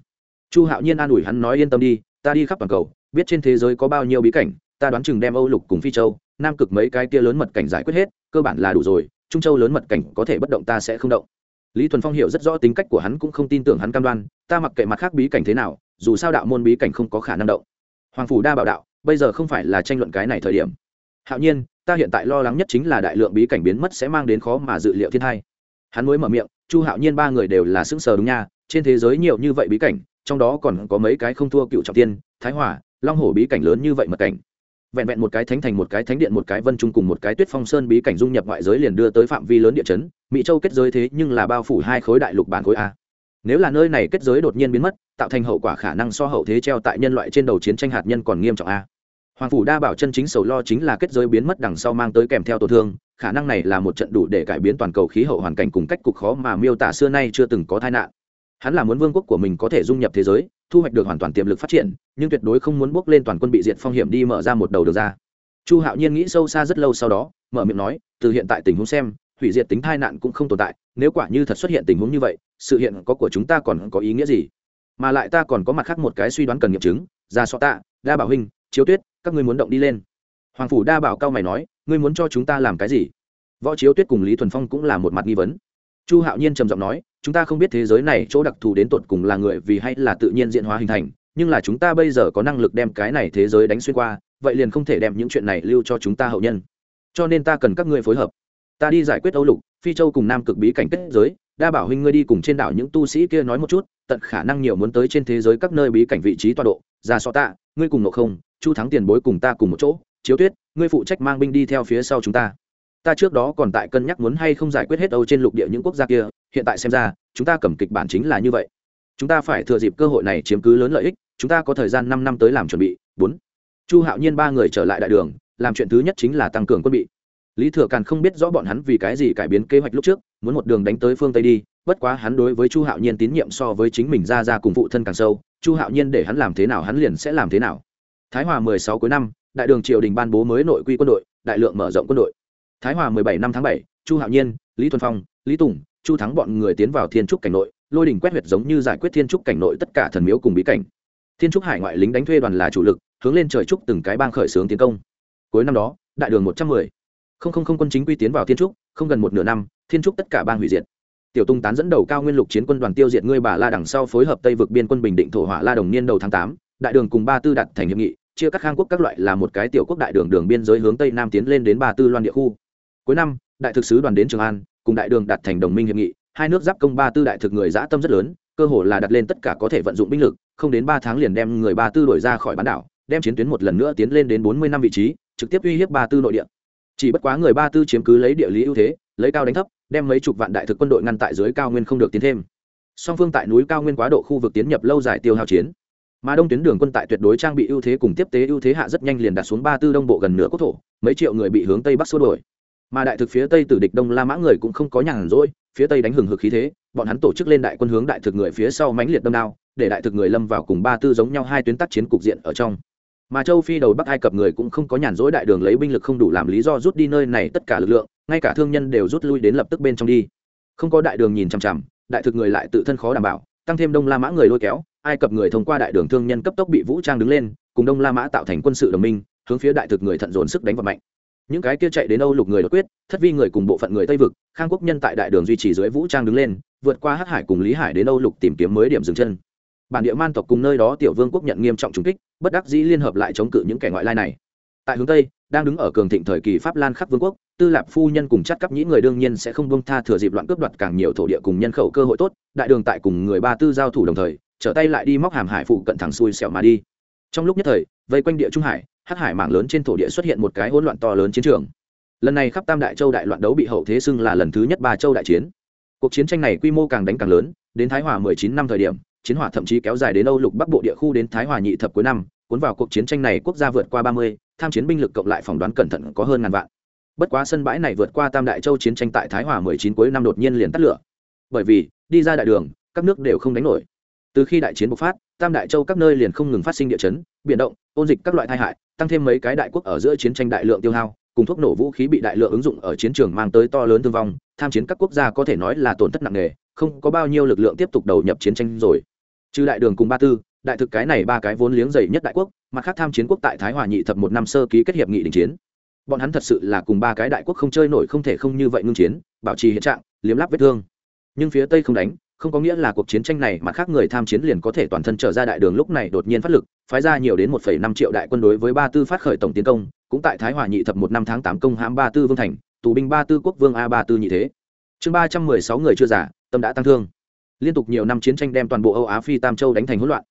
Chu hạo nhiên an ủi hắn nói, yên tâm đi, ta đi khắp toàn cầu, biết trên thế giới có bao nhiêu bí cảnh, ta đoán chừng đem âu lục cùng phi châu, nam cực mấy cái kia lớn mật cảnh giải quyết hết, cơ bản là đủ rồi, trung châu lớn mật cảnh có thể bất động ta sẽ không động. Lý thuần phong hiểu rất rõ tính cách của hắn cũng không tin tưởng hắn cam đoan, ta mặc kệ mặt khác bí cảnh thế nào, dù sao đạo môn bí cảnh không có khả năng động. Hoàng phủ đa bảo đạo, bây giờ không phải là tranh luận cái này thời điểm. Hạo nhiên, ta hiện tại lo lắng nhất chính là đại lượng bí cảnh biến mất sẽ mang đến khó mà dự liệu thiên thai hắn mới mở miệng chu hạo nhiên ba người đều là xứng sờ đúng nha, trên thế giới nhiều như vậy bí cảnh, trong đó còn có mấy cái không thua cựu trọng tiên, thái hỏa, long hổ bí cảnh lớn như vậy mật cảnh. Vẹn vẹn một cái thánh thành, một cái thánh điện, một cái vân trung cùng một cái tuyết phong sơn bí cảnh dung nhập ngoại giới liền đưa tới phạm vi lớn địa chấn, mỹ châu kết giới thế nhưng là bao phủ hai khối đại lục bản khối a. Nếu là nơi này kết giới đột nhiên biến mất, tạo thành hậu quả khả năng so hậu thế treo tại nhân loại trên đầu chiến tranh hạt nhân còn nghiêm trọng a hoàng phủ đa bảo chân chính sầu lo chính là kết giới biến mất đằng sau mang tới kèm theo tổn thương, khả năng này là một trận đủ để cải biến toàn cầu khí hậu hoàn cảnh cùng cách cục khó mà miêu tả xưa nay chưa từng có tai nạn. Hắn là muốn vương quốc của mình có thể dung nhập thế giới, thu hoạch được hoàn toàn tiềm lực phát triển, nhưng tuyệt đối không muốn bước lên toàn quân bị diệt phong hiểm đi mở ra một đầu đường ra. Chu hạo nhiên nghĩ sâu xa rất lâu sau đó, mở miệng nói, từ hiện tại tình huống xem, hủy diệt tính tai nạn cũng không tồn tại, nếu quả như thật xuất hiện tình huống như vậy, sự hiện có của chúng ta còn có ý nghĩa gì? Mà lại ta còn có mặt khác một cái suy đoán cần nghiệm chứng, ra so tạ đa bảo huynh chiếu tuyết, các ngươi muốn động đi lên. Hoàng phủ đa bảo cao mày nói, ngươi muốn cho chúng ta làm cái gì? Võ chiếu tuyết cùng lý thuần phong cũng là một mặt nghi vấn. Chu hạo nhiên trầm giọng nói, chúng ta không biết thế giới này chỗ đặc thù đến tột cùng là người vì hay là tự nhiên diễn hóa hình thành, nhưng là chúng ta bây giờ có năng lực đem cái này thế giới đánh xuyên qua, vậy liền không thể đem những chuyện này lưu cho chúng ta hậu nhân. Cho nên ta cần các ngươi phối hợp. Ta đi giải quyết âu lục, phi châu cùng nam cực bí cảnh kết giới, đa bảo huynh ngươi đi cùng trên đảo những tu sĩ kia nói một chút, tận khả năng nhiều muốn tới trên thế giới các nơi bí cảnh vị trí tọa độ, ra so tạ ngươi cùng nộ không chu thắng tiền bối cùng ta cùng một chỗ, chiếu tuyết, ngươi phụ trách mang binh đi theo phía sau chúng ta. Ta trước đó còn tại cân nhắc muốn hay không giải quyết hết âu trên lục địa những quốc gia kia, hiện tại xem ra, chúng ta cầm kịch bản chính là như vậy. Chúng ta phải thừa dịp cơ hội này chiếm cứ lớn lợi ích, chúng ta có thời gian năm năm tới làm chuẩn bị. Bốn. Chu hạo nhiên ba người trở lại đại đường, làm chuyện thứ nhất chính là tăng cường quân bị. Lý thừa càn không biết rõ bọn hắn vì cái gì cải biến kế hoạch lúc trước, muốn một đường đánh tới phương tây đi, bất quá hắn đối với chu hạo nhiên tín nhiệm so với chính mình ra ra cùng phụ thân càng sâu. Chu hạo nhiên để hắn làm thế nào hắn liền sẽ làm thế nào thái hòa mười sáu cuối năm đại đường triều đình ban bố mới nội quy quân đội đại lượng mở rộng quân đội. Thái hòa mười bảy năm tháng 7, chu hạo nhiên lý thuần phong lý tùng chu thắng bọn người tiến vào thiên trúc cảnh nội lôi đình quét huyệt giống như giải quyết thiên trúc cảnh nội tất cả thần miếu cùng bí cảnh. Thiên trúc hải ngoại lính đánh thuê đoàn là chủ lực hướng lên trời trúc từng cái bang khởi xướng tiến công. Cuối năm đó đại đường một trăm mười không không không quân chính quy tiến vào thiên trúc không gần một nửa năm thiên trúc tất cả bang hủy diệt. Tiểu tung tán dẫn đầu cao nguyên lục chiến quân đoàn tiêu diệt ngươi bà la đằng sau phối hợp tây vực biên quân bình định thổ hỏa la đồng niên đầu tháng tám đại đường cùng ba tư đặt thành hiệp nghị chia các khang quốc các loại là một cái tiểu quốc đại đường đường biên giới hướng tây nam tiến lên đến ba tư loan địa khu. Cuối năm, đại thực sứ đoàn đến trường an, cùng đại đường đặt thành đồng minh hiệp nghị, hai nước giáp công ba tư đại thực người dã tâm rất lớn, cơ hồ là đặt lên tất cả có thể vận dụng binh lực, không đến ba tháng liền đem người ba tư đổi ra khỏi bán đảo, đem chiến tuyến một lần nữa tiến lên đến bốn mươi năm vị trí, trực tiếp uy hiếp ba tư nội địa. Chỉ bất quá người ba tư chiếm cứ lấy địa lý ưu thế, lấy cao đánh thấp, đem mấy chục vạn đại thực quân đội ngăn tại dưới cao nguyên không được tiến thêm. Song phương tại núi cao nguyên quá độ khu vực tiến nhập lâu dài tiêu hao chiến mà đông tuyến đường quân tại tuyệt đối trang bị ưu thế cùng tiếp tế ưu thế hạ rất nhanh liền đạt xuống ba tư đông bộ gần nửa quốc thổ, mấy triệu người bị hướng tây bắc xua đổi mà đại thực phía tây tử địch đông la mã người cũng không có nhàn rỗi, phía tây đánh hừng hực khí thế, bọn hắn tổ chức lên đại quân hướng đại thực người phía sau mãnh liệt đâm đao, để đại thực người lâm vào cùng ba tư giống nhau hai tuyến tác chiến cục diện ở trong. Mà châu phi đầu bắc ai cập người cũng không có nhàn rỗi đại đường lấy binh lực không đủ làm lý do rút đi nơi này tất cả lực lượng, ngay cả thương nhân đều rút lui đến lập tức bên trong đi. Không có đại đường nhìn chằm chằm, đại thực người lại tự thân khó đảm bảo, tăng thêm đông la mã người lôi kéo ai cập người thông qua đại đường thương nhân cấp tốc bị vũ trang đứng lên, cùng đông la mã tạo thành quân sự đồng minh, hướng phía đại thực người thận dồn sức đánh vào mạnh. Những cái kia chạy đến âu lục người đột quyết, thất vi người cùng bộ phận người tây vực, khang quốc nhân tại đại đường duy trì dưới vũ trang đứng lên, vượt qua hắc hải cùng lý hải đến âu lục tìm kiếm mới điểm dừng chân. Bản địa man tộc cùng nơi đó tiểu vương quốc nhận nghiêm trọng trùng kích, bất đắc dĩ liên hợp lại chống cự những kẻ ngoại lai này. Tại hướng tây, đang đứng ở cường thịnh thời kỳ pháp lan khắc vương quốc, tư lạp phu nhân cùng chắt cắp nhĩ người đương nhiên sẽ không bông tha thừa dịp loạn cướp đoạt càng nhiều thổ địa cùng nhân khẩu cơ hội tốt, đại đường tại cùng người ba tư giao thủ đồng thời trở tay lại đi móc hàm hải phụ cận thẳng xuôi xẻo mà đi. Trong lúc nhất thời, vây quanh địa trung hải, hắc hải mảng lớn trên thổ địa xuất hiện một cái hỗn loạn to lớn chiến trường. Lần này khắp tam đại châu đại loạn đấu bị hậu thế xưng là lần thứ nhất ba châu đại chiến. Cuộc chiến tranh này quy mô càng đánh càng lớn, đến thái hòa mười chín năm thời điểm, chiến hỏa thậm chí kéo dài đến âu lục bắc bộ địa khu đến thái hòa nhị thập cuối năm, cuốn vào cuộc chiến tranh này quốc gia vượt qua ba mươi, tham chiến binh lực cộng lại phỏng đoán cẩn thận có hơn ngàn vạn. Bất quá sân bãi này vượt qua tam đại châu chiến tranh tại thái hòa mười chín cuối năm đột nhiên liền tắt lửa. Bởi vì, đi ra đại đường, các nước đều không đánh nổi từ khi đại chiến bộc phát, tam đại châu các nơi liền không ngừng phát sinh địa chấn, biển động, ôn dịch các loại tai hại, tăng thêm mấy cái đại quốc ở giữa chiến tranh đại lượng tiêu hao, cùng thuốc nổ vũ khí bị đại lượng ứng dụng ở chiến trường mang tới to lớn thương vong, tham chiến các quốc gia có thể nói là tổn thất nặng nề, không có bao nhiêu lực lượng tiếp tục đầu nhập chiến tranh rồi. Trừ đại đường cùng ba tư, đại thực cái này ba cái vốn liếng dày nhất đại quốc, mặt khác tham chiến quốc tại thái hòa nhị thập một năm sơ ký kết hiệp nghị đình chiến. Bọn hắn thật sự là cùng ba cái đại quốc không chơi nổi không thể không như vậy ngưng chiến, bảo trì hiện trạng, liếm láp vết thương. Nhưng phía tây không đánh không có nghĩa là cuộc chiến tranh này mà khác người tham chiến liền có thể toàn thân trở ra đại đường lúc này đột nhiên phát lực, phái ra nhiều đến một năm triệu đại quân đối với ba tư phát khởi tổng tiến công, cũng tại thái hòa nhị thập một năm tháng tám công hãm ba tư vương thành, tù binh ba tư quốc vương a ba tư nhị thế. Chương ba trăm mười sáu người chưa giả, tâm đã tăng thương. Liên tục nhiều năm chiến tranh đem toàn bộ âu á phi tam châu đánh thành hỗn loạn.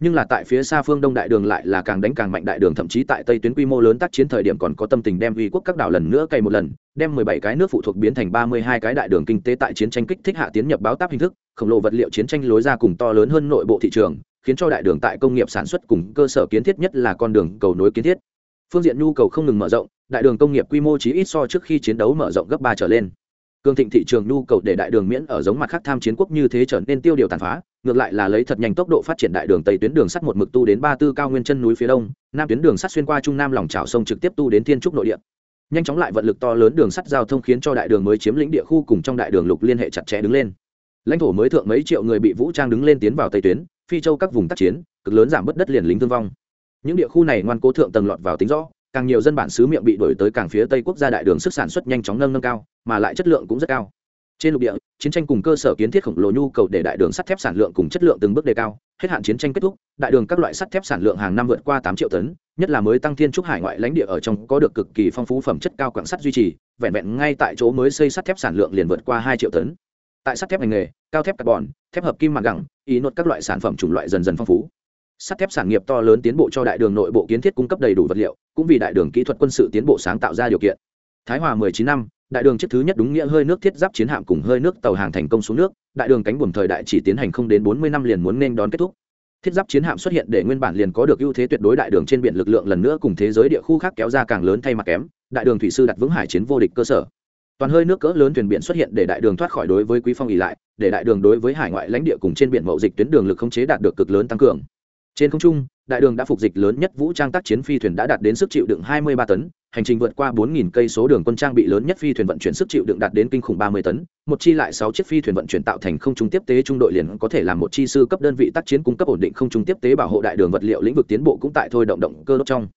Nhưng là tại phía xa phương đông đại đường lại là càng đánh càng mạnh đại đường, thậm chí tại tây tuyến quy mô lớn tác chiến thời điểm còn có tâm tình đem uy quốc các đảo lần nữa cày một lần, đem mười bảy cái nước phụ thuộc biến thành ba mươi hai cái đại đường kinh tế tại chiến tranh kích thích hạ tiến nhập báo táp hình thức khổng lồ vật liệu chiến tranh lối ra cùng to lớn hơn nội bộ thị trường, khiến cho đại đường tại công nghiệp sản xuất cùng cơ sở kiến thiết nhất là con đường cầu nối kiến thiết. Phương diện nhu cầu không ngừng mở rộng, đại đường công nghiệp quy mô chí ít so trước khi chiến đấu mở rộng gấp ba trở lên. Cường thịnh thị trường nhu cầu để đại đường miễn ở giống mặt khác tham chiến quốc như thế trở nên tiêu điều tàn phá, ngược lại là lấy thật nhanh tốc độ phát triển đại đường tây tuyến đường sắt một mực tu đến ba tư cao nguyên chân núi phía đông, nam tuyến đường sắt xuyên qua trung nam lòng trào sông trực tiếp tu đến thiên trúc nội địa. Nhanh chóng lại vận lực to lớn đường sắt giao thông khiến cho đại đường mới chiếm lĩnh địa khu cùng trong đại đường lục liên hệ chặt chẽ đứng lên lãnh thổ mới thượng mấy triệu người bị vũ trang đứng lên tiến vào tây tuyến, phi châu các vùng tác chiến, cực lớn giảm bớt đất liền lính thương vong. Những địa khu này ngoan cố thượng tầng lọt vào tính rõ, càng nhiều dân bản xứ miệng bị đổi tới càng phía tây quốc gia đại đường sức sản xuất nhanh chóng nâng nâng cao, mà lại chất lượng cũng rất cao. Trên lục địa, chiến tranh cùng cơ sở kiến thiết khổng lồ nhu cầu để đại đường sắt thép sản lượng cùng chất lượng từng bước đề cao, hết hạn chiến tranh kết thúc, đại đường các loại sắt thép sản lượng hàng năm vượt qua tám triệu tấn, nhất là mới tăng thiên trúc hải ngoại lãnh địa ở trong có được cực kỳ phong phú phẩm chất cao quảng sắt duy trì, vẹn vẹn ngay tại chỗ mới xây sắt thép sản lượng liền vượt qua hai triệu tấn tại sắt thép ngành nghề, cao thép carbon, thép hợp kim mặt gẳng, ý nốt các loại sản phẩm chủng loại dần dần phong phú. Sắt thép sản nghiệp to lớn tiến bộ cho đại đường nội bộ kiến thiết cung cấp đầy đủ vật liệu, cũng vì đại đường kỹ thuật quân sự tiến bộ sáng tạo ra điều kiện. Thái hòa 19 năm, đại đường chiếc thứ nhất đúng nghĩa hơi nước thiết giáp chiến hạm cùng hơi nước tàu hàng thành công xuống nước, đại đường cánh buồm thời đại chỉ tiến hành không đến 40 năm liền muốn nên đón kết thúc. Thiết giáp chiến hạm xuất hiện để nguyên bản liền có được ưu thế tuyệt đối đại đường trên biển lực lượng lần nữa cùng thế giới địa khu khác kéo ra càng lớn thay mặt kém, đại đường thủy sư đặt vững hải chiến vô địch cơ sở toàn hơi nước cỡ lớn thuyền biển xuất hiện để đại đường thoát khỏi đối với quý phong ỉ lại để đại đường đối với hải ngoại lãnh địa cùng trên biển mậu dịch tuyến đường lực khống chế đạt được cực lớn tăng cường. Trên không trung đại đường đã phục dịch lớn nhất vũ trang tác chiến phi thuyền đã đạt đến sức chịu đựng 23 tấn hành trình vượt qua 4.000 cây số đường quân trang bị lớn nhất phi thuyền vận chuyển sức chịu đựng đạt đến kinh khủng 30 tấn một chi lại 6 chiếc phi thuyền vận chuyển tạo thành không trung tiếp tế trung đội liền có thể làm một chi sư cấp đơn vị tác chiến cung cấp ổn định không trung tiếp tế bảo hộ đại đường vật liệu lĩnh vực tiến bộ cũng tại thôi động động cơ đốt trong.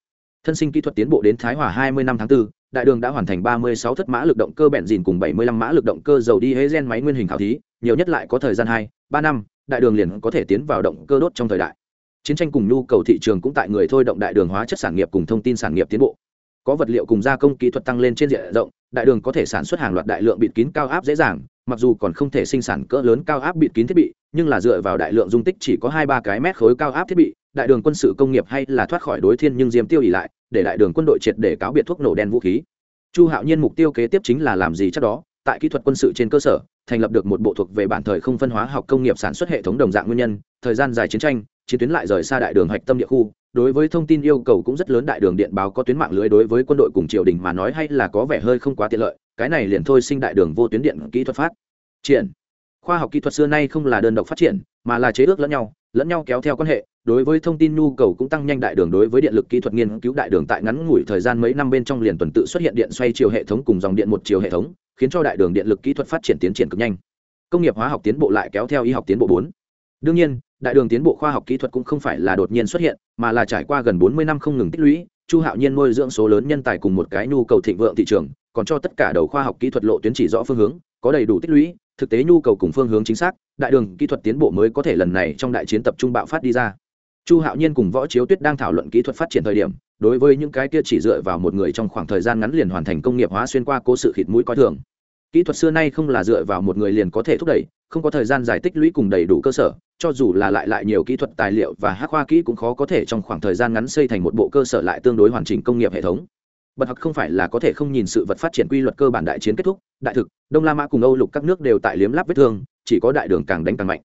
Thân sinh kỹ thuật tiến bộ đến thái hòa 20 năm tháng 4, đại đường đã hoàn thành 36 thất mã lực động cơ bẹn dìn cùng 75 mã lực động cơ dầu đi hế gen máy nguyên hình khảo thí nhiều nhất lại có thời gian 2, 3 năm đại đường liền có thể tiến vào động cơ đốt trong thời đại. Chiến tranh cùng nhu cầu thị trường cũng tại người thôi động đại đường hóa chất sản nghiệp cùng thông tin sản nghiệp tiến bộ. Có vật liệu cùng gia công kỹ thuật tăng lên trên diện rộng đại đường có thể sản xuất hàng loạt đại lượng bịt kín cao áp dễ dàng mặc dù còn không thể sinh sản cỡ lớn cao áp bịt kín thiết bị nhưng là dựa vào đại lượng dung tích chỉ có hai ba cái mét khối cao áp thiết bị đại đường quân sự công nghiệp hay là thoát khỏi đối thiên nhưng diêm tiêu ỉ lại, để đại đường quân đội triệt để cáo biệt thuốc nổ đen vũ khí. Chu hạo nhiên mục tiêu kế tiếp chính là làm gì chắc đó, tại kỹ thuật quân sự trên cơ sở, thành lập được một bộ thuộc về bản thời không phân hóa học công nghiệp sản xuất hệ thống đồng dạng nguyên nhân, thời gian dài chiến tranh, chiến tuyến lại rời xa đại đường hạch tâm địa khu, đối với thông tin yêu cầu cũng rất lớn đại đường điện báo có tuyến mạng lưới đối với quân đội cùng triều đình mà nói hay là có vẻ hơi không quá tiện lợi, cái này liền thôi sinh đại đường vô tuyến điện kỹ thuật phát triển. Khoa học kỹ thuật xưa nay không là đơn độc phát triển, mà là chế ước lẫn nhau lẫn nhau kéo theo quan hệ đối với thông tin nhu cầu cũng tăng nhanh đại đường, đối với điện lực kỹ thuật nghiên cứu đại đường tại ngắn ngủi thời gian mấy năm bên trong liền tuần tự xuất hiện điện xoay chiều hệ thống cùng dòng điện một chiều hệ thống, khiến cho đại đường điện lực kỹ thuật phát triển tiến triển cực nhanh. Công nghiệp hóa học tiến bộ lại kéo theo y học tiến bộ bốn. Đương nhiên, đại đường tiến bộ khoa học kỹ thuật cũng không phải là đột nhiên xuất hiện, mà là trải qua gần bốn mươi năm không ngừng tích lũy, chu hạo nhiên nuôi dưỡng số lớn nhân tài cùng một cái nhu cầu thịnh vượng thị trường, còn cho tất cả đầu khoa học kỹ thuật lộ tuyến chỉ rõ phương hướng, có đầy đủ tích lũy, thực tế nhu cầu cùng phương hướng chính xác, đại đường kỹ thuật tiến bộ mới có thể lần này trong đại chiến tập trung bạo phát đi ra chu hạo nhiên cùng võ chiếu tuyết đang thảo luận kỹ thuật phát triển thời điểm, đối với những cái kia chỉ dựa vào một người trong khoảng thời gian ngắn liền hoàn thành công nghiệp hóa xuyên qua cố sự khịt mũi coi thường. Kỹ thuật xưa nay không là dựa vào một người liền có thể thúc đẩy, không có thời gian giải tích lũy cùng đầy đủ cơ sở, cho dù là lại lại nhiều kỹ thuật tài liệu và hắc khoa kỹ cũng khó có thể trong khoảng thời gian ngắn xây thành một bộ cơ sở lại tương đối hoàn chỉnh công nghiệp hệ thống. Bật học không phải là có thể không nhìn sự vật phát triển quy luật cơ bản đại chiến kết thúc, đại thực, đông la mã cùng âu lục các nước đều tại liếm láp vết thương, chỉ có đại đường càng đánh càng mạnh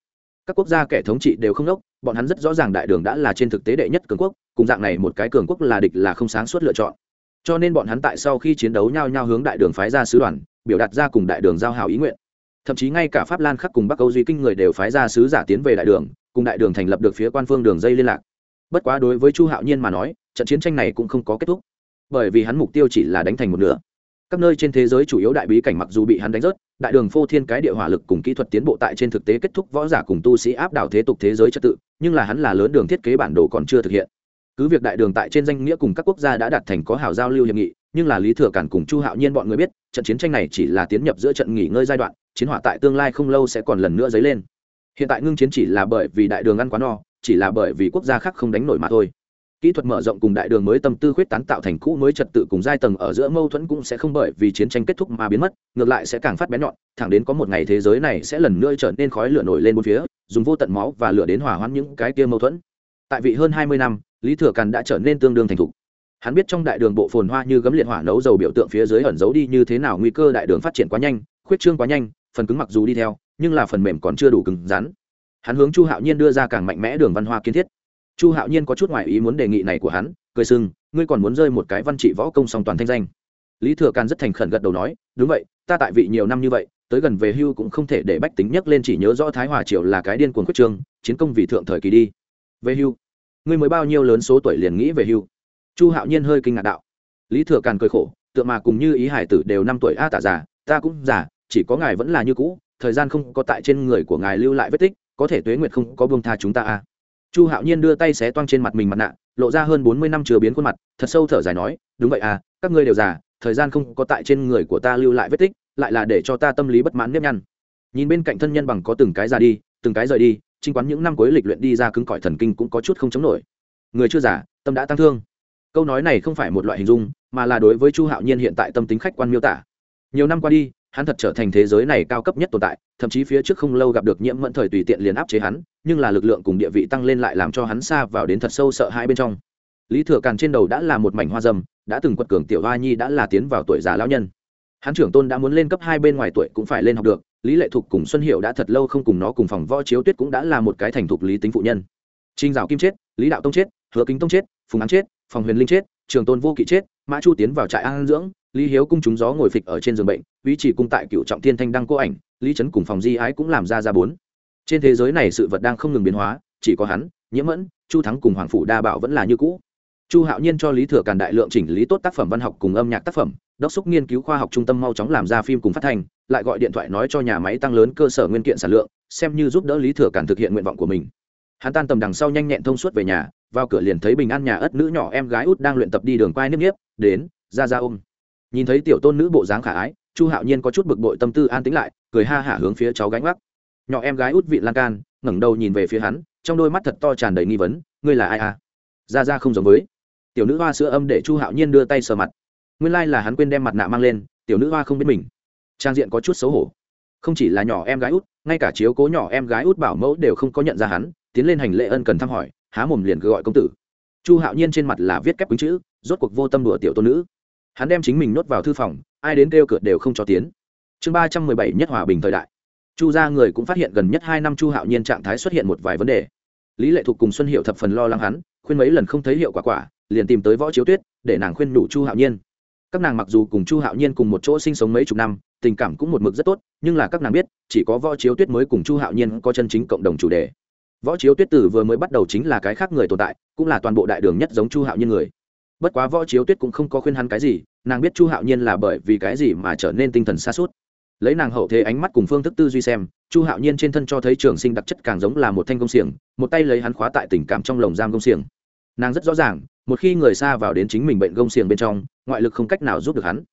các quốc gia kẻ thống trị đều không đốc, bọn hắn rất rõ ràng đại đường đã là trên thực tế đệ nhất cường quốc, cùng dạng này một cái cường quốc là địch là không sáng suốt lựa chọn. Cho nên bọn hắn tại sau khi chiến đấu nhau nhau hướng đại đường phái ra sứ đoàn, biểu đạt ra cùng đại đường giao hảo ý nguyện. Thậm chí ngay cả pháp lan khắc cùng bắc âu duy kinh người đều phái ra sứ giả tiến về đại đường, cùng đại đường thành lập được phía quan phương đường dây liên lạc. Bất quá đối với chu hạo nhiên mà nói, trận chiến tranh này cũng không có kết thúc. Bởi vì hắn mục tiêu chỉ là đánh thành một nửa các nơi trên thế giới chủ yếu đại bí cảnh mặc dù bị hắn đánh rớt, đại đường phô thiên cái địa hỏa lực cùng kỹ thuật tiến bộ tại trên thực tế kết thúc võ giả cùng tu sĩ áp đảo thế tục thế giới trật tự, nhưng là hắn là lớn đường thiết kế bản đồ còn chưa thực hiện. Cứ việc đại đường tại trên danh nghĩa cùng các quốc gia đã đạt thành có hảo giao lưu hiệp nghị, nhưng là lý thừa cản cùng chu hạo nhiên bọn người biết, trận chiến tranh này chỉ là tiến nhập giữa trận nghỉ ngơi giai đoạn, chiến hỏa tại tương lai không lâu sẽ còn lần nữa dấy lên. Hiện tại ngưng chiến chỉ là bởi vì đại đường ăn quá no, chỉ là bởi vì quốc gia khác không đánh nổi mà thôi kỹ thuật mở rộng cùng đại đường mới tâm tư khuyết tán tạo thành cũ mới trật tự cùng giai tầng ở giữa mâu thuẫn cũng sẽ không bởi vì chiến tranh kết thúc mà biến mất, ngược lại sẽ càng phát bén nhọn, thẳng đến có một ngày thế giới này sẽ lần nữa trở nên khói lửa nổi lên bốn phía, dùng vô tận máu và lửa đến hỏa hoãn những cái kia mâu thuẫn. Tại vị hơn hai mươi năm, lý thừa càn đã trở nên tương đương thành thục. Hắn biết trong đại đường bộ phồn hoa như gấm liệt hỏa nấu dầu biểu tượng phía dưới ẩn giấu đi như thế nào nguy cơ đại đường phát triển quá nhanh, khuyết trương quá nhanh, phần cứng mặc dù đi theo, nhưng là phần mềm còn chưa đủ cứng rắn. Hắn hướng chu hạo nhiên đưa ra càng mạnh mẽ đường văn hoa kiến thiết chu hạo nhiên có chút ngoại ý muốn đề nghị này của hắn, cười sưng ngươi còn muốn rơi một cái văn trị võ công song toàn thanh danh? Lý thừa càn rất thành khẩn gật đầu nói, đúng vậy, ta tại vị nhiều năm như vậy, tới gần về hưu cũng không thể để bách tính nhắc lên chỉ nhớ rõ thái hòa triều là cái điên cuồng quyết trương chiến công vì thượng thời kỳ đi. Về hưu? Ngươi mới bao nhiêu lớn số tuổi liền nghĩ về hưu? Chu hạo nhiên hơi kinh ngạc đạo. Lý thừa càn cười khổ, tựa mà cùng như ý hải tử đều năm tuổi a tả già, ta cũng già, chỉ có ngài vẫn là như cũ, thời gian không có tại trên người của ngài lưu lại vết tích, có thể tuế nguyệt không có buông tha chúng ta a chu hạo nhiên đưa tay xé toang trên mặt mình mặt nạ, lộ ra hơn bốn mươi năm chưa biến khuôn mặt, thật sâu thở dài nói, đúng vậy à các ngươi đều già, thời gian không có tại trên người của ta lưu lại vết tích, lại là để cho ta tâm lý bất mãn nếp nhăn. Nhìn bên cạnh thân nhân bằng có từng cái già đi, từng cái rời đi chính quán những năm cuối lịch luyện đi ra cứng cỏi thần kinh cũng có chút không chống nổi. Người chưa già, tâm đã tăng thương. Câu nói này không phải một loại hình dung, mà là đối với chu hạo nhiên hiện tại tâm tính khách quan miêu tả. Nhiều năm qua đi hắn thật trở thành thế giới này cao cấp nhất tồn tại, thậm chí phía trước không lâu gặp được nhiễm mẫn thời tùy tiện liền áp chế hắn, nhưng là lực lượng cùng địa vị tăng lên lại làm cho hắn xa vào đến thật sâu sợ hãi bên trong. Lý thừa càn trên đầu đã là một mảnh hoa dâm, đã từng quật cường tiểu hoa nhi đã là tiến vào tuổi già lão nhân. Hắn trưởng tôn đã muốn lên cấp hai bên ngoài tuổi cũng phải lên học được, lý lệ thục cùng xuân hiệu đã thật lâu không cùng nó cùng phòng võ chiếu tuyết cũng đã là một cái thành thục lý tính phụ nhân. Trinh dạo kim chết, lý đạo tông chết, hứa kính tông chết, phùng án chết, phòng huyền linh chết, trường tôn vô kỵ chết, mã chu tiến vào trại an dưỡng, lý hiếu cung chúng gió ngồi phịch ở trên giường bệnh ý chỉ cung tại cựu trọng thiên thanh đăng cô ảnh lý trấn cùng phòng di ái cũng làm ra ra bốn. Trên thế giới này sự vật đang không ngừng biến hóa chỉ có hắn nhiễm mẫn chu thắng cùng hoàng phủ đa bảo vẫn là như cũ. Chu hạo nhiên cho lý thừa càn đại lượng chỉnh lý tốt tác phẩm văn học cùng âm nhạc tác phẩm đốc xúc nghiên cứu khoa học trung tâm mau chóng làm ra phim cùng phát hành, lại gọi điện thoại nói cho nhà máy tăng lớn cơ sở nguyên kiện sản lượng xem như giúp đỡ lý thừa càn thực hiện nguyện vọng của mình. Hắn tan tầm đằng sau nhanh nhẹn thông suốt về nhà vào cửa liền thấy bình an nhà ất nữ nhỏ em gái út đang luyện tập đi đường quai nếp nếp đến ra ra ôm. Nhìn thấy tiểu tôn nữ bộ dáng khả ái chu hạo nhiên có chút bực bội tâm tư an tính lại, cười ha hả hướng phía cháu gánh gác nhỏ em gái út vị lan can, ngẩng đầu nhìn về phía hắn, trong đôi mắt thật to tràn đầy nghi vấn, ngươi là ai à? Ra ra không giống với. Tiểu nữ hoa sữa âm để chu hạo nhiên đưa tay sờ mặt. Nguyên lai、like、là hắn quên đem mặt nạ mang lên, tiểu nữ hoa không biết mình. Trang diện có chút xấu hổ. Không chỉ là nhỏ em gái út, ngay cả chiếu cố nhỏ em gái út bảo mẫu đều không có nhận ra hắn, tiến lên hành lễ ân cần thăm hỏi, há mồm liền cứ gọi công tử. Chu hạo nhiên trên mặt là viết kép quýnh chữ, rốt cuộc vô tâm đùa tiểu tôn nữ. Hắn đem chính mình nốt vào thư phòng ai đến kêu cửa đều không cho tiến. Chương ba trăm mười bảy nhất hòa bình thời đại. Chu gia người cũng phát hiện gần nhất hai năm chu hạo nhiên trạng thái xuất hiện một vài vấn đề. Lý lệ thục cùng xuân hiệu thập phần lo lắng hắn, khuyên mấy lần không thấy hiệu quả quả, liền tìm tới võ chiếu tuyết, để nàng khuyên nhủ chu hạo nhiên. Các nàng mặc dù cùng chu hạo nhiên cùng một chỗ sinh sống mấy chục năm, tình cảm cũng một mực rất tốt, nhưng là các nàng biết, chỉ có võ chiếu tuyết mới cùng chu hạo nhiên có chân chính cộng đồng chủ đề. Võ chiếu tuyết tử vừa mới bắt đầu chính là cái khác người tồn tại, cũng là toàn bộ đại đường nhất giống chu hạo nhiên người bất quá võ chiếu tuyết cũng không có khuyên hắn cái gì, nàng biết chu hạo nhiên là bởi vì cái gì mà trở nên tinh thần xa suốt lấy nàng hậu thế ánh mắt cùng phương thức tư duy xem, chu hạo nhiên trên thân cho thấy trường sinh đặc chất càng giống là một thanh công xiềng, một tay lấy hắn khóa tại tình cảm trong lồng giam công xiềng. Nàng rất rõ ràng, một khi người xa vào đến chính mình bệnh gông xiềng bên trong, ngoại lực không cách nào giúp được hắn.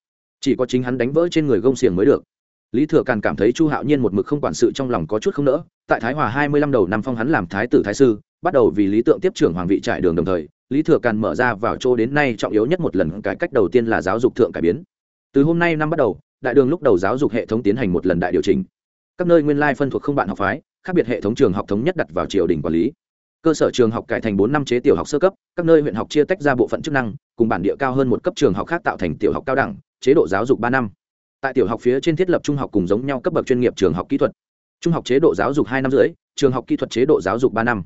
Chỉ có chính hắn đánh vỡ trên người gông xiềng mới được. Lý thừa càn cảm thấy chu hạo nhiên một mực không quản sự trong lòng có chút không nỡ, tại thái hòa hai mươi lăm đầu năm phong hắn làm thái tử thái sư, bắt đầu vì lý tượng tiếp trưởng hoàng vị trải đường đồng thời lý thừa càn mở ra vào chỗ đến nay trọng yếu nhất một lần, cải cách đầu tiên là giáo dục thượng cải biến. Từ hôm nay năm bắt đầu, đại đường lúc đầu giáo dục hệ thống tiến hành một lần đại điều chỉnh. Các nơi nguyên lai phân thuộc không bạn học phái, khác biệt hệ thống trường học thống nhất đặt vào triều đình quản lý. Cơ sở trường học cải thành bốn năm chế tiểu học sơ cấp, các nơi huyện học chia tách ra bộ phận chức năng, cùng bản địa cao hơn một cấp trường học khác tạo thành tiểu học cao đẳng, chế độ giáo dục ba năm. Tại tiểu học phía trên thiết lập trung học cùng giống nhau cấp bậc chuyên nghiệp trường học kỹ thuật. Trung học chế độ giáo dục hai năm rưỡi, trường học kỹ thuật chế độ giáo dục ba năm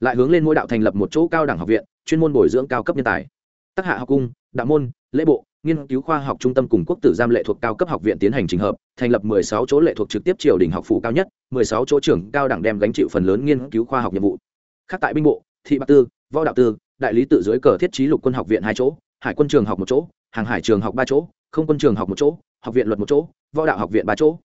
lại hướng lên mỗi đạo thành lập một chỗ cao đẳng học viện, chuyên môn bồi dưỡng cao cấp nhân tài. Tác hạ học cung, đạo môn, lễ bộ, nghiên cứu khoa học trung tâm cùng quốc tử giam lệ thuộc cao cấp học viện tiến hành trình hợp, thành lập 16 chỗ lệ thuộc trực tiếp triều đình học phủ cao nhất 16 chỗ trưởng cao đẳng đem gánh chịu phần lớn nghiên cứu khoa học nhiệm vụ. Khác tại binh bộ, thị bạc tư, võ đạo tư, đại lý tự dưới cờ thiết trí lục quân học viện hai chỗ, hải quân trường học một chỗ, hàng hải trường học ba chỗ, không quân trường học một chỗ, học viện luật một chỗ, võ đạo học viện ba chỗ.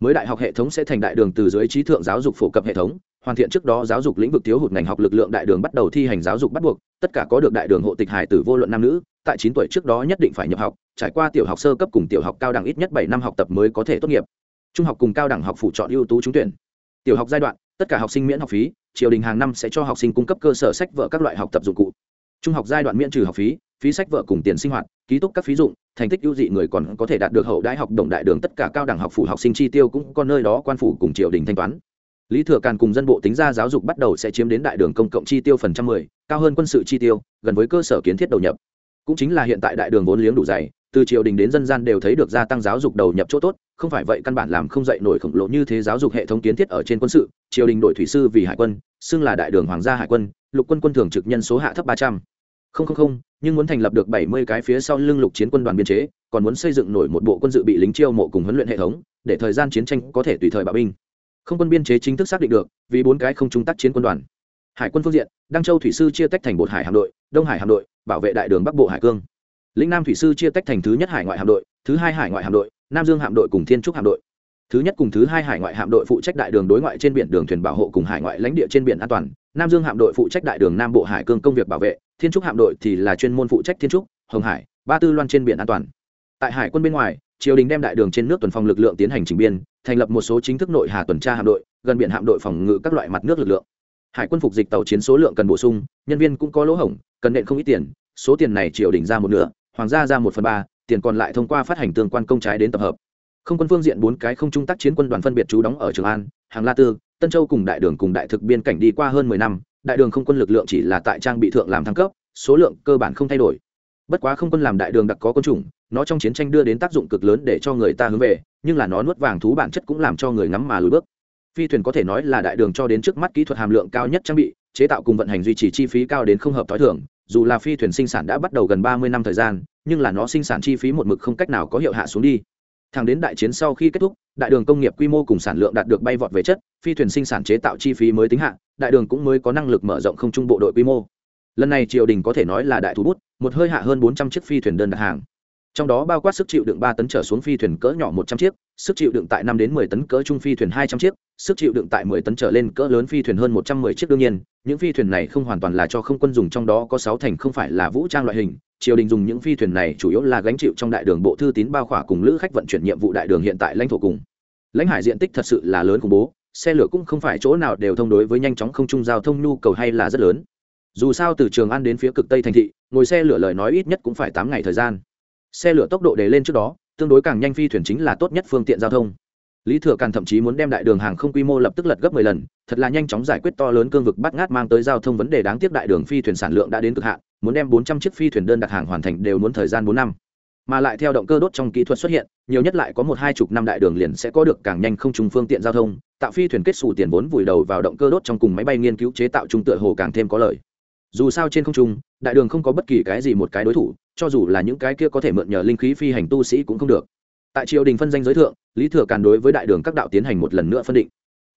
Mới đại học hệ thống sẽ thành đại đường từ dưới trí thượng giáo dục phổ cập hệ thống hoàn thiện trước đó giáo dục lĩnh vực thiếu hụt ngành học lực lượng đại đường bắt đầu thi hành giáo dục bắt buộc, tất cả có được đại đường hộ tịch hải tử vô luận nam nữ, tại chín tuổi trước đó nhất định phải nhập học, trải qua tiểu học sơ cấp cùng tiểu học cao đẳng ít nhất bảy năm học tập mới có thể tốt nghiệp. Trung học cùng cao đẳng học phụ chọn ưu tú trúng tuyển. Tiểu học giai đoạn, tất cả học sinh miễn học phí, triều đình hàng năm sẽ cho học sinh cung cấp cơ sở sách vở các loại học tập dụng cụ. Trung học giai đoạn miễn trừ học phí phí sách vở cùng tiền sinh hoạt, ký túc các phí dụng, thành tích ưu dị người còn có thể đạt được hậu đại học đồng đại đường tất cả cao đẳng học phủ học sinh chi tiêu cũng có nơi đó quan phủ cùng triều đình thanh toán lý thừa càn cùng dân bộ tính ra giáo dục bắt đầu sẽ chiếm đến đại đường công cộng chi tiêu phần trăm mười, cao hơn quân sự chi tiêu, gần với cơ sở kiến thiết đầu nhập. Cũng chính là hiện tại đại đường vốn liếng đủ dày, từ triều đình đến dân gian đều thấy được gia tăng giáo dục đầu nhập chỗ tốt, không phải vậy căn bản làm không dậy nổi khổng lồ như thế giáo dục hệ thống kiến thiết ở trên quân sự, triều đình đội thủy sư vì hải quân, xưng là đại đường hoàng gia hải quân, lục quân quân thường trực nhân số hạ thấp ba trăm. Không không không, nhưng muốn thành lập được bảy mươi cái phía sau lưng lục chiến quân đoàn biên chế, còn muốn xây dựng nổi một bộ quân dự bị lính chiêu mộ cùng huấn luyện hệ thống, để thời gian chiến tranh có thể tùy thời bạo binh không quân biên chế chính thức xác định được, vì bốn cái không trung tác chiến quân đoàn. Hải quân phương diện, đăng châu thủy sư chia tách thành bột hải hạm đội, đông hải hạm đội, bảo vệ đại đường bắc bộ hải cương. Lĩnh nam thủy sư chia tách thành thứ nhất hải ngoại hạm đội, thứ hai hải ngoại hạm đội, nam dương hạm đội cùng thiên trúc hạm đội. Thứ nhất cùng thứ hai hải ngoại hạm đội phụ trách đại đường đối ngoại trên biển đường thuyền bảo hộ cùng hải ngoại lãnh địa trên biển an toàn. Nam dương hạm đội phụ trách đại đường nam bộ hải cương công việc bảo vệ, thiên trúc hạm đội thì là chuyên môn phụ trách thiên trúc, hồng hải, ba tư loan trên biển an toàn. Tại hải quân bên ngoài, triều đình đem đại đường trên nước tuần phòng lực lượng tiến hành trình biên thành lập một số chính thức nội hà tuần tra hạm đội, gần biển hạm đội phòng ngự các loại mặt nước lực lượng. Hải quân phục dịch tàu chiến số lượng cần bổ sung, nhân viên cũng có lỗ hổng, cần nện không ít tiền, số tiền này triều đình ra một nửa, hoàng gia ra một phần ba, tiền còn lại thông qua phát hành tương quan công trái đến tập hợp. Không quân phương diện bốn cái không trung tác chiến quân đoàn phân biệt trú đóng ở trường an, hàng la tư, tân châu cùng đại đường cùng đại thực biên cảnh đi qua hơn mười năm, đại đường không quân lực lượng chỉ là tại trang bị thượng làm thăng cấp, số lượng cơ bản không thay đổi. Bất quá không quân làm đại đường đặc có quân chủng, nó trong chiến tranh đưa đến tác dụng cực lớn để cho người ta hướng về nhưng là nó nuốt vàng thú bản chất cũng làm cho người ngắm mà lùi bước. Phi thuyền có thể nói là đại đường cho đến trước mắt kỹ thuật hàm lượng cao nhất trang bị, chế tạo cùng vận hành duy trì chi phí cao đến không hợp t h o i thưởng dù là phi thuyền sinh sản đã bắt đầu gần ba mươi năm thời gian, nhưng là nó sinh sản chi phí một mực không cách nào có hiệu hạ xuống đi. Thẳng đến đại chiến sau khi kết thúc, đại đường công nghiệp quy mô cùng sản lượng đạt được bay vọt về chất, phi thuyền sinh sản chế tạo chi phí mới tính hạ, đại đường cũng mới có năng lực mở rộng không trung bộ đội quy mô. Lần này triều đình có thể nói là đại thú bút, một hơi hạ hơn bốn trăm chiếc phi thuyền đơn đặt hàng trong đó bao quát sức chịu đựng ba tấn trở xuống phi thuyền cỡ nhỏ một trăm chiếc, sức chịu đựng tại năm đến mười tấn cỡ trung phi thuyền hai trăm chiếc, sức chịu đựng tại mười tấn trở lên cỡ lớn phi thuyền hơn một trăm mười chiếc đương nhiên, những phi thuyền này không hoàn toàn là cho không quân dùng, trong đó có sáu thành không phải là vũ trang loại hình, triều đình dùng những phi thuyền này chủ yếu là gánh chịu trong đại đường bộ thư tín bao khỏa cùng lữ khách vận chuyển nhiệm vụ đại đường hiện tại lãnh thổ cùng. Lãnh hải diện tích thật sự là lớn khủng bố, xe lửa cũng không phải chỗ nào đều thông đối với nhanh chóng không trung giao thông nhu cầu hay là rất lớn. Dù sao từ trường an đến phía cực tây thành thị, ngồi xe lửa lời nói ít nhất cũng phải tám ngày thời gian xe lửa tốc độ để lên trước đó, tương đối càng nhanh phi thuyền chính là tốt nhất phương tiện giao thông. Lý thừa càn thậm chí muốn đem đại đường hàng không quy mô lập tức lật gấp mười lần, thật là nhanh chóng giải quyết to lớn cương vực bắt ngát mang tới giao thông vấn đề đáng tiếc đại đường phi thuyền sản lượng đã đến cực hạn, muốn đem bốn trăm chiếc phi thuyền đơn đặt hàng hoàn thành đều muốn thời gian bốn năm. Mà lại theo động cơ đốt trong kỹ thuật xuất hiện, nhiều nhất lại có một hai chục năm đại đường liền sẽ có được càng nhanh không trùng phương tiện giao thông, tạo phi thuyền kết xù tiền vốn vùi đầu vào động cơ đốt trong cùng máy bay nghiên cứu chế tạo trung tựa hồ càng thêm có lợi. Dù sao trên không trung, đại đường không có bất kỳ cái gì một cái đối thủ cho dù là những cái kia có thể mượn nhờ linh khí phi hành tu sĩ cũng không được. Tại triều đình phân danh giới thượng, lý thừa càn đối với đại đường các đạo tiến hành một lần nữa phân định.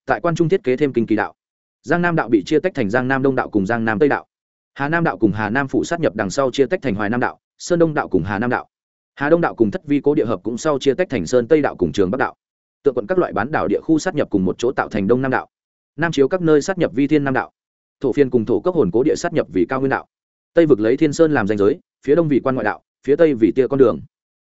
Tại quan trung thiết kế thêm kinh kỳ đạo. Giang nam đạo bị chia tách thành giang nam đông đạo cùng giang nam tây đạo. Hà nam đạo cùng hà nam phụ sát nhập đằng sau chia tách thành hoài nam đạo, sơn đông đạo cùng hà nam đạo. Hà đông đạo cùng thất vi cố địa hợp cũng sau chia tách thành sơn tây đạo cùng trường bắc đạo. Tượng quận các loại bán đảo địa khu sát nhập cùng một chỗ tạo thành đông nam đạo. Nam chiếu các nơi sát nhập vi thiên nam đạo. Thổ phiên cùng thổ cấp hồn cố địa sát nhập vì cao nguyên đạo tây vực lấy thiên sơn làm danh giới, phía đông vì quan ngoại đạo, phía tây vì tia con đường.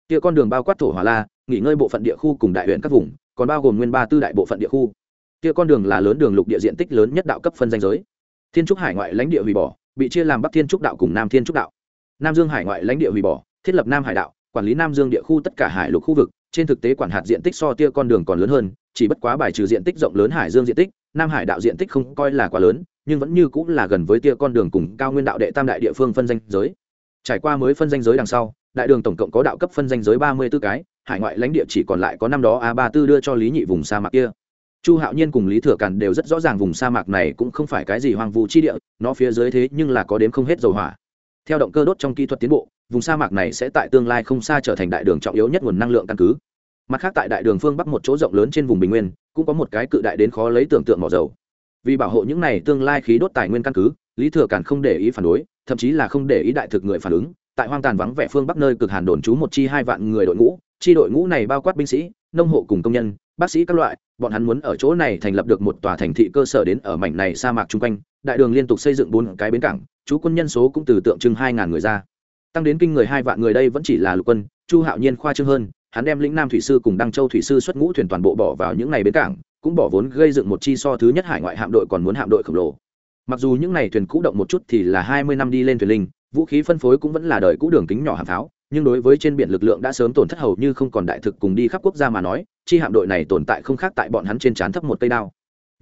Tia con đường bao quát thổ hỏa la, nghỉ ngơi bộ phận địa khu cùng đại huyện các vùng, còn bao gồm nguyên ba tư đại bộ phận địa khu. Tia con đường là lớn đường lục địa diện tích lớn nhất đạo cấp phân danh giới. Thiên trúc hải ngoại lãnh địa hủy bỏ, bị chia làm bắc thiên trúc đạo cùng nam thiên trúc đạo. Nam dương hải ngoại lãnh địa hủy bỏ, thiết lập nam hải đạo, quản lý nam dương địa khu tất cả hải lục khu vực, trên thực tế quản hạt diện tích so tia con đường còn lớn hơn, chỉ bất quá bài trừ diện tích rộng lớn hải dương diện tích, nam hải đạo diện tích không coi là quá lớn nhưng vẫn như cũng là gần với tia con đường cùng cao nguyên đạo đệ tam đại địa phương phân danh giới. Trải qua mới phân danh giới đằng sau, đại đường tổng cộng có đạo cấp phân danh giới ba mươi 34 cái, hải ngoại lãnh địa chỉ còn lại có năm đó a ba tư đưa cho lý nhị vùng sa mạc kia. Chu hạo nhiên cùng lý thừa càn đều rất rõ ràng vùng sa mạc này cũng không phải cái gì hoang vu chi địa, nó phía dưới thế nhưng là có đếm không hết dầu hỏa. Theo động cơ đốt trong kỹ thuật tiến bộ, vùng sa mạc này sẽ tại tương lai không xa trở thành đại đường trọng yếu nhất nguồn năng lượng căn cứ. Mặt khác tại đại đường phương bắc một chỗ rộng lớn trên vùng bình nguyên, cũng có một cái cự đại đến khó lấy tưởng tượng mỏ dầu vì bảo hộ những này tương lai khí đốt tài nguyên căn cứ, lý thừa càn không để ý phản đối, thậm chí là không để ý đại thực người phản ứng. Tại hoang tàn vắng vẻ phương bắc nơi cực hàn đồn trú một chi hai vạn người đội ngũ, chi đội ngũ này bao quát binh sĩ, nông hộ cùng công nhân, bác sĩ các loại, bọn hắn muốn ở chỗ này thành lập được một tòa thành thị cơ sở đến ở mảnh này sa mạc chung quanh, đại đường liên tục xây dựng bốn cái bến cảng, chú quân nhân số cũng từ tượng trưng hai ngàn người ra. Tăng đến kinh người hai vạn người đây vẫn chỉ là lục quân, chu hạo nhiên khoa trương hơn, hắn đem lĩnh nam thủy sư cùng đăng châu thủy sư xuất ngũ thuyền toàn bộ bỏ vào những ngày bến cảng cũng bỏ vốn gây dựng một chi so thứ nhất hải ngoại hạm đội còn muốn hạm đội khổng lồ. Mặc dù những này thuyền cũ động một chút thì là hai mươi năm đi lên thuyền linh, vũ khí phân phối cũng vẫn là đời cũ đường kính nhỏ hạm pháo, nhưng đối với trên biển lực lượng đã sớm tổn thất hầu như không còn đại thực cùng đi khắp quốc gia mà nói, chi hạm đội này tồn tại không khác tại bọn hắn trên trán thấp một cây đao.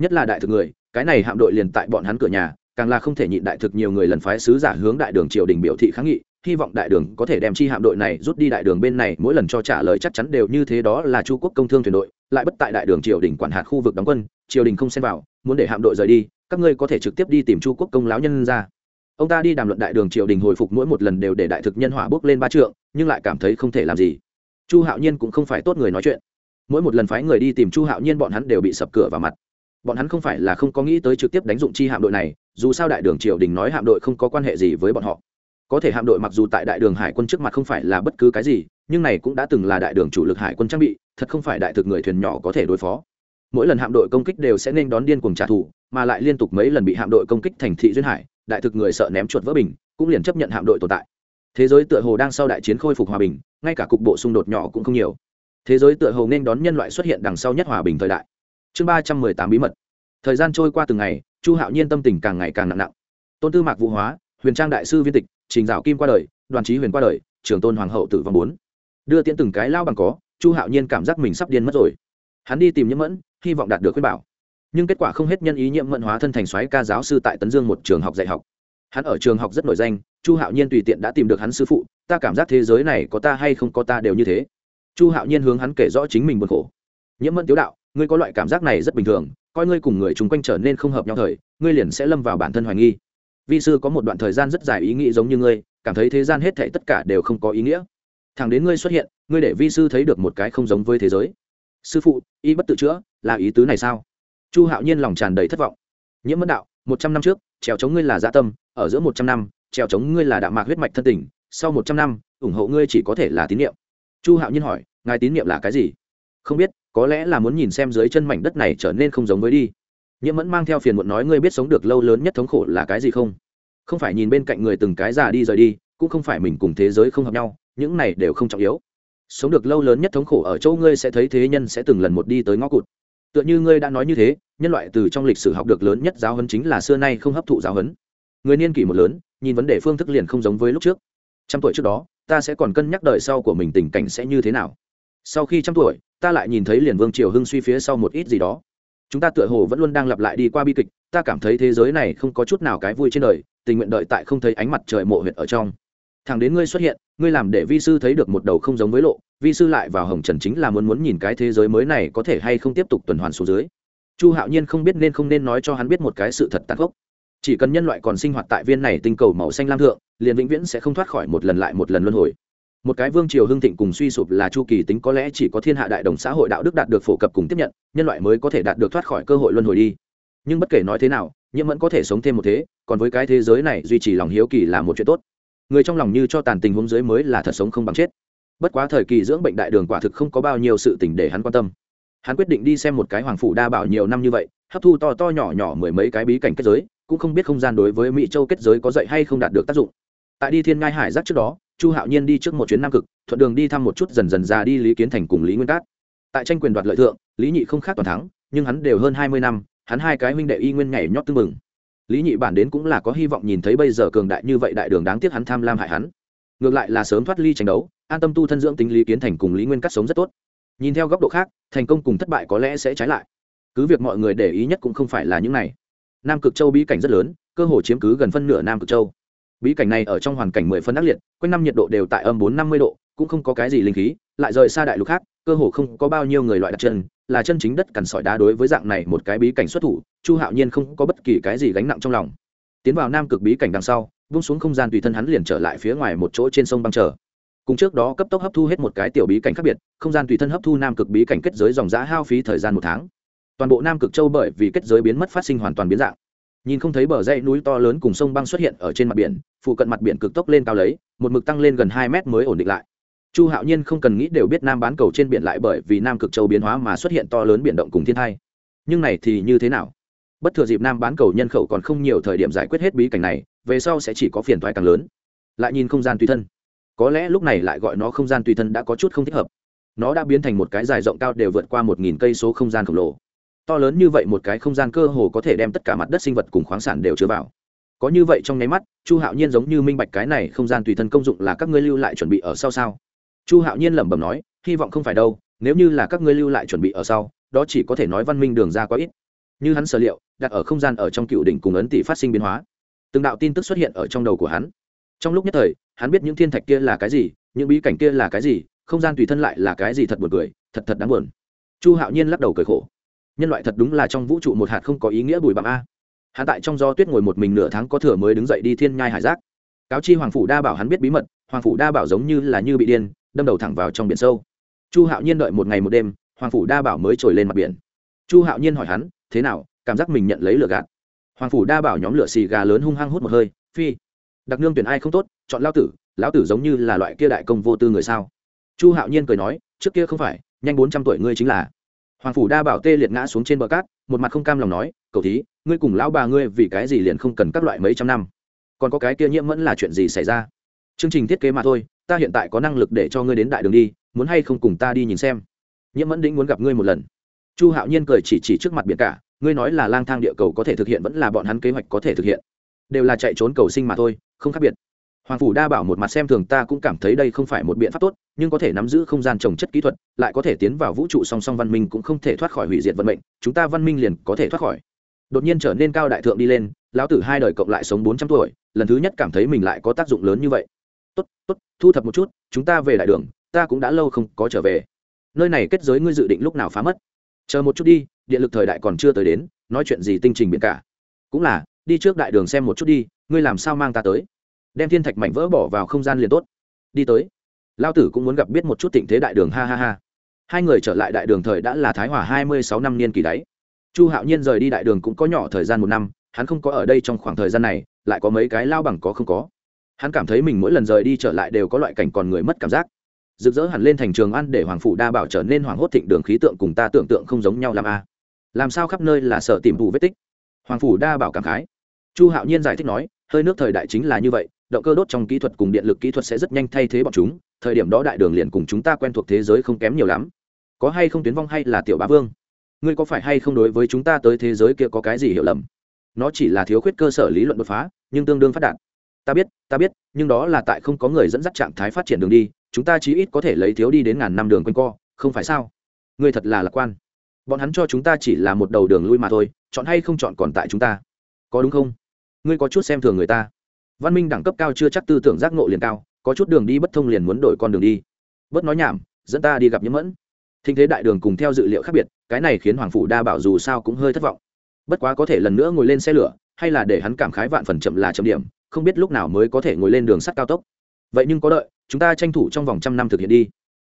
Nhất là đại thực người, cái này hạm đội liền tại bọn hắn cửa nhà, càng là không thể nhịn đại thực nhiều người lần phái sứ giả hướng đại đường triều đình biểu thị kháng nghị, hy vọng đại đường có thể đem chi hạm đội này rút đi đại đường bên này, mỗi lần cho trả lời chắc chắn đều như thế đó là chu quốc công thương thuyền đội lại bất tại đại đường triều đình quản hạt khu vực đóng quân, triều đình không xem vào, muốn để hạm đội rời đi, các ngươi có thể trực tiếp đi tìm chu quốc công lão nhân ra. Ông ta đi đàm luận đại đường triều đình hồi phục mỗi một lần đều để đại thực nhân hỏa bước lên ba trượng, nhưng lại cảm thấy không thể làm gì. Chu hạo nhiên cũng không phải tốt người nói chuyện. Mỗi một lần phái người đi tìm chu hạo nhiên bọn hắn đều bị sập cửa vào mặt. Bọn hắn không phải là không có nghĩ tới trực tiếp đánh dụng chi hạm đội này, dù sao đại đường triều đình nói hạm đội không có quan hệ gì với bọn họ. Có thể hạm đội mặc dù tại đại đường hải quân trước mặt không phải là bất cứ cái gì nhưng này cũng đã từng là đại đường chủ lực hải quân trang bị, thật không phải đại thực người thuyền nhỏ có thể đối phó. Mỗi lần hạm đội công kích đều sẽ nên đón điên cuồng trả thù, mà lại liên tục mấy lần bị hạm đội công kích thành thị duyên hải, đại thực người sợ ném chuột vỡ bình, cũng liền chấp nhận hạm đội tồn tại. Thế giới tựa hồ đang sau đại chiến khôi phục hòa bình, ngay cả cục bộ xung đột nhỏ cũng không nhiều. Thế giới tựa hồ nên đón nhân loại xuất hiện đằng sau nhất hòa bình thời đại. Chương ba trăm mười tám bí mật. Thời gian trôi qua từng ngày, chu hạo nhiên tâm tình càng ngày càng nặng nặng. Tôn tư mạc vũ hóa, huyền trang đại sư viên tịch, trình dạo kim qua đời, đoàn trí huyền qua đời, trường tôn hoàng hậu tử vong bốn đưa tiễn từng cái lao bằng có, chu hạo nhiên cảm giác mình sắp điên mất rồi. Hắn đi tìm nhiễm mẫn, hy vọng đạt được khuyên bảo. Nhưng kết quả không hết nhân ý nhiễm mẫn hóa thân thành soái ca giáo sư tại tấn dương một trường học dạy học. Hắn ở trường học rất nổi danh, chu hạo nhiên tùy tiện đã tìm được hắn sư phụ, ta cảm giác thế giới này có ta hay không có ta đều như thế. Chu hạo nhiên hướng hắn kể rõ chính mình buồn khổ. Nhiễm mẫn tiếu đạo, ngươi có loại cảm giác này rất bình thường, coi ngươi cùng người chung quanh trở nên không hợp nhau thời, ngươi liền sẽ lâm vào bản thân hoài nghi. Vi sư có một đoạn thời gian rất dài ý nghĩ giống như ngươi, cảm thấy thế gian hết thảy tất cả đều không có ý nghĩa thẳng đến ngươi xuất hiện, ngươi để vi sư thấy được một cái không giống với thế giới. Sư phụ, y bất tự chữa, là ý tứ này sao? Chu hạo nhiên lòng tràn đầy thất vọng. Nhiễm mẫn đạo, một trăm năm trước, trèo chống ngươi là dạ tâm, ở giữa một trăm năm, trèo chống ngươi là đạo mạc huyết mạch thân tình, sau một trăm năm, ủng hộ ngươi chỉ có thể là tín nhiệm chu hạo nhiên hỏi, ngài tín nhiệm là cái gì? Không biết, có lẽ là muốn nhìn xem dưới chân mảnh đất này trở nên không giống với đi. Nhiễm mẫn mang theo phiền muộn nói, ngươi biết sống được lâu lớn nhất thống khổ là cái gì không? Không phải nhìn bên cạnh người từng cái già đi rời đi, cũng không phải mình cùng thế giới không hợp nhau những này đều không trọng yếu. Sống được lâu lớn nhất thống khổ ở châu ngươi sẽ thấy thế nhân sẽ từng lần một đi tới ngõ cụt. Tựa như ngươi đã nói như thế, nhân loại từ trong lịch sử học được lớn nhất giáo huấn chính là xưa nay không hấp thụ giáo huấn. Người niên kỷ một lớn, nhìn vấn đề phương thức liền không giống với lúc trước. Trăm tuổi trước đó, ta sẽ còn cân nhắc đời sau của mình tình cảnh sẽ như thế nào. Sau khi trăm tuổi, ta lại nhìn thấy liền vương triều hưng suy phía sau một ít gì đó. Chúng ta tựa hồ vẫn luôn đang lặp lại đi qua bi kịch, ta cảm thấy thế giới này không có chút nào cái vui trên đời, tình nguyện đợi tại không thấy ánh mặt trời mộ huyệt ở trong thằng đến ngươi xuất hiện, ngươi làm để vi sư thấy được một đầu không giống với lộ, vi sư lại vào hồng trần chính là muốn muốn nhìn cái thế giới mới này có thể hay không tiếp tục tuần hoàn xuống dưới. Chu hạo nhiên không biết nên không nên nói cho hắn biết một cái sự thật tàn khốc. Chỉ cần nhân loại còn sinh hoạt tại viên này tinh cầu màu xanh lam thượng, liền vĩnh viễn sẽ không thoát khỏi một lần lại một lần luân hồi. Một cái vương triều hưng thịnh cùng suy sụp là chu kỳ tính có lẽ chỉ có thiên hạ đại đồng xã hội đạo đức đạt được phổ cập cùng tiếp nhận, nhân loại mới có thể đạt được thoát khỏi cơ hội luân hồi đi. Nhưng bất kể nói thế nào, nhiễm vẫn có thể sống thêm một thế, còn với cái thế giới này duy trì lòng hiếu kỳ là một chuyện tốt người trong lòng như cho tàn tình huống giới mới là thật sống không bằng chết. Bất quá thời kỳ dưỡng bệnh đại đường quả thực không có bao nhiêu sự tình để hắn quan tâm. Hắn quyết định đi xem một cái hoàng phủ đa bảo nhiều năm như vậy, hấp thu to to nhỏ nhỏ mười mấy cái bí cảnh kết giới, cũng không biết không gian đối với mỹ châu kết giới có dạy hay không đạt được tác dụng. Tại đi thiên ngai hải giác trước đó, chu hạo nhiên đi trước một chuyến nam cực, thuận đường đi thăm một chút dần dần già đi lý kiến thành cùng lý nguyên cát. Tại tranh quyền đoạt lợi thượng, lý nhị không khác toàn thắng, nhưng hắn đều hơn hai mươi năm, hắn hai cái huynh đệ y nguyên nhảy nhót tư mừng lý nhị bản đến cũng là có hy vọng nhìn thấy bây giờ cường đại như vậy đại đường đáng tiếc hắn tham lam hại hắn. Ngược lại là sớm thoát ly tranh đấu, an tâm tu thân dưỡng tính lý kiến thành cùng lý nguyên cắt sống rất tốt. Nhìn theo góc độ khác, thành công cùng thất bại có lẽ sẽ trái lại. Cứ việc mọi người để ý nhất cũng không phải là những này. Nam cực châu bí cảnh rất lớn, cơ hồ chiếm cứ gần phân nửa nam cực châu. Bí cảnh này ở trong hoàn cảnh mười phân ác liệt, quanh năm nhiệt độ đều tại âm bốn năm mươi độ, cũng không có cái gì linh khí, lại rời xa đại lục khác, cơ hồ không có bao nhiêu người loại đặt chân là chân chính đất cằn sỏi đá đối với dạng này một cái bí cảnh xuất thủ, chu hạo nhiên không có bất kỳ cái gì gánh nặng trong lòng. Tiến vào nam cực bí cảnh đằng sau, vung xuống không gian tùy thân hắn liền trở lại phía ngoài một chỗ trên sông băng chờ. Cùng trước đó cấp tốc hấp thu hết một cái tiểu bí cảnh khác biệt, không gian tùy thân hấp thu nam cực bí cảnh kết giới dòng giã hao phí thời gian một tháng. Toàn bộ nam cực châu bởi vì kết giới biến mất phát sinh hoàn toàn biến dạng. Nhìn không thấy bờ dãy núi to lớn cùng sông băng xuất hiện ở trên mặt biển, phụ cận mặt biển cực tốc lên cao lấy, một mực tăng lên gần hai mét mới ổn định lại chu hạo nhiên không cần nghĩ đều biết nam bán cầu trên biển lại bởi vì nam cực châu biến hóa mà xuất hiện to lớn biển động cùng thiên thai nhưng này thì như thế nào? Bất thừa dịp nam bán cầu nhân khẩu còn không nhiều thời điểm giải quyết hết bí cảnh này, về sau sẽ chỉ có phiền thoái càng lớn. Lại nhìn không gian tùy thân. Có lẽ lúc này lại gọi nó không gian tùy thân đã có chút không thích hợp. Nó đã biến thành một cái dài rộng cao đều vượt qua một nghìn cây số không gian khổng lồ. To lớn như vậy một cái không gian cơ hồ có thể đem tất cả mặt đất sinh vật cùng khoáng sản đều chứa vào. Có như vậy trong nháy mắt, chu hạo nhiên giống như minh bạch cái này không gian tùy thân công dụng là các ngươi lưu lại chuẩn bị ở sau sao chu hạo nhiên lẩm bẩm nói, hy vọng không phải đâu, nếu như là các ngươi lưu lại chuẩn bị ở sau, đó chỉ có thể nói văn minh đường ra quá ít. Như hắn sở liệu, đặt ở không gian ở trong cựu đỉnh cùng ấn tỷ phát sinh biến hóa. Từng đạo tin tức xuất hiện ở trong đầu của hắn. Trong lúc nhất thời, hắn biết những thiên thạch kia là cái gì, những bí cảnh kia là cái gì, không gian tùy thân lại là cái gì thật buồn cười, thật thật đáng buồn. Chu hạo nhiên lắc đầu cười khổ. Nhân loại thật đúng là trong vũ trụ một hạt không có ý nghĩa bùi bằng a. Hắn tại trong do tuyết ngồi một mình nửa tháng có thừa mới đứng dậy đi thiên nhai hải giác. Cáo chi hoàng phủ đa bảo hắn biết bí mật, hoàng phủ đa bảo giống như là như bị điên đâm đầu thẳng vào trong biển sâu. Chu hạo nhiên đợi một ngày một đêm, hoàng phủ đa bảo mới trồi lên mặt biển. Chu hạo nhiên hỏi hắn, thế nào, cảm giác mình nhận lấy lửa gạt? Hoàng phủ đa bảo nhóm lửa xì gà lớn hung hăng hút một hơi, phi, đặc nương tuyển ai không tốt, chọn lao tử, lão tử giống như là loại kia đại công vô tư người sao? Chu hạo nhiên cười nói, trước kia không phải, nhanh bốn trăm tuổi ngươi chính là. Hoàng phủ đa bảo tê liệt ngã xuống trên bờ cát, một mặt không cam lòng nói, cậu thí, ngươi cùng lão bà ngươi vì cái gì liền không cần các loại mấy trăm năm? Còn có cái kia nhiễm vẫn là chuyện gì xảy ra? Chương trình thiết kế mà thôi ta hiện tại có năng lực để cho ngươi đến đại đường đi, muốn hay không cùng ta đi nhìn xem. Nhiễm mẫn đĩnh muốn gặp ngươi một lần. Chu hạo nhiên cười chỉ chỉ trước mặt biển cả, ngươi nói là lang thang địa cầu có thể thực hiện vẫn là bọn hắn kế hoạch có thể thực hiện. Đều là chạy trốn cầu sinh mà thôi, không khác biệt. Hoàng phủ đa bảo một mặt xem thường ta cũng cảm thấy đây không phải một biện pháp tốt, nhưng có thể nắm giữ không gian trồng chất kỹ thuật, lại có thể tiến vào vũ trụ song song văn minh cũng không thể thoát khỏi hủy diệt vận mệnh, chúng ta văn minh liền có thể thoát khỏi. Đột nhiên trở nên cao đại thượng đi lên, lão tử hai đời cộng lại sống bốn trăm tuổi, lần thứ nhất cảm thấy mình lại có tác dụng lớn như vậy. Tốt tốt thu thập một chút, chúng ta về đại đường, ta cũng đã lâu không có trở về. Nơi này kết giới ngươi dự định lúc nào phá mất? Chờ một chút đi điện lực thời đại còn chưa tới đến, nói chuyện gì tinh trình biển cả? Cũng là, đi trước đại đường xem một chút đi, ngươi làm sao mang ta tới? Đem thiên thạch mảnh vỡ bỏ vào không gian liền tốt. Đi tới. Lao tử cũng muốn gặp biết một chút tình thế đại đường, ha ha ha. Hai người trở lại đại đường thời đã là thái hòa hai mươi sáu năm niên kỳ đáy chu hạo nhiên rời đi đại đường cũng có nhỏ thời gian một năm, hắn không có ở đây trong khoảng thời gian này, lại có mấy cái lao bằng có không có hắn cảm thấy mình mỗi lần rời đi trở lại đều có loại cảnh còn người mất cảm giác. Rực rỡ hẳn lên thành trường ăn để hoàng phủ đa bảo trở nên hoàng hốt thịnh đường khí tượng cùng ta tưởng tượng không giống nhau làm a. À. Làm sao khắp nơi là sợ tìm vụ vết tích? Hoàng phủ đa bảo cảm khái. Chu hạo nhiên giải thích nói, hơi nước thời đại chính là như vậy, động cơ đốt trong kỹ thuật cùng điện lực kỹ thuật sẽ rất nhanh thay thế bọn chúng, thời điểm đó đại đường liền cùng chúng ta quen thuộc thế giới không kém nhiều lắm. Có hay không tuyến vong hay là tiểu bá vương? Ngươi có phải hay không đối với chúng ta tới thế giới kia có cái gì hiểu lầm? Nó chỉ là thiếu khuyết cơ sở lý luận đột phá, nhưng tương đương phát đạt ta biết ta biết, nhưng đó là tại không có người dẫn dắt trạng thái phát triển đường đi, chúng ta chí ít có thể lấy thiếu đi đến ngàn năm đường quanh co, không phải sao? Ngươi thật là lạc quan. Bọn hắn cho chúng ta chỉ là một đầu đường lui mà thôi, chọn hay không chọn còn tại chúng ta. Có đúng không? Ngươi có chút xem thường người ta. Văn minh đẳng cấp cao chưa chắc tư tưởng giác ngộ liền cao, có chút đường đi bất thông liền muốn đổi con đường đi. Bớt nói nhảm, dẫn ta đi gặp nhiễm mẫn. Thinh thế đại đường cùng theo dự liệu khác biệt, cái này khiến hoàng phủ đa bảo dù sao cũng hơi thất vọng. Bất quá có thể lần nữa ngồi lên xe lửa, hay là để hắn cảm khái vạn phần chậm là chậm điểm không biết lúc nào mới có thể ngồi lên đường sắt cao tốc. Vậy nhưng có đợi, chúng ta tranh thủ trong vòng trăm năm thực hiện đi.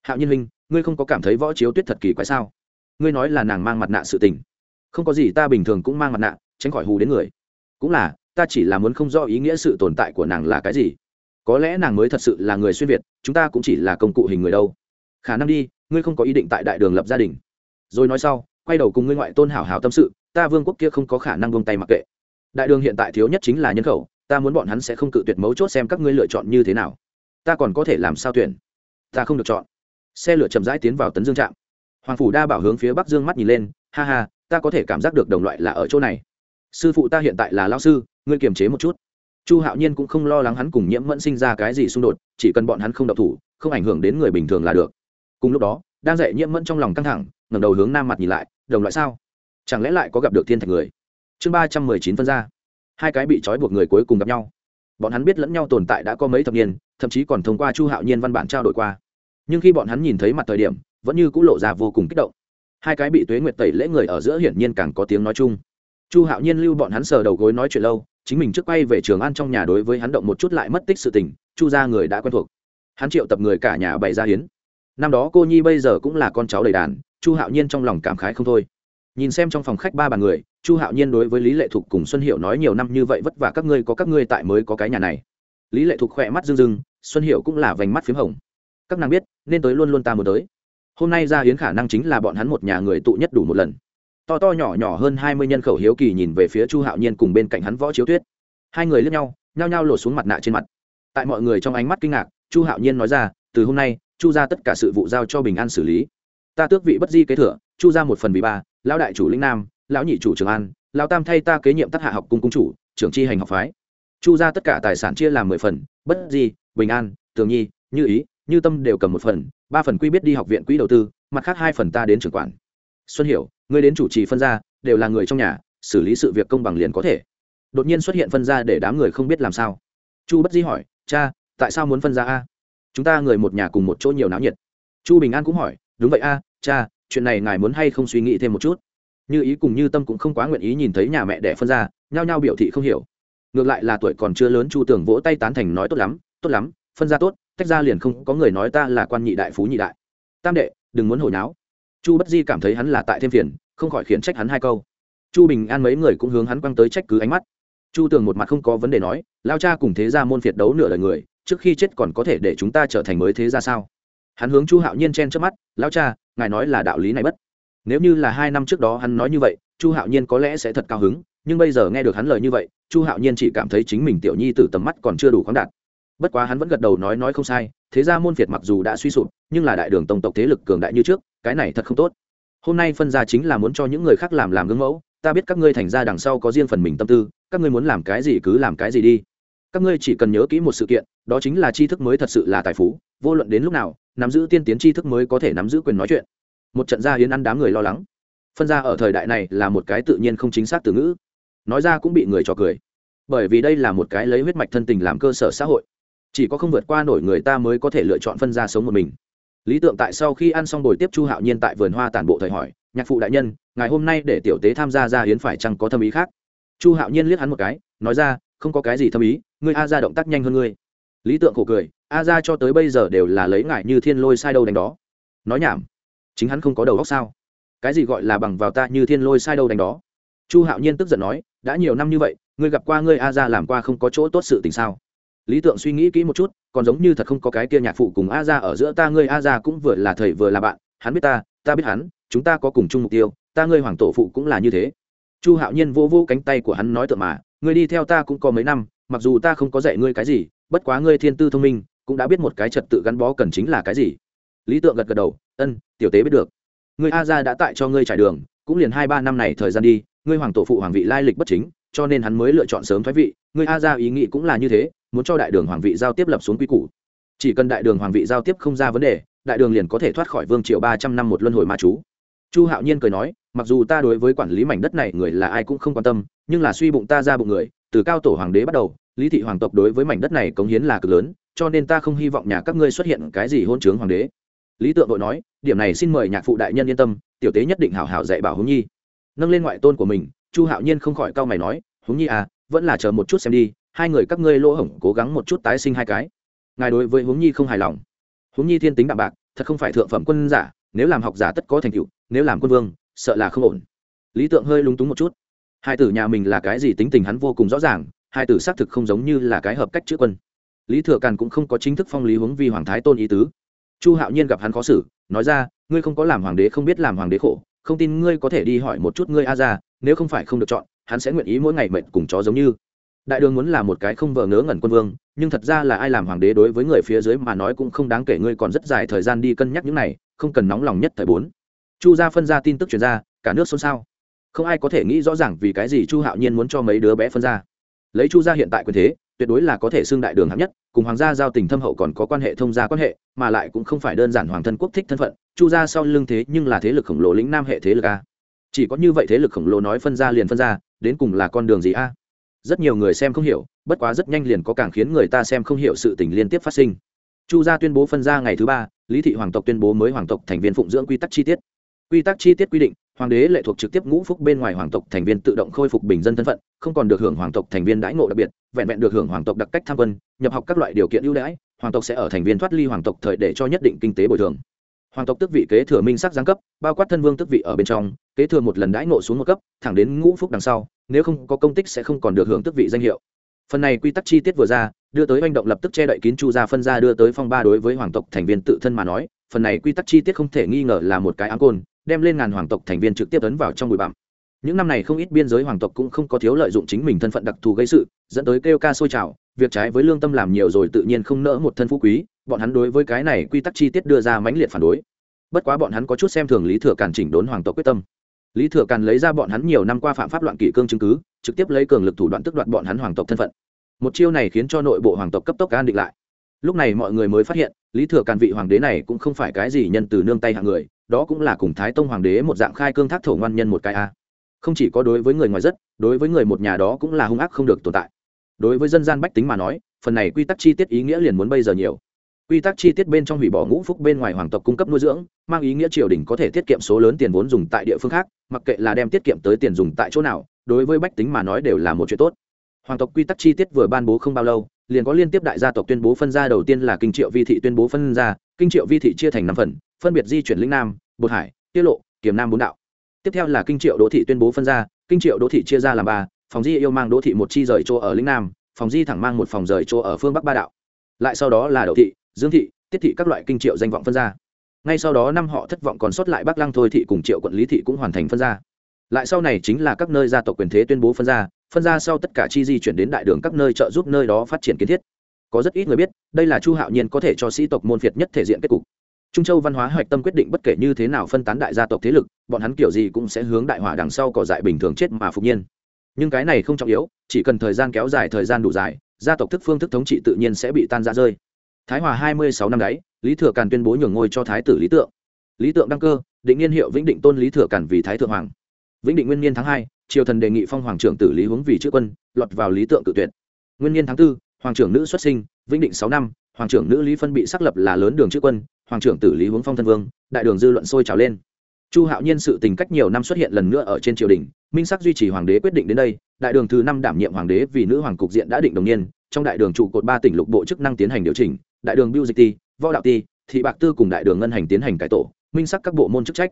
Hạo nhiên huynh, ngươi không có cảm thấy võ chiếu tuyết thật kỳ quái sao? Ngươi nói là nàng mang mặt nạ sự tình. Không có gì, ta bình thường cũng mang mặt nạ, tránh khỏi hù đến người. Cũng là, ta chỉ là muốn không rõ ý nghĩa sự tồn tại của nàng là cái gì. Có lẽ nàng mới thật sự là người xuyên việt, chúng ta cũng chỉ là công cụ hình người đâu. Khả năng đi, ngươi không có ý định tại đại đường lập gia đình. Rồi nói sau, quay đầu cùng ngươi ngoại tôn hảo hảo tâm sự, ta vương quốc kia không có khả năng buông tay mặc kệ. Đại đường hiện tại thiếu nhất chính là nhân khẩu ta muốn bọn hắn sẽ không cự tuyệt mấu chốt xem các ngươi lựa chọn như thế nào. Ta còn có thể làm sao tuyển? Ta không được chọn. Xe lửa chậm rãi tiến vào tấn dương trạm. Hoàng phủ đa bảo hướng phía bắc dương mắt nhìn lên, ha ha, ta có thể cảm giác được đồng loại là ở chỗ này. Sư phụ ta hiện tại là lao sư, ngươi kiềm chế một chút. Chu hạo nhiên cũng không lo lắng hắn cùng nhiễm mẫn sinh ra cái gì xung đột, chỉ cần bọn hắn không độc thủ, không ảnh hưởng đến người bình thường là được. Cùng lúc đó, đang dạy nhiễm mẫn trong lòng căng thẳng, ngẩng đầu hướng nam mặt nhìn lại, đồng loại sao? Chẳng lẽ lại có gặp được thiên thạch người? Chương ba trăm mười chín phân ra hai cái bị trói buộc người cuối cùng gặp nhau. Bọn hắn biết lẫn nhau tồn tại đã có mấy thập niên, thậm chí còn thông qua chu hạo nhiên văn bản trao đổi qua. Nhưng khi bọn hắn nhìn thấy mặt thời điểm, vẫn như c ũ lộ ra vô cùng kích động. Hai cái bị tuế nguyệt tẩy lễ người ở giữa hiển nhiên càng có tiếng nói chung. Chu hạo nhiên lưu bọn hắn sờ đầu gối nói chuyện lâu, chính mình trước quay về trường ăn trong nhà đối với hắn động một chút lại mất tích sự tình, chu ra người đã quen thuộc. Hắn triệu tập người cả nhà bày ra hiến. Năm đó cô nhi bây giờ cũng là con cháu đầy đàn, chu hạo nhiên trong lòng cảm khái không thôi. Nhìn xem trong phòng khách ba bàn người chu hạo nhiên đối với lý lệ thục cùng xuân hiệu nói nhiều năm như vậy vất vả các ngươi có các ngươi tại mới có cái nhà này. Lý lệ thục khỏe mắt rưng rưng, xuân hiệu cũng là vành mắt p h í m hồng. Các nàng biết, nên tới luôn luôn ta muốn tới. Hôm nay ra hiến khả năng chính là bọn hắn một nhà người tụ nhất đủ một lần. To to nhỏ nhỏ hơn hai mươi nhân khẩu hiếu kỳ nhìn về phía chu hạo nhiên cùng bên cạnh hắn võ chiếu tuyết. Hai người lướt nhau, nhao nhao lột xuống mặt nạ trên mặt. Tại mọi người trong ánh mắt kinh ngạc, chu hạo nhiên nói ra, từ hôm nay, chu ra tất cả sự vụ giao cho bình an xử lý. Ta tước vị bất di kế thừa, chu ra một phần vì ba, lão đại chủ lĩnh nam lão nhị chủ trường an, lão tam thay ta kế nhiệm tác hạ học cung cung chủ, trưởng chi hành học phái. Chu ra tất cả tài sản chia làm mười phần, bất di, bình an, tường nhi, như ý, như tâm đều cầm một phần, ba phần quy biết đi học viện quỹ đầu tư, mặt khác hai phần ta đến trưởng quản. Xuân hiểu, ngươi đến chủ trì phân ra đều là người trong nhà, xử lý sự việc công bằng liền có thể. Đột nhiên xuất hiện phân ra để đám người không biết làm sao. Chu bất di hỏi, cha, tại sao muốn phân ra a? Chúng ta người một nhà cùng một chỗ nhiều náo nhiệt. Chu bình an cũng hỏi, đúng vậy a, cha, chuyện này ngài muốn hay không suy nghĩ thêm một chút? Như ý cùng như tâm cũng không quá nguyện ý nhìn thấy nhà mẹ đẻ phân ra, nhao nhao biểu thị không hiểu. Ngược lại là tuổi còn chưa lớn chu tưởng vỗ tay tán thành nói tốt lắm tốt lắm, phân ra tốt, tách ra liền không có người nói ta là quan nhị đại phú nhị đại. Tam đệ, đừng muốn hồi náo. Chu bất di cảm thấy hắn là tại thêm phiền, không khỏi khiển trách hắn hai câu. Chu bình an mấy người cũng hướng hắn quăng tới trách cứ ánh mắt. Chu tường một mặt không có vấn đề nói, lao cha cùng thế ra môn phiệt đấu nửa đời người, trước khi chết còn có thể để chúng ta trở thành mới thế ra sao? Hắn hướng chu hạo nhiên chen trước mắt, lao cha, ngài nói là đạo lý này bất nếu như là hai năm trước đó hắn nói như vậy, chu hạo nhiên có lẽ sẽ thật cao hứng, nhưng bây giờ nghe được hắn lời như vậy, chu hạo nhiên chỉ cảm thấy chính mình tiểu nhi từ tầm mắt còn chưa đủ khoáng đạt. Bất quá hắn vẫn gật đầu nói nói không sai, thế ra môn phiệt mặc dù đã suy sụp, nhưng là đại đường tổng tộc thế lực cường đại như trước, cái này thật không tốt. Hôm nay phân ra chính là muốn cho những người khác làm làm gương mẫu, ta biết các ngươi thành ra đằng sau có riêng phần mình tâm tư, các ngươi muốn làm cái gì cứ làm cái gì đi. Các ngươi chỉ cần nhớ kỹ một sự kiện, đó chính là tri thức mới thật sự là tài phú, vô luận đến lúc nào, nắm giữ tiên tiến tri thức mới có thể nắm giữ quyền nói chuyện một trận gia hiến ăn đám người lo lắng. Phân ra ở thời đại này là một cái tự nhiên không chính xác từ ngữ. Nói ra cũng bị người trò cười. Bởi vì đây là một cái lấy huyết mạch thân tình làm cơ sở xã hội. Chỉ có không vượt qua nổi người ta mới có thể lựa chọn phân ra sống một mình. Lý tượng tại sau khi ăn xong buổi tiếp chu hạo nhiên tại vườn hoa tản bộ thời hỏi, nhạc phụ đại nhân ngày hôm nay để tiểu tế tham gia gia hiến phải chăng có thâm ý khác? Chu hạo nhiên liếc hắn một cái, nói ra, không có cái gì thâm ý, ngươi a ra động tác nhanh hơn ngươi. Lý tượng khổ cười, a ra cho tới bây giờ đều là lấy ngại như thiên lôi sai đâu đánh đó. Nói nhảm chính hắn không có đầu óc sao? Cái gì gọi là bằng vào ta như thiên lôi sai đâu đánh đó? Chu hạo nhiên tức giận nói, đã nhiều năm như vậy, ngươi gặp qua ngươi a ra làm qua không có chỗ tốt sự tình sao? Lý tượng suy nghĩ kỹ một chút, còn giống như thật không có cái kia nhạc phụ cùng a ra ở giữa ta ngươi a ra cũng vừa là thầy vừa là bạn, hắn biết ta ta biết hắn, chúng ta có cùng chung mục tiêu, ta ngươi hoàng tổ phụ cũng là như thế. Chu hạo nhiên vô vô cánh tay của hắn nói tượng mà, ngươi đi theo ta cũng có mấy năm, mặc dù ta không có dạy ngươi cái gì, bất quá ngươi thiên tư thông minh, cũng đã biết một cái trật tự gắn bó cần chính là cái gì lý tượng gật gật đầu, ân, tiểu tế biết được. Ngươi a gia đã tại cho ngươi trải đường, cũng liền hai ba năm này thời gian đi, ngươi hoàng tổ phụ hoàng vị lai lịch bất chính, cho nên hắn mới lựa chọn sớm thoái vị. Ngươi a gia ý nghĩ cũng là như thế, muốn cho đại đường hoàng vị giao tiếp lập xuống quy củ. Chỉ cần đại đường hoàng vị giao tiếp không ra vấn đề, đại đường liền có thể thoát khỏi vương triệu ba trăm năm một luân hồi ma chú. Chu hạo nhiên cười nói, mặc dù ta đối với quản lý mảnh đất này người là ai cũng không quan tâm, nhưng là suy bụng ta ra bụng người, từ cao tổ hoàng đế bắt đầu, lý thị hoàng tộc đối với mảnh đất này cống hiến là cực lớn, cho nên ta không hy vọng nhà các ngươi xuất hiện cái gì hôn chướng hoàng đế lý tượng đội nói, điểm này xin mời nhạc phụ đại nhân yên tâm, tiểu tế nhất định hảo hảo dạy bảo húng nhi. Nâng lên ngoại tôn của mình, chu hạo nhiên không khỏi cau mày nói, húng nhi à vẫn là chờ một chút xem đi, hai người các ngươi lỗ hổng cố gắng một chút tái sinh hai cái. Ngài đối với húng nhi không hài lòng. Húng nhi thiên tính đạm bạc, thật không phải thượng phẩm quân giả, nếu làm học giả tất có thành tựu, nếu làm quân vương, sợ là không ổn. Lý tượng hơi lúng túng một chút. Hai tử nhà mình là cái gì tính tình hắn vô cùng rõ ràng, hai tử xác thực không giống như là cái hợp cách chữ quân. Lý thừa càn cũng không có chính thức phong lý hướng vi hoàng thái tôn ý tứ chu hạo nhiên gặp hắn khó xử, nói ra, ngươi không có làm hoàng đế không biết làm hoàng đế khổ, không tin ngươi có thể đi hỏi một chút ngươi a ra nếu không phải không được chọn, hắn sẽ nguyện ý mỗi ngày mệnh cùng chó giống như. Đại đường muốn là một cái không vờ ngớ ngẩn quân vương, nhưng thật ra là ai làm hoàng đế đối với người phía dưới mà nói cũng không đáng kể, ngươi còn rất dài thời gian đi cân nhắc những này, không cần nóng lòng nhất thời bốn. Chu gia phân ra tin tức chuyển ra, cả nước xôn xao. Không ai có thể nghĩ rõ ràng vì cái gì chu hạo nhiên muốn cho mấy đứa bé phân ra. Lấy chu gia hiện tại quyền thế tuyệt đối là có thể xưng đại đường hạng nhất, cùng hoàng gia giao tình thâm hậu còn có quan hệ thông gia quan hệ, mà lại cũng không phải đơn giản hoàng thân quốc thích thân phận, chu gia sau lưng thế nhưng là thế lực khổng lồ lĩnh nam hệ thế lực a. Chỉ có như vậy thế lực khổng lồ nói phân ra liền phân ra, đến cùng là con đường gì a? Rất nhiều người xem không hiểu, bất quá rất nhanh liền có càng khiến người ta xem không hiểu sự tình liên tiếp phát sinh. Chu gia tuyên bố phân ra ngày thứ ba, lý thị hoàng tộc tuyên bố mới hoàng tộc thành viên phụng dưỡng quy tắc chi tiết. Quy tắc chi tiết quy định hoàng đế lệ thuộc trực tiếp ngũ phúc bên ngoài hoàng tộc thành viên tự động khôi phục bình dân thân phận, không còn được hưởng hoàng tộc thành viên đãi ngộ đặc biệt, vẹn vẹn được hưởng hoàng tộc đặc cách tham quân, nhập học các loại điều kiện ưu đãi, hoàng tộc sẽ ở thành viên thoát ly hoàng tộc thời để cho nhất định kinh tế bồi thường. Hoàng tộc tức vị kế thừa minh sắc giáng cấp, bao quát thân vương tức vị ở bên trong, kế thừa một lần đãi ngộ xuống một cấp, thẳng đến ngũ phúc đằng sau, nếu không có công tích sẽ không còn được hưởng tức vị danh hiệu. Phần này quy tắc chi tiết vừa ra, đưa tới hành động lập tức che đậy kín chu gia phân ra đưa tới phong ba đối với hoàng tộc thành viên tự thân mà nói, phần này quy tắc chi tiết không thể nghi ngờ là một cái áng côn đem lên ngàn hoàng tộc thành viên trực tiếp ấn vào trong bụi bặm. Những năm này không ít biên giới hoàng tộc cũng không có thiếu lợi dụng chính mình thân phận đặc thù gây sự, dẫn tới kêu ca sôi trào, việc trái với lương tâm làm nhiều rồi tự nhiên không nỡ một thân phú quý, bọn hắn đối với cái này quy tắc chi tiết đưa ra mãnh liệt phản đối. Bất quá bọn hắn có chút xem thường lý thừa càn chỉnh đốn hoàng tộc quyết tâm. Lý thừa càn lấy ra bọn hắn nhiều năm qua phạm pháp loạn kỷ cương chứng cứ, trực tiếp lấy cường lực thủ đoạn tức đoạt bọn hắn hoàng tộc thân phận. Một chiêu này khiến cho nội bộ hoàng tộc cấp tốc an định lại. Lúc này mọi người mới phát hiện, lý thừa càn vị hoàng đế này cũng không phải cái gì nhân từ nương tay hạng người đó cũng là cùng thái tông hoàng đế một dạng khai cương thác thổ ngoan nhân một cái a. Không chỉ có đối với người ngoài rất, đối với người một nhà đó cũng là hung ác không được tồn tại. Đối với dân gian bách tính mà nói, phần này quy tắc chi tiết ý nghĩa liền muốn bây giờ nhiều. Quy tắc chi tiết bên trong hủy bỏ ngũ phúc bên ngoài hoàng tộc cung cấp nuôi dưỡng, mang ý nghĩa triều đình có thể tiết kiệm số lớn tiền vốn dùng tại địa phương khác, mặc kệ là đem tiết kiệm tới tiền dùng tại chỗ nào, đối với bách tính mà nói đều là một chuyện tốt. Hoàng tộc quy tắc chi tiết vừa ban bố không bao lâu, liền có liên tiếp đại gia tộc tuyên bố phân ra, đầu tiên là kinh triệu vi thị tuyên bố phân ra, kinh triệu vi thị chia thành năm phần phân biệt di chuyển lĩnh nam, bột hải, tiết lộ, kiềm nam bốn đạo. Tiếp theo là kinh triệu đỗ thị tuyên bố phân ra, kinh triệu đỗ thị chia ra làm ba, phòng di yêu mang đỗ thị một chi rời chỗ ở lĩnh nam, phòng di thẳng mang một phòng rời chỗ ở phương bắc ba đạo. Lại sau đó là đậu thị, dương thị, tiết thị các loại kinh triệu danh vọng phân ra. Ngay sau đó năm họ thất vọng còn sót lại bắc lăng thôi thị cùng triệu quận lý thị cũng hoàn thành phân ra. Lại sau này chính là các nơi gia tộc quyền thế tuyên bố phân ra phân ra sau tất cả chi di chuyển đến đại đường các nơi trợ giúp nơi đó phát triển kiến thiết. Có rất ít người biết, đây là chu hạo nhiên có thể cho sĩ tộc môn phiệt nhất thể diện kết cục trung châu văn hóa hoạch tâm quyết định bất kể như thế nào phân tán đại gia tộc thế lực bọn hắn kiểu gì cũng sẽ hướng đại hỏa đằng sau cỏ dại bình thường chết mà phục nhiên. Nhưng cái này không trọng yếu chỉ cần thời gian kéo dài thời gian đủ dài gia tộc thức phương thức thống trị tự nhiên sẽ bị tan ra rơi. Thái hòa hai mươi sáu năm đấy, lý thừa càn tuyên bố nhường ngôi cho thái tử lý tượng. Lý tượng đăng cơ định niên hiệu vĩnh định tôn lý thừa càn vì thái thượng hoàng. Vĩnh định nguyên niên tháng hai triều thần đề nghị phong hoàng trưởng tử lý hướng vì chữ quân lọt vào lý tượng tự tuyển. nguyên niên tháng 4, hoàng trưởng nữ xuất sinh vĩnh định sáu năm hoàng trưởng nữ lý phân bị xác lập là lớn đường chữ quân, hoàng trưởng tử lý hướng phong thân vương, đại đường dư luận sôi trào lên. Chu hạo nhiên sự tình cách nhiều năm xuất hiện lần nữa ở trên triều đình, minh sắc duy trì hoàng đế quyết định đến đây, đại đường thứ năm đảm nhiệm hoàng đế vì nữ hoàng cục diện đã định đồng niên, trong đại đường trụ cột ba tỉnh lục bộ chức năng tiến hành điều chỉnh, đại đường biêu dịch ti, võ đạo ti, thị bạc tư cùng đại đường ngân hành tiến hành cải tổ, minh sắc các bộ môn chức trách.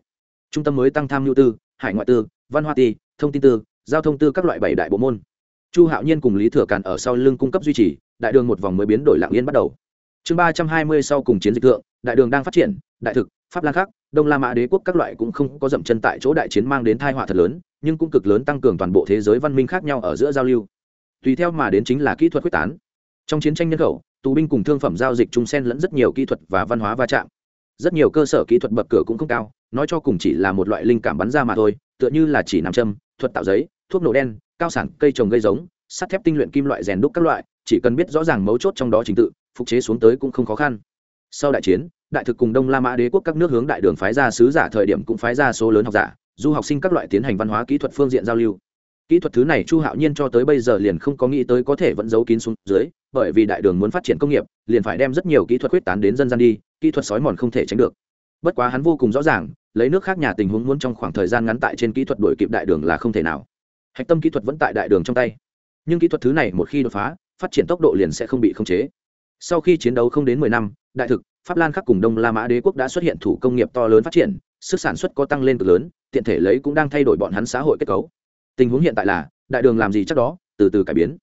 Trung tâm mới tăng tham nhu tư, hải ngoại tư, văn hoa ti, thông tin tư, giao thông tư các loại bảy đại bộ môn. Chu hạo nhiên cùng lý thừa càn ở sau lưng cung cấp duy trì, đại đường một vòng mới biến đổi lạng yên bắt đầu chương ba trăm hai mươi sau cùng chiến dịch thượng, đại đường đang phát triển, đại thực, pháp lan khác, đông la mã đế quốc các loại cũng không có dậm chân tại chỗ đại chiến mang đến thai họa thật lớn, nhưng cũng cực lớn tăng cường toàn bộ thế giới văn minh khác nhau ở giữa giao lưu. Tùy theo mà đến chính là kỹ thuật quyết tán. Trong chiến tranh nhân khẩu, tù binh cùng thương phẩm giao dịch chung sen lẫn rất nhiều kỹ thuật và văn hóa va chạm. Rất nhiều cơ sở kỹ thuật bậc cửa cũng không cao, nói cho cùng chỉ là một loại linh cảm bắn ra mà thôi, tựa như là chỉ nằm châm, thuật tạo giấy, thuốc nổ đen, cao sản, cây trồng gây giống, sắt thép tinh luyện kim loại rèn đúc các loại chỉ cần biết rõ ràng mấu chốt trong đó trình tự, phục chế xuống tới cũng không khó khăn. Sau đại chiến, đại thực cùng đông la mã đế quốc các nước hướng đại đường phái ra sứ giả thời điểm cũng phái ra số lớn học giả, du học sinh các loại tiến hành văn hóa kỹ thuật phương diện giao lưu. Kỹ thuật thứ này chu hạo nhiên cho tới bây giờ liền không có nghĩ tới có thể vẫn giấu kín xuống dưới, bởi vì đại đường muốn phát triển công nghiệp, liền phải đem rất nhiều kỹ thuật quyết tán đến dân gian đi, kỹ thuật sói mòn không thể tránh được. Bất quá hắn vô cùng rõ ràng, lấy nước khác nhà tình huống muốn trong khoảng thời gian ngắn tại trên kỹ thuật đổi kịp đại đường là không thể nào. Hạch tâm kỹ thuật vẫn tại đại đường trong tay. Nhưng kỹ thuật thứ này một khi đột phá phát triển tốc độ liền sẽ không bị khống chế. Sau khi chiến đấu không đến mười năm, đại thực, pháp lan khắc cùng đông la mã đế quốc đã xuất hiện thủ công nghiệp to lớn phát triển, sức sản xuất có tăng lên cực lớn, tiện thể lấy cũng đang thay đổi bọn hắn xã hội kết cấu. Tình huống hiện tại là, đại đường làm gì chắc đó, từ từ cải biến.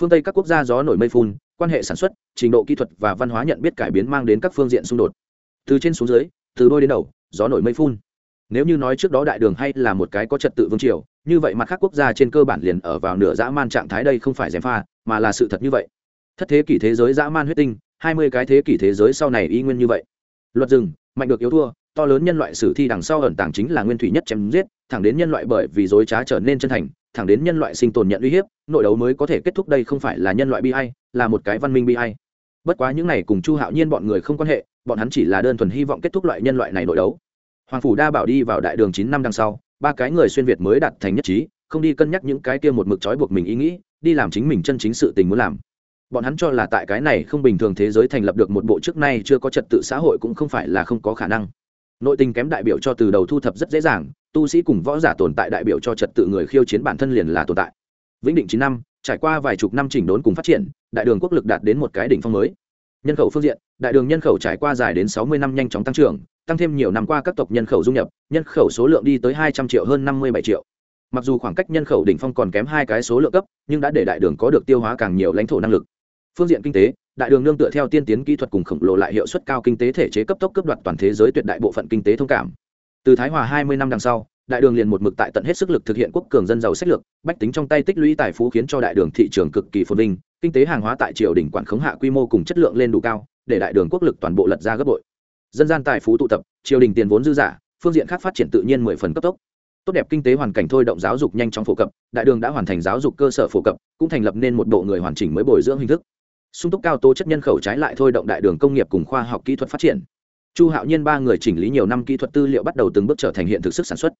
Phương tây các quốc gia gió nổi mây phun, quan hệ sản xuất, trình độ kỹ thuật và văn hóa nhận biết cải biến mang đến các phương diện xung đột. Từ trên xuống dưới, từ đôi đến đầu, gió nổi mây phun nếu như nói trước đó đại đường hay là một cái có trật tự vương triều, như vậy mặt khác quốc gia trên cơ bản liền ở vào nửa dã man trạng thái đây không phải gièm pha, mà là sự thật như vậy. Thất thế kỷ thế giới dã man huyết tinh, hai mươi cái thế kỷ thế giới sau này y nguyên như vậy. Luật rừng, mạnh được yếu thua, to lớn nhân loại sử thi đằng sau ẩn tàng chính là nguyên thủy nhất chém giết, thẳng đến nhân loại bởi vì dối trá trở nên chân thành, thẳng đến nhân loại sinh tồn nhận uy hiếp, nội đấu mới có thể kết thúc đây không phải là nhân loại bi hay là một cái văn minh bi hay bất quá những này cùng chu hạo nhiên bọn người không quan hệ, bọn hắn chỉ là đơn thuần hy vọng kết thúc loại nhân loại này nội đấu hoàng phủ đa bảo đi vào đại đường chín năm đằng sau, ba cái người xuyên việt mới đạt thành nhất trí, không đi cân nhắc những cái kia một mực trói buộc mình ý nghĩ, đi làm chính mình chân chính sự tình muốn làm. Bọn hắn cho là tại cái này không bình thường thế giới thành lập được một bộ trước nay chưa có trật tự xã hội cũng không phải là không có khả năng. Nội tình kém đại biểu cho từ đầu thu thập rất dễ dàng, tu sĩ cùng võ giả tồn tại đại biểu cho trật tự người khiêu chiến bản thân liền là tồn tại. Vĩnh định chín năm, trải qua vài chục năm chỉnh đốn cùng phát triển, đại đường quốc lực đạt đến một cái đỉnh phong mới. Nhân khẩu phương diện, đại đường nhân khẩu trải qua dài đến sáu mươi năm nhanh chóng tăng trưởng tăng thêm nhiều năm qua các tộc nhân khẩu du nhập, nhân khẩu số lượng đi tới hai trăm triệu hơn năm mươi bảy triệu. Mặc dù khoảng cách nhân khẩu đỉnh phong còn kém hai cái số lượng cấp, nhưng đã để đại đường có được tiêu hóa càng nhiều lãnh thổ năng lực. Phương diện kinh tế, đại đường nương tựa theo tiên tiến kỹ thuật cùng khổng lồ lại hiệu suất cao kinh tế thể chế cấp tốc cấp đoạt toàn thế giới tuyệt đại bộ phận kinh tế thông cảm. Từ thái hòa hai mươi năm đằng sau, đại đường liền một mực tại tận hết sức lực thực hiện quốc cường dân giàu sách lược, bách tính trong tay tích lũy tài phú khiến cho đại đường thị trường cực kỳ phồn vinh, kinh tế hàng hóa tại triều đỉnh quản khống hạ quy mô cùng chất lượng lên đủ cao, để đại đường quốc lực toàn bộ lật ra gấp bội dân gian tài phú tụ tập, triều đình tiền vốn dư giả, phương diện khác phát triển tự nhiên mười phần cấp tốc. Tốt đẹp kinh tế hoàn cảnh thôi động giáo dục nhanh chóng phổ cập, đại đường đã hoàn thành giáo dục cơ sở phổ cập, cũng thành lập nên một bộ người hoàn chỉnh mới bồi dưỡng hình thức. Sung túc cao tố chất nhân khẩu trái lại thôi động đại đường công nghiệp cùng khoa học kỹ thuật phát triển. Chu hạo nhiên ba người chỉnh lý nhiều năm kỹ thuật tư liệu bắt đầu từng bước trở thành hiện thực sức sản xuất.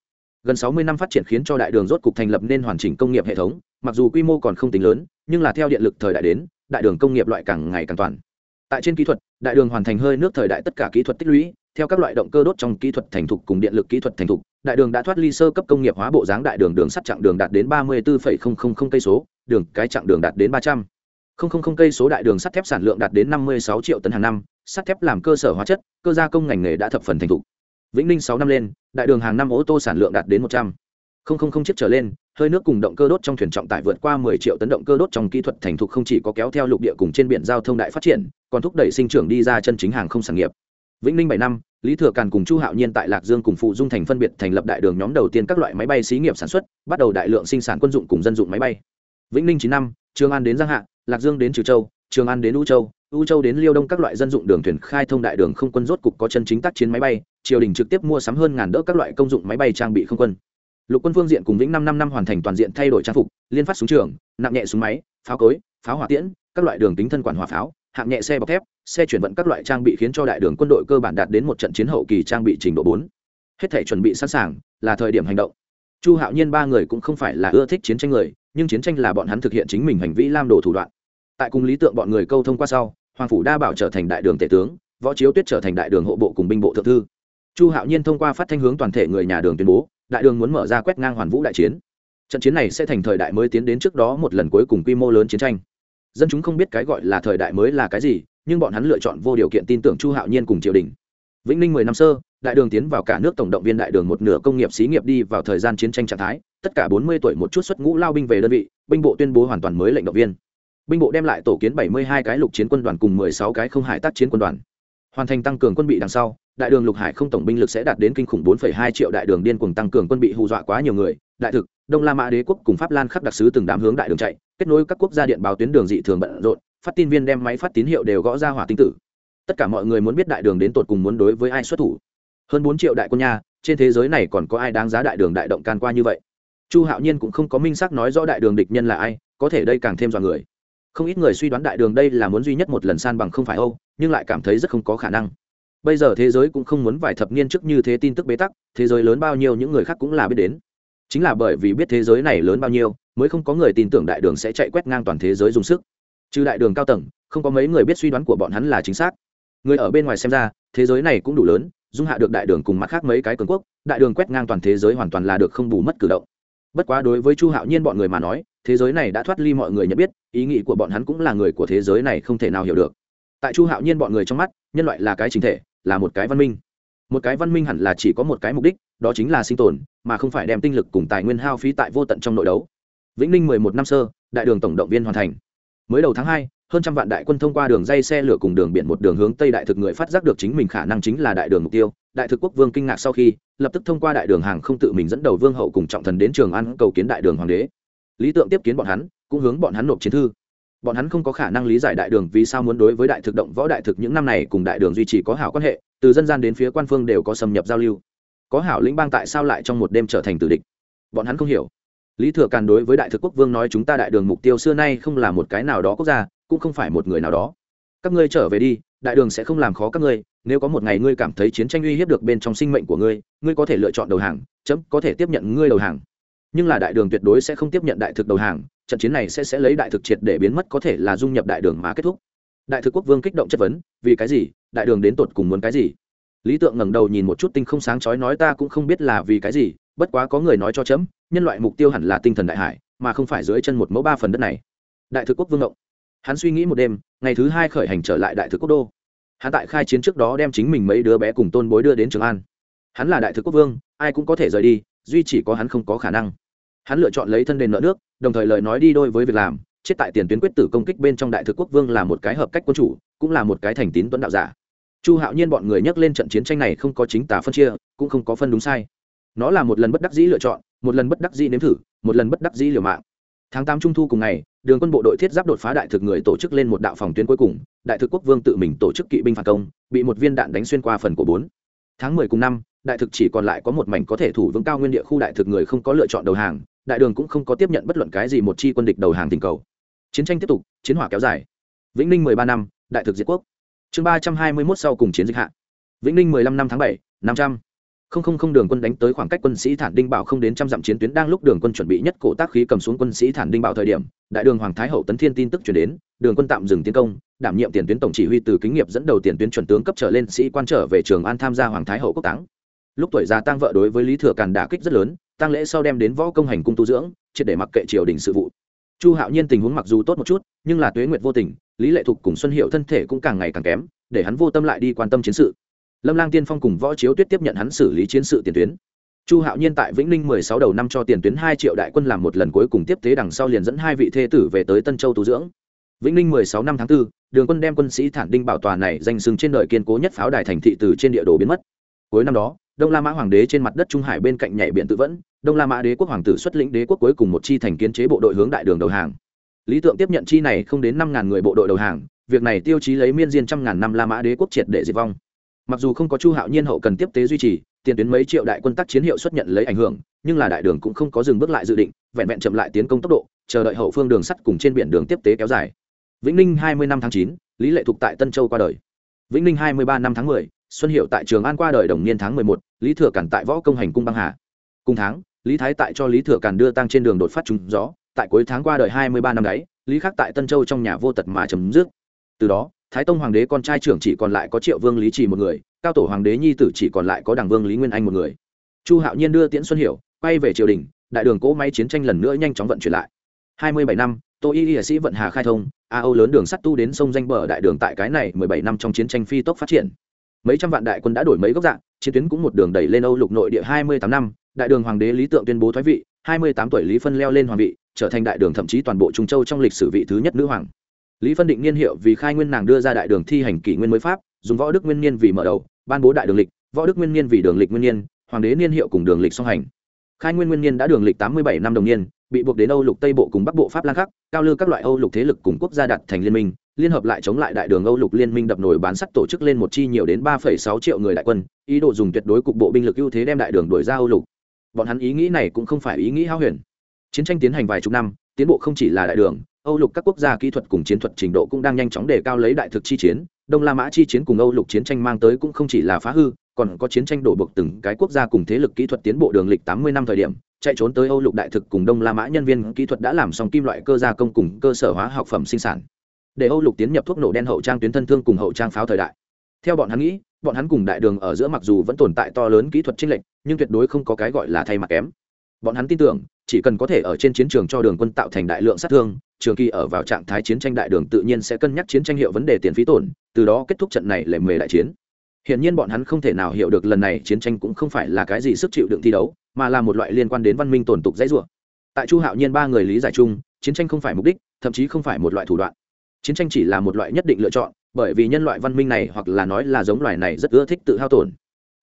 Gần sáu mươi năm phát triển khiến cho đại đường rốt cục thành lập nên hoàn chỉnh công nghiệp hệ thống, mặc dù quy mô còn không tính lớn, nhưng là theo điện lực thời đại đến, đại đường công nghiệp loại càng ngày càng toàn tại trên kỹ thuật, đại đường hoàn thành hơi nước thời đại tất cả kỹ thuật tích lũy, theo các loại động cơ đốt trong kỹ thuật thành thục cùng điện lực kỹ thuật thành thục, đại đường đã thoát ly sơ cấp công nghiệp hóa bộ dáng đại đường đường sắt chặng đường đạt đến ba mươi bốn cây số, đường cái chặng đường đạt đến ba trăm. Linh cây số đại đường sắt thép sản lượng đạt đến năm mươi sáu triệu tấn hàng năm, sắt thép làm cơ sở hóa chất, cơ gia công ngành nghề đã thập phần thành thục. Vĩnh ninh sáu năm lên, đại đường hàng năm ô tô sản lượng đạt đến một trăm. Linh chiếc trở lên hơi nước cùng động cơ đốt trong thuyền trọng tải vượt qua 10 triệu tấn động cơ đốt trong kỹ thuật thành thục không chỉ có kéo theo lục địa cùng trên biển giao thông đại phát triển, còn thúc đẩy sinh trưởng đi ra chân chính hàng không sản nghiệp. Vĩnh Ninh 7 năm, Lý Thừa Càn cùng Chu Hạo Nhiên tại Lạc Dương cùng phụ Dung Thành phân biệt thành lập đại đường nhóm đầu tiên các loại máy bay xí nghiệp sản xuất, bắt đầu đại lượng sinh sản quân dụng cùng dân dụng máy bay. Vĩnh Ninh 9 năm, Trường An đến Giang Hạ, Lạc Dương đến Trừ Châu, Trường An đến U Châu, U Châu đến Liêu Đông các loại dân dụng đường thuyền khai thông đại đường không quân rốt cục có chân chính tác chiến máy bay, triều đình trực tiếp mua sắm hơn ngàn đỡ các loại công dụng máy bay trang bị không quân lục quân phương diện cùng vĩnh năm năm năm hoàn thành toàn diện thay đổi trang phục, liên phát súng trường, nặng nhẹ súng máy, pháo cối, pháo hỏa tiễn, các loại đường tính thân quản hỏa pháo, hạng nhẹ xe bọc thép, xe chuyển vận các loại trang bị khiến cho đại đường quân đội cơ bản đạt đến một trận chiến hậu kỳ trang bị trình độ bốn. Hết thể chuẩn bị sẵn sàng, là thời điểm hành động. Chu hạo nhiên ba người cũng không phải là ưa thích chiến tranh người, nhưng chiến tranh là bọn hắn thực hiện chính mình hành vi lam đồ thủ đoạn. Tại cùng lý tượng bọn người câu thông qua sau, hoàng phủ đa bảo trở thành đại đường tể tướng, võ chiếu tuyết trở thành đại đường hộ bộ cùng binh bộ thượng thư. Chu hạo nhiên thông qua phát thanh hướng toàn thể người nhà đường tuyên bố đại đường muốn mở ra quét ngang hoàn vũ đại chiến. Trận chiến này sẽ thành thời đại mới tiến đến trước đó một lần cuối cùng quy mô lớn chiến tranh. Dân chúng không biết cái gọi là thời đại mới là cái gì, nhưng bọn hắn lựa chọn vô điều kiện tin tưởng chu hạo nhiên cùng triều đình. Vĩnh ninh mười năm sơ, đại đường tiến vào cả nước tổng động viên đại đường một nửa công nghiệp xí nghiệp đi vào thời gian chiến tranh trạng thái, tất cả bốn mươi tuổi một chút xuất ngũ lao binh về đơn vị, binh bộ tuyên bố hoàn toàn mới lệnh động viên. Binh bộ đem lại tổ kiến bảy mươi hai cái lục chiến quân đoàn cùng mười sáu cái không hải tác chiến quân đoàn hoàn thành tăng cường quân bị đằng sau đại đường lục hải không tổng binh lực sẽ đạt đến kinh khủng 4,2 triệu đại đường điên cuồng tăng cường quân bị hù dọa quá nhiều người. Đại thực đông la mã đế quốc cùng pháp lan khắp đặc sứ từng đám hướng đại đường chạy kết nối các quốc gia điện báo tuyến đường dị thường bận rộn phát tin viên đem máy phát tín hiệu đều gõ ra hỏa tinh tử. Tất cả mọi người muốn biết đại đường đến tột cùng muốn đối với ai xuất thủ. Hơn 4 triệu đại quân nha trên thế giới này còn có ai đáng giá đại đường đại động can qua như vậy? Chu hạo nhiên cũng không có minh xác nói rõ đại đường địch nhân là ai có thể đây càng thêm dọa người không ít người suy đoán đại đường đây là muốn duy nhất một lần san bằng không phải âu, nhưng lại cảm thấy rất không có khả năng. Bây giờ thế giới cũng không muốn vài thập niên trước như thế tin tức bế tắc, thế giới lớn bao nhiêu những người khác cũng là biết đến. Chính là bởi vì biết thế giới này lớn bao nhiêu, mới không có người tin tưởng đại đường sẽ chạy quét ngang toàn thế giới dùng sức. Trừ đại đường cao tầng, không có mấy người biết suy đoán của bọn hắn là chính xác. Người ở bên ngoài xem ra, thế giới này cũng đủ lớn, dung hạ được đại đường cùng mặt khác mấy cái cường quốc, đại đường quét ngang toàn thế giới hoàn toàn là được không bù mất cử động bất quá đối với chu hạo nhiên bọn người mà nói, thế giới này đã thoát ly mọi người nhận biết, ý nghĩ của bọn hắn cũng là người của thế giới này không thể nào hiểu được. Tại chu hạo nhiên bọn người trong mắt, nhân loại là cái chính thể, là một cái văn minh. Một cái văn minh hẳn là chỉ có một cái mục đích, đó chính là sinh tồn, mà không phải đem tinh lực cùng tài nguyên hao phí tại vô tận trong nội đấu. Vĩnh ninh mười một năm sơ, đại đường tổng động viên hoàn thành. Mới đầu tháng hai, hơn trăm vạn đại quân thông qua đường dây xe lửa cùng đường biển một đường hướng tây đại thực người phát giác được chính mình khả năng chính là đại đường mục tiêu, đại thực quốc vương kinh ngạc sau khi lập tức thông qua đại đường hàng không tự mình dẫn đầu vương hậu cùng trọng thần đến trường ăn cầu kiến đại đường hoàng đế. Lý tượng tiếp kiến bọn hắn, cũng hướng bọn hắn nộp chiến thư. Bọn hắn không có khả năng lý giải đại đường vì sao muốn đối với đại thực động võ đại thực những năm này cùng đại đường duy trì có hảo quan hệ, từ dân gian đến phía quan phương đều có xâm nhập giao lưu. Có hảo lĩnh bang tại sao lại trong một đêm trở thành tử địch? Bọn hắn không hiểu. Lý thừa càn đối với đại thực quốc vương nói chúng ta đại đường mục tiêu xưa nay không là một cái nào đó quốc gia, cũng không phải một người nào đó. Các ngươi trở về đi đại đường sẽ không làm khó các ngươi, nếu có một ngày ngươi cảm thấy chiến tranh uy hiếp được bên trong sinh mệnh của ngươi ngươi có thể lựa chọn đầu hàng, chấm có thể tiếp nhận ngươi đầu hàng. Nhưng là đại đường tuyệt đối sẽ không tiếp nhận đại thực đầu hàng, trận chiến này sẽ sẽ lấy đại thực triệt để biến mất có thể là dung nhập đại đường mà kết thúc. Đại thực quốc vương kích động chất vấn, vì cái gì? Đại đường đến tột cùng muốn cái gì? Lý tượng ngẩng đầu nhìn một chút tinh không sáng chói nói ta cũng không biết là vì cái gì, bất quá có người nói cho chấm, nhân loại mục tiêu hẳn là tinh thần đại hải, mà không phải dưới chân một mẫu ba phần đất này. Đại thực quốc vương động hắn suy nghĩ một đêm, ngày thứ hai khởi hành trở lại đại thực quốc đô hắn tại khai chiến trước đó đem chính mình mấy đứa bé cùng tôn bối đưa đến trường an. Hắn là đại thực quốc vương, ai cũng có thể rời đi, duy chỉ có hắn không có khả năng. Hắn lựa chọn lấy thân đền nợ nước, đồng thời lời nói đi đôi với việc làm, chết tại tiền tuyến quyết tử công kích bên trong đại thực quốc vương là một cái hợp cách quân chủ, cũng là một cái thành tín tuấn đạo giả. Chu hạo nhiên bọn người nhắc lên trận chiến tranh này không có chính tả phân chia, cũng không có phân đúng sai. Nó là một lần bất đắc dĩ lựa chọn, một lần bất đắc dĩ nếm thử, một lần bất đắc dĩ liều mạng. Tháng tám trung thu cùng ngày đường quân bộ đội thiết giáp đột phá đại thực người tổ chức lên một đạo phòng tuyến cuối cùng, đại thực quốc vương tự mình tổ chức kỵ binh phản công, bị một viên đạn đánh xuyên qua phần của bốn. Tháng mười cùng năm, đại thực chỉ còn lại có một mảnh có thể thủ vững cao nguyên địa khu đại thực người không có lựa chọn đầu hàng, đại đường cũng không có tiếp nhận bất luận cái gì một chi quân địch đầu hàng tình cầu. Chiến tranh tiếp tục, chiến hỏa kéo dài. Vĩnh ninh mười ba năm, đại thực diệt quốc. Chương ba trăm hai mươi mốt sau cùng chiến dịch hạ. Vĩnh ninh mười lăm năm tháng bảy, năm trăm không không không đường quân đánh tới khoảng cách quân sĩ thản đinh bảo không đến trăm dặm chiến tuyến đang lúc đường quân chuẩn bị nhất cổ tác khí cầm xuống quân sĩ thản đinh bảo thời điểm, đại đường hoàng thái hậu tấn thiên tin tức chuyển đến, đường quân tạm dừng tiến công, đảm nhiệm tiền tuyến tổng chỉ huy từ kính nghiệp dẫn đầu tiền tuyến chuẩn tướng cấp trở lên sĩ quan trở về trường an tham gia hoàng thái hậu quốc táng. Lúc tuổi già tăng vợ đối với lý thừa càn đả kích rất lớn tăng lễ sau đem đến võ công hành cung tu dưỡng, triệt để mặc kệ triều đình sự vụ. Chu hạo nhiên tình huống mặc dù tốt một chút, nhưng là tuế nguyệt vô tình, lý lệ thục cùng xuân hiệu thân thể cũng càng ngày càng kém, để hắn vô tâm lại đi quan tâm chiến sự lâm lang tiên phong cùng võ chiếu tuyết tiếp nhận hắn xử lý chiến sự tiền tuyến. Chu hạo nhiên tại vĩnh ninh mười sáu đầu năm cho tiền tuyến hai triệu đại quân làm một lần cuối cùng tiếp tế đằng sau liền dẫn hai vị thê tử về tới tân châu tu dưỡng. Vĩnh ninh mười sáu năm tháng 4, đường quân đem quân sĩ thản đinh bảo tòa này danh sừng trên đời kiên cố nhất pháo đài thành thị từ trên địa đồ biến mất. Cuối năm đó đông la mã hoàng đế trên mặt đất trung hải bên cạnh nhảy biển tự vẫn đông la mã đế quốc hoàng tử xuất lĩnh đế quốc cuối cùng một chi thành kiến chế bộ đội hướng đại đường đầu hàng. Lý tượng tiếp nhận chi này không đến năm ngàn người bộ đội đầu hàng việc này tiêu chí lấy miên diên trăm ngàn năm la mã đế quốc triệt để diệt vong mặc dù không có chu hạo nhiên hậu cần tiếp tế duy trì, tiền tuyến mấy triệu đại quân tác chiến hiệu xuất nhận lấy ảnh hưởng, nhưng là đại đường cũng không có dừng bước lại dự định, vẹn vẹn chậm lại tiến công tốc độ, chờ đợi hậu phương đường sắt cùng trên biển đường tiếp tế kéo dài. Vĩnh ninh hai mươi năm tháng chín, lý lệ thục tại tân châu qua đời. Vĩnh ninh hai mươi ba năm tháng mười, xuân hiệu tại trường an qua đời đồng niên tháng mười một, lý thừa cản tại võ công hành cung băng hà. Cùng tháng, lý thái tại cho lý thừa cản đưa tăng trên đường đột phát trúng gió, tại cuối tháng qua đời hai mươi ba năm đấy, lý khắc tại tân châu trong nhà vô tật mà chấm dứt. Từ đó thái tông hoàng đế con trai trưởng chỉ còn lại có triệu vương lý trì một người, cao tổ hoàng đế nhi tử chỉ còn lại có đảng vương lý nguyên anh một người. Chu hạo nhiên đưa tiễn xuân hiểu, quay về triều đình, đại đường cỗ máy chiến tranh lần nữa nhanh chóng vận chuyển lại. Hai mươi bảy năm, tô y y sĩ vận hà khai thông, a âu lớn đường sắt tu đến sông danh bờ đại đường tại cái này mười bảy năm trong chiến tranh phi tốc phát triển. Mấy trăm vạn đại quân đã đổi mấy góc dạng, chiến tuyến cũng một đường đẩy lên âu lục nội địa hai mươi tám năm, đại đường hoàng đế lý tượng tuyên bố thoái vị, hai mươi tám tuổi lý phân leo lên hoàng vị, trở thành đại đường thậm chí toàn bộ trung châu trong lịch sử vị thứ nhất nữ hoàng lý phân định niên hiệu vì khai nguyên nàng đưa ra đại đường thi hành kỷ nguyên mới pháp, dùng võ đức nguyên niên vì mở đầu, ban bố đại đường lịch, võ đức nguyên niên vì đường lịch nguyên niên, hoàng đế niên hiệu cùng đường lịch song hành. Khai nguyên nguyên niên đã đường lịch tám mươi bảy năm đồng niên, bị buộc đến âu lục tây bộ cùng bắc bộ pháp lan khắc, cao lư các loại âu lục thế lực cùng quốc gia đặt thành liên minh, liên hợp lại chống lại đại đường âu lục liên minh đập nổi bán sắt tổ chức lên một chi nhiều đến ba sáu triệu người đại quân, ý đồ dùng tuyệt đối cục bộ binh lực ưu thế đem đại đường đổi ra âu lục. Bọn hắn ý nghĩ này cũng không phải ý nghĩ hao huyền. Chiến tranh tiến hành vài chục năm, tiến bộ không chỉ là đại đường âu lục các quốc gia kỹ thuật cùng chiến thuật trình độ cũng đang nhanh chóng đề cao lấy đại thực chi chiến, đông la mã chi chiến cùng âu lục chiến tranh mang tới cũng không chỉ là phá hư, còn có chiến tranh đổ buộc từng cái quốc gia cùng thế lực kỹ thuật tiến bộ đường lịch tám mươi năm thời điểm, chạy trốn tới âu lục đại thực cùng đông la mã nhân viên kỹ thuật đã làm xong kim loại cơ gia công cùng cơ sở hóa học phẩm sinh sản. Để âu lục tiến nhập thuốc nổ đen hậu trang tuyến thân thương cùng hậu trang pháo thời đại. Theo bọn hắn nghĩ, bọn hắn cùng đại đường ở giữa mặc dù vẫn tồn tại to lớn kỹ thuật chênh lệch, nhưng tuyệt đối không có cái gọi là thay mặt kém. Bọn hắn tin tưởng chỉ cần có thể ở trên chiến trường cho đường quân tạo thành đại lượng sát thương trường kỳ ở vào trạng thái chiến tranh đại đường tự nhiên sẽ cân nhắc chiến tranh hiệu vấn đề tiền phí tổn từ đó kết thúc trận này lệ mề đại chiến Hiển nhiên bọn hắn không thể nào hiểu được lần này chiến tranh cũng không phải là cái gì sức chịu đựng thi đấu, mà là một loại liên quan đến văn minh tồn tục dãy rủa. Tại Chu Hạo Nhiên ba người lý giải chung, chiến tranh không phải mục đích, thậm chí không phải một loại thủ đoạn. Chiến tranh chỉ là một loại nhất định lựa chọn, bởi vì nhân loại văn minh này hoặc là nói là giống loài này rất ưa thích tự hao tổn.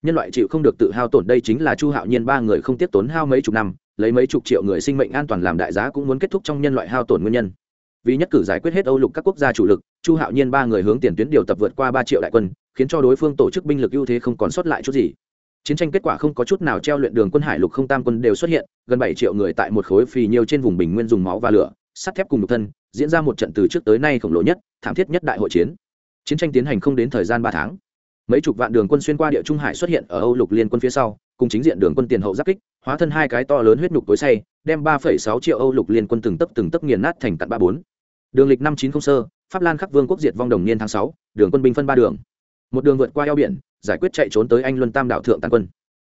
Nhân loại chịu không được tự hao tổn đây chính là Chu Hạo Nhiên ba người không tiếp tốn hao mấy chục năm, lấy mấy chục triệu người sinh mệnh an toàn làm đại giá cũng muốn kết thúc trong nhân loại hao tổn nguyên nhân. Vì nhất cử giải quyết hết âu lục các quốc gia chủ lực, chu hạo nhiên ba người hướng tiền tuyến điều tập vượt qua ba triệu đại quân, khiến cho đối phương tổ chức binh lực ưu thế không còn sót lại chút gì. Chiến tranh kết quả không có chút nào treo luyện đường quân hải lục không tam quân đều xuất hiện, gần bảy triệu người tại một khối phì nhiều trên vùng bình nguyên dùng máu và lửa, sắt thép cùng nhục thân, diễn ra một trận từ trước tới nay khổng lồ nhất, thảm thiết nhất đại hội chiến. Chiến tranh tiến hành không đến thời gian ba tháng mấy chục vạn đường quân xuyên qua địa trung hải xuất hiện ở âu lục liên quân phía sau, cùng chính diện đường quân tiền hậu giáp kích, hóa thân hai cái to lớn huyết nhục tối say đem ba sáu triệu âu lục liên quân từng tấp từng tấp nghiền nát thành cặn ba bốn. Đường lịch năm chín không sơ, pháp lan khắc vương quốc diệt vong đồng niên tháng sáu, đường quân binh phân ba đường. Một đường vượt qua eo biển, giải quyết chạy trốn tới anh luân tam đảo thượng tàn quân.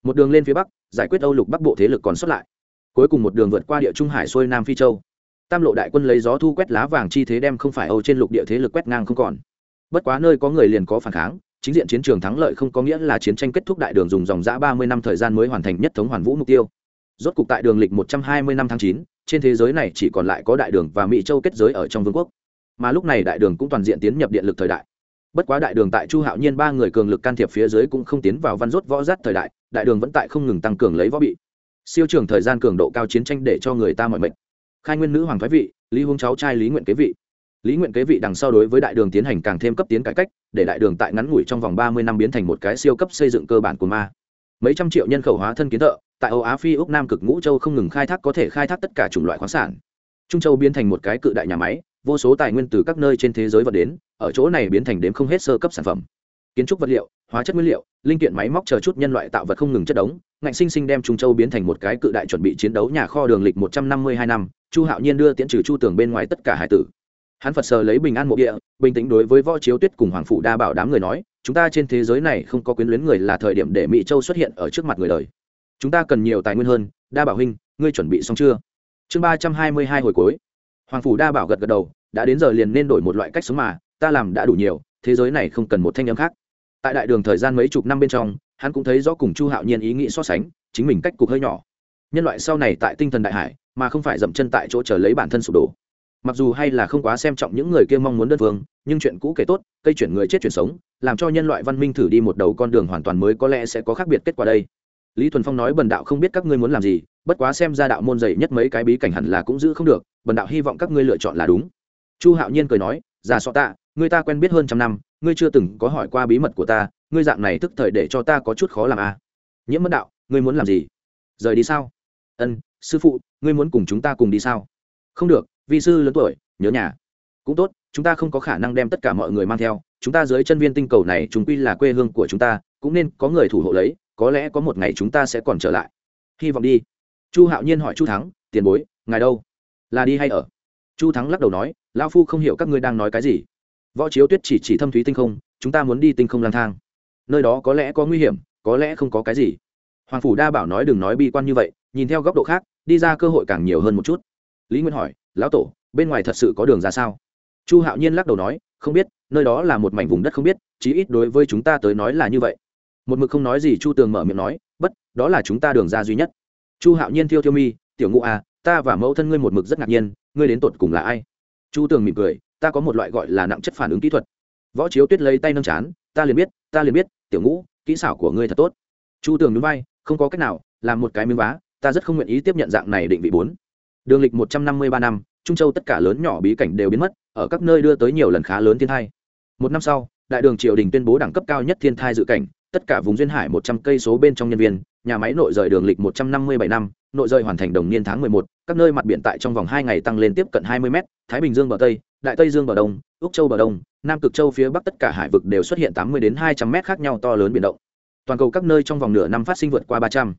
Một đường lên phía bắc, giải quyết âu lục bắc bộ thế lực còn sót lại. Cuối cùng một đường vượt qua địa trung hải xuôi nam phi châu. Tam lộ đại quân lấy gió thu quét lá vàng chi thế đem không phải âu trên lục địa thế lực quét ngang không còn. Bất quá nơi có người liền có phản kháng chính diện chiến trường thắng lợi không có nghĩa là chiến tranh kết thúc đại đường dùng dòng giã ba mươi năm thời gian mới hoàn thành nhất thống hoàn vũ mục tiêu. Rốt cục tại đường lịch một trăm hai mươi năm tháng chín, trên thế giới này chỉ còn lại có đại đường và mỹ châu kết giới ở trong vương quốc. Mà lúc này đại đường cũng toàn diện tiến nhập điện lực thời đại. Bất quá đại đường tại chu hạo nhiên ba người cường lực can thiệp phía dưới cũng không tiến vào văn rốt võ rát thời đại đại đường vẫn tại không ngừng tăng cường lấy võ bị. Siêu trường thời gian cường độ cao chiến tranh để cho người ta mọi mệnh. Khai nguyên nữ hoàng thái vị, lý hung cháu trai lý nguyện kế vị lý nguyện kế vị đằng sau đối với đại đường tiến hành càng thêm cấp tiến cải cách, để đại đường tại ngắn ngủi trong vòng ba mươi năm biến thành một cái siêu cấp xây dựng cơ bản của ma. Mấy trăm triệu nhân khẩu hóa thân kiến thợ, tại âu á phi úc nam cực ngũ châu không ngừng khai thác có thể khai thác tất cả chủng loại khoáng sản. Trung châu biến thành một cái cự đại nhà máy, vô số tài nguyên từ các nơi trên thế giới vận đến, ở chỗ này biến thành đếm không hết sơ cấp sản phẩm. Kiến trúc vật liệu, hóa chất nguyên liệu, linh kiện máy móc chờ chút nhân loại tạo vật không ngừng chất đống, ngạnh sinh sinh đem trung châu biến thành một cái cự đại chuẩn bị chiến đấu nhà kho đường lịch một trăm năm mươi hai năm, chu hạo nhiên đưa tiễn trừ chu tường bên ngoài tất cả hải tử hắn phật sờ lấy bình an mộ địa, bình tĩnh đối với võ chiếu tuyết cùng hoàng phụ đa bảo đám người nói, chúng ta trên thế giới này không có quyến luyến người là thời điểm để mỹ châu xuất hiện ở trước mặt người đời. Chúng ta cần nhiều tài nguyên hơn, đa bảo huynh, ngươi chuẩn bị xong chưa? Chương ba trăm hai mươi hai hồi cuối. Hoàng phủ đa bảo gật gật đầu, đã đến giờ liền nên đổi một loại cách sống mà, ta làm đã đủ nhiều, thế giới này không cần một thanh âm khác. Tại đại đường thời gian mấy chục năm bên trong, hắn cũng thấy rõ cùng chu hạo nhiên ý nghĩ so sánh, chính mình cách cục hơi nhỏ. Nhân loại sau này tại tinh thần đại hải, mà không phải dậm chân tại chỗ chờ lấy bản thân sụp đổ mặc dù hay là không quá xem trọng những người kia mong muốn đơn phương, nhưng chuyện cũ kể tốt, cây chuyển người chết chuyển sống, làm cho nhân loại văn minh thử đi một đầu con đường hoàn toàn mới có lẽ sẽ có khác biệt kết quả đây. Lý thuần phong nói bần đạo không biết các ngươi muốn làm gì, bất quá xem ra đạo môn dày nhất mấy cái bí cảnh hẳn là cũng giữ không được, bần đạo hy vọng các ngươi lựa chọn là đúng. Chu hạo nhiên cười nói, già sọ tạ, người ta quen biết hơn trăm năm, ngươi chưa từng có hỏi qua bí mật của ta, ngươi dạng này thức thời để cho ta có chút khó làm à. nhiễm mẫn đạo, ngươi muốn làm gì? Rời đi sao? Ân, sư phụ, ngươi muốn cùng chúng ta cùng đi sao? Không được vi sư lớn tuổi, nhớ nhà. Cũng tốt, chúng ta không có khả năng đem tất cả mọi người mang theo. Chúng ta dưới chân viên tinh cầu này, chúng quy là quê hương của chúng ta, cũng nên có người thủ hộ lấy, có lẽ có một ngày chúng ta sẽ còn trở lại. Hy vọng đi. Chu hạo nhiên hỏi chu thắng, tiền bối, ngài đâu? Là đi hay ở? Chu thắng lắc đầu nói lao phu không hiểu các ngươi đang nói cái gì. Võ chiếu tuyết chỉ chỉ thâm thúy tinh không, chúng ta muốn đi tinh không lang thang. Nơi đó có lẽ có nguy hiểm, có lẽ không có cái gì. Hoàng phủ đa bảo nói đừng nói bi quan như vậy, nhìn theo góc độ khác, đi ra cơ hội càng nhiều hơn một chút. Lý nguyên hỏi lão tổ, bên ngoài thật sự có đường ra sao? Chu hạo nhiên lắc đầu nói, không biết, nơi đó là một mảnh vùng đất không biết, chí ít đối với chúng ta tới nói là như vậy. Một mực không nói gì chu tường mở miệng nói, bất, đó là chúng ta đường ra duy nhất. Chu hạo nhiên thiêu thiêu mi, tiểu ngũ à ta và mẫu thân ngươi một mực rất ngạc nhiên, ngươi đến tột cùng là ai? Chu tường mỉm cười, ta có một loại gọi là nặng chất phản ứng kỹ thuật. Võ chiếu tuyết lấy tay nâng chán, ta liền biết, ta liền biết, tiểu ngũ, kỹ xảo của ngươi thật tốt. Chu tường núi bay không có cách nào, làm một cái miếng vá, ta rất không nguyện ý tiếp nhận dạng này định vị bốn đường lịch một trăm năm mươi ba năm, trung châu tất cả lớn nhỏ bí cảnh đều biến mất, ở các nơi đưa tới nhiều lần khá lớn thiên thai một năm sau, đại đường triều đình tuyên bố đẳng cấp cao nhất thiên thai dự cảnh, tất cả vùng duyên hải một trăm cây số bên trong nhân viên, nhà máy nội rời đường lịch một trăm năm mươi bảy năm, nội rời hoàn thành đồng niên tháng mười một, các nơi mặt biển tại trong vòng hai ngày tăng lên tiếp cận hai mươi m thái bình dương bờ tây, đại tây dương bờ đông, úc châu bờ đông, nam cực châu phía bắc tất cả hải vực đều xuất hiện tám mươi đến hai trăm m khác nhau to lớn biển động. Toàn cầu các nơi trong vòng nửa năm phát sinh vượt qua ba trăm.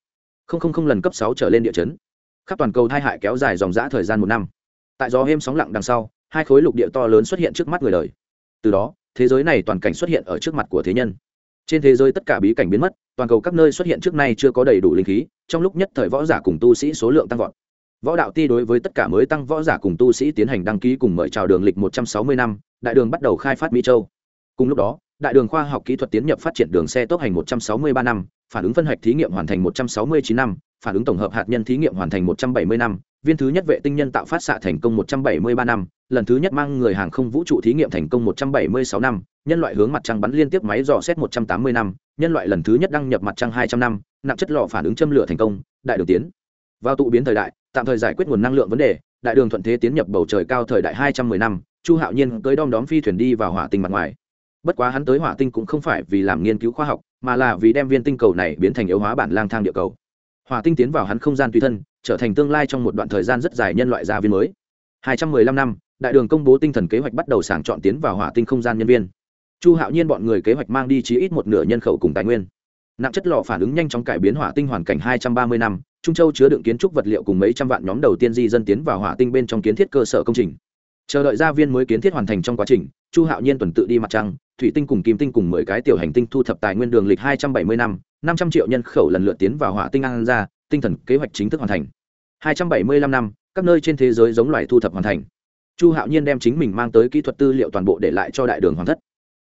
Linh lần cấp sáu trở lên địa chấn khắp toàn cầu thai hại kéo dài dòng dã thời gian một năm. Tại gió êm sóng lặng đằng sau, hai khối lục địa to lớn xuất hiện trước mắt người đời. Từ đó, thế giới này toàn cảnh xuất hiện ở trước mặt của thế nhân. Trên thế giới tất cả bí cảnh biến mất, toàn cầu các nơi xuất hiện trước nay chưa có đầy đủ linh khí, trong lúc nhất thời võ giả cùng tu sĩ số lượng tăng vọt. Võ đạo ti đối với tất cả mới tăng võ giả cùng tu sĩ tiến hành đăng ký cùng mời chào đường lịch một trăm sáu mươi năm, đại đường bắt đầu khai phát mỹ châu. Cùng lúc đó, đại đường khoa học kỹ thuật tiến nhập phát triển đường xe tốc hành một trăm sáu mươi ba năm, phản ứng phân hạch thí nghiệm hoàn thành một trăm sáu mươi chín năm phản ứng tổng hợp hạt nhân thí nghiệm hoàn thành một trăm bảy mươi năm, viên thứ nhất vệ tinh nhân tạo phát xạ thành công một trăm bảy mươi ba năm, lần thứ nhất mang người hàng không vũ trụ thí nghiệm thành công một trăm bảy mươi sáu năm, nhân loại hướng mặt trăng bắn liên tiếp máy dò xét một trăm tám mươi năm, nhân loại lần thứ nhất đăng nhập mặt trăng hai trăm năm, nặng chất lò phản ứng châm lửa thành công, đại đường tiến. Vào tụ biến thời đại, tạm thời giải quyết nguồn năng lượng vấn đề, đại đường thuận thế tiến nhập bầu trời cao thời đại hai trăm mười năm, chu hạo nhiên cưỡi đom đóm phi thuyền đi vào hỏa tinh mặt ngoài. Bất quá hắn tới hỏa tinh cũng không phải vì làm nghiên cứu khoa học, mà là vì đem viên tinh cầu này biến thành yếu hóa bản lang thang địa cầu. Hòa tinh tiến vào hắn không gian tùy thân, trở thành tương lai trong một đoạn thời gian rất dài nhân loại gia viên mới. Hai trăm mười lăm năm, đại đường công bố tinh thần kế hoạch bắt đầu sàng chọn tiến vào hỏa tinh không gian nhân viên. Chu hạo nhiên bọn người kế hoạch mang đi chí ít một nửa nhân khẩu cùng tài nguyên. Nặng chất lò phản ứng nhanh chóng cải biến hỏa tinh hoàn cảnh hai trăm ba mươi năm, trung châu chứa đựng kiến trúc vật liệu cùng mấy trăm vạn nhóm đầu tiên di dân tiến vào hỏa tinh bên trong kiến thiết cơ sở công trình. Chờ đợi gia viên mới kiến thiết hoàn thành trong quá trình, chu hạo nhiên tuần tự đi mặt trăng, thủy tinh cùng kim tinh cùng mười cái tiểu hành tinh thu thập tài nguyên đường lịch hai trăm bảy mươi năm năm trăm triệu nhân khẩu lần lượt tiến vào hỏa tinh an ra tinh thần kế hoạch chính thức hoàn thành. hai trăm bảy mươi lăm năm, các nơi trên thế giới giống loài thu thập hoàn thành. Chu hạo nhiên đem chính mình mang tới kỹ thuật tư liệu toàn bộ để lại cho đại đường hoàng thất.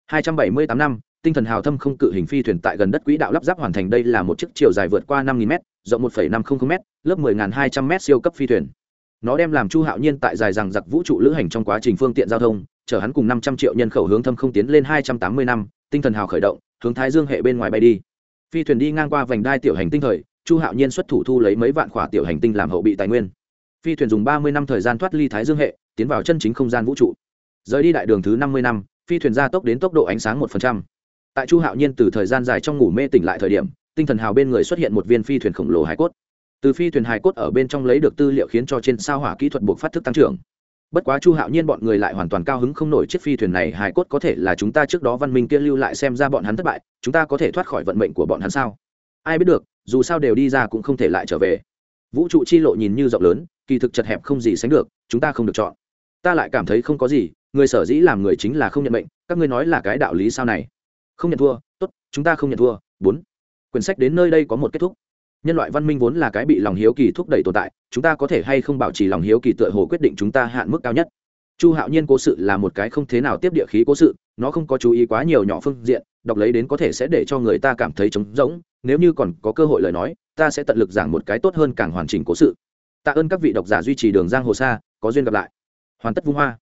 hai trăm bảy mươi tám năm, tinh thần hào thâm không cự hình phi thuyền tại gần đất quỹ đạo lắp ráp hoàn thành đây là một chiếc chiều dài vượt qua năm m rộng một năm trăm linh m lớp 10.200 m siêu cấp phi thuyền. Nó đem làm chu hạo nhiên tại dài rằng giặc vũ trụ lữ hành trong quá trình phương tiện giao thông, chở hắn cùng năm trăm triệu nhân khẩu hướng thâm không tiến lên hai trăm tám mươi năm, tinh thần hào khởi động, hướng thái dương hệ bên ngoài bay đi phi thuyền đi ngang qua vành đai tiểu hành tinh thời, chu hạo nhiên xuất thủ thu lấy mấy vạn khỏa tiểu hành tinh làm hậu bị tài nguyên. Phi thuyền dùng ba mươi năm thời gian thoát ly thái dương hệ, tiến vào chân chính không gian vũ trụ. Rời đi đại đường thứ năm mươi năm, phi thuyền gia tốc đến tốc độ ánh sáng một tại chu hạo nhiên từ thời gian dài trong ngủ mê tỉnh lại thời điểm, tinh thần hào bên người xuất hiện một viên phi thuyền khổng lồ hải cốt. Từ phi thuyền hải cốt ở bên trong lấy được tư liệu khiến cho trên sao hỏa kỹ thuật buộc phát thức tăng trưởng bất quá chu hạo nhiên bọn người lại hoàn toàn cao hứng không nổi chiếc phi thuyền này hải cốt có thể là chúng ta trước đó văn minh kia lưu lại xem ra bọn hắn thất bại, chúng ta có thể thoát khỏi vận mệnh của bọn hắn sao? Ai biết được, dù sao đều đi ra cũng không thể lại trở về. Vũ trụ chi lộ nhìn như rộng lớn, kỳ thực chật hẹp không gì sánh được, chúng ta không được chọn. Ta lại cảm thấy không có gì, người sở dĩ làm người chính là không nhận mệnh, các ngươi nói là cái đạo lý sao này? Không nhận thua, tốt, chúng ta không nhận thua, bốn. Quyển sách đến nơi đây có một kết thúc nhân loại văn minh vốn là cái bị lòng hiếu kỳ thúc đẩy tồn tại, chúng ta có thể hay không bảo trì lòng hiếu kỳ tựa hồ quyết định chúng ta hạn mức cao nhất? Chu hạo nhiên cố sự là một cái không thế nào tiếp địa khí cố sự, nó không có chú ý quá nhiều nhỏ phương diện, đọc lấy đến có thể sẽ để cho người ta cảm thấy trống rỗng, nếu như còn có cơ hội lời nói, ta sẽ tận lực giảng một cái tốt hơn càng hoàn chỉnh cố sự. Tạ ơn các vị độc giả duy trì đường giang hồ xa, có duyên gặp lại. Hoàn tất vung hoa.